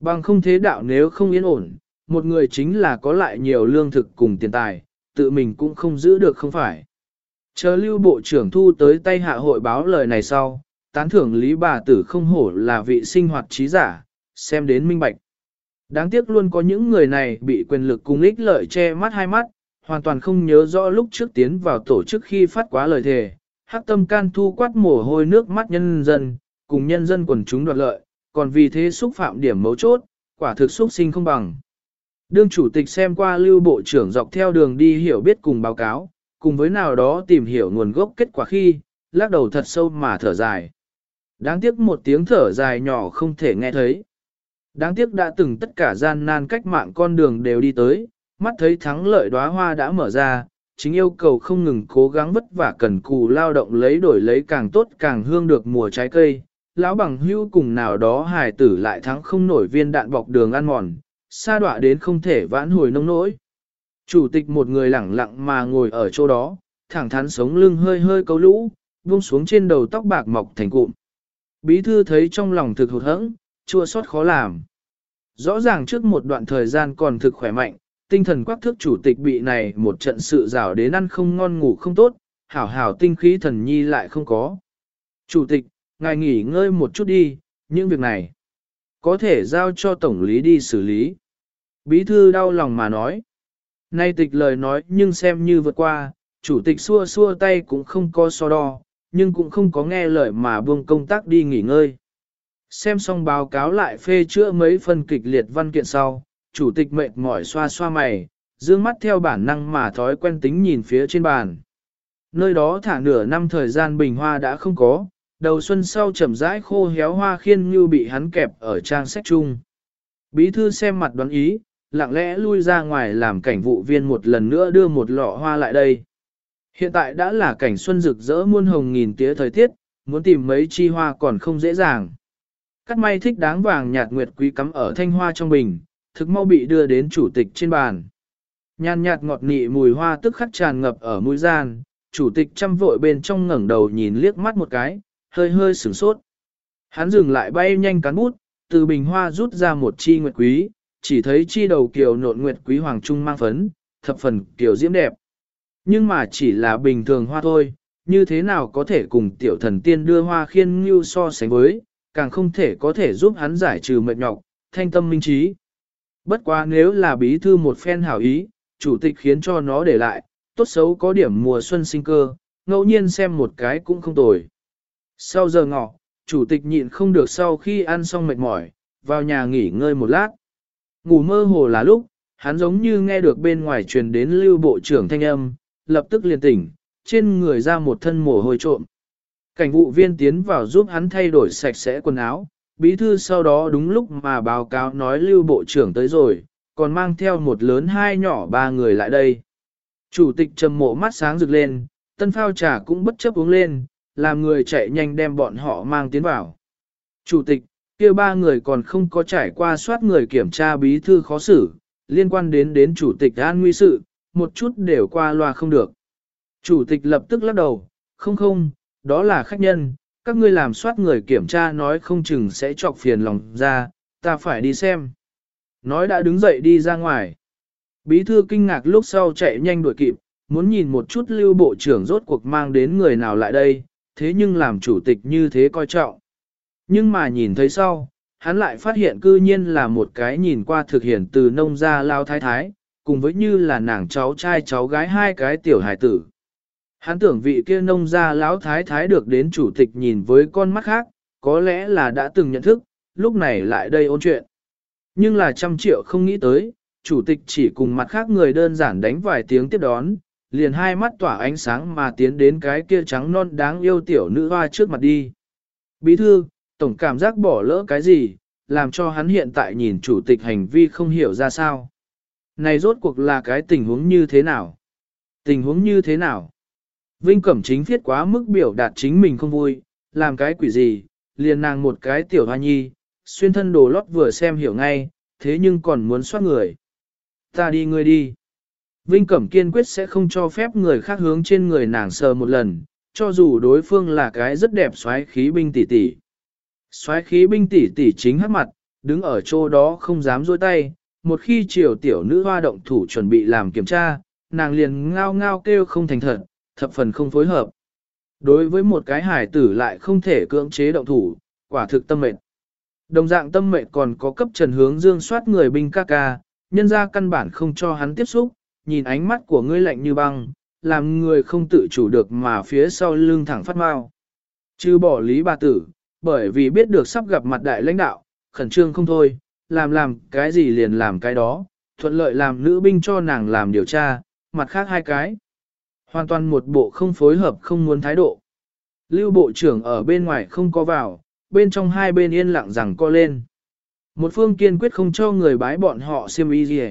Bằng không thế đạo nếu không yên ổn, một người chính là có lại nhiều lương thực cùng tiền tài, tự mình cũng không giữ được không phải. Chờ lưu bộ trưởng thu tới tay hạ hội báo lời này sau, tán thưởng lý bà tử không hổ là vị sinh hoạt trí giả, xem đến minh bạch. Đáng tiếc luôn có những người này bị quyền lực cùng ích lợi che mắt hai mắt, hoàn toàn không nhớ rõ lúc trước tiến vào tổ chức khi phát quá lời thề, hắc tâm can thu quát mồ hôi nước mắt nhân dân, cùng nhân dân quần chúng đoạt lợi, còn vì thế xúc phạm điểm mấu chốt, quả thực xúc sinh không bằng. Đương chủ tịch xem qua lưu bộ trưởng dọc theo đường đi hiểu biết cùng báo cáo, cùng với nào đó tìm hiểu nguồn gốc kết quả khi, lắc đầu thật sâu mà thở dài. Đáng tiếc một tiếng thở dài nhỏ không thể nghe thấy. Đáng tiếc đã từng tất cả gian nan cách mạng con đường đều đi tới, mắt thấy thắng lợi đóa hoa đã mở ra, chính yêu cầu không ngừng cố gắng vất vả cần cù lao động lấy đổi lấy càng tốt càng hương được mùa trái cây. Lão bằng hưu cùng nào đó hài tử lại thắng không nổi viên đạn bọc đường ăn mòn, xa đọa đến không thể vãn hồi nông nỗi. Chủ tịch một người lẳng lặng mà ngồi ở chỗ đó, thẳng thắn sống lưng hơi hơi cấu lũ, buông xuống trên đầu tóc bạc mọc thành cụm. Bí thư thấy trong lòng thực hụt hẫng, chua xót khó làm. Rõ ràng trước một đoạn thời gian còn thực khỏe mạnh, tinh thần quắc thước chủ tịch bị này một trận sự rào đến ăn không ngon ngủ không tốt, hảo hảo tinh khí thần nhi lại không có. Chủ tịch, ngài nghỉ ngơi một chút đi, những việc này có thể giao cho tổng lý đi xử lý. Bí thư đau lòng mà nói. Nay tịch lời nói nhưng xem như vượt qua, chủ tịch xua xua tay cũng không có so đo, nhưng cũng không có nghe lời mà buông công tác đi nghỉ ngơi. Xem xong báo cáo lại phê chữa mấy phần kịch liệt văn kiện sau, chủ tịch mệt mỏi xoa xoa mày, dương mắt theo bản năng mà thói quen tính nhìn phía trên bàn. Nơi đó thả nửa năm thời gian bình hoa đã không có, đầu xuân sau chậm rãi khô héo hoa khiên như bị hắn kẹp ở trang sách chung. Bí thư xem mặt đoán ý, lặng lẽ lui ra ngoài làm cảnh vụ viên một lần nữa đưa một lọ hoa lại đây. Hiện tại đã là cảnh xuân rực rỡ muôn hồng nghìn tía thời tiết, muốn tìm mấy chi hoa còn không dễ dàng. Cắt may thích đáng vàng nhạt nguyệt quý cắm ở thanh hoa trong bình, thực mau bị đưa đến chủ tịch trên bàn. Nhàn nhạt ngọt nị mùi hoa tức khắc tràn ngập ở mũi gian, chủ tịch chăm vội bên trong ngẩng đầu nhìn liếc mắt một cái, hơi hơi sửng sốt. Hắn dừng lại bay nhanh cán bút, từ bình hoa rút ra một chi nguyệt quý, chỉ thấy chi đầu kiều nộn nguyệt quý hoàng trung mang phấn, thập phần kiều diễm đẹp. Nhưng mà chỉ là bình thường hoa thôi, như thế nào có thể cùng tiểu thần tiên đưa hoa khiên như so sánh với, càng không thể có thể giúp hắn giải trừ mệt nhọc, thanh tâm minh trí. Bất quá nếu là bí thư một phen hảo ý, chủ tịch khiến cho nó để lại, tốt xấu có điểm mùa xuân sinh cơ, ngẫu nhiên xem một cái cũng không tồi. Sau giờ ngọ, chủ tịch nhịn không được sau khi ăn xong mệt mỏi, vào nhà nghỉ ngơi một lát. Ngủ mơ hồ là lúc, hắn giống như nghe được bên ngoài truyền đến lưu bộ trưởng thanh âm, lập tức liền tỉnh, trên người ra một thân mồ hôi trộm. Cảnh vụ viên tiến vào giúp hắn thay đổi sạch sẽ quần áo, bí thư sau đó đúng lúc mà báo cáo nói lưu bộ trưởng tới rồi, còn mang theo một lớn hai nhỏ ba người lại đây. Chủ tịch trầm mộ mắt sáng rực lên, tân phao trà cũng bất chấp uống lên, làm người chạy nhanh đem bọn họ mang tiến vào. Chủ tịch, kia ba người còn không có trải qua soát người kiểm tra bí thư khó xử, liên quan đến đến chủ tịch an nguy sự, một chút đều qua loa không được. Chủ tịch lập tức lắc đầu, không không, đó là khách nhân, các ngươi làm soát người kiểm tra nói không chừng sẽ chọc phiền lòng ra, ta phải đi xem. Nói đã đứng dậy đi ra ngoài. Bí thư kinh ngạc lúc sau chạy nhanh đuổi kịp, muốn nhìn một chút lưu bộ trưởng rốt cuộc mang đến người nào lại đây, thế nhưng làm chủ tịch như thế coi trọng. Nhưng mà nhìn thấy sau, hắn lại phát hiện cư nhiên là một cái nhìn qua thực hiện từ nông gia lao thái thái, cùng với như là nàng cháu trai cháu gái hai cái tiểu hải tử. Hắn tưởng vị kia nông gia lão thái thái được đến chủ tịch nhìn với con mắt khác, có lẽ là đã từng nhận thức, lúc này lại đây ôn chuyện. Nhưng là trăm triệu không nghĩ tới, chủ tịch chỉ cùng mặt khác người đơn giản đánh vài tiếng tiếp đón, liền hai mắt tỏa ánh sáng mà tiến đến cái kia trắng non đáng yêu tiểu nữ hoa trước mặt đi. Bí thư, tổng cảm giác bỏ lỡ cái gì, làm cho hắn hiện tại nhìn chủ tịch hành vi không hiểu ra sao. Này rốt cuộc là cái tình huống như thế nào? Tình huống như thế nào? Vinh Cẩm chính thiết quá mức biểu đạt chính mình không vui, làm cái quỷ gì, liền nàng một cái tiểu hoa nhi, xuyên thân đồ lót vừa xem hiểu ngay, thế nhưng còn muốn soát người. Ta đi ngươi đi. Vinh Cẩm kiên quyết sẽ không cho phép người khác hướng trên người nàng sờ một lần, cho dù đối phương là cái rất đẹp xoáy khí binh tỷ tỷ. Xoáy khí binh tỷ tỷ chính hất mặt, đứng ở chỗ đó không dám dôi tay, một khi triều tiểu nữ hoa động thủ chuẩn bị làm kiểm tra, nàng liền ngao ngao kêu không thành thật, thập phần không phối hợp. Đối với một cái hải tử lại không thể cưỡng chế động thủ, quả thực tâm mệnh. Đồng dạng tâm mệnh còn có cấp trần hướng dương soát người binh ca ca, nhân ra căn bản không cho hắn tiếp xúc, nhìn ánh mắt của ngươi lạnh như băng, làm người không tự chủ được mà phía sau lưng thẳng phát mau. Chứ bỏ lý bà tử, bởi vì biết được sắp gặp mặt đại lãnh đạo, khẩn trương không thôi, làm làm cái gì liền làm cái đó, thuận lợi làm nữ binh cho nàng làm điều tra, mặt khác hai cái. Hoàn toàn một bộ không phối hợp không muốn thái độ. Lưu bộ trưởng ở bên ngoài không có vào, bên trong hai bên yên lặng rằng co lên. Một phương kiên quyết không cho người bái bọn họ siêm y gì,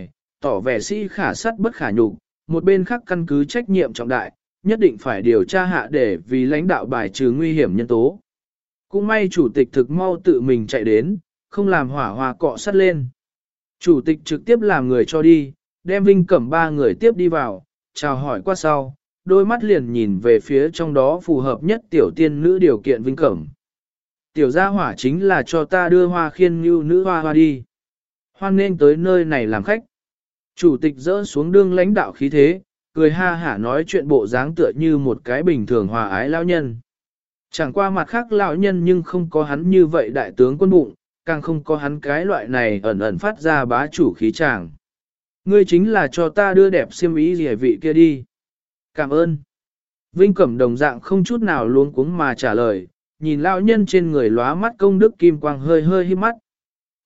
tỏ vẻ sĩ khả sắt bất khả nhục, một bên khác căn cứ trách nhiệm trọng đại, nhất định phải điều tra hạ để vì lãnh đạo bài trừ nguy hiểm nhân tố. Cũng may chủ tịch thực mau tự mình chạy đến, không làm hỏa hòa cọ sắt lên. Chủ tịch trực tiếp làm người cho đi, đem Vinh Cẩm ba người tiếp đi vào, chào hỏi qua sau, đôi mắt liền nhìn về phía trong đó phù hợp nhất tiểu tiên nữ điều kiện Vinh Cẩm. Tiểu gia hỏa chính là cho ta đưa hoa khiên như nữ hoa hoa đi. Hoan nên tới nơi này làm khách. Chủ tịch dỡ xuống đương lãnh đạo khí thế, cười ha hả nói chuyện bộ dáng tựa như một cái bình thường hòa ái lão nhân. Chẳng qua mặt khác lão nhân nhưng không có hắn như vậy đại tướng quân bụng, càng không có hắn cái loại này ẩn ẩn phát ra bá chủ khí chàng. Ngươi chính là cho ta đưa đẹp xiêm ý gì vị kia đi. Cảm ơn. Vinh Cẩm đồng dạng không chút nào luống cuống mà trả lời, nhìn lão nhân trên người lóa mắt công đức kim quang hơi hơi hít mắt.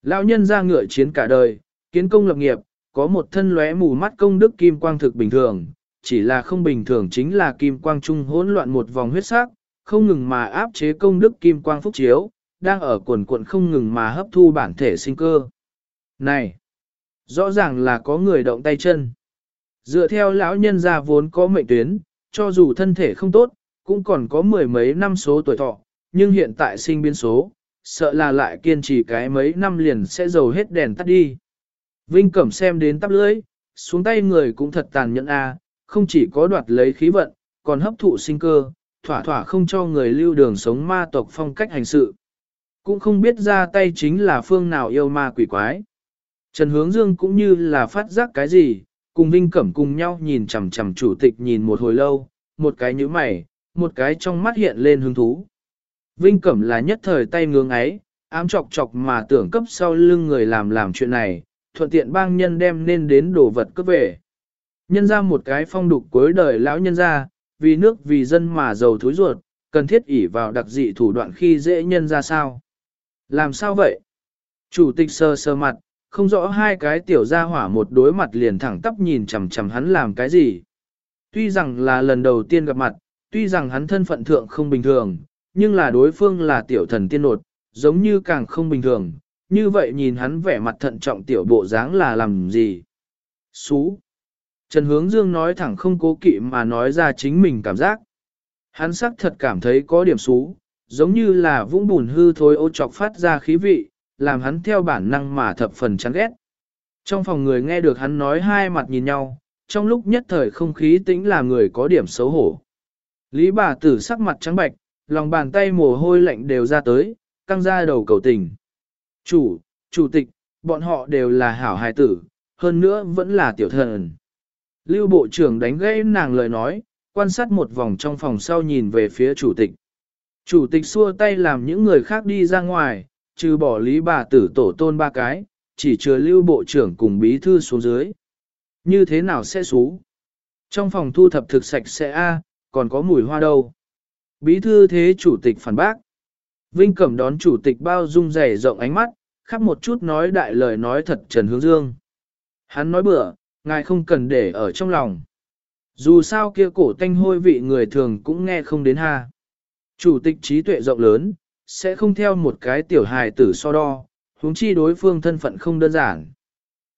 Lão nhân ra ngựa chiến cả đời, kiến công lập nghiệp, có một thân lóe mù mắt công đức kim quang thực bình thường, chỉ là không bình thường chính là kim quang trung hỗn loạn một vòng huyết sắc, không ngừng mà áp chế công đức kim quang phúc chiếu, đang ở cuồn cuộn không ngừng mà hấp thu bản thể sinh cơ. Này, rõ ràng là có người động tay chân. Dựa theo lão nhân gia vốn có mệnh tuyến, cho dù thân thể không tốt, cũng còn có mười mấy năm số tuổi thọ, nhưng hiện tại sinh biến số, sợ là lại kiên trì cái mấy năm liền sẽ dầu hết đèn tắt đi. Vinh Cẩm xem đến tắp lưỡi, xuống tay người cũng thật tàn nhẫn a, không chỉ có đoạt lấy khí vận, còn hấp thụ sinh cơ, thỏa thỏa không cho người lưu đường sống ma tộc phong cách hành sự. Cũng không biết ra tay chính là phương nào yêu ma quỷ quái. Trần Hướng Dương cũng như là phát giác cái gì, cùng Vinh Cẩm cùng nhau nhìn chằm chằm chủ tịch nhìn một hồi lâu, một cái nhíu mày, một cái trong mắt hiện lên hứng thú. Vinh Cẩm là nhất thời tay ngưỡng ấy, ám chọc chọc mà tưởng cấp sau lưng người làm làm chuyện này, thuận tiện bang nhân đem nên đến đồ vật cấp về. Nhân ra một cái phong đục cuối đời lão nhân ra, vì nước vì dân mà giàu thối ruột, cần thiết ỷ vào đặc dị thủ đoạn khi dễ nhân ra sao. Làm sao vậy? Chủ tịch sơ sơ mặt, không rõ hai cái tiểu gia hỏa một đối mặt liền thẳng tắp nhìn chằm chằm hắn làm cái gì. Tuy rằng là lần đầu tiên gặp mặt, tuy rằng hắn thân phận thượng không bình thường, nhưng là đối phương là tiểu thần tiên nột, giống như càng không bình thường, như vậy nhìn hắn vẻ mặt thận trọng tiểu bộ dáng là làm gì. Xú. Trần Hướng Dương nói thẳng không cố kỵ mà nói ra chính mình cảm giác. Hắn sắc thật cảm thấy có điểm xú, giống như là vũng bùn hư thối ô chọc phát ra khí vị, làm hắn theo bản năng mà thập phần chán ghét. Trong phòng người nghe được hắn nói hai mặt nhìn nhau, trong lúc nhất thời không khí tĩnh là người có điểm xấu hổ. Lý bà tử sắc mặt trắng bạch, lòng bàn tay mồ hôi lạnh đều ra tới, căng ra đầu cầu tình. Chủ, chủ tịch, bọn họ đều là hảo hài tử, hơn nữa vẫn là tiểu thần. Lưu bộ trưởng đánh gãy nàng lời nói, quan sát một vòng trong phòng sau nhìn về phía chủ tịch. Chủ tịch xua tay làm những người khác đi ra ngoài, trừ bỏ lý bà tử tổ tôn ba cái, chỉ chừa lưu bộ trưởng cùng bí thư xuống dưới. Như thế nào sẽ xú? Trong phòng thu thập thực sạch sẽ a, còn có mùi hoa đâu. Bí thư thế chủ tịch phản bác. Vinh Cẩm đón chủ tịch bao dung dày rộng ánh mắt, khắp một chút nói đại lời nói thật Trần Hướng Dương. Hắn nói bữa, ngài không cần để ở trong lòng. Dù sao kia cổ tanh hôi vị người thường cũng nghe không đến ha. Chủ tịch trí tuệ rộng lớn, sẽ không theo một cái tiểu hài tử so đo, huống chi đối phương thân phận không đơn giản.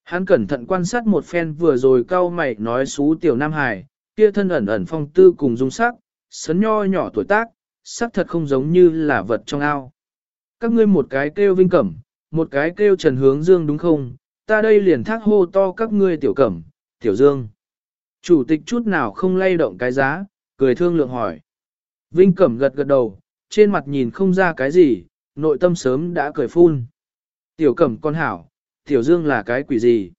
Hắn cẩn thận quan sát một phen vừa rồi cao mày nói xú tiểu nam hài, kia thân ẩn ẩn phong tư cùng dung sắc, sấn nho nhỏ tuổi tác, sắc thật không giống như là vật trong ao. Các ngươi một cái kêu vinh cẩm, một cái kêu trần hướng dương đúng không, ta đây liền thác hô to các ngươi tiểu cẩm, tiểu dương. Chủ tịch chút nào không lay động cái giá, cười thương lượng hỏi. Vinh cẩm gật gật đầu, trên mặt nhìn không ra cái gì, nội tâm sớm đã cười phun. Tiểu cẩm con hảo, tiểu dương là cái quỷ gì?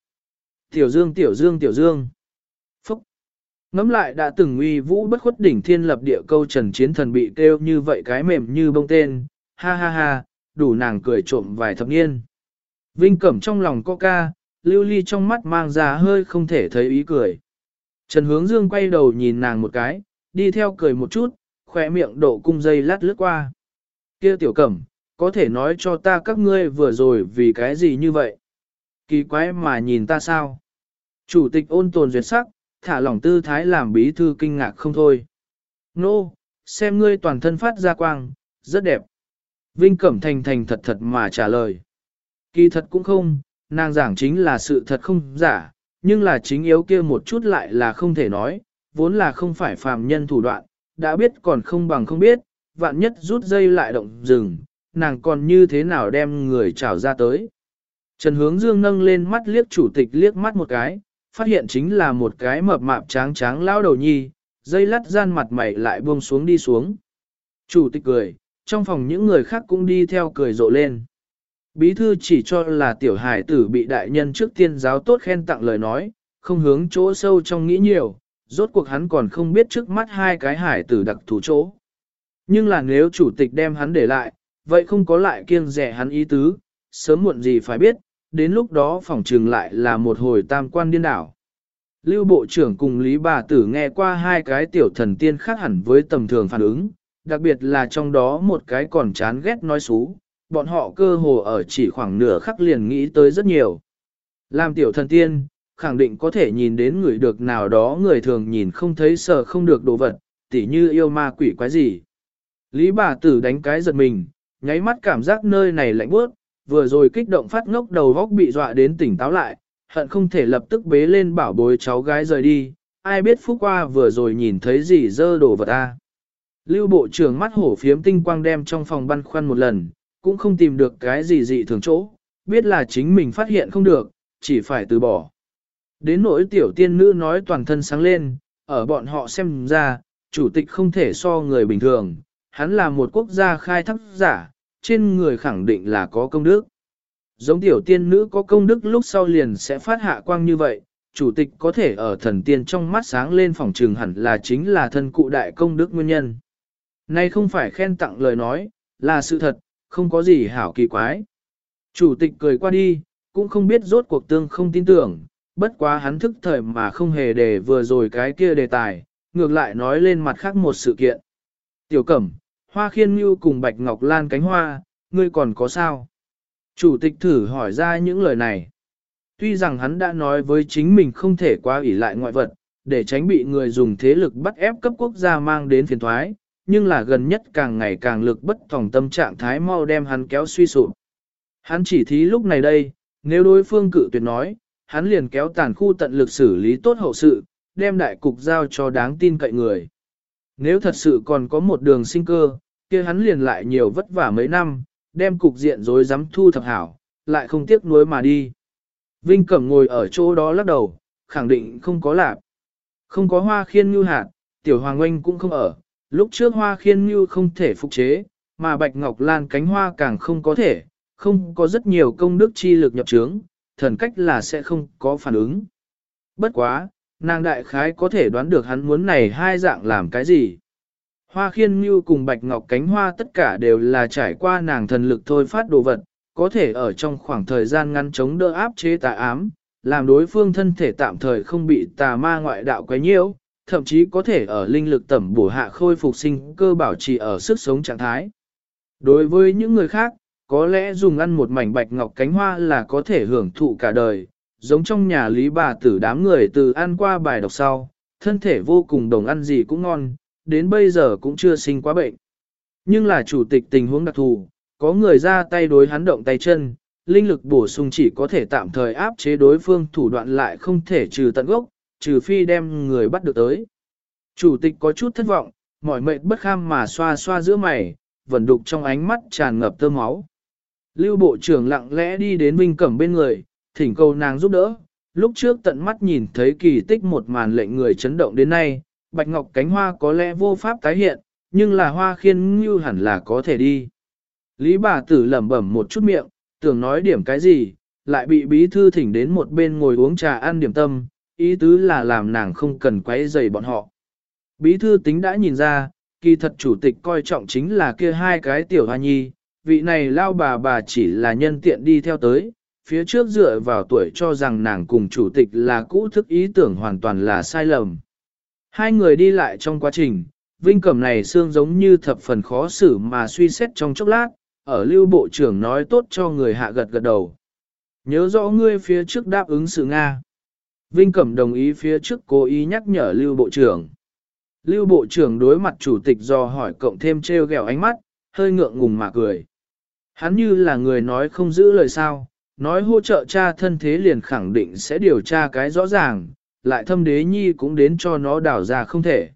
Tiểu dương tiểu dương tiểu dương. Phúc. Ngắm lại đã từng uy vũ bất khuất đỉnh thiên lập địa câu trần chiến thần bị kêu như vậy cái mềm như bông tên, ha ha ha, đủ nàng cười trộm vài thập niên. Vinh cẩm trong lòng có ca, lưu ly trong mắt mang ra hơi không thể thấy ý cười. Trần hướng dương quay đầu nhìn nàng một cái, đi theo cười một chút, khỏe miệng độ cung dây lát lướt qua. Kia tiểu cẩm, có thể nói cho ta các ngươi vừa rồi vì cái gì như vậy? Kỳ quái mà nhìn ta sao? Chủ tịch ôn tồn duyệt sắc, thả lỏng tư thái làm bí thư kinh ngạc không thôi. Nô, no, xem ngươi toàn thân phát ra quang, rất đẹp. Vinh Cẩm thành thành thật thật mà trả lời. Kỳ thật cũng không, nàng giảng chính là sự thật không giả, nhưng là chính yếu kia một chút lại là không thể nói, vốn là không phải phàm nhân thủ đoạn, đã biết còn không bằng không biết, vạn nhất rút dây lại động rừng, nàng còn như thế nào đem người trảo ra tới. Trần Hướng Dương nâng lên mắt liếc chủ tịch liếc mắt một cái, phát hiện chính là một cái mập mạp tráng tráng lao đầu nhi, dây lắt gian mặt mày lại buông xuống đi xuống. Chủ tịch cười, trong phòng những người khác cũng đi theo cười rộ lên. Bí thư chỉ cho là tiểu hải tử bị đại nhân trước tiên giáo tốt khen tặng lời nói, không hướng chỗ sâu trong nghĩ nhiều, rốt cuộc hắn còn không biết trước mắt hai cái hải tử đặc thù chỗ. Nhưng là nếu chủ tịch đem hắn để lại, vậy không có lại kiêng rẻ hắn ý tứ, sớm muộn gì phải biết, đến lúc đó phòng trường lại là một hồi tam quan điên đảo. Lưu Bộ trưởng cùng Lý Bà Tử nghe qua hai cái tiểu thần tiên khác hẳn với tầm thường phản ứng, đặc biệt là trong đó một cái còn chán ghét nói xú, bọn họ cơ hồ ở chỉ khoảng nửa khắc liền nghĩ tới rất nhiều. Làm tiểu thần tiên, khẳng định có thể nhìn đến người được nào đó người thường nhìn không thấy sợ không được đồ vật, tỉ như yêu ma quỷ quái gì. Lý bà tử đánh cái giật mình, nháy mắt cảm giác nơi này lạnh bước, vừa rồi kích động phát ngốc đầu góc bị dọa đến tỉnh táo lại, hận không thể lập tức bế lên bảo bối cháu gái rời đi, ai biết phúc qua vừa rồi nhìn thấy gì dơ đồ vật ta. Lưu bộ trưởng mắt hổ phiếm tinh quang đem trong phòng băn khoăn một lần, cũng không tìm được cái gì dị thường chỗ, biết là chính mình phát hiện không được, chỉ phải từ bỏ. Đến nỗi tiểu tiên nữ nói toàn thân sáng lên, ở bọn họ xem ra, chủ tịch không thể so người bình thường, hắn là một quốc gia khai thác giả, trên người khẳng định là có công đức. Giống tiểu tiên nữ có công đức lúc sau liền sẽ phát hạ quang như vậy, chủ tịch có thể ở thần tiên trong mắt sáng lên phòng trường hẳn là chính là thân cụ đại công đức nguyên nhân. Nay không phải khen tặng lời nói, là sự thật, không có gì hảo kỳ quái. Chủ tịch cười qua đi, cũng không biết rốt cuộc tương không tin tưởng, bất quá hắn thức thời mà không hề để vừa rồi cái kia đề tài, ngược lại nói lên mặt khác một sự kiện. Tiểu Cẩm, Hoa Khiên Như cùng Bạch Ngọc Lan cánh hoa, ngươi còn có sao? Chủ tịch thử hỏi ra những lời này. Tuy rằng hắn đã nói với chính mình không thể quá ủy lại ngoại vật, để tránh bị người dùng thế lực bắt ép cấp quốc gia mang đến phiền thoái, nhưng là gần nhất càng ngày càng lực bất tòng tâm trạng thái mau đem hắn kéo suy sụp. Hắn chỉ thí lúc này đây, nếu đối phương cự tuyệt nói, hắn liền kéo tàn khu tận lực xử lý tốt hậu sự, đem đại cục giao cho đáng tin cậy người. Nếu thật sự còn có một đường sinh cơ, kia hắn liền lại nhiều vất vả mấy năm, đem cục diện rối rắm thu thập hảo, lại không tiếc nuối mà đi. Vinh Cẩm ngồi ở chỗ đó lắc đầu, khẳng định không có lạc. Không có hoa khiên như hạt, tiểu hoàng oanh cũng không ở, lúc trước hoa khiên như không thể phục chế, mà bạch ngọc lan cánh hoa càng không có thể, không có rất nhiều công đức chi lực nhập trướng, thần cách là sẽ không có phản ứng. Bất quá, nàng đại khái có thể đoán được hắn muốn này hai dạng làm cái gì. Hoa khiên như cùng bạch ngọc cánh hoa tất cả đều là trải qua nàng thần lực thôi phát đồ vật, có thể ở trong khoảng thời gian ngắn chống đỡ áp chế tà ám, làm đối phương thân thể tạm thời không bị tà ma ngoại đạo quấy nhiễu, thậm chí có thể ở linh lực tẩm bổ hạ khôi phục sinh cơ bảo trì ở sức sống trạng thái. Đối với những người khác, có lẽ dùng ăn một mảnh bạch ngọc cánh hoa là có thể hưởng thụ cả đời, giống trong nhà lý bà tử đám người từ ăn qua bài đọc sau, thân thể vô cùng đồng ăn gì cũng ngon, đến bây giờ cũng chưa sinh quá bệnh. Nhưng là chủ tịch tình huống đặc thù, có người ra tay đối hắn động tay chân, linh lực bổ sung chỉ có thể tạm thời áp chế đối phương thủ đoạn lại không thể trừ tận gốc, trừ phi đem người bắt được tới. Chủ tịch có chút thất vọng, mỏi mệt bất kham mà xoa xoa giữa mày, vẫn đục trong ánh mắt tràn ngập tơ máu. Lưu bộ trưởng lặng lẽ đi đến Vinh Cẩm bên người, thỉnh cầu nàng giúp đỡ. Lúc trước tận mắt nhìn thấy kỳ tích một màn lệnh người chấn động đến nay, bạch ngọc cánh hoa có lẽ vô pháp tái hiện, nhưng là hoa khiên như hẳn là có thể đi. Lý bà tử lẩm bẩm một chút miệng, tưởng nói điểm cái gì, lại bị bí thư thỉnh đến một bên ngồi uống trà ăn điểm tâm, ý tứ là làm nàng không cần quấy rầy bọn họ. Bí thư tính đã nhìn ra, kỳ thật chủ tịch coi trọng chính là kia hai cái tiểu hoa nhi, vị này lao bà bà chỉ là nhân tiện đi theo tới, phía trước dựa vào tuổi cho rằng nàng cùng chủ tịch là cũ thức ý tưởng hoàn toàn là sai lầm. Hai người đi lại trong quá trình, Vinh Cẩm này xương giống như thập phần khó xử mà suy xét trong chốc lát, ở lưu bộ trưởng nói tốt cho người hạ gật gật đầu. Nhớ rõ ngươi phía trước đáp ứng sự Nga. Vinh Cẩm đồng ý phía trước cố ý nhắc nhở lưu bộ trưởng. Lưu bộ trưởng đối mặt chủ tịch do hỏi cộng thêm treo gẹo ánh mắt, hơi ngượng ngùng mà cười. Hắn như là người nói không giữ lời sao, nói hỗ trợ cha thân thế liền khẳng định sẽ điều tra cái rõ ràng, lại thâm đế nhi cũng đến cho nó đảo ra không thể.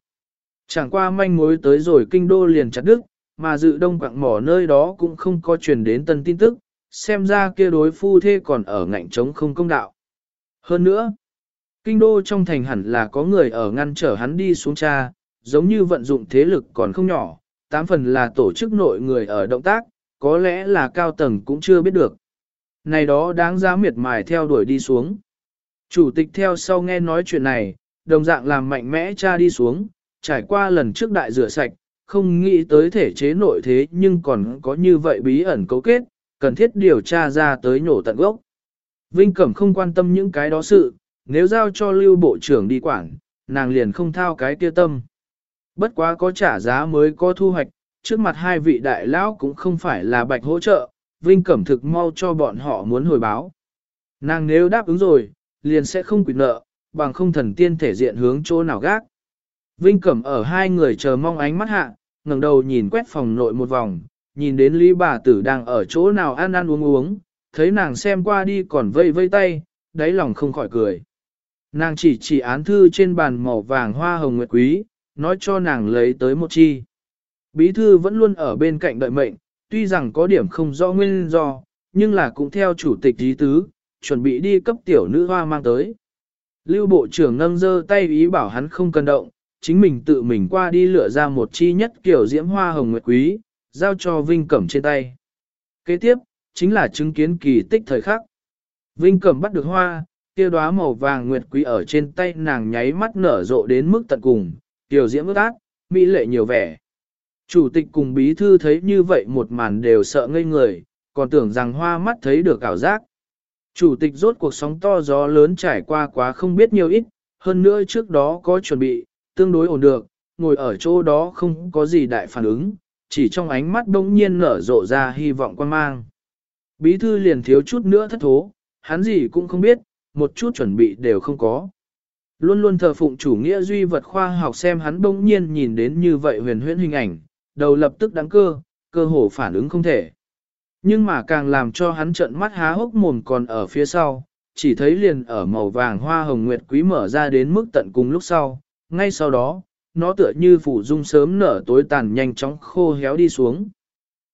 Chẳng qua manh mối tới rồi kinh đô liền chặt đức, mà dự đông quạng mỏ nơi đó cũng không có truyền đến tân tin tức, xem ra kia đối phu thê còn ở ngạnh trống không công đạo. Hơn nữa, kinh đô trong thành hẳn là có người ở ngăn trở hắn đi xuống cha, giống như vận dụng thế lực còn không nhỏ, tám phần là tổ chức nội người ở động tác, có lẽ là cao tầng cũng chưa biết được. Này đó đáng giá miệt mài theo đuổi đi xuống. Chủ tịch theo sau nghe nói chuyện này, đồng dạng làm mạnh mẽ cha đi xuống, trải qua lần trước đại rửa sạch, không nghĩ tới thể chế nội thế nhưng còn có như vậy bí ẩn cấu kết, cần thiết điều tra ra tới nhổ tận gốc. Vinh Cẩm không quan tâm những cái đó sự, nếu giao cho lưu bộ trưởng đi quản, nàng liền không thao cái kia tâm. Bất quá có trả giá mới có thu hoạch, trước mặt hai vị đại lão cũng không phải là bạch hỗ trợ, Vinh Cẩm thực mau cho bọn họ muốn hồi báo. Nàng nếu đáp ứng rồi, liền sẽ không quỵt nợ, bằng không thần tiên thể diện hướng chỗ nào gác. Vinh Cẩm ở hai người chờ mong ánh mắt hạ, ngẩng đầu nhìn quét phòng nội một vòng, nhìn đến Lý bà tử đang ở chỗ nào ăn ăn uống uống, thấy nàng xem qua đi còn vây vây tay, đáy lòng không khỏi cười. Nàng chỉ chỉ án thư trên bàn màu vàng hoa hồng nguyệt quý, nói cho nàng lấy tới một chi. Bí thư vẫn luôn ở bên cạnh đợi mệnh, tuy rằng có điểm không rõ nguyên do, nhưng là cũng theo chủ tịch ý tứ, chuẩn bị đi cấp tiểu nữ hoa mang tới. Lưu bộ trưởng nâng dơ tay ý bảo hắn không cần động, chính mình tự mình qua đi lựa ra một chi nhất kiểu diễm hoa hồng nguyệt quý, giao cho Vinh Cẩm trên tay. Kế tiếp, chính là chứng kiến kỳ tích thời khắc. Vinh Cẩm bắt được hoa, kia đóa màu vàng nguyệt quý ở trên tay nàng nháy mắt nở rộ đến mức tận cùng, tiểu diễm ước ác, mỹ lệ nhiều vẻ. Chủ tịch cùng bí thư thấy như vậy một màn đều sợ ngây người, còn tưởng rằng hoa mắt thấy được ảo giác. Chủ tịch rốt cuộc sóng to gió lớn trải qua quá không biết nhiều ít, hơn nữa trước đó có chuẩn bị, tương đối ổn được, ngồi ở chỗ đó không có gì đại phản ứng, chỉ trong ánh mắt đông nhiên nở rộ ra hy vọng quan mang. Bí thư liền thiếu chút nữa thất thố, hắn gì cũng không biết, một chút chuẩn bị đều không có. Luôn luôn thờ phụng chủ nghĩa duy vật khoa học xem hắn bỗng nhiên nhìn đến như vậy huyền huyễn hình ảnh, đầu lập tức đáng cơ, cơ hồ phản ứng không thể. Nhưng mà càng làm cho hắn trợn mắt há hốc mồm còn ở phía sau, chỉ thấy liền ở màu vàng hoa hồng nguyệt quý mở ra đến mức tận cùng lúc sau, ngay sau đó, nó tựa như phủ dung sớm nở tối tàn nhanh chóng khô héo đi xuống.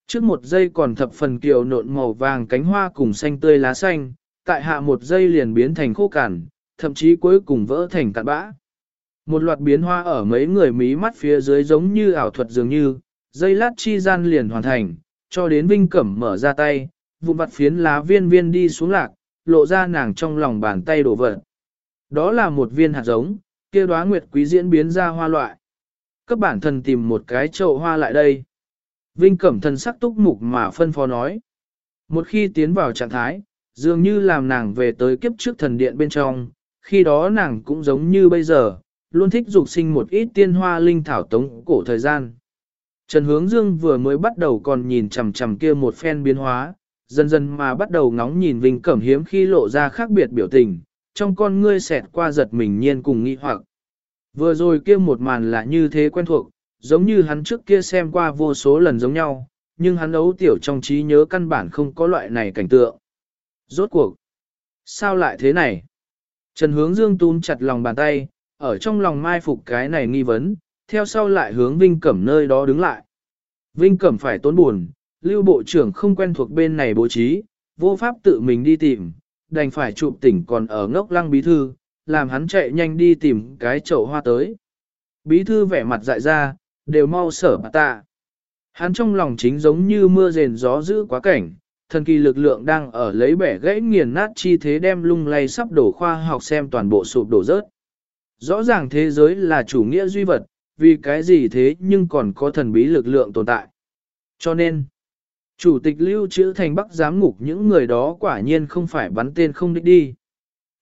Trước một giây còn thập phần kiều nộn màu vàng cánh hoa cùng xanh tươi lá xanh, tại hạ một giây liền biến thành khô cằn, thậm chí cuối cùng vỡ thành cạn bã. Một loạt biến hoa ở mấy người mí mắt phía dưới giống như ảo thuật dường như, dây lát chi gian liền hoàn thành, cho đến Vinh Cẩm mở ra tay, vụn vặt phiến lá viên viên đi xuống lạc, lộ ra nàng trong lòng bàn tay đổ vật. Đó là một viên hạt giống, kia đóa nguyệt quý diễn biến ra hoa loại. Các bản thân tìm một cái chậu hoa lại đây. Vinh Cẩm thần sắc túc mục mà phân phó nói. Một khi tiến vào trạng thái, dường như làm nàng về tới kiếp trước thần điện bên trong, khi đó nàng cũng giống như bây giờ, luôn thích dục sinh một ít tiên hoa linh thảo tống cổ thời gian. Trần Hướng Dương vừa mới bắt đầu còn nhìn chằm chằm kia một phen biến hóa, dần dần mà bắt đầu ngóng nhìn Vinh Cẩm hiếm khi lộ ra khác biệt biểu tình, trong con ngươi xẹt qua giật mình nhiên cùng nghi hoặc. Vừa rồi kia một màn là như thế quen thuộc, giống như hắn trước kia xem qua vô số lần giống nhau, nhưng hắn ấu tiểu trong trí nhớ căn bản không có loại này cảnh tượng. Rốt cuộc, sao lại thế này? Trần Hướng Dương túm chặt lòng bàn tay, ở trong lòng mai phục cái này nghi vấn, theo sau lại hướng Vinh Cẩm nơi đó đứng lại. Vinh Cẩm phải tốn buồn, lưu bộ trưởng không quen thuộc bên này bố trí, vô pháp tự mình đi tìm, đành phải chụp tỉnh còn ở ngốc lăng bí thư, làm hắn chạy nhanh đi tìm cái chậu hoa tới. Bí thư vẻ mặt dại ra, đều mau sở bà tạ. Hắn trong lòng chính giống như mưa rền gió giữ quá cảnh, thần kỳ lực lượng đang ở lấy bẻ gãy nghiền nát chi thế đem lung lay sắp đổ khoa học xem toàn bộ sụp đổ rớt. Rõ ràng thế giới là chủ nghĩa duy vật, vì cái gì thế nhưng còn có thần bí lực lượng tồn tại. Cho nên, chủ tịch lưu trữ thành bắc giám ngục những người đó quả nhiên không phải bắn tên không đích đi.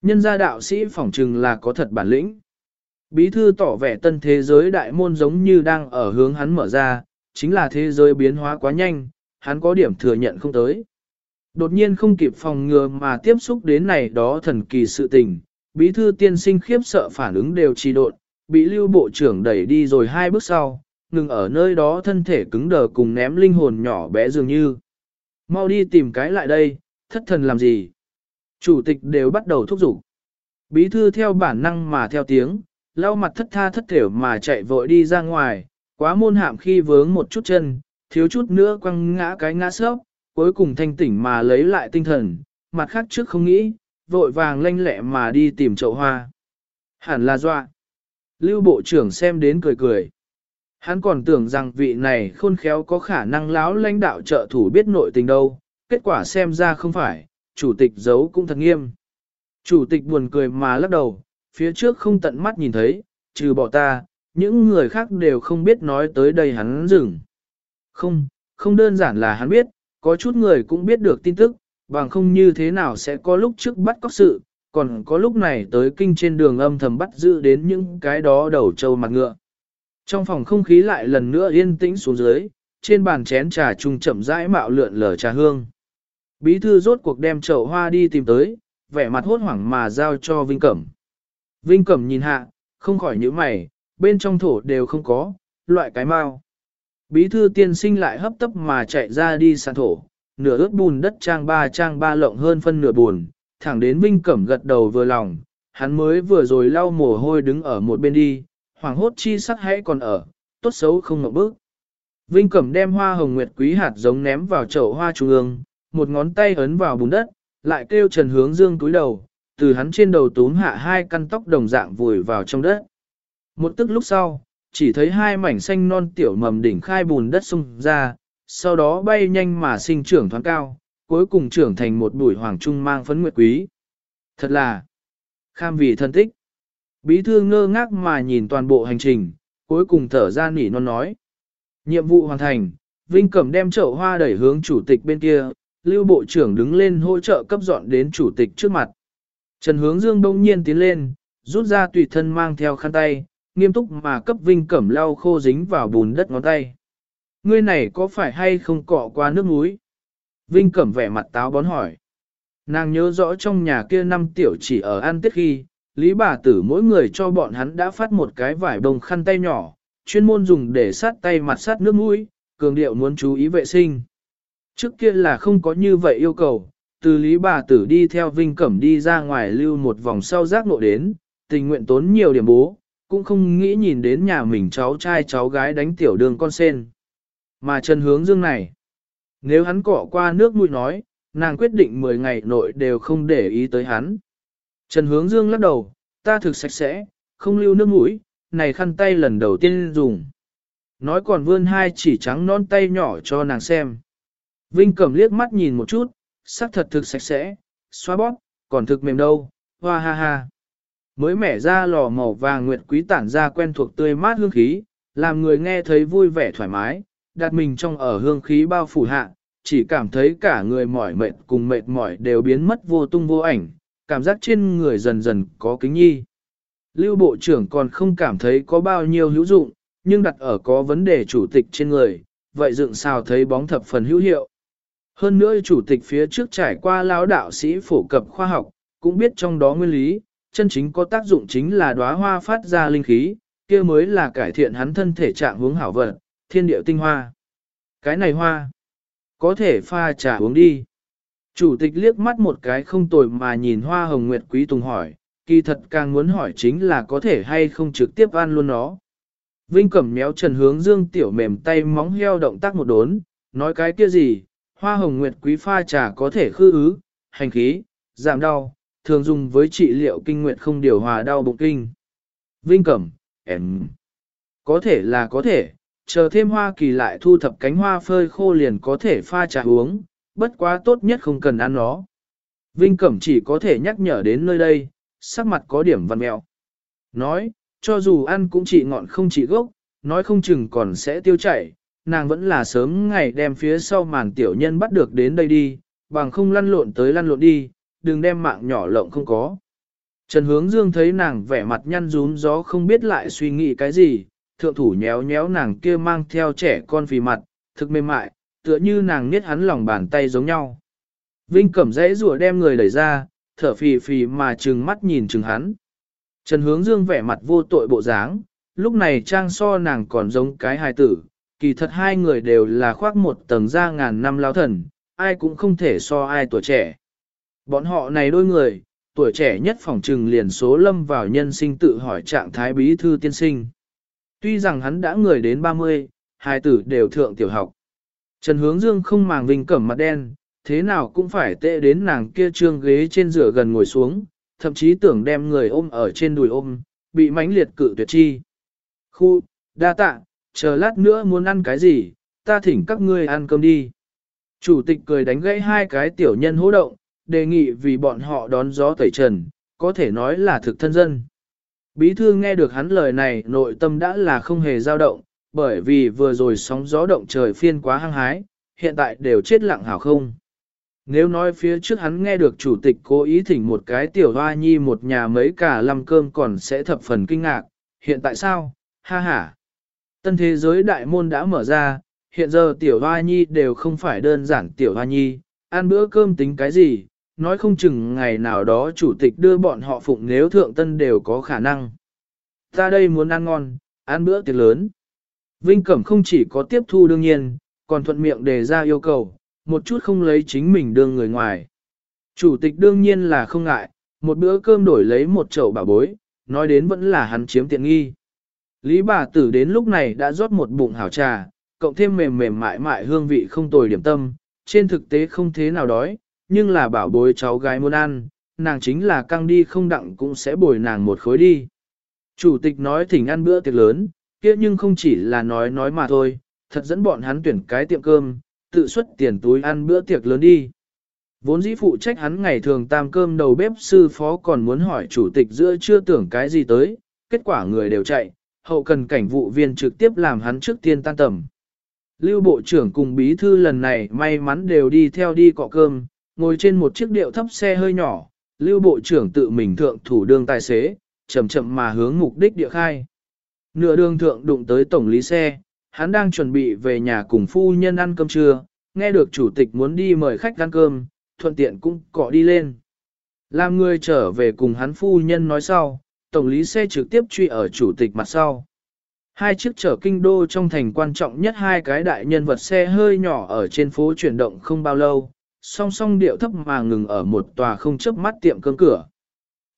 Nhân gia đạo sĩ phỏng trừng là có thật bản lĩnh. Bí thư tỏ vẻ tân thế giới đại môn giống như đang ở hướng hắn mở ra, chính là thế giới biến hóa quá nhanh, hắn có điểm thừa nhận không tới. Đột nhiên không kịp phòng ngừa mà tiếp xúc đến này đó thần kỳ sự tình, bí thư tiên sinh khiếp sợ phản ứng đều trì độn, bị lưu bộ trưởng đẩy đi rồi hai bước sau, ngừng ở nơi đó thân thể cứng đờ cùng ném linh hồn nhỏ bé dường như. Mau đi tìm cái lại đây, thất thần làm gì? Chủ tịch đều bắt đầu thúc giục. Bí thư theo bản năng mà theo tiếng, lau mặt thất tha thất thểu mà chạy vội đi ra ngoài, quá môn hạm khi vướng một chút chân, thiếu chút nữa quăng ngã cái ngã sớp, cuối cùng thanh tỉnh mà lấy lại tinh thần, mặt khác trước không nghĩ, vội vàng lanh lẹ mà đi tìm chậu hoa. Hẳn là dọa. Lưu bộ trưởng xem đến cười cười. Hắn còn tưởng rằng vị này khôn khéo có khả năng láo lãnh đạo trợ thủ biết nội tình đâu, kết quả xem ra không phải, chủ tịch giấu cũng thật nghiêm. Chủ tịch buồn cười mà lắc đầu, phía trước không tận mắt nhìn thấy, trừ bỏ ta, những người khác đều không biết nói tới đây hắn dừng. Không, không đơn giản là hắn biết, có chút người cũng biết được tin tức, bằng không như thế nào sẽ có lúc trước bắt cóc sự, còn có lúc này tới kinh trên đường âm thầm bắt giữ đến những cái đó đầu trâu mặt ngựa. Trong phòng không khí lại lần nữa yên tĩnh xuống dưới, trên bàn chén trà trung chậm rãi mạo lượn lờ trà hương. Bí thư rốt cuộc đem chậu hoa đi tìm tới, vẻ mặt hốt hoảng mà giao cho Vinh Cẩm. Vinh Cẩm nhìn hạ, không khỏi nhíu mày, bên trong thổ đều không có, loại cái mau. Bí thư tiên sinh lại hấp tấp mà chạy ra đi sàn thổ, nửa ướt bùn đất trang ba trang ba lộng hơn phân nửa buồn, thẳng đến Vinh Cẩm gật đầu vừa lòng, hắn mới vừa rồi lau mồ hôi đứng ở một bên đi, hoàng hốt chi sắc hãy còn ở, tốt xấu không ngậm bước. Vinh Cẩm đem hoa hồng nguyệt quý hạt giống ném vào chậu hoa trung ương, một ngón tay ấn vào bùn đất, lại kêu Trần Hướng Dương túi đầu, từ hắn trên đầu túm hạ hai căn tóc đồng dạng vùi vào trong đất. Một tức lúc sau, chỉ thấy hai mảnh xanh non tiểu mầm đỉnh khai bùn đất sung ra, sau đó bay nhanh mà sinh trưởng thoáng cao, cuối cùng trưởng thành một bụi hoàng trung mang phấn nguyệt quý. Thật là kham vì thân tích. Bí thư ngơ ngác mà nhìn toàn bộ hành trình, cuối cùng thở ra nỉ non nói. Nhiệm vụ hoàn thành, Vinh Cẩm đem chậu hoa đẩy hướng chủ tịch bên kia, Lưu Bộ trưởng đứng lên hỗ trợ cấp dọn đến chủ tịch trước mặt. Trần Hướng Dương đông nhiên tiến lên, rút ra tùy thân mang theo khăn tay, nghiêm túc mà cấp Vinh Cẩm lau khô dính vào bùn đất ngón tay. Ngươi này có phải hay không cọ qua nước núi? Vinh Cẩm vẻ mặt táo bón hỏi. Nàng nhớ rõ trong nhà kia năm tiểu chỉ ở ăn tiết khi, Lý bà tử mỗi người cho bọn hắn đã phát một cái vải bông khăn tay nhỏ, chuyên môn dùng để sát tay mặt sát nước mũi, cường điệu muốn chú ý vệ sinh. Trước kia là không có như vậy yêu cầu, từ Lý bà tử đi theo Vinh Cẩm đi ra ngoài lưu một vòng sau giác nộ đến, tình nguyện tốn nhiều điểm bố, cũng không nghĩ nhìn đến nhà mình cháu trai cháu gái đánh tiểu đường con sen. Mà Trần Hướng Dương này, nếu hắn cọ qua nước mũi nói, nàng quyết định 10 ngày nội đều không để ý tới hắn. Trần Hướng Dương lắc đầu, ta thực sạch sẽ, không lưu nước mũi, này khăn tay lần đầu tiên dùng. Nói còn vươn hai chỉ trắng non tay nhỏ cho nàng xem. Vinh cầm liếc mắt nhìn một chút, sắc thật thực sạch sẽ, xoa bóp, còn thực mềm đâu, hoa ha ha. Mới mẻ ra lò màu vàng nguyệt quý tản ra quen thuộc tươi mát hương khí, làm người nghe thấy vui vẻ thoải mái, đặt mình trong ở hương khí bao phủ hạ, chỉ cảm thấy cả người mỏi mệt cùng mệt mỏi đều biến mất vô tung vô ảnh, cảm giác trên người dần dần có kính nhi. Lưu Bộ trưởng còn không cảm thấy có bao nhiêu hữu dụng, nhưng đặt ở có vấn đề chủ tịch trên người, vậy dựng sao thấy bóng thập phần hữu hiệu. Hơn nữa chủ tịch phía trước trải qua lão đạo sĩ phổ cập khoa học, cũng biết trong đó nguyên lý, chân chính có tác dụng chính là đóa hoa phát ra linh khí, kia mới là cải thiện hắn thân thể trạng hướng hảo vật, thiên điệu tinh hoa. Cái này hoa, có thể pha trà uống đi. Chủ tịch liếc mắt một cái không tồi mà nhìn hoa hồng nguyệt quý tùng hỏi, kỳ thật càng muốn hỏi chính là có thể hay không trực tiếp ăn luôn nó. Vinh cẩm méo trần hướng dương tiểu mềm tay móng heo động tác một đốn, nói cái kia gì, hoa hồng nguyệt quý pha trà có thể khư ứ, hành khí, giảm đau, thường dùng với trị liệu kinh nguyệt không điều hòa đau bụng kinh. Vinh cẩm, em, có thể là có thể, chờ thêm hoa kỳ lại thu thập cánh hoa phơi khô liền có thể pha trà uống, bất quá tốt nhất không cần ăn nó. Vinh Cẩm chỉ có thể nhắc nhở đến nơi đây, sắc mặt có điểm văn mẹo. Nói, cho dù ăn cũng chỉ ngọn không chỉ gốc, nói không chừng còn sẽ tiêu chảy, nàng vẫn là sớm ngày đem phía sau màn tiểu nhân bắt được đến đây đi, bằng không lăn lộn tới lăn lộn đi, đừng đem mạng nhỏ lộng không có. Trần Hướng Dương thấy nàng vẻ mặt nhăn rún gió không biết lại suy nghĩ cái gì, thượng thủ nhéo nhéo nàng kia mang theo trẻ con phì mặt, thực mềm mại, tựa như nàng niết hắn lòng bàn tay giống nhau. Vinh cẩm dãy rùa đem người đẩy ra, thở phì phì mà trừng mắt nhìn trừng hắn. Trần hướng dương vẻ mặt vô tội bộ dáng, lúc này trang so nàng còn giống cái hài tử, kỳ thật hai người đều là khoác một tầng da ngàn năm lao thần, ai cũng không thể so ai tuổi trẻ. Bọn họ này đôi người, tuổi trẻ nhất phòng trừng liền số lâm vào nhân sinh tự hỏi trạng thái bí thư tiên sinh. Tuy rằng hắn đã người đến 30, hai tử đều thượng tiểu học. Trần Hướng Dương không màng vinh cẩm mặt đen, thế nào cũng phải tệ đến nàng kia trương ghế trên rửa gần ngồi xuống, thậm chí tưởng đem người ôm ở trên đùi ôm, bị mãnh liệt cự tuyệt chi. Khu, đa tạ, chờ lát nữa muốn ăn cái gì, ta thỉnh các ngươi ăn cơm đi. Chủ tịch cười đánh gãy hai cái tiểu nhân hỗ động, đề nghị vì bọn họ đón gió tẩy trần, có thể nói là thực thân dân. Bí thư nghe được hắn lời này nội tâm đã là không hề dao động, bởi vì vừa rồi sóng gió động trời phiên quá hăng hái, hiện tại đều chết lặng hảo không. Nếu nói phía trước hắn nghe được chủ tịch cố ý thỉnh một cái tiểu hoa nhi một nhà mấy cả lăm cơm còn sẽ thập phần kinh ngạc, hiện tại sao, ha ha. Tân thế giới đại môn đã mở ra, hiện giờ tiểu hoa nhi đều không phải đơn giản tiểu hoa nhi, ăn bữa cơm tính cái gì, nói không chừng ngày nào đó chủ tịch đưa bọn họ phụng nếu thượng tân đều có khả năng. Ta đây muốn ăn ngon, ăn bữa tiệc lớn. Vinh Cẩm không chỉ có tiếp thu đương nhiên, còn thuận miệng đề ra yêu cầu, một chút không lấy chính mình đương người ngoài. Chủ tịch đương nhiên là không ngại, một bữa cơm đổi lấy một chậu bảo bối, nói đến vẫn là hắn chiếm tiện nghi. Lý bà tử đến lúc này đã rót một bụng hảo trà, cộng thêm mềm mềm mại mại hương vị không tồi điểm tâm, trên thực tế không thế nào đói, nhưng là bảo bối cháu gái muốn ăn, nàng chính là căng đi không đặng cũng sẽ bồi nàng một khối đi. Chủ tịch nói thỉnh ăn bữa tiệc lớn, kia nhưng không chỉ là nói nói mà thôi, thật dẫn bọn hắn tuyển cái tiệm cơm, tự xuất tiền túi ăn bữa tiệc lớn đi. Vốn dĩ phụ trách hắn ngày thường tam cơm đầu bếp sư phó còn muốn hỏi chủ tịch giữa chưa tưởng cái gì tới, kết quả người đều chạy, hậu cần cảnh vụ viên trực tiếp làm hắn trước tiên tan tầm. Lưu Bộ trưởng cùng bí thư lần này may mắn đều đi theo đi cọ cơm, ngồi trên một chiếc điệu thấp xe hơi nhỏ, Lưu Bộ trưởng tự mình thượng thủ đương tài xế, chậm chậm mà hướng mục đích địa khai. Nửa đường thượng đụng tới tổng lý xe, hắn đang chuẩn bị về nhà cùng phu nhân ăn cơm trưa, nghe được chủ tịch muốn đi mời khách ăn cơm, thuận tiện cũng cọ đi lên. Làm người trở về cùng hắn phu nhân nói sau, tổng lý xe trực tiếp truy ở chủ tịch mặt sau. Hai chiếc chở kinh đô trong thành quan trọng nhất hai cái đại nhân vật xe hơi nhỏ ở trên phố chuyển động không bao lâu, song song điệu thấp mà ngừng ở một tòa không chớp mắt tiệm cơm cửa.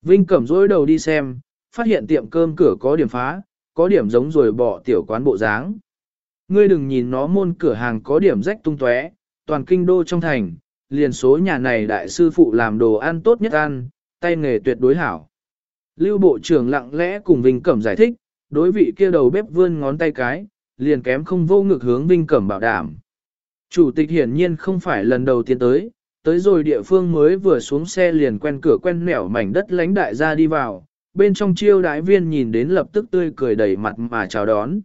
Vinh cẩm dối đầu đi xem, phát hiện tiệm cơm cửa có điểm phá, có điểm giống rồi bỏ tiểu quán bộ dáng. Ngươi đừng nhìn nó môn cửa hàng có điểm rách tung tóe, toàn kinh đô trong thành, liền số nhà này đại sư phụ làm đồ ăn tốt nhất ăn, tay nghề tuyệt đối hảo. Lưu Bộ trưởng lặng lẽ cùng Vinh Cẩm giải thích, đối vị kia đầu bếp vươn ngón tay cái, liền kém không vô ngực hướng Vinh Cẩm bảo đảm. Chủ tịch hiển nhiên không phải lần đầu tiên tới, tới rồi địa phương mới vừa xuống xe liền quen cửa quen nẻo mảnh đất lánh đại ra đi vào, bên trong chiêu đái viên nhìn đến lập tức tươi cười đầy mặt mà chào đón.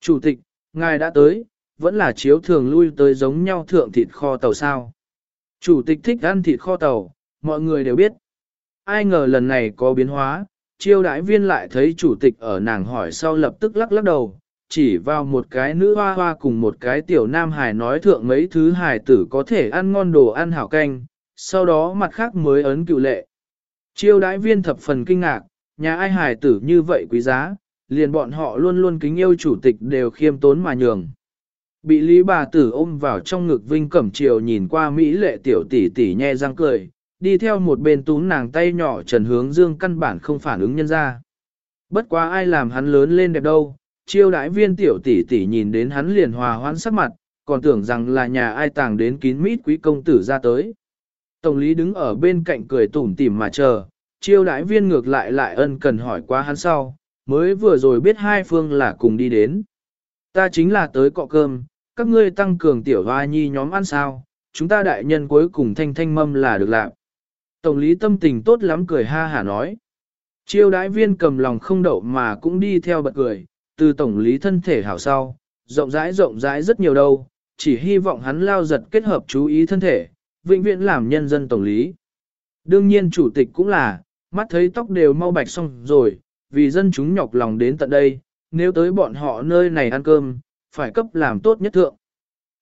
Chủ tịch, ngài đã tới, vẫn là chiếu thường lui tới giống nhau thượng thịt kho tàu sao. Chủ tịch thích ăn thịt kho tàu, mọi người đều biết. Ai ngờ lần này có biến hóa, chiêu đãi viên lại thấy chủ tịch ở nàng hỏi sau lập tức lắc lắc đầu, chỉ vào một cái nữ hoa hoa cùng một cái tiểu nam hài nói thượng mấy thứ hài tử có thể ăn ngon đồ ăn hảo canh, sau đó mặt khác mới ấn cựu lệ. Chiêu đãi viên thập phần kinh ngạc, nhà ai hài tử như vậy quý giá, liền bọn họ luôn luôn kính yêu chủ tịch đều khiêm tốn mà nhường. Bị Lý bà tử ôm vào trong ngực Vinh Cẩm Triều nhìn qua Mỹ lệ tiểu tỷ tỷ nhe răng cười, đi theo một bên túm nàng tay nhỏ trần hướng dương căn bản không phản ứng nhân ra. Bất quá ai làm hắn lớn lên đẹp đâu, chiêu đãi viên tiểu tỷ tỷ nhìn đến hắn liền hòa hoãn sắc mặt, còn tưởng rằng là nhà ai tàng đến kín mít quý công tử ra tới. Tổng lý đứng ở bên cạnh cười tủm tỉm mà chờ, chiêu đãi viên ngược lại lại ân cần hỏi qua hắn sau, mới vừa rồi biết hai phương là cùng đi đến. Ta chính là tới cọ cơm, các ngươi tăng cường tiểu hoa nhi nhóm ăn sao, chúng ta đại nhân cuối cùng thanh thanh mâm là được làm. Tổng lý tâm tình tốt lắm cười ha hả nói. Chiêu đãi viên cầm lòng không đậu mà cũng đi theo bật cười, từ tổng lý thân thể hảo sau, rộng rãi rộng rãi rất nhiều đâu, chỉ hy vọng hắn lao giật kết hợp chú ý thân thể, vĩnh viễn làm nhân dân tổng lý. Đương nhiên chủ tịch cũng là, mắt thấy tóc đều mau bạch xong rồi, vì dân chúng nhọc lòng đến tận đây, nếu tới bọn họ nơi này ăn cơm, phải cấp làm tốt nhất thượng.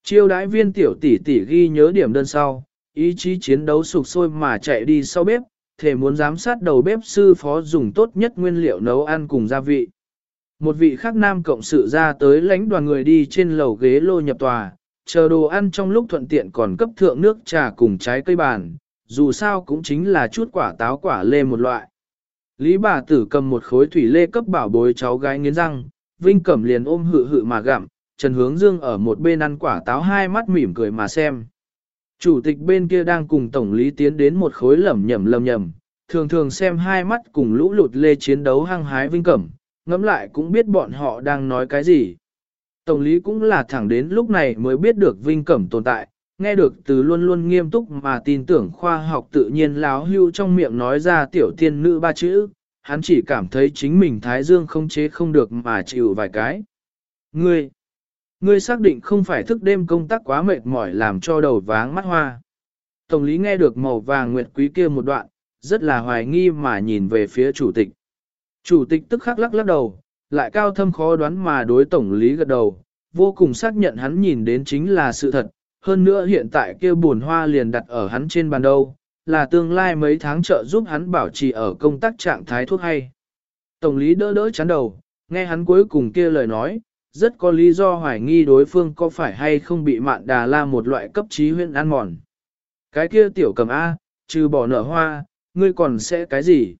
Chiêu đãi viên tiểu tỷ tỷ ghi nhớ điểm đơn sau, ý chí chiến đấu sục sôi mà chạy đi sau bếp, thể muốn giám sát đầu bếp sư phó dùng tốt nhất nguyên liệu nấu ăn cùng gia vị. Một vị khác nam cộng sự ra tới lãnh đoàn người đi trên lầu ghế lô nhập tòa, chờ đồ ăn trong lúc thuận tiện còn cấp thượng nước trà cùng trái cây bàn, dù sao cũng chính là chút quả táo quả lê một loại. Lý bà tử cầm một khối thủy lê cấp bảo bối cháu gái nghiến răng, Vinh Cẩm liền ôm hự hự mà gặm, Trần Hướng Dương ở một bên ăn quả táo hai mắt mỉm cười mà xem. Chủ tịch bên kia đang cùng Tổng lý tiến đến một khối lẩm nhẩm lầm nhầm, thường thường xem hai mắt cùng lũ lụt lê chiến đấu hăng hái Vinh Cẩm, ngẫm lại cũng biết bọn họ đang nói cái gì. Tổng lý cũng là thẳng đến lúc này mới biết được Vinh Cẩm tồn tại, nghe được từ luôn luôn nghiêm túc mà tin tưởng khoa học tự nhiên láo hưu trong miệng nói ra tiểu tiên nữ ba chữ, hắn chỉ cảm thấy chính mình thái dương không chế không được mà chịu vài cái. Ngươi, ngươi xác định không phải thức đêm công tác quá mệt mỏi làm cho đầu váng mắt hoa. Tổng lý nghe được màu vàng nguyệt quý kia một đoạn, rất là hoài nghi mà nhìn về phía chủ tịch. Chủ tịch tức khắc lắc lắc đầu, lại cao thâm khó đoán mà đối tổng lý gật đầu, vô cùng xác nhận hắn nhìn đến chính là sự thật, hơn nữa hiện tại kia buồn hoa liền đặt ở hắn trên bàn đâu, là tương lai mấy tháng trợ giúp hắn bảo trì ở công tác trạng thái thuốc hay. Tổng lý đỡ đỡ chán đầu, nghe hắn cuối cùng kia lời nói, rất có lý do hoài nghi đối phương có phải hay không bị mạn đà la một loại cấp trí huyện ăn mòn. Cái kia tiểu cầm A, trừ bỏ nở hoa, ngươi còn sẽ cái gì?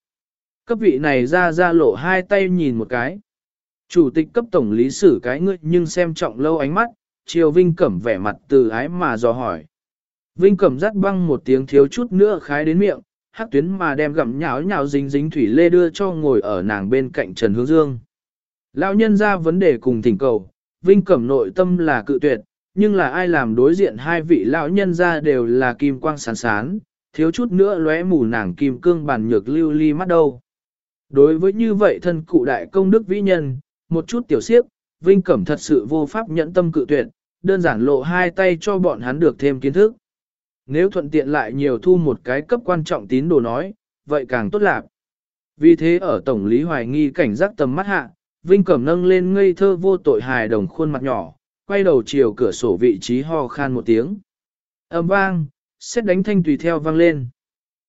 Cấp vị này ra ra lộ hai tay nhìn một cái. Chủ tịch cấp tổng lý xử cái ngươi nhưng xem trọng lâu ánh mắt, triều Vinh Cẩm vẻ mặt từ ái mà dò hỏi. Vinh Cẩm dắt băng một tiếng thiếu chút nữa khái đến miệng, hắc tuyến mà đem gặm nhào nhào dính dính thủy lê đưa cho ngồi ở nàng bên cạnh Trần Hướng Dương. Lão nhân ra vấn đề cùng thỉnh cầu, Vinh Cẩm nội tâm là cự tuyệt, nhưng là ai làm đối diện hai vị lão nhân ra đều là kim quang sán sán, thiếu chút nữa lóe mù nàng kim cương bản nhược lưu ly mắt đâu. Đối với như vậy thân cụ đại công đức vĩ nhân, một chút tiểu siếp, Vinh Cẩm thật sự vô pháp nhẫn tâm cự tuyệt, đơn giản lộ hai tay cho bọn hắn được thêm kiến thức. Nếu thuận tiện lại nhiều thu một cái cấp quan trọng tín đồ nói, vậy càng tốt lạc. Vì thế ở Tổng lý hoài nghi cảnh giác tầm mắt hạ, Vinh Cẩm nâng lên ngây thơ vô tội hài đồng khuôn mặt nhỏ, quay đầu chiều cửa sổ vị trí ho khan một tiếng. ầm vang, xét đánh thanh tùy theo vang lên.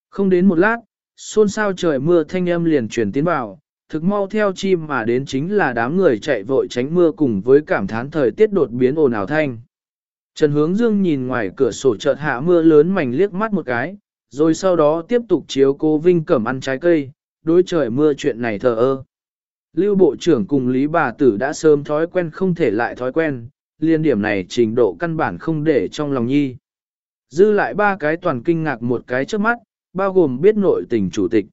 Không đến một lát, xôn xao trời mưa thanh âm liền truyền tiến vào, thực mau theo chim mà đến chính là đám người chạy vội tránh mưa cùng với cảm thán thời tiết đột biến ồn ào thanh. Trần Hướng Dương nhìn ngoài cửa sổ chợt hạ mưa lớn mảnh liếc mắt một cái, rồi sau đó tiếp tục chiếu cô Vinh Cẩm ăn trái cây, đối trời mưa chuyện này thờ ơ. Lưu Bộ trưởng cùng Lý Bà Tử đã sớm thói quen không thể lại thói quen, liên điểm này trình độ căn bản không để trong lòng nhi. Dư lại ba cái toàn kinh ngạc một cái trước mắt, bao gồm biết nội tình chủ tịch.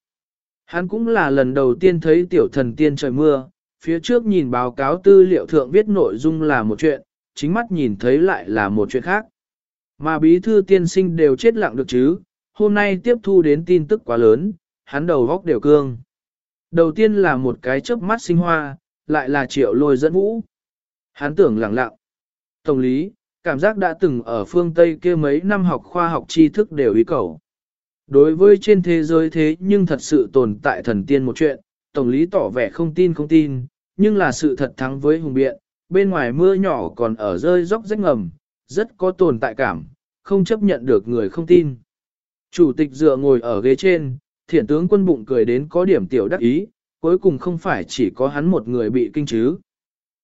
Hắn cũng là lần đầu tiên thấy tiểu thần tiên trời mưa, phía trước nhìn báo cáo tư liệu thượng viết nội dung là một chuyện, chính mắt nhìn thấy lại là một chuyện khác. Mà bí thư tiên sinh đều chết lặng được chứ, hôm nay tiếp thu đến tin tức quá lớn, hắn đầu góc đều cương. Đầu tiên là một cái chớp mắt sinh hoa, lại là triệu lôi dẫn vũ. Hắn tưởng lặng lặng. Tổng lý, cảm giác đã từng ở phương Tây kia mấy năm học khoa học tri thức đều ý cầu. Đối với trên thế giới thế nhưng thật sự tồn tại thần tiên một chuyện, Tổng lý tỏ vẻ không tin không tin, nhưng là sự thật thắng với hùng biện, bên ngoài mưa nhỏ còn ở rơi róc rách ngầm, rất có tồn tại cảm, không chấp nhận được người không tin. Chủ tịch dựa ngồi ở ghế trên, thiện tướng quân bụng cười đến có điểm tiểu đắc ý, cuối cùng không phải chỉ có hắn một người bị kinh chứ.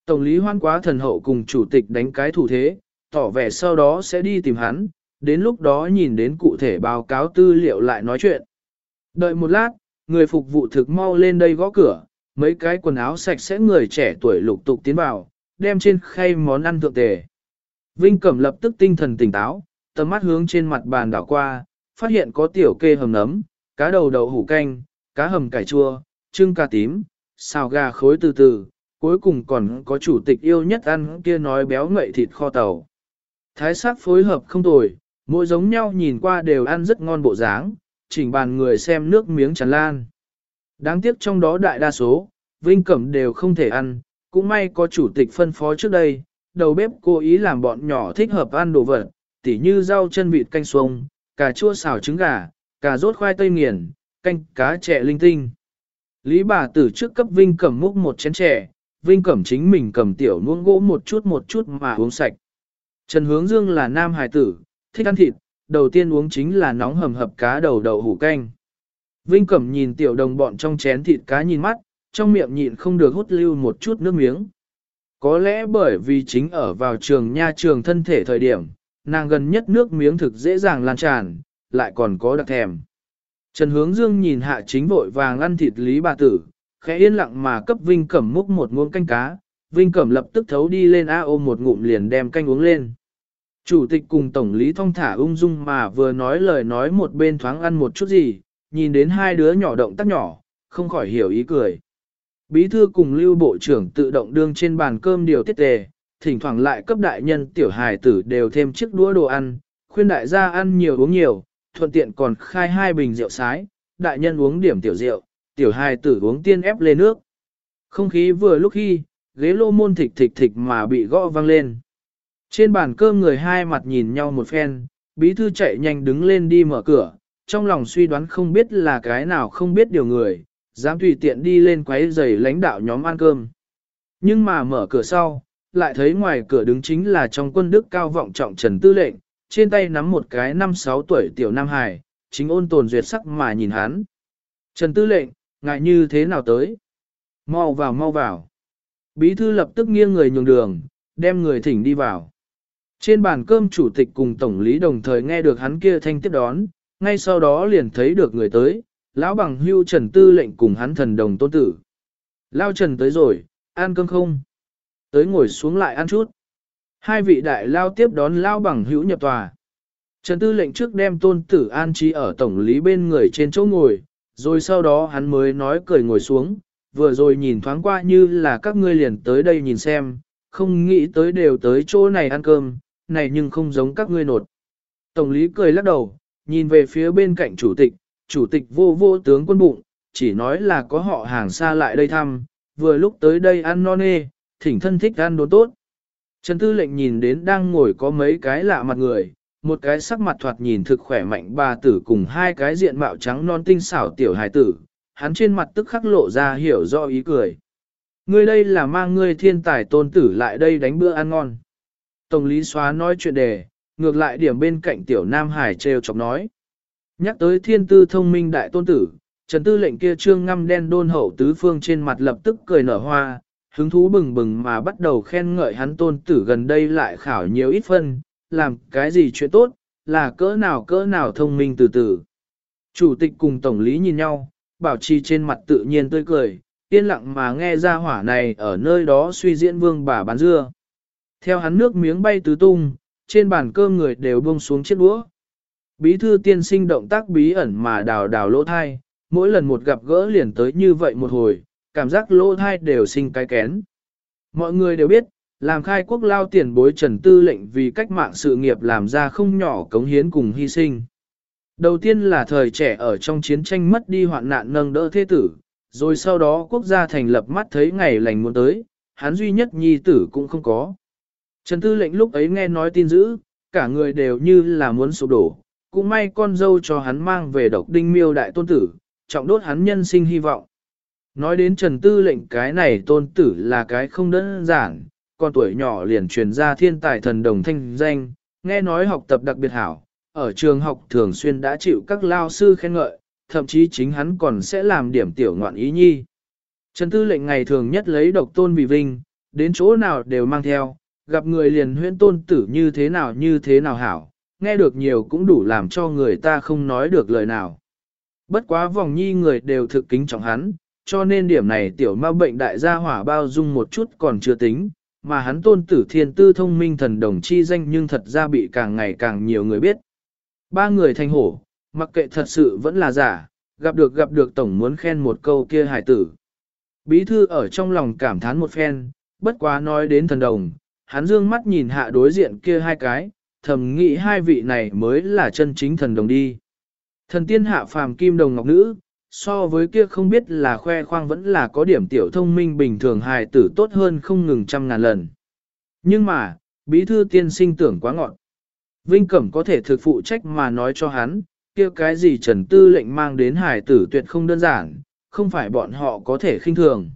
Tổng lý hoan quá thần hậu cùng chủ tịch đánh cái thủ thế, tỏ vẻ sau đó sẽ đi tìm hắn, đến lúc đó nhìn đến cụ thể báo cáo tư liệu lại nói chuyện. Đợi một lát, người phục vụ thực mau lên đây gõ cửa, mấy cái quần áo sạch sẽ người trẻ tuổi lục tục tiến vào, đem trên khay món ăn thượng tề. Vinh Cẩm lập tức tinh thần tỉnh táo, tầm mắt hướng trên mặt bàn đảo qua, phát hiện có tiểu kê hầm nấm, cá đầu đậu hủ canh, cá hầm cải chua, trưng cà tím, xào gà khối từ từ, cuối cùng còn có chủ tịch yêu nhất ăn kia nói béo ngậy thịt kho tàu. Thái sắc phối hợp không tồi, mỗi giống nhau nhìn qua đều ăn rất ngon bộ dáng, chỉnh bàn người xem nước miếng tràn lan. Đáng tiếc trong đó đại đa số, Vinh Cẩm đều không thể ăn, cũng may có chủ tịch phân phó trước đây, đầu bếp cố ý làm bọn nhỏ thích hợp ăn đồ vật, tỉ như rau chân vịt canh xuông, cà chua xào trứng gà, cà rốt khoai tây nghiền, canh cá trẻ linh tinh. Lý bà tử trước cấp Vinh Cẩm múc một chén trẻ, Vinh Cẩm chính mình cầm tiểu nuông gỗ một chút một chút mà uống sạch. Trần Hướng Dương là nam hài tử, thích ăn thịt, đầu tiên uống chính là nóng hầm hập cá đầu đậu hủ canh. Vinh Cẩm nhìn tiểu đồng bọn trong chén thịt cá nhìn mắt, trong miệng nhịn không được hút lưu một chút nước miếng. Có lẽ bởi vì chính ở vào trường nha trường thân thể thời điểm, nàng gần nhất nước miếng thực dễ dàng lan tràn, lại còn có đặc thèm. Trần Hướng Dương nhìn hạ chính vội vàng ăn thịt lý bà tử, khẽ yên lặng mà cấp Vinh Cẩm múc một muỗng canh cá, Vinh Cẩm lập tức thấu đi lên A ôm một ngụm liền đem canh uống lên. Chủ tịch cùng Tổng lý thong thả ung dung mà vừa nói lời nói một bên thoáng ăn một chút gì, nhìn đến hai đứa nhỏ động tác nhỏ, không khỏi hiểu ý cười. Bí thư cùng lưu bộ trưởng tự động đương trên bàn cơm điều tiết tề, thỉnh thoảng lại cấp đại nhân tiểu hài tử đều thêm chiếc đũa đồ ăn, khuyên đại gia ăn nhiều uống nhiều, thuận tiện còn khai hai bình rượu sái, đại nhân uống điểm tiểu rượu, tiểu hài tử uống tiên ép lên nước. Không khí vừa lúc khi, ghế lô môn thịch thịch thịch mà bị gõ vang lên. Trên bàn cơm người hai mặt nhìn nhau một phen, bí thư chạy nhanh đứng lên đi mở cửa, trong lòng suy đoán không biết là cái nào không biết điều người, dám tùy tiện đi lên quấy giày lãnh đạo nhóm ăn cơm. Nhưng mà mở cửa sau, lại thấy ngoài cửa đứng chính là trong quân đức cao vọng trọng Trần Tư lệnh, trên tay nắm một cái năm sáu tuổi tiểu Nam Hải, chính ôn tồn duyệt sắc mà nhìn hắn. Trần Tư lệnh, ngại như thế nào tới? Mau vào mau vào. Bí thư lập tức nghiêng người nhường đường, đem người thỉnh đi vào. Trên bàn cơm chủ tịch cùng tổng lý đồng thời nghe được hắn kia thanh tiếp đón, ngay sau đó liền thấy được người tới, lão bằng hưu Trần Tư lệnh cùng hắn thần đồng tôn tử. Lao Trần tới rồi, ăn cơm không? Tới ngồi xuống lại ăn chút. Hai vị đại lao tiếp đón lao bằng hữu nhập tòa. Trần Tư lệnh trước đem tôn tử an trí ở tổng lý bên người trên chỗ ngồi, rồi sau đó hắn mới nói cười ngồi xuống, vừa rồi nhìn thoáng qua như là các ngươi liền tới đây nhìn xem, không nghĩ tới đều tới chỗ này ăn cơm, này nhưng không giống các ngươi nột. Tổng lý cười lắc đầu, nhìn về phía bên cạnh chủ tịch, chủ tịch vô vô tướng quân bụng, chỉ nói là có họ hàng xa lại đây thăm, vừa lúc tới đây ăn non nê, thỉnh thân thích ăn đồ tốt. Trần Tư lệnh nhìn đến đang ngồi có mấy cái lạ mặt người, một cái sắc mặt thoạt nhìn thực khỏe mạnh bà tử cùng hai cái diện mạo trắng non tinh xảo tiểu hài tử, hắn trên mặt tức khắc lộ ra hiểu rõ ý cười. Ngươi đây là mang ngươi thiên tài tôn tử lại đây đánh bữa ăn ngon. Tổng lý xóa nói chuyện đề, ngược lại điểm bên cạnh tiểu Nam Hải treo chọc nói. Nhắc tới thiên tư thông minh đại tôn tử, Trần Tư lệnh kia trương ngăm đen đôn hậu tứ phương trên mặt lập tức cười nở hoa, hứng thú bừng bừng mà bắt đầu khen ngợi hắn tôn tử gần đây lại khảo nhiều ít phân, làm cái gì chuyện tốt, là cỡ nào cỡ nào thông minh từ từ. Chủ tịch cùng tổng lý nhìn nhau, bảo trì trên mặt tự nhiên tươi cười, yên lặng mà nghe ra hỏa này ở nơi đó suy diễn vương bà bán dưa. Theo hắn nước miếng bay tứ tung, trên bàn cơm người đều buông xuống chiếc đũa. Bí thư tiên sinh động tác bí ẩn mà đào đào lỗ thai, mỗi lần một gặp gỡ liền tới như vậy một hồi, cảm giác lỗ thai đều sinh cái kén. Mọi người đều biết, làm khai quốc lao tiền bối trần tư lệnh vì cách mạng sự nghiệp làm ra không nhỏ cống hiến cùng hy sinh. Đầu tiên là thời trẻ ở trong chiến tranh mất đi hoạn nạn nâng đỡ thế tử, rồi sau đó quốc gia thành lập mắt thấy ngày lành muốn tới, hắn duy nhất nhi tử cũng không có. Trần Tư lệnh lúc ấy nghe nói tin dữ, cả người đều như là muốn sụp đổ, cũng may con dâu cho hắn mang về độc đinh miêu đại tôn tử, trọng đốt hắn nhân sinh hy vọng. Nói đến Trần Tư lệnh cái này tôn tử là cái không đơn giản, con tuổi nhỏ liền truyền ra thiên tài thần đồng thanh danh, nghe nói học tập đặc biệt hảo, ở trường học thường xuyên đã chịu các lao sư khen ngợi, thậm chí chính hắn còn sẽ làm điểm tiểu ngoạn ý nhi. Trần Tư lệnh ngày thường nhất lấy độc tôn vì vinh, đến chỗ nào đều mang theo, gặp người liền huyễn tôn tử như thế nào như thế nào hảo, nghe được nhiều cũng đủ làm cho người ta không nói được lời nào. Bất quá vòng nhi người đều thực kính trọng hắn, cho nên điểm này tiểu ma bệnh đại gia hỏa bao dung một chút còn chưa tính, mà hắn tôn tử thiên tư thông minh thần đồng chi danh nhưng thật ra bị càng ngày càng nhiều người biết. Ba người thành hổ, mặc kệ thật sự vẫn là giả, gặp được gặp được tổng muốn khen một câu kia hài tử. Bí thư ở trong lòng cảm thán một phen, bất quá nói đến thần đồng, hắn dương mắt nhìn hạ đối diện kia hai cái, thầm nghĩ hai vị này mới là chân chính thần đồng đi. Thần tiên hạ phàm kim đồng ngọc nữ, so với kia không biết là khoe khoang vẫn là có điểm tiểu thông minh bình thường hài tử tốt hơn không ngừng trăm ngàn lần. Nhưng mà, bí thư tiên sinh tưởng quá ngọn. Vinh Cẩm có thể thực phụ trách mà nói cho hắn, kia cái gì Trần Tư lệnh mang đến hài tử tuyệt không đơn giản, không phải bọn họ có thể khinh thường.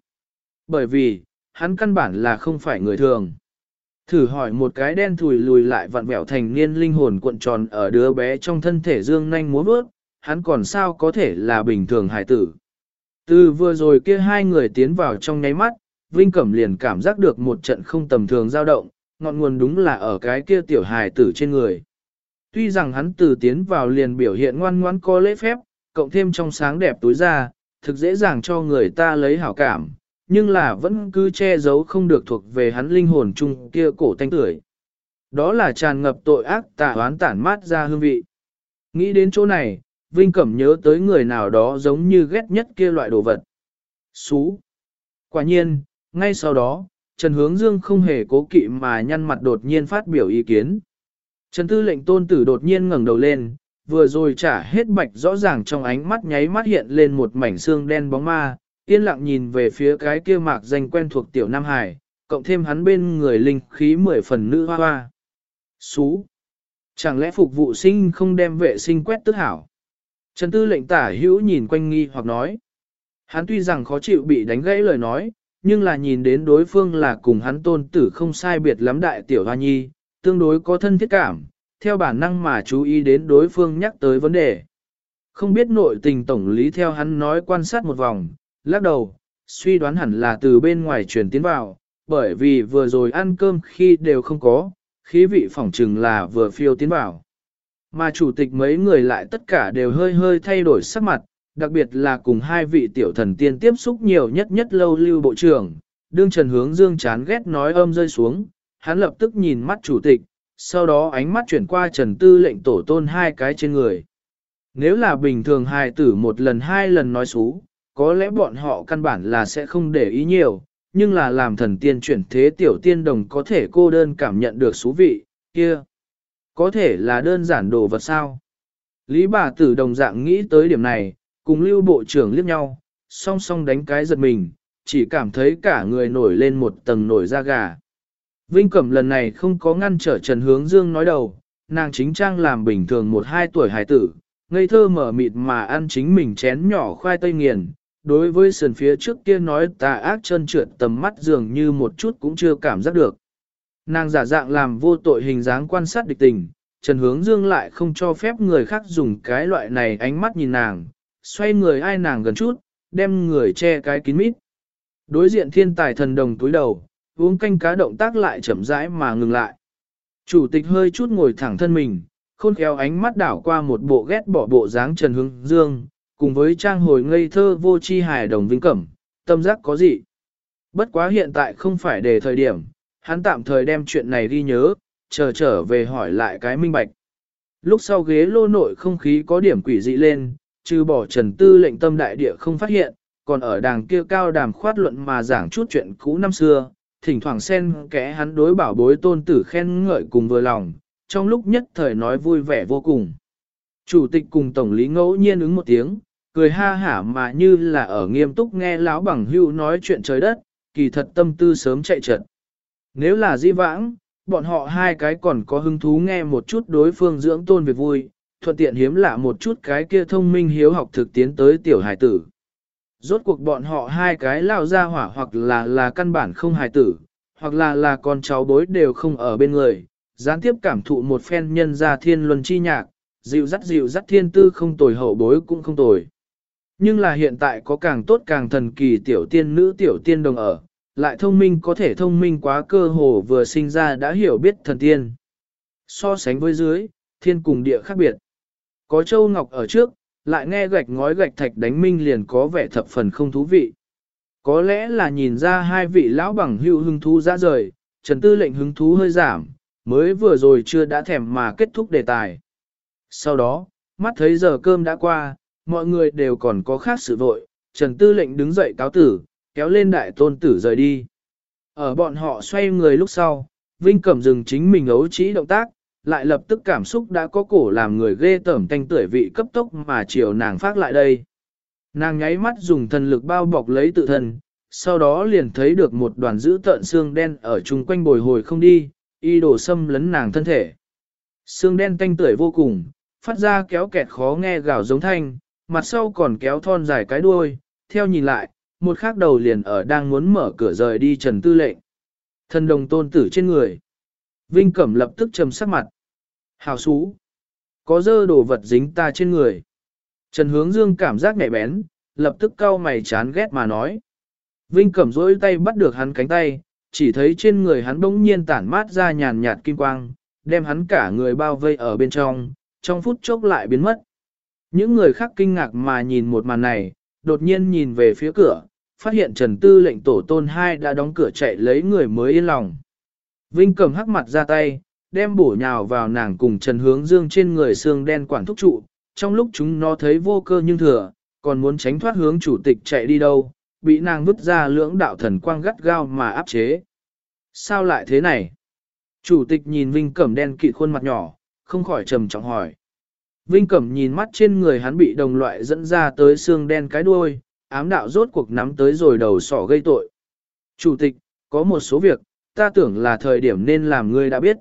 Bởi vì, hắn căn bản là không phải người thường. Thử hỏi một cái đen thùi lùi lại vặn vẹo thành niên linh hồn cuộn tròn ở đứa bé trong thân thể dương nhanh múa bước, hắn còn sao có thể là bình thường hải tử. Từ vừa rồi kia hai người tiến vào trong nháy mắt, Vinh Cẩm liền cảm giác được một trận không tầm thường dao động, ngọn nguồn đúng là ở cái kia tiểu hài tử trên người. Tuy rằng hắn từ tiến vào liền biểu hiện ngoan ngoãn có lễ phép, cộng thêm trong sáng đẹp túi ra, thực dễ dàng cho người ta lấy hảo cảm, nhưng là vẫn cứ che giấu không được thuộc về hắn linh hồn chung kia cổ thanh tưởi. Đó là tràn ngập tội ác tà oán tản mát ra hương vị. Nghĩ đến chỗ này, Vinh Cẩm nhớ tới người nào đó giống như ghét nhất kia loại đồ vật. Xú. Quả nhiên, ngay sau đó, Trần Hướng Dương không hề cố kỵ mà nhăn mặt đột nhiên phát biểu ý kiến. Trần Tư lệnh tôn tử đột nhiên ngẩng đầu lên, vừa rồi trả hết bạch rõ ràng trong ánh mắt nháy mắt hiện lên một mảnh xương đen bóng ma, yên lặng nhìn về phía cái kia mạc danh quen thuộc tiểu Nam Hải, cộng thêm hắn bên người linh khí mười phần nữ hoa hoa. Xú! Chẳng lẽ phục vụ sinh không đem vệ sinh quét tức hảo? Trần Tư lệnh tả hữu nhìn quanh nghi hoặc nói. Hắn tuy rằng khó chịu bị đánh gãy lời nói, nhưng là nhìn đến đối phương là cùng hắn tôn tử không sai biệt lắm đại tiểu hoa nhi, tương đối có thân thiết cảm, theo bản năng mà chú ý đến đối phương nhắc tới vấn đề. Không biết nội tình tổng lý theo hắn nói quan sát một vòng, lắc đầu, suy đoán hẳn là từ bên ngoài truyền tiến vào, bởi vì vừa rồi ăn cơm khi đều không có, khí vị phỏng chừng là vừa phiêu tiến vào. Mà chủ tịch mấy người lại tất cả đều hơi hơi thay đổi sắc mặt, đặc biệt là cùng hai vị tiểu thần tiên tiếp xúc nhiều nhất nhất lâu lưu bộ trưởng, đương Trần Hướng Dương chán ghét nói âm rơi xuống, hắn lập tức nhìn mắt chủ tịch, sau đó ánh mắt chuyển qua trần tư lệnh tổ tôn hai cái trên người. Nếu là bình thường hài tử một lần hai lần nói xú, có lẽ bọn họ căn bản là sẽ không để ý nhiều, nhưng là làm thần tiên chuyển thế tiểu tiên đồng có thể cô đơn cảm nhận được số vị, kia. Có thể là đơn giản đồ vật sao. Lý bà tử đồng dạng nghĩ tới điểm này, cùng lưu bộ trưởng liếc nhau, song song đánh cái giật mình, chỉ cảm thấy cả người nổi lên một tầng nổi da gà. Vinh Cẩm lần này không có ngăn trở Trần Hướng Dương nói đầu, nàng chính trang làm bình thường một hai tuổi hài tử, ngây thơ mở mịt mà ăn chính mình chén nhỏ khoai tây nghiền. Đối với sườn phía trước kia nói tà ác chân trượt tầm mắt dường như một chút cũng chưa cảm giác được. Nàng giả dạng làm vô tội hình dáng quan sát địch tình, Trần Hướng Dương lại không cho phép người khác dùng cái loại này ánh mắt nhìn nàng, xoay người ai nàng gần chút, đem người che cái kín mít. Đối diện thiên tài thần đồng túi đầu, uống canh cá động tác lại chậm rãi mà ngừng lại. Chủ tịch hơi chút ngồi thẳng thân mình, khôn khéo ánh mắt đảo qua một bộ ghét bỏ bộ dáng Trần Hướng Dương, cùng với trang hồi ngây thơ vô chi hài đồng vinh cẩm, tâm giác có gì. Bất quá hiện tại không phải để thời điểm, hắn tạm thời đem chuyện này ghi nhớ, chờ trở về hỏi lại cái minh bạch. Lúc sau ghế lô nội không khí có điểm quỷ dị lên, trừ bỏ trần tư lệnh tâm đại địa không phát hiện, còn ở đàng kia cao đàm khoát luận mà giảng chút chuyện cũ năm xưa, thỉnh thoảng xen kẽ hắn đối bảo bối tôn tử khen ngợi cùng vừa lòng, trong lúc nhất thời nói vui vẻ vô cùng. Chủ tịch cùng tổng lý ngẫu nhiên ứng một tiếng, cười ha hả mà như là ở nghiêm túc nghe lão bằng hưu nói chuyện trời đất, kỳ thật tâm tư sớm chạy trật. Nếu là di vãng, bọn họ hai cái còn có hứng thú nghe một chút đối phương dưỡng tôn việc vui, thuận tiện hiếm lạ một chút cái kia thông minh hiếu học thực tiến tới tiểu hải tử. Rốt cuộc bọn họ hai cái lao ra hỏa hoặc là là căn bản không hài tử, hoặc là là con cháu bối đều không ở bên người, gián tiếp cảm thụ một phen nhân ra thiên luân chi nhạc, dịu dắt dịu dắt thiên tư không tồi hậu bối cũng không tồi. Nhưng là hiện tại có càng tốt càng thần kỳ tiểu tiên nữ tiểu tiên đồng ở, lại thông minh có thể thông minh quá cơ hồ vừa sinh ra đã hiểu biết thần tiên. So sánh với dưới, thiên cùng địa khác biệt. Có châu ngọc ở trước, lại nghe gạch ngói gạch thạch đánh minh liền có vẻ thập phần không thú vị. Có lẽ là nhìn ra hai vị lão bằng hữu hứng thú ra rời, Trần Tư lệnh hứng thú hơi giảm, mới vừa rồi chưa đã thèm mà kết thúc đề tài. Sau đó, mắt thấy giờ cơm đã qua, mọi người đều còn có khác sự vội, Trần Tư lệnh đứng dậy cáo tử, kéo lên đại tôn tử rời đi. Ở bọn họ xoay người lúc sau, Vinh Cẩm dừng chính mình ấu trĩ động tác, lại lập tức cảm xúc đã có cổ làm người ghê tởm tanh tuổi vị cấp tốc mà chiều nàng phát lại đây. Nàng nháy mắt dùng thần lực bao bọc lấy tự thân, sau đó liền thấy được một đoàn dữ tợn xương đen ở chung quanh bồi hồi không đi, y đổ xâm lấn nàng thân thể. Xương đen tanh tuổi vô cùng, phát ra kéo kẹt khó nghe gào giống thanh, mặt sau còn kéo thon dài cái đuôi, theo nhìn lại, một khác đầu liền ở đang muốn mở cửa rời đi trần tư lệnh. Thân đồng tôn tử trên người. Vinh Cẩm lập tức trầm sắc mặt. Hào xú. Có dơ đồ vật dính ta trên người. Trần Hướng Dương cảm giác nhạy bén, lập tức cau mày chán ghét mà nói. Vinh Cẩm dối tay bắt được hắn cánh tay, chỉ thấy trên người hắn bỗng nhiên tản mát ra nhàn nhạt kim quang, đem hắn cả người bao vây ở bên trong, trong phút chốc lại biến mất. Những người khác kinh ngạc mà nhìn một màn này, đột nhiên nhìn về phía cửa, phát hiện Trần Tư lệnh tổ tôn hai đã đóng cửa chạy lấy người mới yên lòng. Vinh cầm hắc mặt ra tay, đem bổ nhào vào nàng cùng Trần Hướng Dương trên người xương đen quản thúc trụ, trong lúc chúng nó thấy vô cơ nhưng thừa, còn muốn tránh thoát hướng chủ tịch chạy đi đâu, bị nàng vứt ra lưỡng đạo thần quang gắt gao mà áp chế. Sao lại thế này? Chủ tịch nhìn Vinh Cẩm đen kịt khuôn mặt nhỏ, không khỏi trầm trọng hỏi. Vinh Cẩm nhìn mắt trên người hắn bị đồng loại dẫn ra tới xương đen cái đuôi, ám đạo rốt cuộc nắm tới rồi đầu sỏ gây tội. Chủ tịch, có một số việc, ta tưởng là thời điểm nên làm ngươi đã biết.